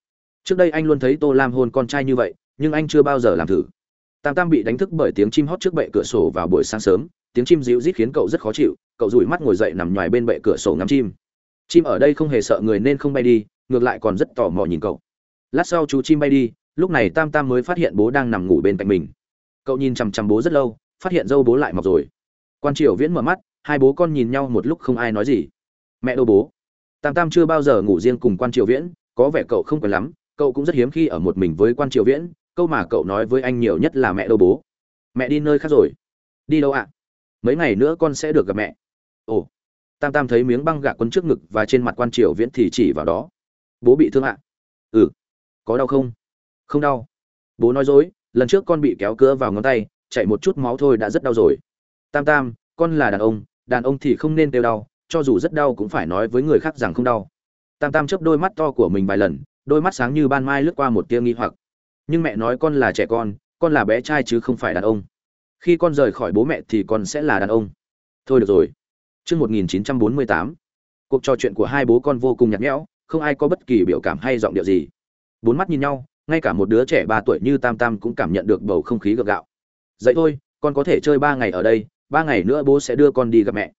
trước đây anh luôn thấy tô lam hôn con trai như vậy, nhưng anh chưa bao giờ làm thử. Tam tam bị đánh thức bởi tiếng chim hót trước bệ cửa sổ vào buổi sáng sớm, tiếng chim dịu rít khiến cậu rất khó chịu, cậu rủi mắt ngồi dậy nằm ngoài bên bệ cửa sổ ngắm chim. Chim ở đây không hề sợ người nên không bay đi, ngược lại còn rất tò mò nhìn cậu. Lát sau chú chim bay đi, lúc này tam tam mới phát hiện bố đang nằm ngủ bên cạnh mình. Cậu nhìn chằm chằm bố rất lâu, phát hiện dâu bố lại mọc rồi. Quan triều viễn mở mắt, hai bố con nhìn nhau một lúc không ai nói gì. Mẹ đâu bố. Tam tam chưa bao giờ ngủ riêng cùng quan triều viễn, có vẻ cậu không quen lắm cậu cũng rất hiếm khi ở một mình với quan triều viễn, câu mà cậu nói với anh nhiều nhất là mẹ đâu bố. Mẹ đi nơi khác rồi. Đi đâu ạ? Mấy ngày nữa con sẽ được gặp mẹ. Ồ. Tam tam thấy miếng băng gạc quấn trước ngực và trên mặt quan triều viễn thì chỉ vào đó. Bố bị thương ạ. Ừ. Có đau không? Không đau. Bố nói dối, lần trước con bị kéo cưa vào ngón tay, chạy một chút máu thôi đã rất đau rồi. Tam tam, con là đàn ông đàn ông thì không nên kêu đau, cho dù rất đau cũng phải nói với người khác rằng không đau. Tam tam chớp đôi mắt to của mình vài lần đôi mắt sáng như ban mai lướt qua một tia nghi hoặc. Nhưng mẹ nói con là trẻ con con là bé trai chứ không phải đàn ông. Khi con rời khỏi bố mẹ thì con sẽ là đàn ông. Thôi được rồi. Trước 1948, cuộc trò chuyện của hai bố con vô cùng nhạt nhẽo không ai có bất kỳ biểu cảm hay giọng điệu gì. Bốn mắt nhìn nhau ngay cả một đứa trẻ ba tuổi như tam tam cũng cảm nhận được bầu không khí gượng gạo. Dậy thôi con có thể chơi ba ngày ở đây ba ngày nữa bố sẽ đưa con đi gặp mẹ.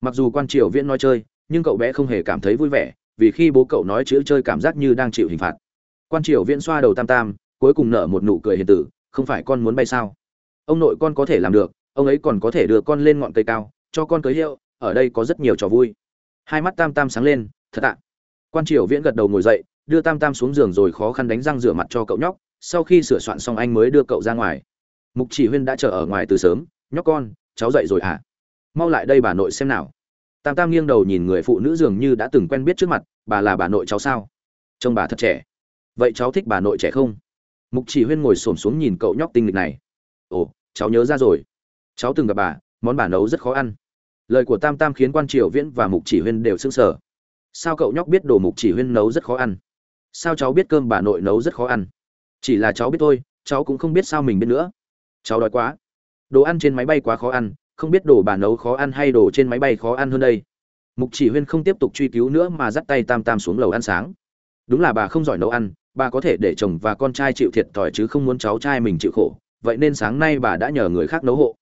Mặc dù quan triều viễn nói chơi nhưng cậu bé không hề cảm thấy vui vẻ vì khi bố cậu nói chữ chơi cảm giác như đang chịu hình phạt. Quan triều viễn xoa đầu tam tam, cuối cùng nở một nụ cười hiền tử, không phải con muốn bay sao? Ông nội con có thể làm được, ông ấy còn có thể đưa con lên ngọn cây cao, cho con cưới hiệu, ở đây có rất nhiều trò vui. Hai mắt tam tam sáng lên, thật ạ. Quan triều viễn gật đầu ngồi dậy, đưa tam tam xuống giường rồi khó khăn đánh răng rửa mặt cho cậu nhóc, sau khi sửa soạn xong anh mới đưa cậu ra ngoài. Mục chỉ huyên đã chờ ở ngoài từ sớm, nhóc con, cháu dậy rồi à mau lại đây bà nội xem nào tam tam nghiêng đầu nhìn người phụ nữ dường như đã từng quen biết trước mặt, bà là bà nội cháu sao? Trông bà thật trẻ. Vậy cháu thích bà nội trẻ không? Mục chỉ huyên ngồi xổm xuống nhìn cậu nhóc tinh lịch này. Ồ, cháu nhớ ra rồi. Cháu từng gặp bà, món bà nấu rất khó ăn. Lời của tam tam khiến quan triều viễn và mục chỉ huyên đều sưng sờ. Sao cậu nhóc biết đồ mục chỉ huyên nấu rất khó ăn? Sao cháu biết cơm bà nội nấu rất khó ăn? Chỉ là cháu biết thôi, cháu cũng không biết sao mình biết nữa. Cháu đói quá. Đồ ăn trên máy bay quá khó ăn không biết đồ bà nấu khó ăn hay đồ trên máy bay khó ăn hơn đây. Mục chỉ huyên không tiếp tục truy cứu nữa mà dắt tay tam tam xuống lầu ăn sáng. Đúng là bà không giỏi nấu ăn, bà có thể để chồng và con trai chịu thiệt thòi chứ không muốn cháu trai mình chịu khổ, vậy nên sáng nay bà đã nhờ người khác nấu hộ.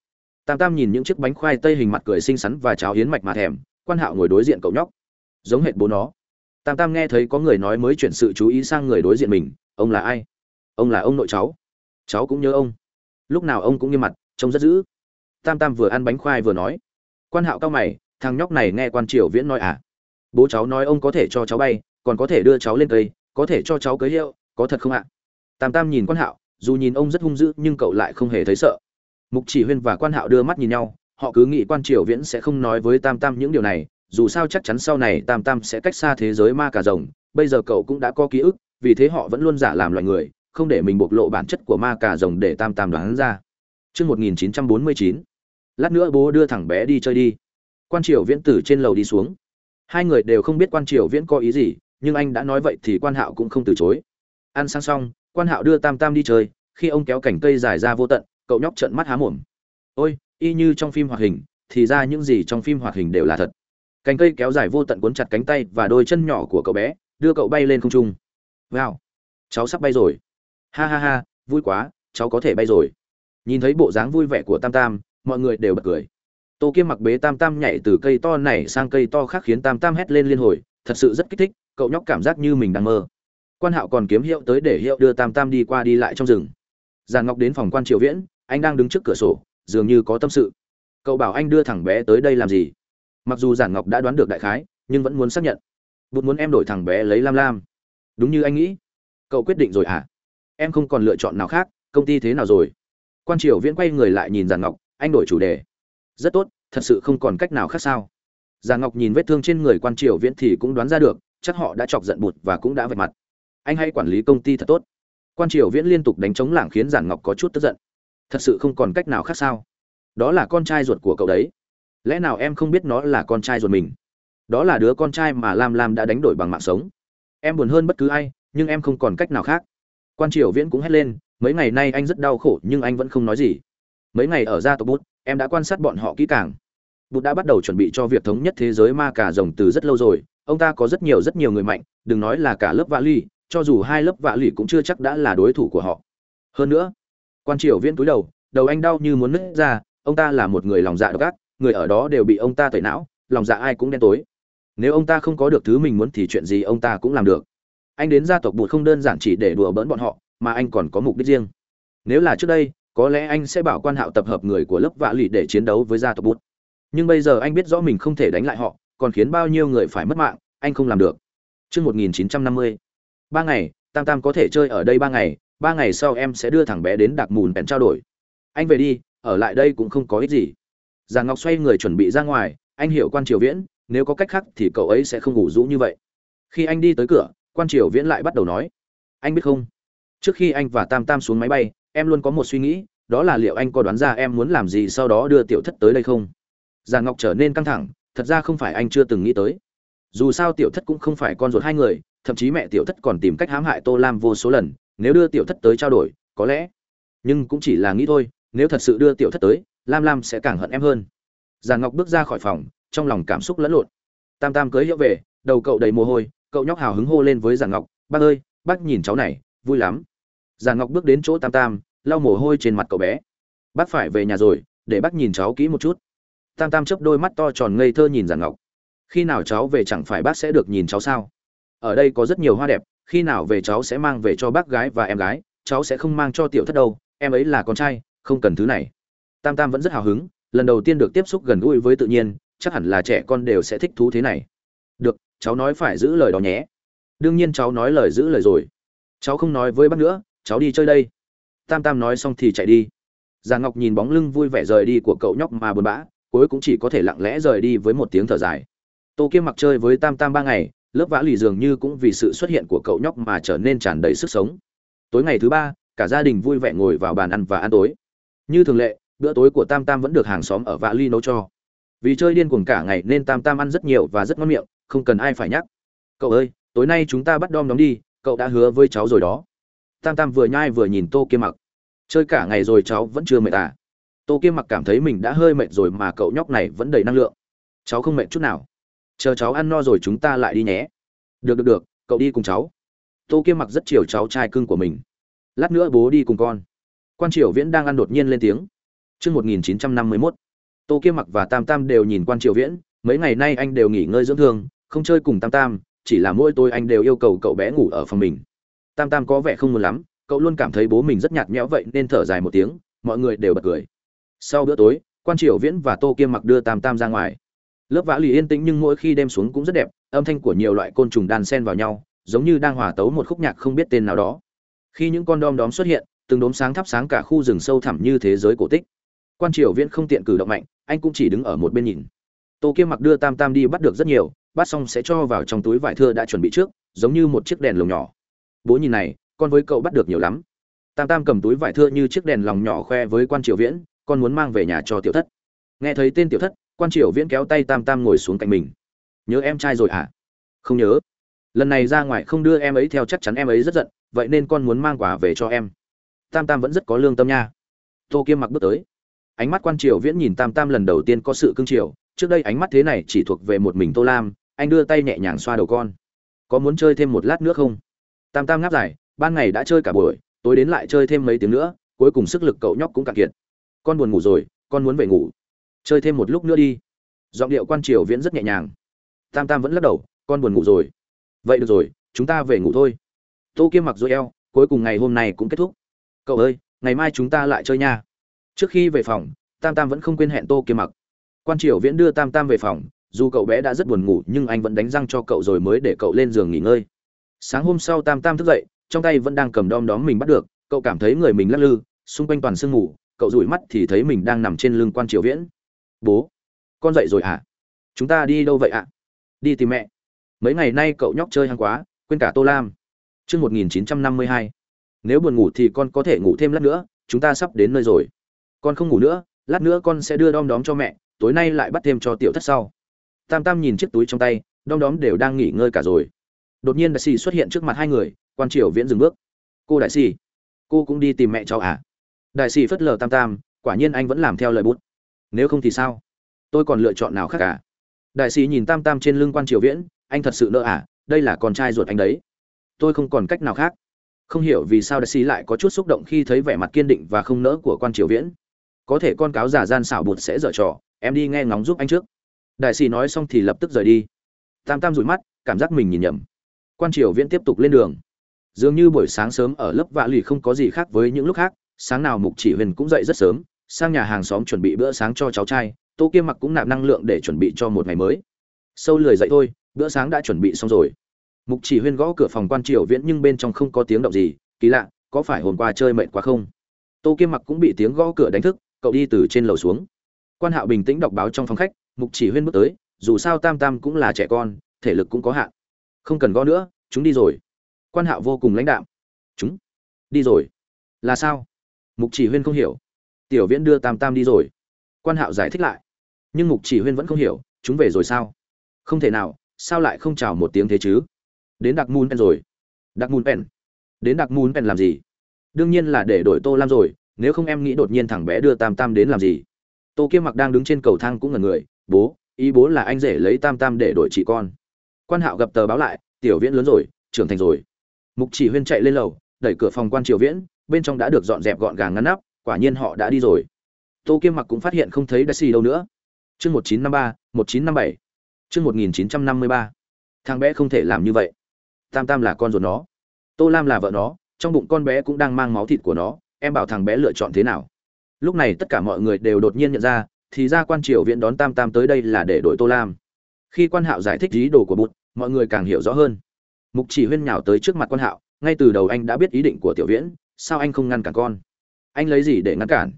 Tam tam nhìn những chiếc bánh khoai tây hình mặt cười xinh xắn và cháo hiến mạch mà thèm, quan hạo ngồi đối diện cậu nhóc. Giống hệt bố nó. Tam tam nghe thấy có người nói mới chuyển sự chú ý sang người đối diện mình, ông là ai? Ông là ông nội cháu. Cháu cũng nhớ ông. Lúc nào ông cũng nghiêm mặt, trông rất dữ tam tam vừa ăn bánh khoai vừa nói. Quan hạo cao mày thằng nhóc này nghe quan triều viễn nói à? Bố cháu nói ông có thể cho cháu bay còn có thể đưa cháu lên cây có thể cho cháu cưới hiệu có thật không ạ? Tam tam nhìn quan hạo dù nhìn ông rất hung dữ nhưng cậu lại không hề thấy sợ. Mục chỉ huyên và quan hạo đưa mắt nhìn nhau họ cứ nghĩ quan triều viễn sẽ không nói với tam tam những điều này dù sao chắc chắn sau này tam tam sẽ cách xa thế giới ma cà rồng bây giờ cậu cũng đã có ký ức vì thế họ vẫn luôn giả làm loài người không để mình bộc lộ bản chất của ma cà rồng để tam tam đoán ra. Trước 1949, lát nữa bố đưa thằng bé đi chơi đi. Quan Triều Viễn từ trên lầu đi xuống. Hai người đều không biết Quan Triều Viễn có ý gì, nhưng anh đã nói vậy thì Quan Hạo cũng không từ chối. Ăn sang xong, Quan Hạo đưa Tam Tam đi chơi, khi ông kéo cảnh cây dài ra vô tận, cậu nhóc trợn mắt há mồm. Ôi, y như trong phim hoạt hình, thì ra những gì trong phim hoạt hình đều là thật. Cành cây kéo dài vô tận cuốn chặt cánh tay và đôi chân nhỏ của cậu bé, đưa cậu bay lên không trung. Wow, cháu sắp bay rồi. Ha ha ha, vui quá, cháu có thể bay rồi nhìn thấy bộ dáng vui vẻ của tam tam mọi người đều bật cười. Tô kiêm mặc bế tam tam nhảy từ cây to này sang cây to khác khiến tam tam hét lên liên hồi, thật sự rất kích thích, cậu nhóc cảm giác như mình đang mơ. Quan hạo còn kiếm hiệu tới để hiệu đưa tam tam đi qua đi lại trong rừng. Giàn ngọc đến phòng quan triều viễn, anh đang đứng trước cửa sổ, dường như có tâm sự. Cậu bảo anh đưa thằng bé tới đây làm gì? Mặc dù giản ngọc đã đoán được đại khái, nhưng vẫn muốn xác nhận. Bụt muốn em đổi thằng bé lấy lam lam. Đúng như anh nghĩ. Cậu quyết định rồi à em không còn lựa chọn nào khác, công ty thế nào rồi? Quan triều viễn quay người lại nhìn Giản ngọc anh đổi chủ đề. Rất tốt, thật sự không còn cách nào khác sao. Già ngọc nhìn vết thương trên người quan triều viễn thì cũng đoán ra được, chắc họ đã chọc giận bụt và cũng đã vạch mặt. Anh hãy quản lý công ty thật tốt. Quan triều viễn liên tục đánh chống lảng khiến giản ngọc có chút tức giận. Thật sự không còn cách nào khác sao? Đó là con trai ruột của cậu đấy. Lẽ nào em không biết nó là con trai ruột mình? Đó là đứa con trai mà lam lam đã đánh đổi bằng mạng sống. Em buồn hơn bất cứ ai, nhưng em không còn cách nào khác. Quan triều viễn cũng hét lên, mấy ngày nay anh rất đau khổ nhưng anh vẫn không nói gì mấy ngày ở gia tộc bút em đã quan sát bọn họ kỹ càng. Bút đã bắt đầu chuẩn bị cho việc thống nhất thế giới ma cà rồng từ rất lâu rồi. Ông ta có rất nhiều rất nhiều người mạnh, đừng nói là cả lớp vạ ly cho dù hai lớp vạ lì cũng chưa chắc đã là đối thủ của họ. Hơn nữa, quan triều viễn túi đầu đầu anh đau như muốn nứt ra, ông ta là một người lòng dạ độc ác, người ở đó đều bị ông ta tẩy não, lòng dạ ai cũng đen tối. Nếu ông ta không có được thứ mình muốn thì chuyện gì ông ta cũng làm được. Anh đến gia tộc bụt không đơn giản chỉ để đùa bỡn bọn họ, mà anh còn có mục đích riêng. Nếu là trước đây có lẽ anh sẽ bảo quan hạo tập hợp người của lớp vạ lì để chiến đấu với gia tộc bút nhưng bây giờ anh biết rõ mình không thể đánh lại họ còn khiến bao nhiêu người phải mất mạng anh không làm được Trước 1950, ba ngày, Tam Tam có thể chơi ở đây ba ngày, ba ngày sau em sẽ đưa thằng bé đến đặc mùn bèn trao đổi. Anh về đi, ở lại đây cũng không có ích gì. già Ngọc xoay người chuẩn bị ra ngoài, anh hiểu quan triều viễn, nếu có cách khác thì cậu ấy sẽ không ngủ rũ như vậy. Khi anh đi tới cửa, quan triều viễn lại bắt đầu nói: "Anh biết không, trước khi anh và Tam Tam xuống máy bay, em luôn có một suy nghĩ, đó là liệu anh có đoán ra em muốn làm gì sau đó đưa tiểu thất tới đây không?" Giang Ngọc trở nên căng thẳng, thật ra không phải anh chưa từng nghĩ tới. Dù sao tiểu thất cũng không phải con ruột hai người thậm chí mẹ tiểu thất còn tìm cách hãm hại tô lam vô số lần nếu đưa tiểu thất tới trao đổi có lẽ. Nhưng cũng chỉ là nghĩ thôi nếu thật sự đưa tiểu thất tới lam lam sẽ càng hận em hơn. Giàn ngọc bước ra khỏi phòng trong lòng cảm xúc lẫn lộn. Tam tam cưới hiệu về đầu cậu đầy mồ hôi cậu nhóc hào hứng hô lên với giàn ngọc bác ơi bác nhìn cháu này vui lắm. Giàn ngọc bước đến chỗ tam tam lau mồ hôi trên mặt cậu bé. Bác phải về nhà rồi, để bác nhìn cháu kỹ một chút. Tam tam chớp đôi mắt to tròn ngây thơ nhìn giàn ngọc. Khi nào cháu về chẳng phải bác sẽ được nhìn cháu sao? Ở đây có rất nhiều hoa đẹp, khi nào về cháu sẽ mang về cho bác gái và em gái, cháu sẽ không mang cho tiểu thất đâu, em ấy là con trai, không cần thứ này. Tam tam vẫn rất hào hứng, lần đầu tiên được tiếp xúc gần gũi với tự nhiên, chắc hẳn là trẻ con đều sẽ thích thú thế này. Được, cháu nói phải giữ lời đó nhé. Đương nhiên cháu nói lời giữ lời rồi. Cháu không nói với bác nữa, cháu đi chơi đây tam tam nói xong thì chạy đi. Già ngọc nhìn bóng lưng vui vẻ rời đi của cậu nhóc mà buồn bã, cuối cũng chỉ có thể lặng lẽ rời đi với một tiếng thở dài. Tô kiếm mặc chơi với tam tam ba ngày, lớp vã lì dường như cũng vì sự xuất hiện của cậu nhóc mà trở nên tràn đầy sức sống. Tối ngày thứ ba, cả gia đình vui vẻ ngồi vào bàn ăn và ăn tối. Như thường lệ, bữa tối của tam tam vẫn được hàng xóm ở vã ly nấu cho. Vì chơi điên cuồng cả ngày nên tam tam ăn rất nhiều và rất ngon miệng, không cần ai phải nhắc. Cậu ơi, tối nay chúng ta bắt đom đóm đi, cậu đã hứa với cháu rồi đó. Tam tam vừa nhai vừa nhìn tô kiêm mặc chơi cả ngày rồi cháu vẫn chưa mệt à? Tô kiêm mặc cảm thấy mình đã hơi mệt rồi mà cậu nhóc này vẫn đầy năng lượng. Cháu không mệt chút nào. Chờ cháu ăn no rồi chúng ta lại đi nhé. Được được được cậu đi cùng cháu. Tô kiêm mặc rất chiều cháu trai cưng của mình. Lát nữa bố đi cùng con. Quan triều viễn đang ăn đột nhiên lên tiếng. Trước 1951, tô kiêm mặc và tam tam đều nhìn quan triều viễn. Mấy ngày nay anh đều nghỉ ngơi dưỡng thương không chơi cùng tam tam chỉ là mỗi tôi anh đều yêu cầu cậu bé ngủ ở phòng mình. Tam tam có vẻ không muốn lắm cậu luôn cảm thấy bố mình rất nhạt nhẽo vậy nên thở dài một tiếng, mọi người đều bật cười. Sau bữa tối, quan triều viễn và tô kiêm mặc đưa tam tam ra ngoài. Lớp vã lì yên tĩnh nhưng mỗi khi đêm xuống cũng rất đẹp, âm thanh của nhiều loại côn trùng đan sen vào nhau, giống như đang hòa tấu một khúc nhạc không biết tên nào đó. Khi những con đom đóm xuất hiện, từng đốm sáng thắp sáng cả khu rừng sâu thẳm như thế giới cổ tích. Quan triều viễn không tiện cử động mạnh, anh cũng chỉ đứng ở một bên nhìn. Tô kiêm mặc đưa tam tam đi bắt được rất nhiều, bắt xong sẽ cho vào trong túi vải thưa đã chuẩn bị trước, giống như một chiếc đèn lồng nhỏ. Bố nhìn này con với cậu bắt được nhiều lắm. Tam tam cầm túi vải thưa như chiếc đèn lòng nhỏ khoe với quan triều viễn, con muốn mang về nhà cho tiểu thất. Nghe thấy tên tiểu thất, quan triều viễn kéo tay tam tam ngồi xuống cạnh mình. Nhớ em trai rồi hả? Không nhớ. Lần này ra ngoài không đưa em ấy theo chắc chắn em ấy rất giận, vậy nên con muốn mang quà về cho em. Tam tam vẫn rất có lương tâm nha. Tô kiêm mặc bước tới. Ánh mắt quan triều viễn nhìn tam tam lần đầu tiên có sự cưng triều. trước đây ánh mắt thế này chỉ thuộc về một mình tô lam, anh đưa tay nhẹ nhàng xoa đầu con. Có muốn chơi thêm một lát nữa không? Tam tam ngáp dài ban ngày đã chơi cả buổi, tối đến lại chơi thêm mấy tiếng nữa, cuối cùng sức lực cậu nhóc cũng cạn kiệt. Con buồn ngủ rồi, con muốn về ngủ. Chơi thêm một lúc nữa đi. Giọng điệu quan triều viễn rất nhẹ nhàng. Tam tam vẫn lắc đầu, con buồn ngủ rồi. Vậy được rồi, chúng ta về ngủ thôi. Tô kiêm mặc dối eo, cuối cùng ngày hôm nay cũng kết thúc. Cậu ơi, ngày mai chúng ta lại chơi nha. Trước khi về phòng, tam tam vẫn không quên hẹn tô kiêm mặc. Quan triều viễn đưa tam tam về phòng, dù cậu bé đã rất buồn ngủ, nhưng anh vẫn đánh răng cho cậu rồi mới để cậu lên giường nghỉ ngơi. Sáng hôm sau tam tam thức dậy trong tay vẫn đang cầm đom đóm mình bắt được, cậu cảm thấy người mình lắc lư, xung quanh toàn sương mù, cậu rủi mắt thì thấy mình đang nằm trên lưng quan triều viễn. Bố, con dậy rồi à chúng ta đi đâu vậy ạ? Đi tìm mẹ. Mấy ngày nay cậu nhóc chơi hăng quá, quên cả tô lam. Chương một nghìn chín trăm năm mươi hai. Nếu buồn ngủ thì con có thể ngủ thêm lát nữa, chúng ta sắp đến nơi rồi. Con không ngủ nữa, lát nữa con sẽ đưa đom đóm cho mẹ, tối nay lại bắt thêm cho tiểu thất sau. Tam tam nhìn chiếc túi trong tay, đom đóm đều đang nghỉ ngơi cả rồi đột nhiên đại sĩ xuất hiện trước mặt hai người, quan triều viễn dừng bước. Cô đại sĩ, cô cũng đi tìm mẹ cháu à? Đại sĩ phất lờ tam tam, quả nhiên anh vẫn làm theo lời bút. Nếu không thì sao? Tôi còn lựa chọn nào khác cả đại sĩ nhìn tam tam trên lưng quan triều viễn, anh thật sự lỡ à? Đây là con trai ruột anh đấy. Tôi không còn cách nào khác. Không hiểu vì sao đại sĩ lại có chút xúc động khi thấy vẻ mặt kiên định và không nỡ của quan triều viễn. Có thể con cáo giả gian xảo bụt sẽ dở trò, em đi nghe ngóng giúp anh trước. Đại sĩ nói xong thì lập tức rời đi. Tam tam rủi mắt, cảm giác mình nhìn nhầm quan triều viễn tiếp tục lên đường. Dường như buổi sáng sớm ở lớp vạ lì không có gì khác với những lúc khác, sáng nào mục chỉ huyền cũng dậy rất sớm, sang nhà hàng xóm chuẩn bị bữa sáng cho cháu trai, tô kiêm mặc cũng nạp năng lượng để chuẩn bị cho một ngày mới. Sâu lười dậy thôi, bữa sáng đã chuẩn bị xong rồi. Mục chỉ huyên gõ cửa phòng quan triều viễn nhưng bên trong không có tiếng động gì, kỳ lạ, có phải hôm qua chơi mệt quá không? Tô kiêm mặc cũng bị tiếng gõ cửa đánh thức, cậu đi từ trên lầu xuống. Quan hạo bình tĩnh đọc báo trong phòng khách, mục chỉ huyên bước tới, dù sao tam tam cũng là trẻ con, thể lực cũng có hạn không cần gõ nữa, chúng đi rồi. Quan hạo vô cùng lãnh đạm. Chúng đi rồi. Là sao? Mục chỉ huyên không hiểu. Tiểu viễn đưa tam tam đi rồi. Quan hạo giải thích lại. Nhưng mục chỉ huyên vẫn không hiểu, chúng về rồi sao? Không thể nào, sao lại không chào một tiếng thế chứ? Đến đặc mùn pen rồi. Đặc mùn pen? Đến đặc mùn pen làm gì? Đương nhiên là để đổi tô lam rồi, nếu không em nghĩ đột nhiên thằng bé đưa tam tam đến làm gì? Tô kiêm mặc đang đứng trên cầu thang cũng ngần người, bố, ý bố là anh rể lấy tam tam để đổi chị con quan hạo gặp tờ báo lại, tiểu viễn lớn rồi, trưởng thành rồi. Mục chỉ huyên chạy lên lầu, đẩy cửa phòng quan triều viễn, bên trong đã được dọn dẹp gọn gàng ngăn nắp, quả nhiên họ đã đi rồi. Tô kiêm mặc cũng phát hiện không thấy dashi đâu nữa. Chương một chín năm ba, một chín năm bảy. Chương một nghìn chín trăm năm mươi ba. Thằng bé không thể làm như vậy. Tam tam là con ruột nó. Tô lam là vợ nó, trong bụng con bé cũng đang mang máu thịt của nó, em bảo thằng bé lựa chọn thế nào. Lúc này tất cả mọi người đều đột nhiên nhận ra, thì ra quan triều viễn đón tam tam tới đây là để đổi tô lam. Khi quan hạo giải thích ý đồ của bụt mọi người càng hiểu rõ hơn. Mục chỉ huyên nhào tới trước mặt quan hạo, ngay từ đầu anh đã biết ý định của tiểu viễn, sao anh không ngăn cản con? Anh lấy gì để ngăn cản?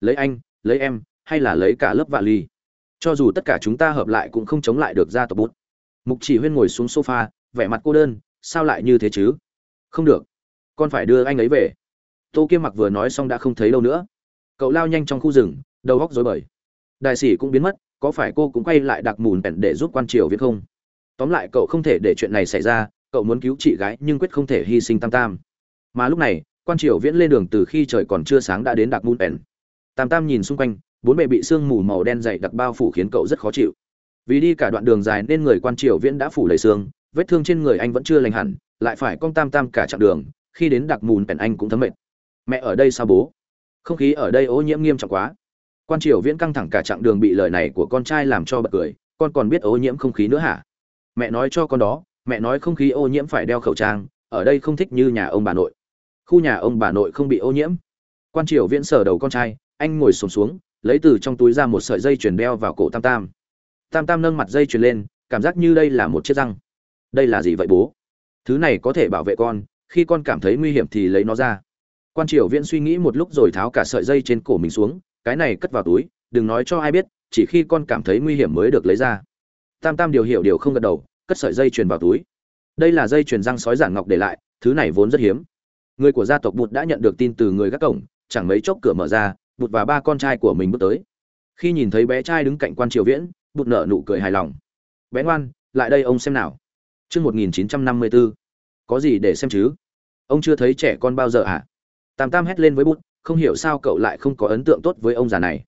Lấy anh, lấy em, hay là lấy cả lớp vạ ly? Cho dù tất cả chúng ta hợp lại cũng không chống lại được gia tộc bút. Mục chỉ huyên ngồi xuống sofa, vẻ mặt cô đơn, sao lại như thế chứ? Không được. Con phải đưa anh ấy về. Tô kiêm mặc vừa nói xong đã không thấy đâu nữa. Cậu lao nhanh trong khu rừng, đầu góc rối bời. Đại sĩ cũng biến mất, có phải cô cũng quay lại đặc mùn bèn để giúp quan triều viết không? Tóm lại cậu không thể để chuyện này xảy ra, cậu muốn cứu chị gái nhưng quyết không thể hy sinh tam tam. Mà lúc này, quan triều viễn lên đường từ khi trời còn chưa sáng đã đến đặc mùn bèn tam tam nhìn xung quanh, bốn bề bị sương mù màu đen dày đặc bao phủ khiến cậu rất khó chịu. Vì đi cả đoạn đường dài nên người quan triều viễn đã phủ đầy xương vết thương trên người anh vẫn chưa lành hẳn, lại phải con tam tam cả chặng đường, khi đến đặc mùn bèn anh cũng thấm mệt. Mẹ ở đây sao bố? Không khí ở đây ô nhiễm nghiêm trọng quá. Quan triều viễn căng thẳng cả chặng đường bị lời này của con trai làm cho bật cười, con còn biết ô nhiễm không khí nữa hả? Mẹ nói cho con đó mẹ nói không khí ô nhiễm phải đeo khẩu trang ở đây không thích như nhà ông bà nội. Khu nhà ông bà nội không bị ô nhiễm. Quan triều viễn sở đầu con trai anh ngồi sồn xuống, xuống lấy từ trong túi ra một sợi dây chuyền đeo vào cổ tam tam. Tam tam nâng mặt dây chuyền lên cảm giác như đây là một chiếc răng. Đây là gì vậy bố? Thứ này có thể bảo vệ con khi con cảm thấy nguy hiểm thì lấy nó ra. Quan triều viễn suy nghĩ một lúc rồi tháo cả sợi dây trên cổ mình xuống cái này cất vào túi đừng nói cho ai biết chỉ khi con cảm thấy nguy hiểm mới được lấy ra. Tam tam điều hiểu điều không gật đầu cất sợi dây chuyền vào túi. Đây là dây chuyền răng sói giản ngọc để lại thứ này vốn rất hiếm. Người của gia tộc bụt đã nhận được tin từ người gác cổng chẳng mấy chốc cửa mở ra bụt và ba con trai của mình bước tới. Khi nhìn thấy bé trai đứng cạnh quan triều viễn bụt nở nụ cười hài lòng. Bé ngoan lại đây ông xem nào. Chương một nghìn chín trăm năm mươi bốn có gì để xem chứ? Ông chưa thấy trẻ con bao giờ à tam tam hét lên với Bụt, không hiểu sao cậu lại không có ấn tượng tốt với ông già này.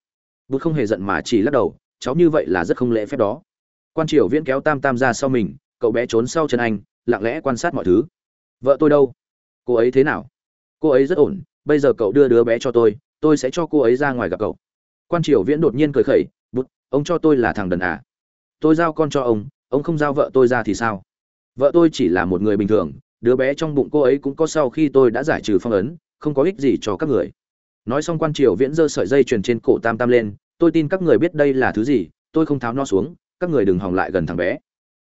Bụt không hề giận mà chỉ lắc đầu cháu như vậy là rất không lễ phép đó quan triều viễn kéo tam tam ra sau mình, cậu bé trốn sau chân anh, lặng lẽ quan sát mọi thứ. Vợ tôi đâu? Cô ấy thế nào? Cô ấy rất ổn, bây giờ cậu đưa đứa bé cho tôi tôi sẽ cho cô ấy ra ngoài gặp cậu. Quan triều viễn đột nhiên cười khẩy bút ông cho tôi là thằng đần à? Tôi giao con cho ông ông không giao vợ tôi ra thì sao? Vợ tôi chỉ là một người bình thường, đứa bé trong bụng cô ấy cũng có sau khi tôi đã giải trừ phong ấn, không có ích gì cho các người. Nói xong quan triều viễn giơ sợi dây chuyền trên cổ tam tam lên, tôi tin các người biết đây là thứ gì, tôi không tháo nó xuống các người đừng hòng lại gần thằng bé.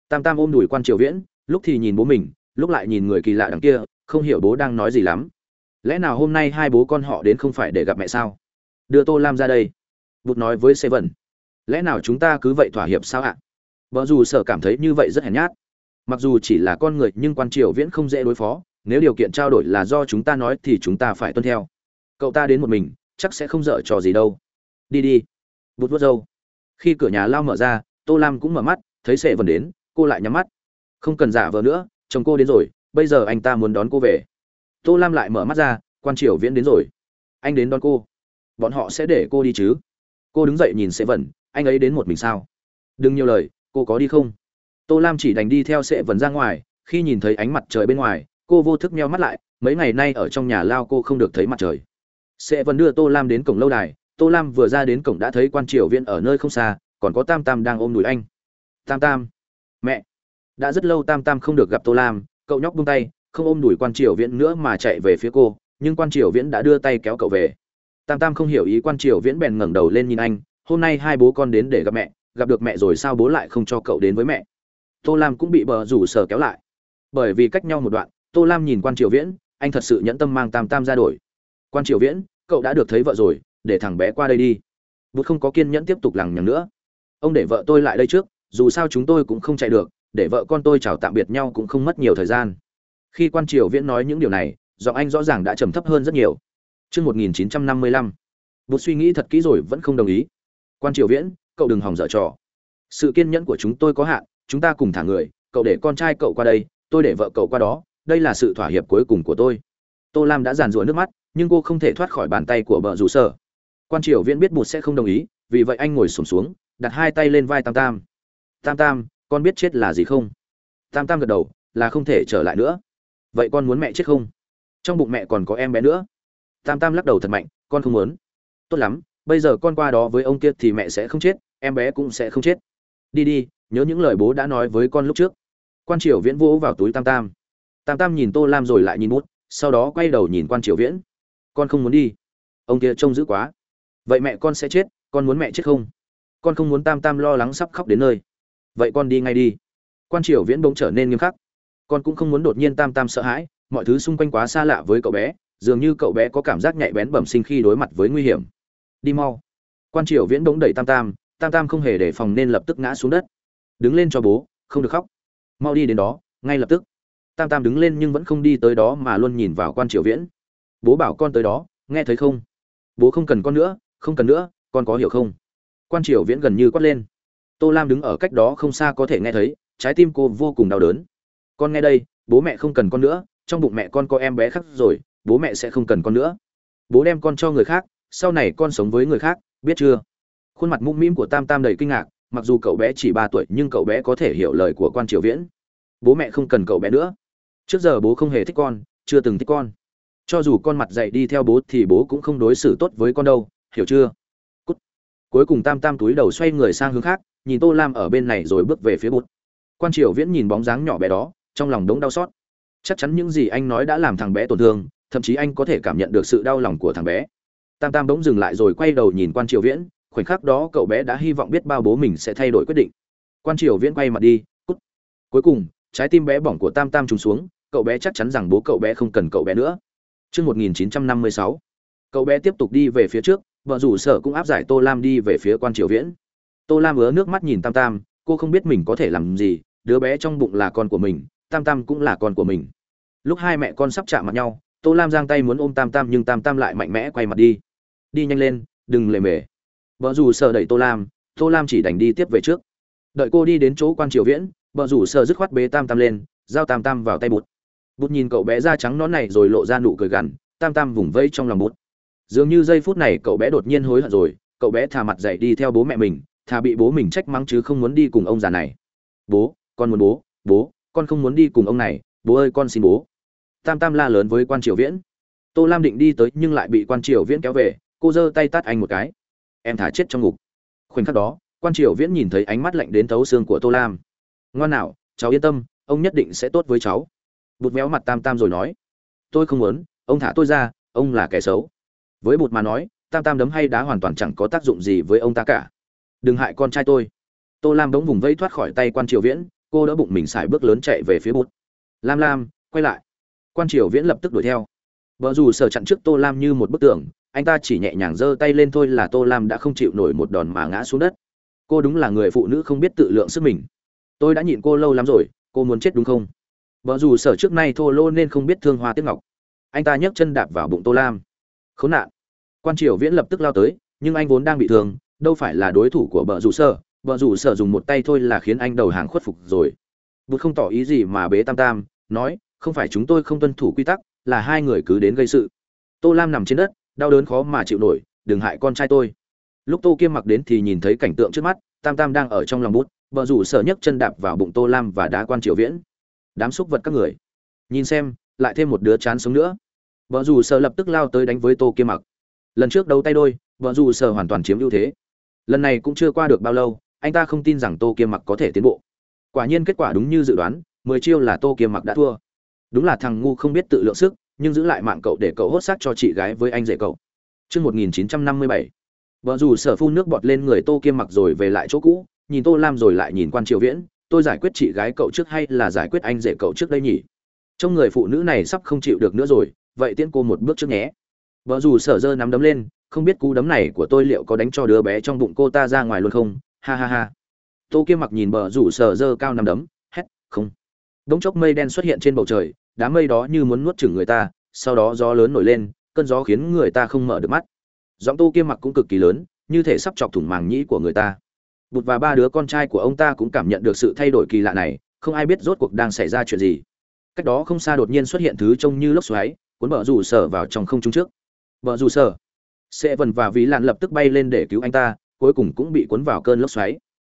Tam tam ôm đùi quan triều viễn, lúc thì nhìn bố mình, lúc lại nhìn người kỳ lạ đằng kia, không hiểu bố đang nói gì lắm. Lẽ nào hôm nay hai bố con họ đến không phải để gặp mẹ sao? Đưa tô lam ra đây. Bụt nói với seven. Lẽ nào chúng ta cứ vậy thỏa hiệp sao ạ? Vợ dù sợ cảm thấy như vậy rất hèn nhát. Mặc dù chỉ là con người, nhưng quan triều viễn không dễ đối phó. Nếu điều kiện trao đổi là do chúng ta nói thì chúng ta phải tuân theo. Cậu ta đến một mình, chắc sẽ không dở trò gì đâu. Đi đi. Bút vớt râu. Khi cửa nhà lao mở ra tô lam cũng mở mắt, thấy sệ vần đến, cô lại nhắm mắt. Không cần giả vờ nữa, chồng cô đến rồi, bây giờ anh ta muốn đón cô về. Tô lam lại mở mắt ra, quan triều viễn đến rồi. Anh đến đón cô. Bọn họ sẽ để cô đi chứ? Cô đứng dậy nhìn sẽ vần anh ấy đến một mình sao? Đừng nhiều lời, cô có đi không? Tô lam chỉ đành đi theo sẽ vần ra ngoài, khi nhìn thấy ánh mặt trời bên ngoài, cô vô thức meo mắt lại, mấy ngày nay ở trong nhà lao cô không được thấy mặt trời. Sẽ vần đưa tô lam đến cổng lâu đài, tô lam vừa ra đến cổng đã thấy quan triều viễn ở nơi không xa còn có tam tam đang ôm đùi anh. Tam tam, mẹ. Đã rất lâu tam tam không được gặp tô lam, cậu nhóc buông tay, không ôm đùi quan triều viễn nữa mà chạy về phía cô, nhưng quan triều viễn đã đưa tay kéo cậu về. Tam tam không hiểu ý quan triều viễn bèn ngẩng đầu lên nhìn anh, hôm nay hai bố con đến để gặp mẹ, gặp được mẹ rồi sao bố lại không cho cậu đến với mẹ? Tô lam cũng bị bờ rủ sở kéo lại. Bởi vì cách nhau một đoạn, tô lam nhìn quan triều viễn, anh thật sự nhẫn tâm mang tam tam ra đổi. Quan triều viễn, cậu đã được thấy vợ rồi, để thằng bé qua đây đi. Bút không có kiên nhẫn tiếp tục lằng nhằng nữa ông để vợ tôi lại đây trước dù sao chúng tôi cũng không chạy được để vợ con tôi chào tạm biệt nhau cũng không mất nhiều thời gian khi quan triều viễn nói những điều này giọng anh rõ ràng đã trầm thấp hơn rất nhiều Trước 1955, bút suy nghĩ thật kỹ rồi vẫn không đồng ý. Quan triều viễn, cậu đừng hòng dở trò. Sự kiên nhẫn của chúng tôi có hạn, chúng ta cùng thả người, cậu để con trai cậu qua đây, tôi để vợ cậu qua đó, đây là sự thỏa hiệp cuối cùng của tôi. Tô Lam đã giàn rủa nước mắt, nhưng cô không thể thoát khỏi bàn tay của vợ rủ sở. Quan triều viễn biết bụt sẽ không đồng ý, vì vậy anh ngồi xổm xuống, đặt hai tay lên vai Tam Tam. Tam Tam, con biết chết là gì không? Tam Tam gật đầu, là không thể trở lại nữa. Vậy con muốn mẹ chết không? Trong bụng mẹ còn có em bé nữa. Tam tam lắc đầu thật mạnh con không muốn. Tốt lắm bây giờ con qua đó với ông kia thì mẹ sẽ không chết em bé cũng sẽ không chết. Đi đi nhớ những lời bố đã nói với con lúc trước. Quan triều viễn vỗ vào túi tam tam. Tam tam nhìn tô lam rồi lại nhìn bút sau đó quay đầu nhìn quan triều viễn. Con không muốn đi. Ông kia trông dữ quá. Vậy mẹ con sẽ chết con muốn mẹ chết không? Con không muốn tam tam lo lắng sắp khóc đến nơi. Vậy con đi ngay đi. Quan triều viễn bỗng trở nên nghiêm khắc. Con cũng không muốn đột nhiên tam tam sợ hãi, mọi thứ xung quanh quá xa lạ với cậu bé, dường như cậu bé có cảm giác nhạy bén bẩm sinh khi đối mặt với nguy hiểm. Đi mau. Quan triều viễn bỗng đẩy tam tam tam tam không hề đề phòng nên lập tức ngã xuống đất. Đứng lên cho bố, không được khóc. Mau đi đến đó, ngay lập tức. Tam tam đứng lên nhưng vẫn không đi tới đó mà luôn nhìn vào quan triều viễn. Bố bảo con tới đó, nghe thấy không? Bố không cần con nữa, không cần nữa, con có hiểu không? Quan triều viễn gần như quát lên. Tô lam đứng ở cách đó không xa có thể nghe thấy, trái tim cô vô cùng đau đớn. Con nghe đây, bố mẹ không cần con nữa, trong bụng mẹ con có em bé khác rồi, bố mẹ sẽ không cần con nữa. Bố đem con cho người khác, sau này con sống với người khác, biết chưa? Khuôn mặt mũm mĩm của tam tam đầy kinh ngạc, mặc dù cậu bé chỉ ba tuổi nhưng cậu bé có thể hiểu lời của quan triều viễn. Bố mẹ không cần cậu bé nữa. Trước giờ bố không hề thích con, chưa từng thích con. Cho dù con mặt dạy đi theo bố thì bố cũng không đối xử tốt với con đâu, hiểu chưa? Cuối cùng tam tam túi đầu xoay người sang hướng khác nhìn tô lam ở bên này rồi bước về phía bút quan triều viễn nhìn bóng dáng nhỏ bé đó trong lòng đống đau xót. Chắc chắn những gì anh nói đã làm thằng bé tổn thương thậm chí anh có thể cảm nhận được sự đau lòng của thằng bé. Tam tam bỗng dừng lại rồi quay đầu nhìn quan triều viễn khoảnh khắc đó cậu bé đã hy vọng biết bao bố mình sẽ thay đổi quyết định. Quan triều viễn quay mặt đi cút. Cuối cùng trái tim bé bỏng của tam tam trùng xuống cậu bé chắc chắn rằng bố cậu bé không cần cậu bé nữa. Trước 1956, cậu bé tiếp tục đi về phía trước vợ rủ sở cũng áp giải tô lam đi về phía quan triều viễn. Tô lam ứa nước mắt nhìn tam tam, cô không biết mình có thể làm gì, đứa bé trong bụng là con của mình, tam tam cũng là con của mình. Lúc hai mẹ con sắp chạm mặt nhau, tô lam giang tay muốn ôm tam tam nhưng tam tam lại mạnh mẽ quay mặt đi. Đi nhanh lên, đừng lề mề. Vợ rủ sợ đẩy tô lam tô lam chỉ đành đi tiếp về trước. Đợi cô đi đến chỗ quan triều viễn, vợ rủ sợ dứt khoát bế tam tam lên, giao tam tam vào tay bụt. bụt nhìn cậu bé da trắng nón này rồi lộ ra nụ cười gằn, tam tam vùng vây trong lòng bụt dường như giây phút này cậu bé đột nhiên hối hận rồi, cậu bé thà mặt dậy đi theo bố mẹ mình thà bị bố mình trách mắng chứ không muốn đi cùng ông già này. Bố, con muốn bố bố, con không muốn đi cùng ông này, bố ơi con xin bố. Tam tam la lớn với quan triều viễn. Tô lam định đi tới nhưng lại bị quan triều viễn kéo về, cô giơ tay tát anh một cái. Em thả chết trong ngục. Khoảnh khắc đó, quan triều viễn nhìn thấy ánh mắt lạnh đến thấu xương của tô lam. Ngoan nào, cháu yên tâm, ông nhất định sẽ tốt với cháu. Bụt méo mặt tam tam rồi nói. Tôi không muốn, ông thả tôi ra, ông là kẻ xấu với bụt mà nói, tam tam đấm hay đá hoàn toàn chẳng có tác dụng gì với ông ta cả. Đừng hại con trai tôi. Tô lam bỗng vùng vây thoát khỏi tay quan triều viễn, cô đỡ bụng mình xài bước lớn chạy về phía bụt. Lam lam, quay lại. Quan triều viễn lập tức đuổi theo. Vợ dù sờ chặn trước tô lam như một bức tường, anh ta chỉ nhẹ nhàng giơ tay lên thôi là tô lam đã không chịu nổi một đòn mà ngã xuống đất. Cô đúng là người phụ nữ không biết tự lượng sức mình. Tôi đã nhịn cô lâu lắm rồi, cô muốn chết đúng không? Vợ dù sở trước nay thô lô nên không biết thương hoa tiếc ngọc. Anh ta nhấc chân đạp vào bụng tô lam khốn nạn. Quan triều viễn lập tức lao tới, nhưng anh vốn đang bị thương, đâu phải là đối thủ của vợ rủ sở vợ rủ sở dùng một tay thôi là khiến anh đầu hàng khuất phục rồi. Bút không tỏ ý gì mà bế tam tam, nói, không phải chúng tôi không tuân thủ quy tắc, là hai người cứ đến gây sự. Tô lam nằm trên đất, đau đớn khó mà chịu nổi, đừng hại con trai tôi. Lúc tô kiêm mặc đến thì nhìn thấy cảnh tượng trước mắt, tam tam đang ở trong lòng bút vợ rủ sở nhấc chân đạp vào bụng tô lam và đá quan triều viễn. Đám xúc vật các người, nhìn xem, lại thêm một đứa chán sống nữa vợ dù sở lập tức lao tới đánh với tô kiêm mặc. Lần trước đấu tay đôi vợ dù sở hoàn toàn chiếm ưu thế. Lần này cũng chưa qua được bao lâu anh ta không tin rằng tô kiêm mặc có thể tiến bộ. Quả nhiên kết quả đúng như dự đoán mười chiêu là tô kiêm mặc đã thua. Đúng là thằng ngu không biết tự lượng sức nhưng giữ lại mạng cậu để cậu hốt xác cho chị gái với anh rể cậu. Trước 1957, vợ dù sở phun nước bọt lên người tô kiêm mặc rồi về lại chỗ cũ nhìn tô lam rồi lại nhìn quan triều viễn tôi giải quyết chị gái cậu trước hay là giải quyết anh rể cậu trước đây nhỉ? Trong người phụ nữ này sắp không chịu được nữa rồi vậy tiễn cô một bước trước nhé. Vợ dù sở dơ nắm đấm lên, không biết cú đấm này của tôi liệu có đánh cho đứa bé trong bụng cô ta ra ngoài luôn không? Ha ha ha. Tô kiêm mặc nhìn bờ rủ sở dơ cao nằm đấm, hét, không. Đống chốc mây đen xuất hiện trên bầu trời, đám mây đó như muốn nuốt chửng người ta, sau đó gió lớn nổi lên, cơn gió khiến người ta không mở được mắt. Giọng tô kiêm mặc cũng cực kỳ lớn, như thể sắp chọc thủng màng nhĩ của người ta. Bụt và ba đứa con trai của ông ta cũng cảm nhận được sự thay đổi kỳ lạ này, không ai biết rốt cuộc đang xảy ra chuyện gì. Cách đó không xa đột nhiên xuất hiện thứ trông như lốc xoáy cuốn bờ rủ sở vào trong không trung trước. Bờ rủ sở. Sẽ vần và ví lạn lập tức bay lên để cứu anh ta, cuối cùng cũng bị cuốn vào cơn lốc xoáy.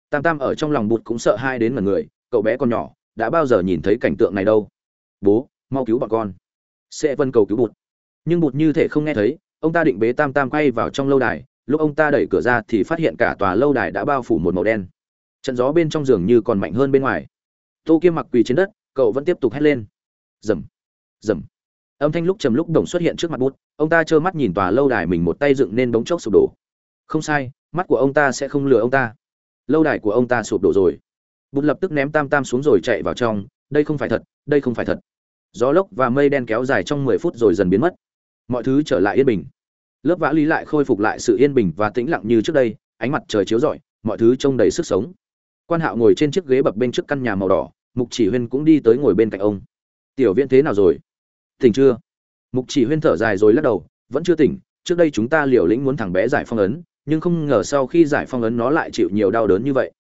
Tam tam ở trong lòng bụt cũng sợ hai đến mật người, cậu bé con nhỏ, đã bao giờ nhìn thấy cảnh tượng này đâu? Bố, mau cứu bọn con. Sẽ vân cầu cứu bụt. Nhưng bụt như thể không nghe thấy, ông ta định bế tam tam quay vào trong lâu đài, lúc ông ta đẩy cửa ra thì phát hiện cả tòa lâu đài đã bao phủ một màu đen. Trận gió bên trong giường như còn mạnh hơn bên ngoài. Tô kiêm mặc quỳ trên đất, cậu vẫn tiếp tục hét lên. Rầm rầm âm thanh lúc trầm lúc đồng xuất hiện trước mặt bút, ông ta trơ mắt nhìn tòa lâu đài mình một tay dựng nên bóng chốc sụp đổ. Không sai, mắt của ông ta sẽ không lừa ông ta. Lâu đài của ông ta sụp đổ rồi. Bút lập tức ném tam tam xuống rồi chạy vào trong, đây không phải thật, đây không phải thật. Gió lốc và mây đen kéo dài trong mười phút rồi dần biến mất. Mọi thứ trở lại yên bình. Lớp vã lý lại khôi phục lại sự yên bình và tĩnh lặng như trước đây, ánh mặt trời chiếu rọi, mọi thứ trông đầy sức sống. Quan hạo ngồi trên chiếc ghế bập bên trước căn nhà màu đỏ, mục chỉ huyên cũng đi tới ngồi bên cạnh ông. Tiểu viễn thế nào rồi? Tỉnh chưa? Mục chỉ huyên thở dài rồi lắc đầu, vẫn chưa tỉnh, trước đây chúng ta liều lĩnh muốn thằng bé giải phong ấn, nhưng không ngờ sau khi giải phong ấn nó lại chịu nhiều đau đớn như vậy.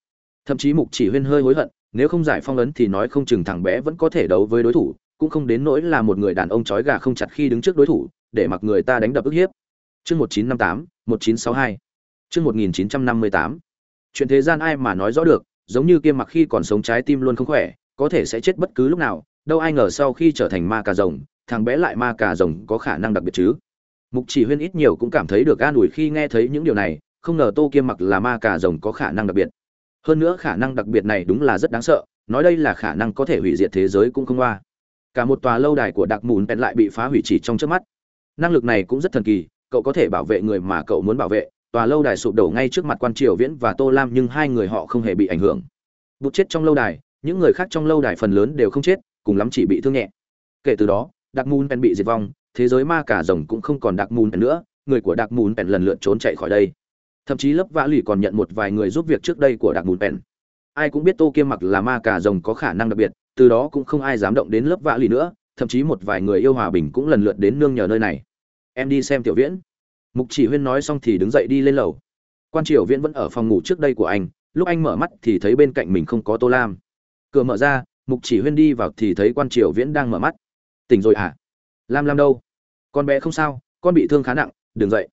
Thậm chí mục chỉ huyên hơi hối hận, nếu không giải phong ấn thì nói không chừng thằng bé vẫn có thể đấu với đối thủ, cũng không đến nỗi là một người đàn ông trói gà không chặt khi đứng trước đối thủ, để mặc người ta đánh đập ức hiếp. Chương một chín năm tám, một chín sáu hai. Chương một nghìn chín trăm năm mươi tám. Chuyện thế gian ai mà nói rõ được, giống như kiêm mặc khi còn sống trái tim luôn không khỏe, có thể sẽ chết bất cứ lúc nào, đâu ai ngờ sau khi trở thành ma cà rồng thằng bé lại ma cà rồng có khả năng đặc biệt chứ? Mục chỉ huyên ít nhiều cũng cảm thấy được an ủi khi nghe thấy những điều này, không ngờ tô kiêm mặc là ma cà rồng có khả năng đặc biệt. Hơn nữa khả năng đặc biệt này đúng là rất đáng sợ, nói đây là khả năng có thể hủy diệt thế giới cũng không qua cả một tòa lâu đài của đặc mùn bèn lại bị phá hủy chỉ trong trước mắt. Năng lực này cũng rất thần kỳ, cậu có thể bảo vệ người mà cậu muốn bảo vệ. Tòa lâu đài sụp đổ ngay trước mặt quan triều viễn và tô lam nhưng hai người họ không hề bị ảnh hưởng. Bụt chết trong lâu đài, những người khác trong lâu đài phần lớn đều không chết, cùng lắm chỉ bị thương nhẹ. Kể từ đó đặc mùn bèn bị diệt vong, thế giới ma cả rồng cũng không còn đặc mùn bèn nữa, người của đặc mùn bèn lần lượt trốn chạy khỏi đây. Thậm chí lớp vã lì còn nhận một vài người giúp việc trước đây của đặc mùn bèn ai cũng biết tô kiêm mặc là ma cả rồng có khả năng đặc biệt, từ đó cũng không ai dám động đến lớp vã lì nữa, thậm chí một vài người yêu hòa bình cũng lần lượt đến nương nhờ nơi này. Em đi xem tiểu viễn. Mục chỉ huyên nói xong thì đứng dậy đi lên lầu. Quan triều viễn vẫn ở phòng ngủ trước đây của anh, lúc anh mở mắt thì thấy bên cạnh mình không có tô lam. Cửa mở ra, mục chỉ huyên đi vào thì thấy quan triều viễn đang mở mắt tỉnh rồi à? Lam lam đâu? Con bé không sao, con bị thương khá nặng, đừng dậy.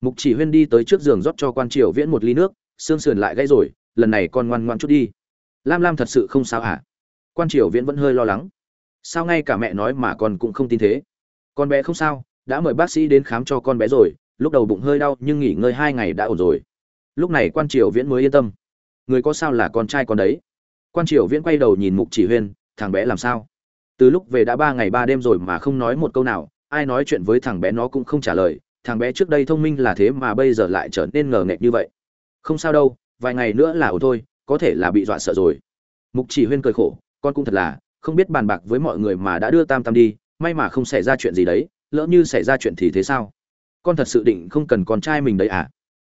Mục chỉ huyên đi tới trước giường rót cho quan triều viễn một ly nước, xương sườn lại gãy rồi, lần này con ngoan ngoan chút đi. Lam lam thật sự không sao à? Quan triều viễn vẫn hơi lo lắng. Sao ngay cả mẹ nói mà con cũng không tin thế? Con bé không sao, đã mời bác sĩ đến khám cho con bé rồi, lúc đầu bụng hơi đau nhưng nghỉ ngơi hai ngày đã ổn rồi. Lúc này quan triều viễn mới yên tâm. Người có sao là con trai con đấy. Quan triều viễn quay đầu nhìn mục chỉ huyên, thằng bé làm sao? Từ lúc về đã ba ngày ba đêm rồi mà không nói một câu nào, ai nói chuyện với thằng bé nó cũng không trả lời, thằng bé trước đây thông minh là thế mà bây giờ lại trở nên ngờ nghệch như vậy. Không sao đâu, vài ngày nữa là ổn thôi, có thể là bị dọa sợ rồi. Mục chỉ huyên cười khổ, con cũng thật là, không biết bàn bạc với mọi người mà đã đưa tam tam đi, may mà không xảy ra chuyện gì đấy, lỡ như xảy ra chuyện thì thế sao? Con thật sự định không cần con trai mình đấy à?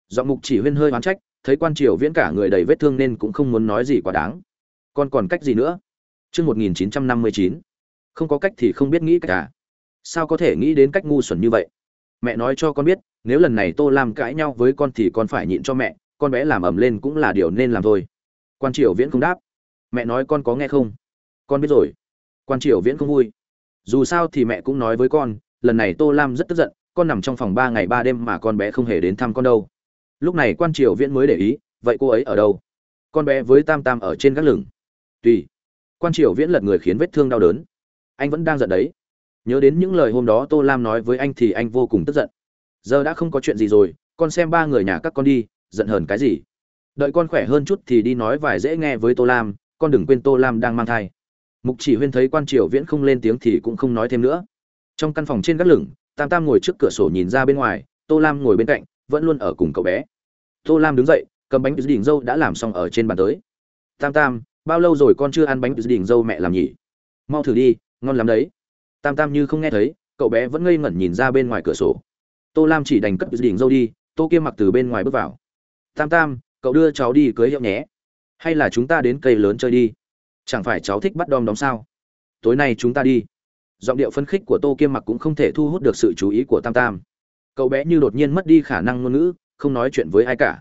Giọng mục chỉ huyên hơi oán trách, thấy quan triều viễn cả người đầy vết thương nên cũng không muốn nói gì quá đáng. Con còn cách gì nữa? Chương một nghìn chín trăm năm mươi chín không có cách thì không biết nghĩ cách cả sao có thể nghĩ đến cách ngu xuẩn như vậy? Mẹ nói cho con biết, nếu lần này tô làm cãi nhau với con thì con phải nhịn cho mẹ, con bé làm ầm lên cũng là điều nên làm thôi. Quan triều viễn không đáp. Mẹ nói con có nghe không? Con biết rồi. Quan triều viễn không vui. Dù sao thì mẹ cũng nói với con, lần này tô lam rất tức giận, con nằm trong phòng ba ngày ba đêm mà con bé không hề đến thăm con đâu. Lúc này quan triều viễn mới để ý, vậy cô ấy ở đâu? Con bé với tam tam ở trên gác lửng. Tùy. Quan triều viễn lật người khiến vết thương đau đớn anh vẫn đang giận đấy. Nhớ đến những lời hôm đó tô lam nói với anh thì anh vô cùng tức giận. Giờ đã không có chuyện gì rồi, con xem ba người nhà các con đi, giận hờn cái gì? Đợi con khỏe hơn chút thì đi nói vài dễ nghe với tô lam, con đừng quên tô lam đang mang thai. Mục chỉ huyên thấy quan triều viễn không lên tiếng thì cũng không nói thêm nữa. Trong căn phòng trên gác lửng, tam tam ngồi trước cửa sổ nhìn ra bên ngoài, tô lam ngồi bên cạnh, vẫn luôn ở cùng cậu bé. Tô lam đứng dậy, cầm bánh đỉnh dâu đã làm xong ở trên bàn tới. Tam tam, bao lâu rồi con chưa ăn bánh đỉnh dâu mẹ làm nhỉ? Mau thử đi ngon lắm đấy. Tam tam như không nghe thấy, cậu bé vẫn ngây ngẩn nhìn ra bên ngoài cửa sổ. Tô lam chỉ đành cất đỉnh dâu đi, tô kia mặc từ bên ngoài bước vào. Tam tam, cậu đưa cháu đi cưới hiệu nhé. Hay là chúng ta đến cây lớn chơi đi? Chẳng phải cháu thích bắt đom đóm sao? Tối nay chúng ta đi. Giọng điệu phân khích của tô kiêm mặc cũng không thể thu hút được sự chú ý của tam tam. Cậu bé như đột nhiên mất đi khả năng ngôn ngữ, không nói chuyện với ai cả.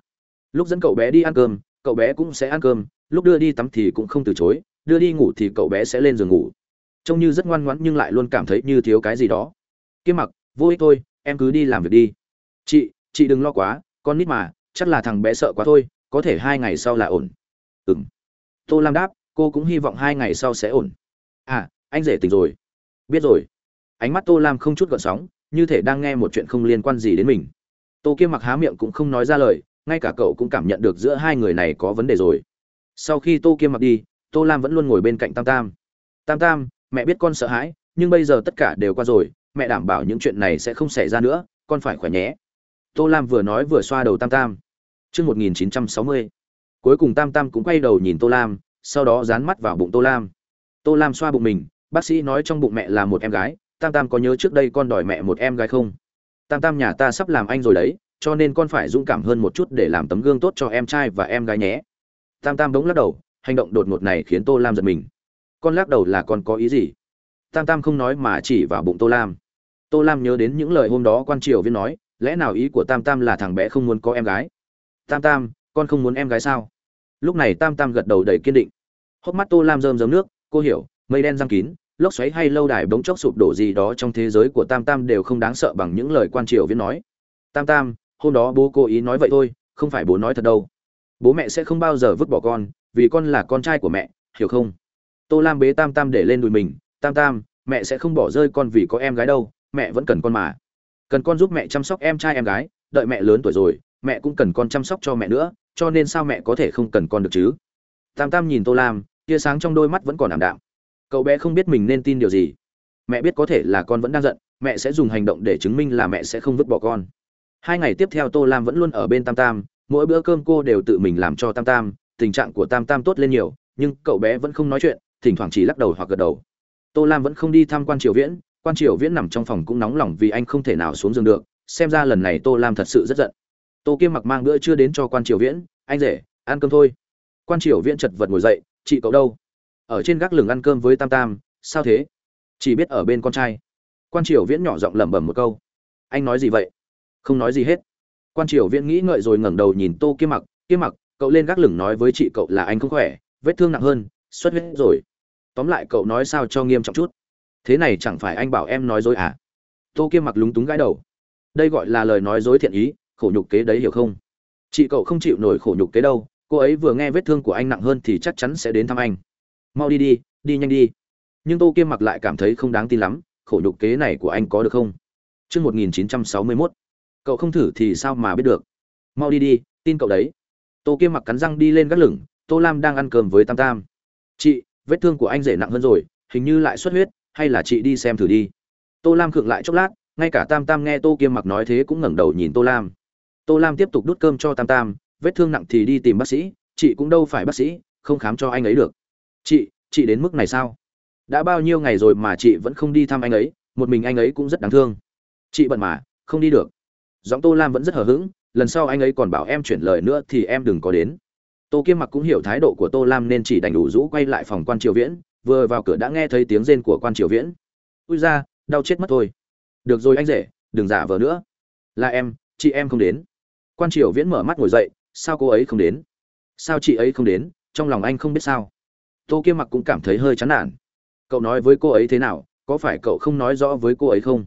Lúc dẫn cậu bé đi ăn cơm, cậu bé cũng sẽ ăn cơm, lúc đưa đi tắm thì cũng không từ chối, đưa đi ngủ thì cậu bé sẽ lên giường ngủ trông như rất ngoan ngoãn nhưng lại luôn cảm thấy như thiếu cái gì đó. Kiêm mặc, vô ích thôi, em cứ đi làm việc đi. Chị chị đừng lo quá, con nít mà, chắc là thằng bé sợ quá thôi, có thể hai ngày sau là ổn. Ừ m tô lam đáp, cô cũng hy vọng hai ngày sau sẽ ổn. À anh rể tỉnh rồi. Biết rồi. Ánh mắt tô lam không chút gợn sóng, như thể đang nghe một chuyện không liên quan gì đến mình. Tô kiêm mặc há miệng cũng không nói ra lời, ngay cả cậu cũng cảm nhận được giữa hai người này có vấn đề rồi. Sau khi tô kiêm mặc đi, tô lam vẫn luôn ngồi bên cạnh tam tam. Tam tam mẹ biết con sợ hãi nhưng bây giờ tất cả đều qua rồi mẹ đảm bảo những chuyện này sẽ không xảy ra nữa con phải khỏe nhé. Tô lam vừa nói vừa xoa đầu tam tam. Trước 1960, cuối cùng tam tam cũng quay đầu nhìn tô lam sau đó dán mắt vào bụng tô lam. Tô lam xoa bụng mình bác sĩ nói trong bụng mẹ là một em gái tam tam có nhớ trước đây con đòi mẹ một em gái không? Tam tam nhà ta sắp làm anh rồi đấy cho nên con phải dũng cảm hơn một chút để làm tấm gương tốt cho em trai và em gái nhé. Tam tam bỗng lắc đầu hành động đột ngột này khiến tô lam giật mình con lắc đầu là con có ý gì? Tam tam không nói mà chỉ vào bụng tô lam. Tô lam nhớ đến những lời hôm đó quan triều viên nói, lẽ nào ý của tam tam là thằng bé không muốn có em gái? Tam tam, con không muốn em gái sao? Lúc này tam tam gật đầu đầy kiên định. Hốc mắt tô lam rơm rớm nước, cô hiểu, mây đen răng kín, lốc xoáy hay lâu đài bỗng chốc sụp đổ gì đó trong thế giới của tam tam đều không đáng sợ bằng những lời quan triều viễn nói. Tam tam, hôm đó bố cố ý nói vậy thôi, không phải bố nói thật đâu. Bố mẹ sẽ không bao giờ vứt bỏ con, vì con là con trai của mẹ, hiểu không? Tô lam bế tam tam để lên đùi mình, tam tam, mẹ sẽ không bỏ rơi con vì có em gái đâu, mẹ vẫn cần con mà. Cần con giúp mẹ chăm sóc em trai em gái, đợi mẹ lớn tuổi rồi, mẹ cũng cần con chăm sóc cho mẹ nữa, cho nên sao mẹ có thể không cần con được chứ? Tam tam nhìn tô lam, tia sáng trong đôi mắt vẫn còn ảm đạm. Cậu bé không biết mình nên tin điều gì. Mẹ biết có thể là con vẫn đang giận, mẹ sẽ dùng hành động để chứng minh là mẹ sẽ không vứt bỏ con. Hai ngày tiếp theo tô lam vẫn luôn ở bên tam tam, mỗi bữa cơm cô đều tự mình làm cho tam tam, tình trạng của tam tam tốt lên nhiều, nhưng cậu bé vẫn không nói chuyện thỉnh thoảng chỉ lắc đầu hoặc gật đầu. Tô lam vẫn không đi thăm quan triều viễn, quan triều viễn nằm trong phòng cũng nóng lòng vì anh không thể nào xuống giường được, xem ra lần này tô lam thật sự rất giận. Tô kiêm mặc mang bữa chưa đến cho quan triều viễn, anh rể, ăn cơm thôi. Quan triều viễn chật vật ngồi dậy, chị cậu đâu? Ở trên gác lửng ăn cơm với tam tam, sao thế? Chỉ biết ở bên con trai. Quan triều viễn nhỏ giọng lẩm bẩm một câu. Anh nói gì vậy? Không nói gì hết. Quan triều viễn nghĩ ngợi rồi ngẩng đầu nhìn tô kiếm mặc kiếm mặc, cậu lên gác lửng nói với chị cậu là anh không khỏe, vết thương nặng hơn, xuất huyết rồi tóm lại cậu nói sao cho nghiêm trọng chút? Thế này chẳng phải anh bảo em nói dối à? Tô kiêm mặc lúng túng gãi đầu. Đây gọi là lời nói dối thiện ý, khổ nhục kế đấy hiểu không? Chị cậu không chịu nổi khổ nhục kế đâu, cô ấy vừa nghe vết thương của anh nặng hơn thì chắc chắn sẽ đến thăm anh. Mau đi đi đi nhanh đi. Nhưng tô kiêm mặc lại cảm thấy không đáng tin lắm, khổ nhục kế này của anh có được không? Trước một nghìn chín trăm sáu mươi cậu không thử thì sao mà biết được? Mau đi đi, tin cậu đấy. Tô kiêm mặc cắn răng đi lên gác lửng, tô lam đang ăn cơm với tam tam. Chị vết thương của anh rể nặng hơn rồi, hình như lại xuất huyết, hay là chị đi xem thử đi. Tô lam khựng lại chốc lát, ngay cả tam tam nghe tô kiêm mặc nói thế cũng ngẩng đầu nhìn tô lam. Tô lam tiếp tục đút cơm cho tam tam, vết thương nặng thì đi tìm bác sĩ, chị cũng đâu phải bác sĩ, không khám cho anh ấy được. Chị chị đến mức này sao? Đã bao nhiêu ngày rồi mà chị vẫn không đi thăm anh ấy, một mình anh ấy cũng rất đáng thương. Chị bận mà, không đi được. Giọng tô lam vẫn rất hờ hững, lần sau anh ấy còn bảo em chuyển lời nữa thì em đừng có đến tô kiêm mặc cũng hiểu thái độ của tô lam nên chỉ đành đủ rũ quay lại phòng quan triều viễn, vừa vào cửa đã nghe thấy tiếng rên của quan triều viễn. Ui ra đau chết mất thôi. Được rồi anh rể, đừng giả vờ nữa. Là em, chị em không đến. Quan triều viễn mở mắt ngồi dậy, sao cô ấy không đến? Sao chị ấy không đến? Trong lòng anh không biết sao. Tô kiêm mặc cũng cảm thấy hơi chán nản. Cậu nói với cô ấy thế nào? Có phải cậu không nói rõ với cô ấy không?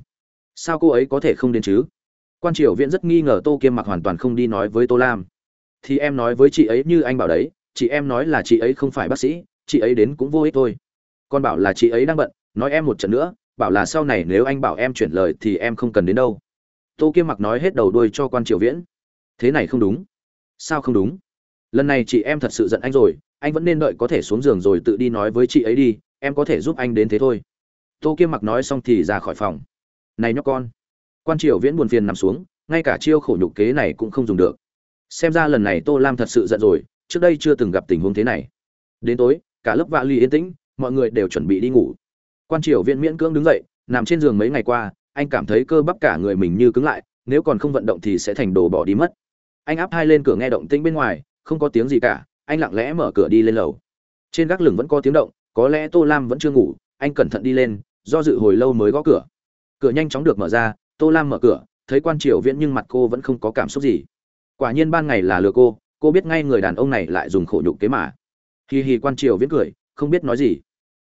Sao cô ấy có thể không đến chứ? Quan triều viễn rất nghi ngờ tô kiêm mặc hoàn toàn không đi nói với tô lam thì em nói với chị ấy như anh bảo đấy, chị em nói là chị ấy không phải bác sĩ, chị ấy đến cũng vô ích thôi. Con bảo là chị ấy đang bận, nói em một trận nữa, bảo là sau này nếu anh bảo em chuyển lời thì em không cần đến đâu. Tô kiêm mặc nói hết đầu đuôi cho quan triều viễn. Thế này không đúng. Sao không đúng? Lần này chị em thật sự giận anh rồi, anh vẫn nên đợi có thể xuống giường rồi tự đi nói với chị ấy đi, em có thể giúp anh đến thế thôi. Tô kiêm mặc nói xong thì ra khỏi phòng. Này nhóc con. Quan triều viễn buồn phiền nằm xuống, ngay cả chiêu khổ nhục kế này cũng không dùng được xem ra lần này tô lam thật sự giận rồi, trước đây chưa từng gặp tình huống thế này. Đến tối, cả lớp vạ ly yên tĩnh, mọi người đều chuẩn bị đi ngủ. Quan triều viện miễn cưỡng đứng dậy, nằm trên giường mấy ngày qua, anh cảm thấy cơ bắp cả người mình như cứng lại, nếu còn không vận động thì sẽ thành đồ bỏ đi mất. Anh áp hai lên cửa nghe động tĩnh bên ngoài, không có tiếng gì cả, anh lặng lẽ mở cửa đi lên lầu. Trên gác lửng vẫn có tiếng động, có lẽ tô lam vẫn chưa ngủ, anh cẩn thận đi lên, do dự hồi lâu mới gõ cửa. Cửa nhanh chóng được mở ra, tô lam mở cửa, thấy quan triều viễn nhưng mặt cô vẫn không có cảm xúc gì quả nhiên ban ngày là lừa cô cô biết ngay người đàn ông này lại dùng khổ nhục kế mà. Hì hì quan triều viễn cười, không biết nói gì.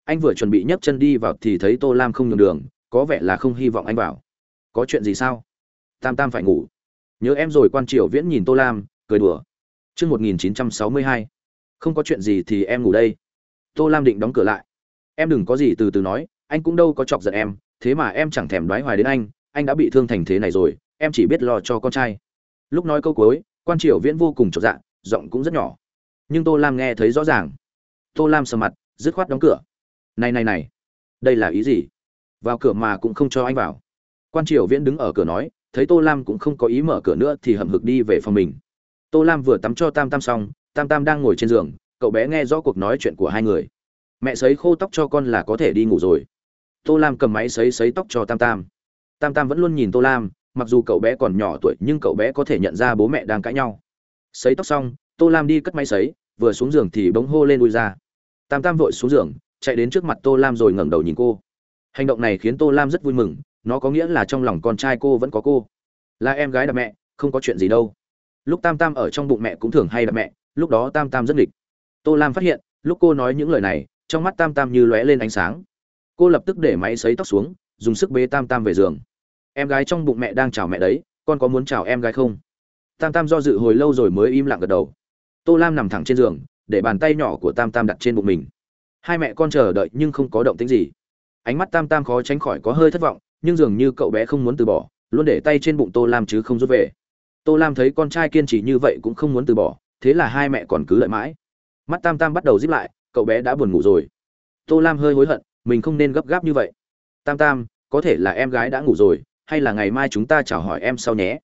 Anh vừa chuẩn bị nhấc chân đi vào thì thấy tô lam không nhường đường, có vẻ là không hy vọng anh vào. Có chuyện gì sao? Tam tam phải ngủ. Nhớ em rồi, quan triều viễn nhìn tô lam, cười đùa. Chương một nghìn chín trăm sáu mươi hai. Không có chuyện gì thì em ngủ đây. Tô lam định đóng cửa lại. Em đừng có gì từ từ nói, anh cũng đâu có chọc giận em, thế mà em chẳng thèm đoái hoài đến anh anh đã bị thương thành thế này rồi, em chỉ biết lo cho con trai lúc nói câu cuối, quan triều viễn vô cùng chột dạ giọng cũng rất nhỏ. Nhưng tô lam nghe thấy rõ ràng. Tô lam sờ mặt, dứt khoát đóng cửa. Này này này, đây là ý gì? Vào cửa mà cũng không cho anh vào. Quan triều viễn đứng ở cửa nói, thấy tô lam cũng không có ý mở cửa nữa thì hậm hực đi về phòng mình. Tô lam vừa tắm cho tam tam xong, tam tam đang ngồi trên giường, cậu bé nghe rõ cuộc nói chuyện của hai người. Mẹ sấy khô tóc cho con là có thể đi ngủ rồi. Tô lam cầm máy sấy sấy tóc cho tam tam. Tam tam vẫn luôn nhìn tô lam mặc dù cậu bé còn nhỏ tuổi nhưng cậu bé có thể nhận ra bố mẹ đang cãi nhau. Sấy tóc xong, tô lam đi cất máy sấy, vừa xuống giường thì bỗng hô lên đuôi ra. Tam tam vội xuống giường, chạy đến trước mặt tô lam rồi ngẩng đầu nhìn cô. Hành động này khiến tô lam rất vui mừng, nó có nghĩa là trong lòng con trai cô vẫn có cô. Là em gái đập mẹ, không có chuyện gì đâu. Lúc tam tam ở trong bụng mẹ cũng thường hay đập mẹ, lúc đó tam tam rất nghịch. Tô lam phát hiện, lúc cô nói những lời này, trong mắt tam tam như lóe lên ánh sáng. Cô lập tức để máy xấy tóc xuống, dùng sức bế tam tam về giường em gái trong bụng mẹ đang chào mẹ đấy, con có muốn chào em gái không? Tam tam do dự hồi lâu rồi mới im lặng gật đầu. Tô lam nằm thẳng trên giường, để bàn tay nhỏ của tam tam đặt trên bụng mình. Hai mẹ con chờ đợi nhưng không có động tĩnh gì. Ánh mắt tam tam khó tránh khỏi có hơi thất vọng, nhưng dường như cậu bé không muốn từ bỏ, luôn để tay trên bụng tô lam chứ không rút về. Tô lam thấy con trai kiên trì như vậy cũng không muốn từ bỏ, thế là hai mẹ còn cứ đợi mãi. Mắt tam tam bắt đầu díp lại, cậu bé đã buồn ngủ rồi. Tô lam hơi hối hận, mình không nên gấp gáp như vậy. Tam tam, có thể là em gái đã ngủ rồi hay là ngày mai chúng ta chào hỏi em sau nhé.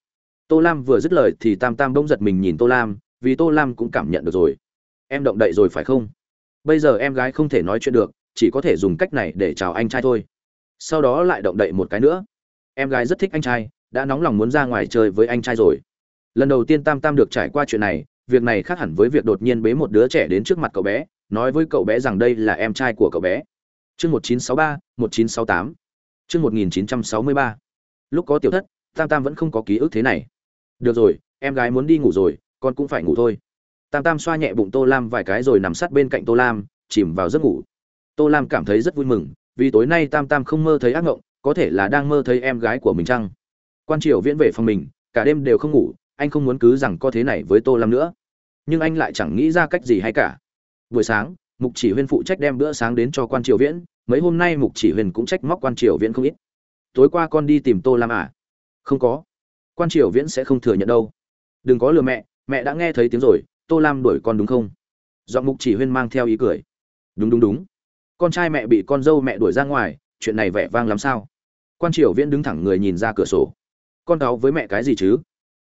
Tô lam vừa dứt lời thì tam tam bỗng giật mình nhìn tô lam, vì tô lam cũng cảm nhận được rồi. Em động đậy rồi phải không? Bây giờ em gái không thể nói chuyện được, chỉ có thể dùng cách này để chào anh trai thôi. Sau đó lại động đậy một cái nữa. Em gái rất thích anh trai, đã nóng lòng muốn ra ngoài chơi với anh trai rồi. Lần đầu tiên tam tam được trải qua chuyện này, việc này khác hẳn với việc đột nhiên bế một đứa trẻ đến trước mặt cậu bé, nói với cậu bé rằng đây là em trai của cậu bé. Chương một nghìn chín trăm sáu ba, một nghìn chín trăm sáu tám. Chương một nghìn chín trăm sáu mươi ba lúc có tiểu thất tam tam vẫn không có ký ức thế này. Được rồi em gái muốn đi ngủ rồi con cũng phải ngủ thôi. Tam tam xoa nhẹ bụng tô lam vài cái rồi nằm sát bên cạnh tô lam chìm vào giấc ngủ. Tô lam cảm thấy rất vui mừng vì tối nay tam tam không mơ thấy ác ngộng, có thể là đang mơ thấy em gái của mình chăng? Quan triều viễn về phòng mình cả đêm đều không ngủ anh không muốn cứ rằng có thế này với tô lam nữa. Nhưng anh lại chẳng nghĩ ra cách gì hay cả. Buổi sáng mục chỉ huyên phụ trách đem bữa sáng đến cho quan triều viễn mấy hôm nay mục chỉ huyên cũng trách móc quan triều viễn không ít tối qua con đi tìm tô lam à? Không có. Quan triều viễn sẽ không thừa nhận đâu. Đừng có lừa mẹ mẹ đã nghe thấy tiếng rồi, tô lam đuổi con đúng không? Dọn mục chỉ huyên mang theo ý cười. Đúng đúng đúng. Con trai mẹ bị con dâu mẹ đuổi ra ngoài, chuyện này vẻ vang lắm sao? Quan triều viễn đứng thẳng người nhìn ra cửa sổ. Con cáo với mẹ cái gì chứ?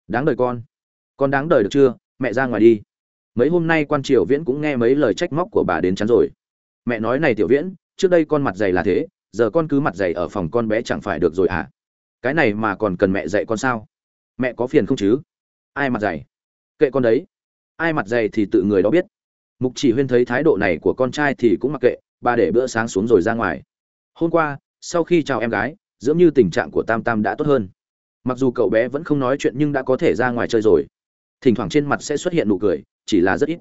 Đáng đời con. Con đáng đời được chưa? Mẹ ra ngoài đi. Mấy hôm nay quan triều viễn cũng nghe mấy lời trách móc của bà đến chắn rồi. Mẹ nói này tiểu viễn, trước đây con mặt dày là thế giờ con cứ mặt dày ở phòng con bé chẳng phải được rồi à? Cái này mà còn cần mẹ dạy con sao? Mẹ có phiền không chứ? Ai mặt dày? Kệ con đấy. Ai mặt dày thì tự người đó biết. Mục chỉ huyên thấy thái độ này của con trai thì cũng mặc kệ, bà để bữa sáng xuống rồi ra ngoài. Hôm qua, sau khi chào em gái, dưỡng như tình trạng của tam tam đã tốt hơn. Mặc dù cậu bé vẫn không nói chuyện nhưng đã có thể ra ngoài chơi rồi. Thỉnh thoảng trên mặt sẽ xuất hiện nụ cười, chỉ là rất ít.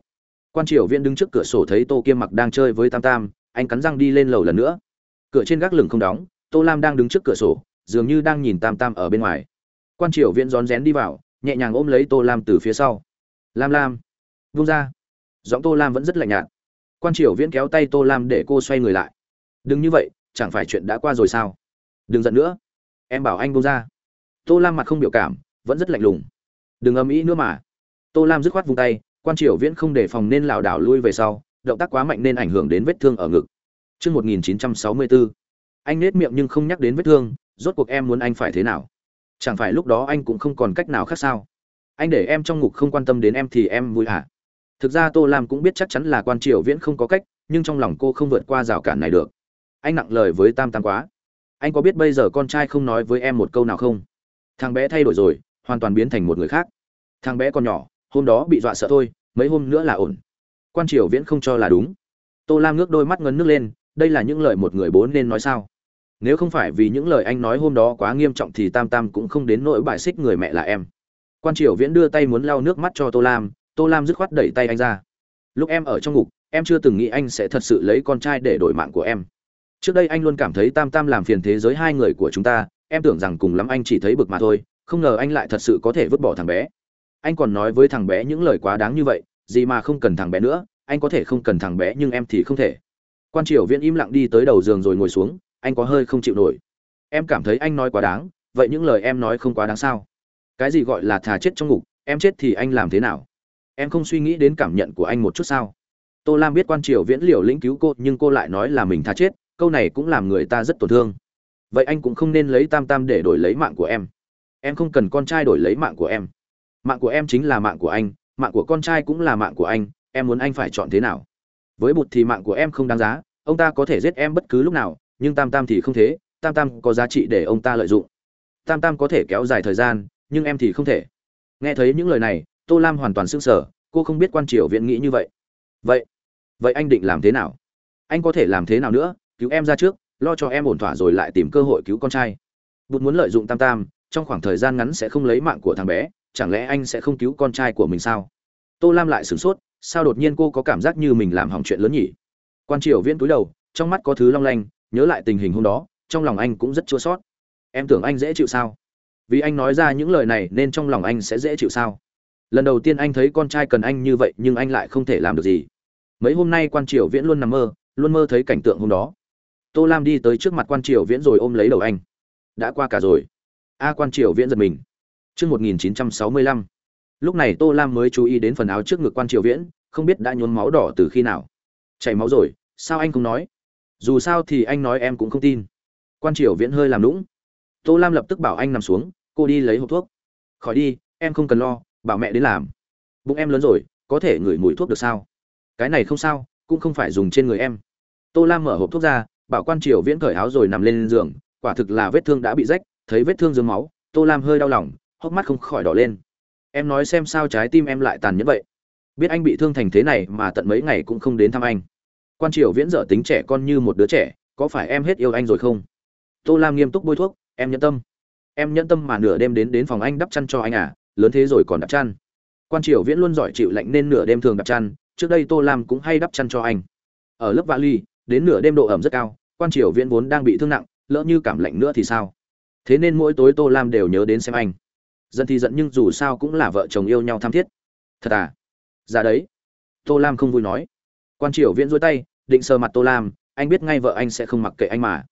Quan triều viên đứng trước cửa sổ thấy tô kiêm mặc đang chơi với tam tam, anh cắn răng đi lên lầu lần nữa cửa trên gác lửng không đóng, tô lam đang đứng trước cửa sổ, dường như đang nhìn tam tam ở bên ngoài. Quan triều viễn rón rén đi vào, nhẹ nhàng ôm lấy tô lam từ phía sau. Lam lam, vung ra. Giọng tô lam vẫn rất lạnh nhạt. Quan triều viễn kéo tay tô lam để cô xoay người lại. Đừng như vậy, chẳng phải chuyện đã qua rồi sao? Đừng giận nữa. Em bảo anh buông ra. Tô lam mặt không biểu cảm, vẫn rất lạnh lùng. Đừng ầm ĩ nữa mà. Tô lam dứt khoát vung tay, quan triều viễn không đề phòng nên lảo đảo lui về sau, động tác quá mạnh nên ảnh hưởng đến vết thương ở ngực. Trước 1964, anh nết miệng nhưng không nhắc đến vết thương, rốt cuộc em muốn anh phải thế nào? Chẳng phải lúc đó anh cũng không còn cách nào khác sao? Anh để em trong ngục không quan tâm đến em thì em vui hả? Thực ra Tô Lam cũng biết chắc chắn là quan triều viễn không có cách, nhưng trong lòng cô không vượt qua rào cản này được. Anh nặng lời với Tam Tam quá. Anh có biết bây giờ con trai không nói với em một câu nào không? Thằng bé thay đổi rồi, hoàn toàn biến thành một người khác. Thằng bé còn nhỏ, hôm đó bị dọa sợ thôi, mấy hôm nữa là ổn. Quan triều viễn không cho là đúng. Tô Lam ngước đôi mắt ngấn nước lên, đây là những lời một người bố nên nói sao? Nếu không phải vì những lời anh nói hôm đó quá nghiêm trọng thì Tam Tam cũng không đến nỗi bài xích người mẹ là em. Quan Triều Viễn đưa tay muốn lau nước mắt cho Tô Lam, Tô Lam dứt khoát đẩy tay anh ra. Lúc em ở trong ngục, em chưa từng nghĩ anh sẽ thật sự lấy con trai để đổi mạng của em. Trước đây anh luôn cảm thấy Tam Tam làm phiền thế giới hai người của chúng ta, em tưởng rằng cùng lắm anh chỉ thấy bực mà thôi, không ngờ anh lại thật sự có thể vứt bỏ thằng bé. Anh còn nói với thằng bé những lời quá đáng như vậy, gì mà không cần thằng bé nữa, anh có thể không cần thằng bé nhưng em thì không thể quan triều viễn im lặng đi tới đầu giường rồi ngồi xuống, anh có hơi không chịu nổi. Em cảm thấy anh nói quá đáng, vậy những lời em nói không quá đáng sao? Cái gì gọi là thà chết trong ngục, em chết thì anh làm thế nào? Em không suy nghĩ đến cảm nhận của anh một chút sao? Tô lam biết quan triều viễn liều lĩnh cứu cô, nhưng cô lại nói là mình thà chết, câu này cũng làm người ta rất tổn thương. Vậy anh cũng không nên lấy tam tam để đổi lấy mạng của em. Em không cần con trai đổi lấy mạng của em. Mạng của em chính là mạng của anh, mạng của con trai cũng là mạng của anh, em muốn anh phải chọn thế nào? Với bụt thì mạng của em không đáng giá, ông ta có thể giết em bất cứ lúc nào, nhưng tam tam thì không thế, tam tam có giá trị để ông ta lợi dụng. Tam tam có thể kéo dài thời gian, nhưng em thì không thể. Nghe thấy những lời này, tô lam hoàn toàn s ư n g sở cô không biết quan triều viện nghĩ như vậy. Vậy vậy anh định làm thế nào? Anh có thể làm thế nào nữa? Cứu em ra trước, lo cho em ổn thỏa rồi lại tìm cơ hội cứu con trai. Bụt muốn lợi dụng tam tam, trong khoảng thời gian ngắn sẽ không lấy mạng của thằng bé, chẳng lẽ anh sẽ không cứu con trai của mình sao? Tô lam lại sửng sốt sao đột nhiên cô có cảm giác như mình làm hỏng chuyện lớn nhỉ? Quan triều viễn túi đầu trong mắt có thứ long lanh nhớ lại tình hình hôm đó trong lòng anh cũng rất chua sót em tưởng anh dễ chịu sao? Vì anh nói ra những lời này nên trong lòng anh sẽ dễ chịu sao? Lần đầu tiên anh thấy con trai cần anh như vậy nhưng anh lại không thể làm được gì. Mấy hôm nay quan triều viễn luôn nằm mơ luôn mơ thấy cảnh tượng hôm đó. Tô lam đi tới trước mặt quan triều viễn rồi ôm lấy đầu anh. Đã qua cả rồi. A quan triều viễn giật mình. Trước 1965, lúc này tô lam mới chú ý đến phần áo trước ngực quan triều viễn, không biết đã nhốn máu đỏ từ khi nào. Chảy máu rồi, sao anh không nói? Dù sao thì anh nói em cũng không tin. Quan triều viễn hơi làm lũng tô lam lập tức bảo anh nằm xuống, cô đi lấy hộp thuốc. Khỏi đi, em không cần lo, bảo mẹ đến làm. Bụng em lớn rồi, có thể ngửi mùi thuốc được sao? Cái này không sao, cũng không phải dùng trên người em. Tô lam mở hộp thuốc ra, bảo quan triều viễn cởi áo rồi nằm lên giường. Quả thực là vết thương đã bị rách, thấy vết thương dương máu, tô lam hơi đau lòng, hốc mắt không khỏi đỏ lên em nói xem sao trái tim em lại tàn nhẫn vậy. Biết anh bị thương thành thế này mà tận mấy ngày cũng không đến thăm anh. Quan triều viễn dở tính trẻ con như một đứa trẻ, có phải em hết yêu anh rồi không? Tô lam nghiêm túc bôi thuốc, em nhẫn tâm. Em nhẫn tâm mà nửa đêm đến đến phòng anh đắp chăn cho anh à lớn thế rồi còn đắp chăn. Quan triều viễn luôn giỏi chịu lạnh nên nửa đêm thường đắp chăn, trước đây tô lam cũng hay đắp chăn cho anh. Ở lớp vali, đến nửa đêm độ ẩm rất cao, quan triều viễn vốn đang bị thương nặng, lỡ như cảm lạnh nữa thì sao? Thế nên mỗi tối tô lam đều nhớ đến xem anh giận thì giận nhưng dù sao cũng là vợ chồng yêu nhau tham thiết. Thật à? Ra dạ đấy. Tô lam không vui nói. Quan triều viễn dối tay, định sờ mặt tô lam, anh biết ngay vợ anh sẽ không mặc kệ anh mà.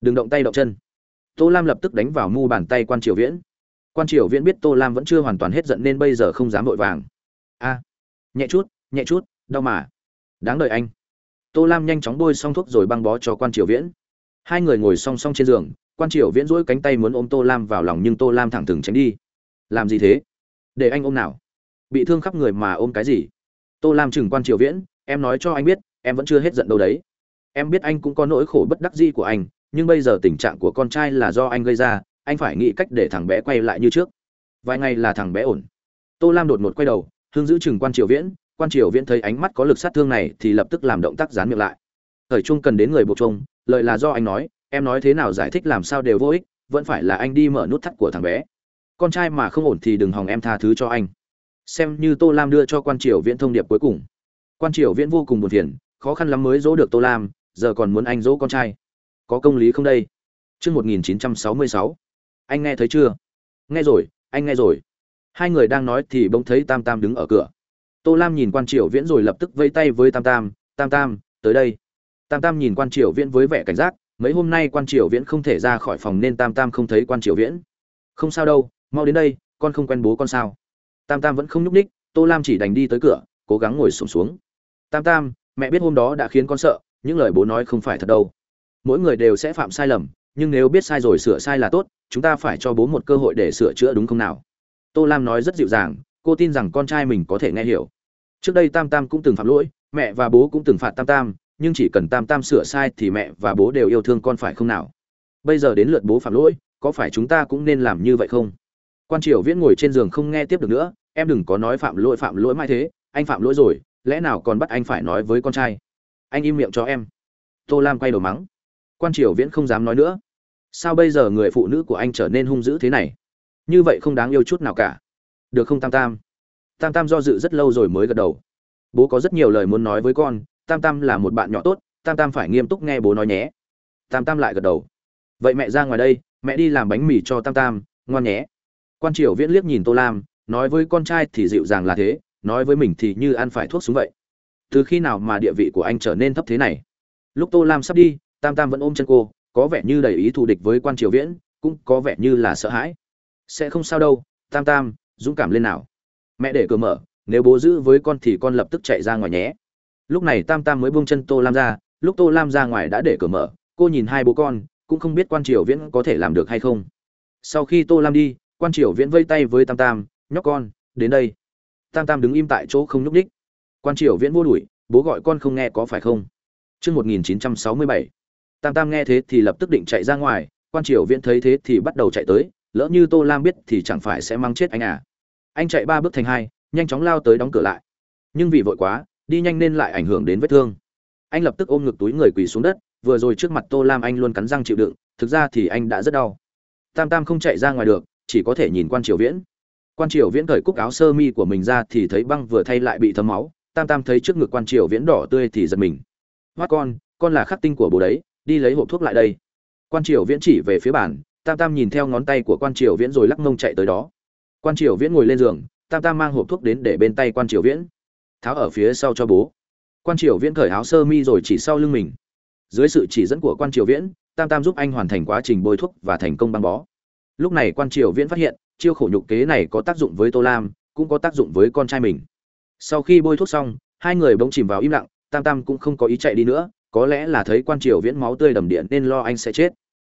Đừng động tay động chân. Tô lam lập tức đánh vào mu bàn tay quan triều viễn. Quan triều viễn biết tô lam vẫn chưa hoàn toàn hết giận nên bây giờ không dám vội vàng. A. Nhẹ chút nhẹ chút, đau mà. Đáng đợi anh. Tô lam nhanh chóng bôi xong thuốc rồi băng bó cho quan triều viễn. Hai người ngồi song song trên giường, quan triều viễn dỗi cánh tay muốn ôm tô lam vào lòng nhưng tô lam thẳng thừng tránh đi làm gì thế? Để anh ôm nào? Bị thương khắp người mà ôm cái gì? Tô lam chừng quan triều viễn, em nói cho anh biết, em vẫn chưa hết giận đâu đấy. Em biết anh cũng có nỗi khổ bất đắc dĩ của anh, nhưng bây giờ tình trạng của con trai là do anh gây ra, anh phải nghĩ cách để thằng bé quay lại như trước. Vài ngày là thằng bé ổn. Tô lam đột ngột quay đầu hương giữ chừng quan triều viễn, quan triều viễn thấy ánh mắt có lực sát thương này thì lập tức làm động tác dán miệng lại. Thời trung cần đến người buộc chung lợi là do anh nói, em nói thế nào giải thích làm sao đều vô ích, vẫn phải là anh đi mở nút thắt của thằng bé con trai mà không ổn thì đừng hòng em tha thứ cho anh xem như tô lam đưa cho quan triều viễn thông điệp cuối cùng quan triều viễn vô cùng buồn phiền khó khăn lắm mới dỗ được tô lam giờ còn muốn anh dỗ con trai có công lý không đây Chương 1966. Anh nghe thấy chưa? Nghe rồi, anh nghe rồi. Hai người đang nói thì bỗng thấy Tam Tam đứng ở cửa. Tô Lam nhìn Quan Triều Viễn rồi lập tức vẫy tay với Tam Tam, "Tam Tam, tới đây." Tam Tam nhìn Quan Triều Viễn với vẻ cảnh giác, mấy hôm nay Quan Triều Viễn không thể ra khỏi phòng nên Tam Tam không thấy Quan Triều Viễn. "Không sao đâu, mau đến đây, con không quen bố con sao?" Tam Tam vẫn không nhúc nhích, Tô Lam chỉ đành đi tới cửa, cố gắng ngồi sùng xuống, xuống. "Tam Tam, mẹ biết hôm đó đã khiến con sợ, những lời bố nói không phải thật đâu. Mỗi người đều sẽ phạm sai lầm, nhưng nếu biết sai rồi sửa sai là tốt chúng ta phải cho bố một cơ hội để sửa chữa đúng không nào tô lam nói rất dịu dàng cô tin rằng con trai mình có thể nghe hiểu trước đây tam tam cũng từng phạm lỗi mẹ và bố cũng từng phạt tam tam nhưng chỉ cần tam tam sửa sai thì mẹ và bố đều yêu thương con phải không nào bây giờ đến lượt bố phạm lỗi có phải chúng ta cũng nên làm như vậy không quan triều viễn ngồi trên giường không nghe tiếp được nữa, em đừng có nói phạm lỗi phạm lỗi mãi thế, anh phạm lỗi rồi, lẽ nào còn bắt anh phải nói với con trai? Anh im miệng cho em. Tô lam quay đầu mắng. Quan triều viễn không dám nói nữa. Sao bây giờ người phụ nữ của anh trở nên hung dữ thế này? Như vậy không đáng yêu chút nào cả. Được không, tam tam? Tam tam do dự rất lâu rồi mới gật đầu. Bố có rất nhiều lời muốn nói với con, tam tam là một bạn nhỏ tốt, tam tam phải nghiêm túc nghe bố nói nhé. Tam tam lại gật đầu. Vậy mẹ ra ngoài đây, mẹ đi làm bánh mì cho tam tam, ngoan nhé quan triều viễn liếc nhìn tô lam, nói với con trai thì dịu dàng là thế, nói với mình thì như ăn phải thuốc súng vậy. Từ khi nào mà địa vị của anh trở nên thấp thế này? Lúc tô lam sắp đi, tam tam vẫn ôm chân cô, có vẻ như đầy ý thù địch với quan triều viễn, cũng có vẻ như là sợ hãi. Sẽ không sao đâu, tam tam, dũng cảm lên nào. Mẹ để cửa mở, nếu bố giữ với con thì con lập tức chạy ra ngoài nhé. Lúc này tam tam mới buông chân tô lam ra, lúc tô lam ra ngoài đã để cửa mở, cô nhìn hai bố con, cũng không biết quan triều viễn có thể làm được hay không. Sau khi tô lam đi quan triều viễn vây tay với tam tam nhóc con đến đây. Tam tam đứng im tại chỗ không nhúc đích quan triều viễn vô đuổi bố gọi con không nghe có phải không? Trước 1967, tam tam nghe thế thì lập tức định chạy ra ngoài quan triều viễn thấy thế thì bắt đầu chạy tới lỡ như tô lam biết thì chẳng phải sẽ mang chết anh à. Anh chạy ba bước thành hai nhanh chóng lao tới đóng cửa lại. Nhưng vì vội quá đi nhanh nên lại ảnh hưởng đến vết thương. Anh lập tức ôm ngực túi người quỳ xuống đất vừa rồi trước mặt tô lam anh luôn cắn răng chịu đựng thực ra thì anh đã rất đau. Tam tam không chạy ra ngoài được chỉ có thể nhìn quan triều viễn. Quan triều viễn cởi cúc áo sơ mi của mình ra thì thấy băng vừa thay lại bị thấm máu, tam tam thấy trước ngực quan triều viễn đỏ tươi thì giật mình. Hoát con con là khắc tinh của bố đấy, đi lấy hộp thuốc lại đây. Quan triều viễn chỉ về phía bàn, tam tam nhìn theo ngón tay của quan triều viễn rồi lắc mông chạy tới đó. Quan triều viễn ngồi lên giường, tam tam mang hộp thuốc đến để bên tay quan triều viễn. Tháo ở phía sau cho bố. Quan triều viễn cởi áo sơ mi rồi chỉ sau lưng mình. Dưới sự chỉ dẫn của quan triều viễn, tam tam giúp anh hoàn thành quá trình bôi thuốc và thành công băng bó lúc này quan triều viễn phát hiện, chiêu khổ nhục kế này có tác dụng với tô lam, cũng có tác dụng với con trai mình. Sau khi bôi thuốc xong, hai người bỗng chìm vào im lặng, tam tam cũng không có ý chạy đi nữa, có lẽ là thấy quan triều viễn máu tươi đầm điện nên lo anh sẽ chết.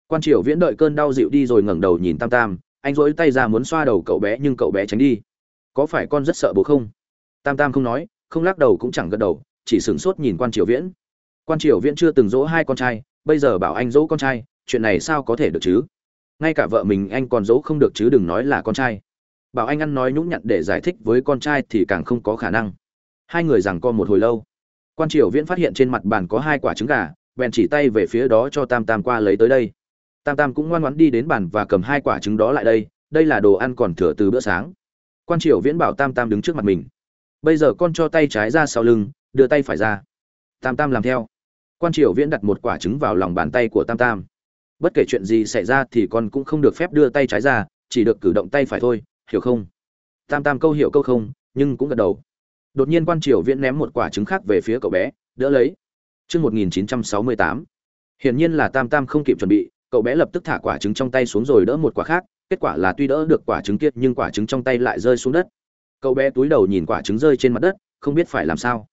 Quan triều viễn đợi cơn đau dịu đi rồi ngẩng đầu nhìn tam tam, anh dỗi tay ra muốn xoa đầu cậu bé nhưng cậu bé tránh đi. Có phải con rất sợ bố không? Tam tam không nói, không lắc đầu cũng chẳng gật đầu, chỉ sửng sốt nhìn quan triều viễn. Quan triều viễn chưa từng dỗ hai con trai, bây giờ bảo anh dỗ con trai, chuyện này sao có thể được chứ? Ngay cả vợ mình anh còn dỗ không được chứ đừng nói là con trai. Bảo anh ăn nói nhũng nhặn để giải thích với con trai thì càng không có khả năng. Hai người rằng co một hồi lâu. Quan triều viễn phát hiện trên mặt bàn có hai quả trứng gà, bèn chỉ tay về phía đó cho tam tam qua lấy tới đây. Tam tam cũng ngoan ngoãn đi đến bàn và cầm hai quả trứng đó lại đây đây là đồ ăn còn thừa từ bữa sáng. Quan triều viễn bảo tam tam đứng trước mặt mình. Bây giờ con cho tay trái ra sau lưng, đưa tay phải ra. Tam tam làm theo. Quan triều viễn đặt một quả trứng vào lòng bàn tay của tam tam bất kể chuyện gì xảy ra thì con cũng không được phép đưa tay trái ra, chỉ được cử động tay phải thôi, hiểu không? Tam tam câu hiểu câu không, nhưng cũng gật đầu. Đột nhiên quan triều viễn ném một quả trứng khác về phía cậu bé, đỡ lấy. Chương một nghìn chín trăm sáu mươi tám. Hiển nhiên là tam tam không kịp chuẩn bị, cậu bé lập tức thả quả trứng trong tay xuống rồi đỡ một quả khác, kết quả là tuy đỡ được quả trứng kia, nhưng quả trứng trong tay lại rơi xuống đất. Cậu bé túi đầu nhìn quả trứng rơi trên mặt đất, không biết phải làm sao.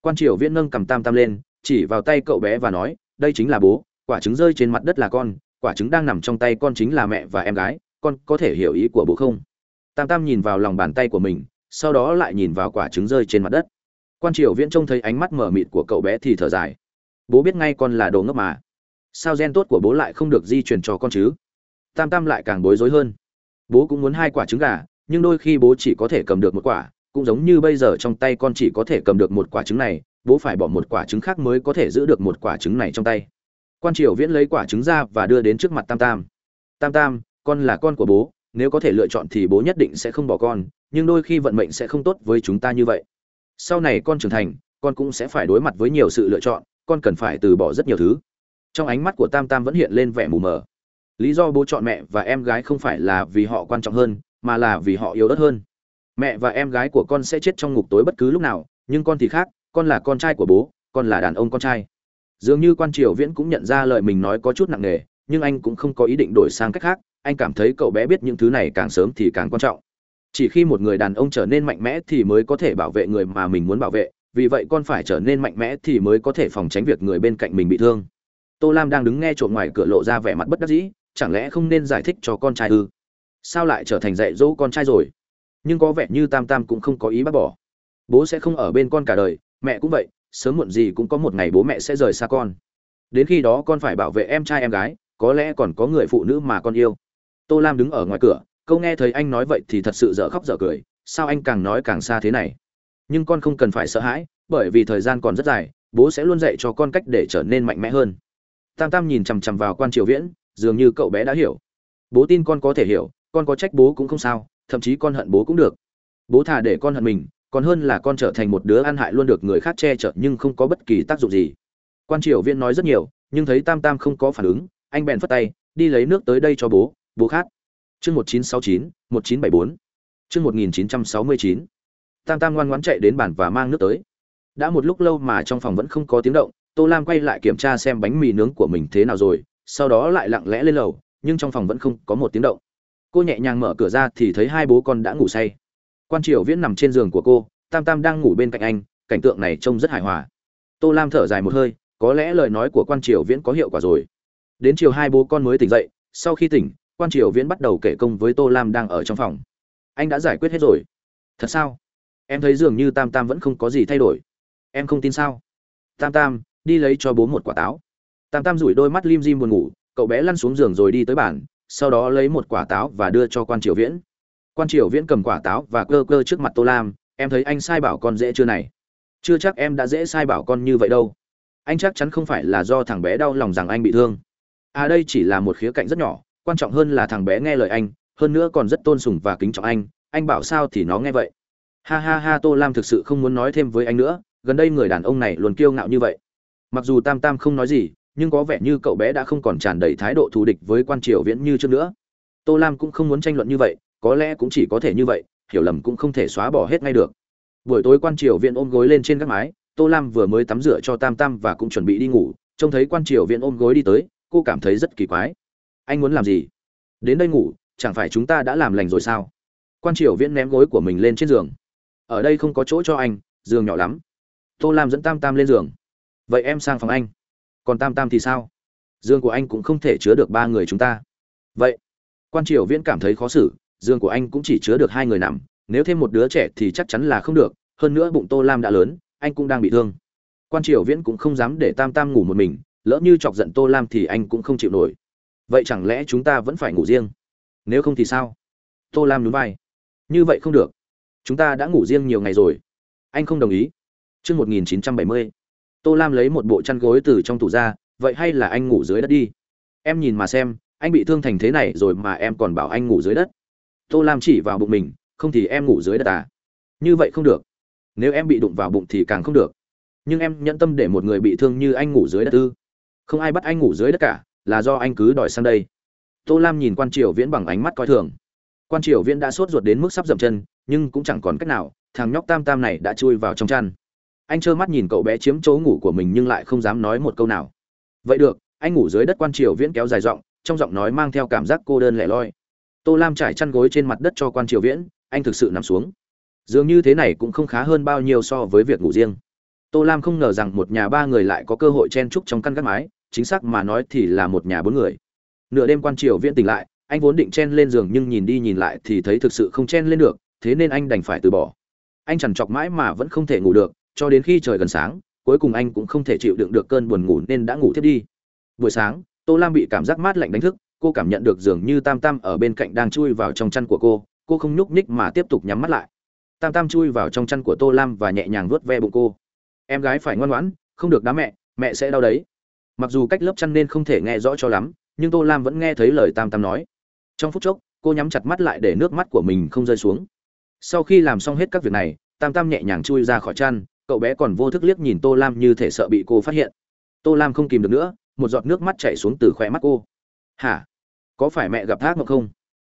Quan triều viễn nâng cầm tam tam lên, chỉ vào tay cậu bé và nói, đây chính là bố quả trứng rơi trên mặt đất là con, quả trứng đang nằm trong tay con chính là mẹ và em gái, con có thể hiểu ý của bố không? Tam tam nhìn vào lòng bàn tay của mình, sau đó lại nhìn vào quả trứng rơi trên mặt đất. Quan triều viễn trông thấy ánh mắt mở mịt của cậu bé thì thở dài. Bố biết ngay con là đồ ngốc mà. Sao gen tốt của bố lại không được di truyền cho con chứ? Tam tam lại càng bối rối hơn. Bố cũng muốn hai quả trứng gà, nhưng đôi khi bố chỉ có thể cầm được một quả, cũng giống như bây giờ trong tay con chỉ có thể cầm được một quả trứng này, bố phải bỏ một quả trứng khác mới có thể giữ được một quả trứng này trong tay quan triều viễn lấy quả trứng ra và đưa đến trước mặt tam tam. Tam tam, con là con của bố, nếu có thể lựa chọn thì bố nhất định sẽ không bỏ con, nhưng đôi khi vận mệnh sẽ không tốt với chúng ta như vậy. Sau này con trưởng thành, con cũng sẽ phải đối mặt với nhiều sự lựa chọn, con cần phải từ bỏ rất nhiều thứ. Trong ánh mắt của tam tam vẫn hiện lên vẻ mù mờ. Lý do bố chọn mẹ và em gái không phải là vì họ quan trọng hơn, mà là vì họ yếu ớt hơn. Mẹ và em gái của con sẽ chết trong ngục tối bất cứ lúc nào, nhưng con thì khác, con là con trai của bố, con là đàn ông con trai dường như quan triều viễn cũng nhận ra lời mình nói có chút nặng nề, nhưng anh cũng không có ý định đổi sang cách khác, anh cảm thấy cậu bé biết những thứ này càng sớm thì càng quan trọng. Chỉ khi một người đàn ông trở nên mạnh mẽ thì mới có thể bảo vệ người mà mình muốn bảo vệ, vì vậy con phải trở nên mạnh mẽ thì mới có thể phòng tránh việc người bên cạnh mình bị thương. Tô lam đang đứng nghe trộm ngoài cửa lộ ra vẻ mặt bất đắc dĩ, chẳng lẽ không nên giải thích cho con trai ư? Sao lại trở thành dạy dỗ con trai rồi? Nhưng có vẻ như tam tam cũng không có ý bác bỏ. Bố sẽ không ở bên con cả đời, mẹ cũng vậy sớm muộn gì cũng có một ngày bố mẹ sẽ rời xa con. Đến khi đó con phải bảo vệ em trai em gái, có lẽ còn có người phụ nữ mà con yêu. Tô lam đứng ở ngoài cửa, câu nghe thấy anh nói vậy thì thật sự dở khóc dở cười, sao anh càng nói càng xa thế này? Nhưng con không cần phải sợ hãi, bởi vì thời gian còn rất dài, bố sẽ luôn dạy cho con cách để trở nên mạnh mẽ hơn. Tam tam nhìn chằm chằm vào quan triều viễn, dường như cậu bé đã hiểu. Bố tin con có thể hiểu, con có trách bố cũng không sao, thậm chí con hận bố cũng được. Bố thà để con hận mình còn hơn là con trở thành một đứa ăn hại luôn được người khác che chở nhưng không có bất kỳ tác dụng gì. Quan triều viễn nói rất nhiều, nhưng thấy tam tam không có phản ứng, anh bèn phất tay, đi lấy nước tới đây cho bố bố khát. Chương một nghìn chín trăm sáu chín, một chín bảy bốn. Chương một nghìn chín trăm sáu mươi chín. Tam tam ngoan ngoãn chạy đến bàn và mang nước tới. Đã một lúc lâu mà trong phòng vẫn không có tiếng động, tô lam quay lại kiểm tra xem bánh mì nướng của mình thế nào rồi, sau đó lại lặng lẽ lên lầu, nhưng trong phòng vẫn không có một tiếng động. Cô nhẹ nhàng mở cửa ra thì thấy hai bố con đã ngủ say quan triều viễn nằm trên giường của cô, tam tam đang ngủ bên cạnh anh, cảnh tượng này trông rất hài hòa. Tô lam thở dài một hơi, có lẽ lời nói của quan triều viễn có hiệu quả rồi. Đến chiều hai bố con mới tỉnh dậy, sau khi tỉnh, quan triều viễn bắt đầu kể công với tô lam đang ở trong phòng. Anh đã giải quyết hết rồi. Thật sao? Em thấy dường như tam tam vẫn không có gì thay đổi. Em không tin sao? Tam tam, đi lấy cho bố một quả táo. Tam tam rủi đôi mắt lim dim buồn ngủ, cậu bé lăn xuống giường rồi đi tới bàn, sau đó lấy một quả táo và đưa cho quan triều viễn quan triều viễn cầm quả táo và cơ cơ trước mặt tô lam, em thấy anh sai bảo con dễ chưa này? Chưa chắc em đã dễ sai bảo con như vậy đâu. Anh chắc chắn không phải là do thằng bé đau lòng rằng anh bị thương. À đây chỉ là một khía cạnh rất nhỏ, quan trọng hơn là thằng bé nghe lời anh, hơn nữa còn rất tôn sùng và kính trọng anh anh bảo sao thì nó nghe vậy. Ha ha ha, tô lam thực sự không muốn nói thêm với anh nữa, gần đây người đàn ông này luôn kiêu ngạo như vậy. Mặc dù tam tam không nói gì, nhưng có vẻ như cậu bé đã không còn tràn đầy thái độ thù địch với quan triều viễn như trước nữa. Tô lam cũng không muốn tranh luận như vậy có lẽ cũng chỉ có thể như vậy, hiểu lầm cũng không thể xóa bỏ hết ngay được. Buổi tối quan triều viện ôm gối lên trên các mái, tô lam vừa mới tắm rửa cho tam tam và cũng chuẩn bị đi ngủ, trông thấy quan triều viện ôm gối đi tới, cô cảm thấy rất kỳ quái. Anh muốn làm gì? Đến đây ngủ, chẳng phải chúng ta đã làm lành rồi sao? Quan triều viễn ném gối của mình lên trên giường. Ở đây không có chỗ cho anh, giường nhỏ lắm. Tô lam dẫn tam tam lên giường. Vậy em sang phòng anh. Còn tam tam thì sao? Giường của anh cũng không thể chứa được ba người chúng ta. Vậy, quan triều viễn cảm thấy khó xử giường của anh cũng chỉ chứa được hai người nằm nếu thêm một đứa trẻ thì chắc chắn là không được hơn nữa bụng tô lam đã lớn anh cũng đang bị thương. Quan triều viễn cũng không dám để tam tam ngủ một mình lỡ như chọc giận tô lam thì anh cũng không chịu nổi. Vậy chẳng lẽ chúng ta vẫn phải ngủ riêng? Nếu không thì sao? Tô lam nhún vai. Như vậy không được. Chúng ta đã ngủ riêng nhiều ngày rồi. Anh không đồng ý. Trước 1970, tô lam lấy một bộ chăn gối từ trong tủ ra vậy hay là anh ngủ dưới đất đi? Em nhìn mà xem anh bị thương thành thế này rồi mà em còn bảo anh ngủ dưới đất tô lam chỉ vào bụng mình, không thì em ngủ dưới đất à? Như vậy không được. Nếu em bị đụng vào bụng thì càng không được. Nhưng em nhẫn tâm để một người bị thương như anh ngủ dưới đất ư? Không ai bắt anh ngủ dưới đất cả, là do anh cứ đòi sang đây. Tô lam nhìn quan triều viễn bằng ánh mắt coi thường. Quan triều viễn đã sốt ruột đến mức sắp dậm chân, nhưng cũng chẳng còn cách nào, thằng nhóc tam tam này đã chui vào trong chăn. Anh trơ mắt nhìn cậu bé chiếm chỗ ngủ của mình nhưng lại không dám nói một câu nào. Vậy được, anh ngủ dưới đất quan triều viễn kéo dài giọng, trong giọng nói mang theo cảm giác cô đơn lẻ loi tô lam trải chăn gối trên mặt đất cho quan triều viễn, anh thực sự nằm xuống. Dường như thế này cũng không khá hơn bao nhiêu so với việc ngủ riêng. Tô lam không ngờ rằng một nhà ba người lại có cơ hội chen trúc trong căn gác mái, chính xác mà nói thì là một nhà bốn người. Nửa đêm quan triều viễn tỉnh lại, anh vốn định chen lên giường nhưng nhìn đi nhìn lại thì thấy thực sự không chen lên được, thế nên anh đành phải từ bỏ. Anh chẳng chọc mãi mà vẫn không thể ngủ được, cho đến khi trời gần sáng, cuối cùng anh cũng không thể chịu đựng được cơn buồn ngủ nên đã ngủ thiết đi. Buổi sáng, tô lam bị cảm giác mát lạnh đánh thức cô cảm nhận được dường như tam tam ở bên cạnh đang chui vào trong chăn của cô cô không nhúc nhích mà tiếp tục nhắm mắt lại. Tam tam chui vào trong chăn của tô lam và nhẹ nhàng vuốt ve bụng cô. Em gái phải ngoan ngoãn, không được đá mẹ mẹ sẽ đau đấy. Mặc dù cách lớp chăn nên không thể nghe rõ cho lắm, nhưng tô lam vẫn nghe thấy lời tam tam nói. Trong phút chốc, cô nhắm chặt mắt lại để nước mắt của mình không rơi xuống. Sau khi làm xong hết các việc này, tam tam nhẹ nhàng chui ra khỏi chăn, cậu bé còn vô thức liếc nhìn tô lam như thể sợ bị cô phát hiện. Tô lam không kìm được nữa, một giọt nước mắt chảy xuống từ khóe mắt cô. Hả? Có phải mẹ gặp thác mộng không?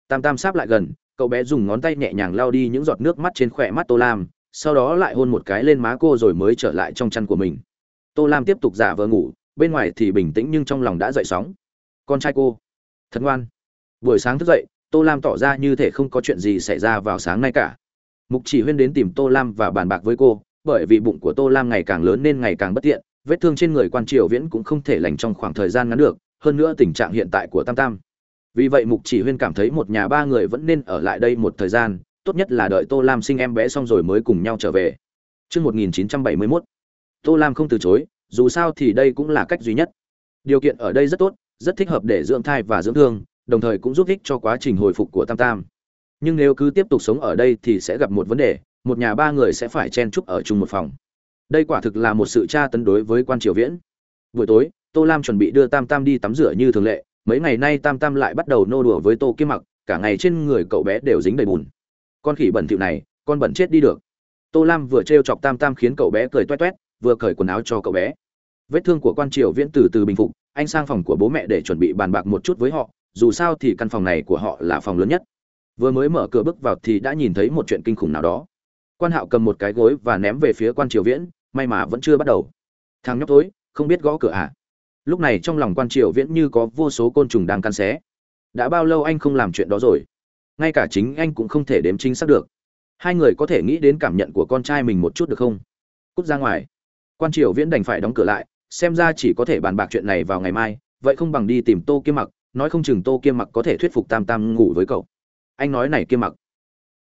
Tam tam sáp lại gần, cậu bé dùng ngón tay nhẹ nhàng lao đi những giọt nước mắt trên khỏe mắt tô lam, sau đó lại hôn một cái lên má cô rồi mới trở lại trong chăn của mình. Tô lam tiếp tục giả vờ ngủ, bên ngoài thì bình tĩnh nhưng trong lòng đã dậy sóng. Con trai cô, thật ngoan. Buổi sáng thức dậy, tô lam tỏ ra như thể không có chuyện gì xảy ra vào sáng nay cả. Mục chỉ huyên đến tìm tô lam và bàn bạc với cô, bởi vì bụng của tô lam ngày càng lớn nên ngày càng bất tiện, vết thương trên người quan triều viễn cũng không thể lành trong khoảng thời gian ngắn được, hơn nữa tình trạng hiện tại của tam tam vì vậy mục chỉ huyên cảm thấy một nhà ba người vẫn nên ở lại đây một thời gian tốt nhất là đợi tô lam sinh em bé xong rồi mới cùng nhau trở về. Trước 1971, tô lam không từ chối dù sao thì đây cũng là cách duy nhất. Điều kiện ở đây rất tốt rất thích hợp để dưỡng thai và dưỡng thương đồng thời cũng giúp ích cho quá trình hồi phục của tam tam. Nhưng nếu cứ tiếp tục sống ở đây thì sẽ gặp một vấn đề một nhà ba người sẽ phải chen chúc ở chung một phòng. Đây quả thực là một sự tra tấn đối với quan triều viễn. Buổi tối tô lam chuẩn bị đưa tam tam đi tắm rửa như thường lệ mấy ngày nay tam tam lại bắt đầu nô đùa với tô kiếm mặc, cả ngày trên người cậu bé đều dính đầy bùn. Con khỉ bẩn thỉu này, con bẩn chết đi được. Tô lam vừa t chọc tam tam khiến cậu bé cười toét toét, vừa cởi quần áo cho cậu bé. Vết thương của quan triều viễn từ từ bình phục, anh sang phòng của bố mẹ để chuẩn bị bàn bạc một chút với họ, dù sao thì căn phòng này của họ là phòng lớn nhất. Vừa mới mở cửa bước vào thì đã nhìn thấy một chuyện kinh khủng nào đó. Quan hạo cầm một cái gối và ném về phía quan triều viễn, may mà vẫn chưa bắt đầu. Thằng nhóc tối, không biết gõ cửa à? Lúc này trong lòng quan triều viễn như có vô số côn trùng đang căn xé. Đã bao lâu anh không làm chuyện đó rồi? Ngay cả chính anh cũng không thể đếm chính xác được. Hai người có thể nghĩ đến cảm nhận của con trai mình một chút được không? Cút ra ngoài. Quan triều viễn đành phải đóng cửa lại, xem ra chỉ có thể bàn bạc chuyện này vào ngày mai, vậy không bằng đi tìm tô kiêm mặc, nói không chừng tô kiêm mặc có thể thuyết phục tam tam ngủ với cậu. Anh nói này kiêm mặc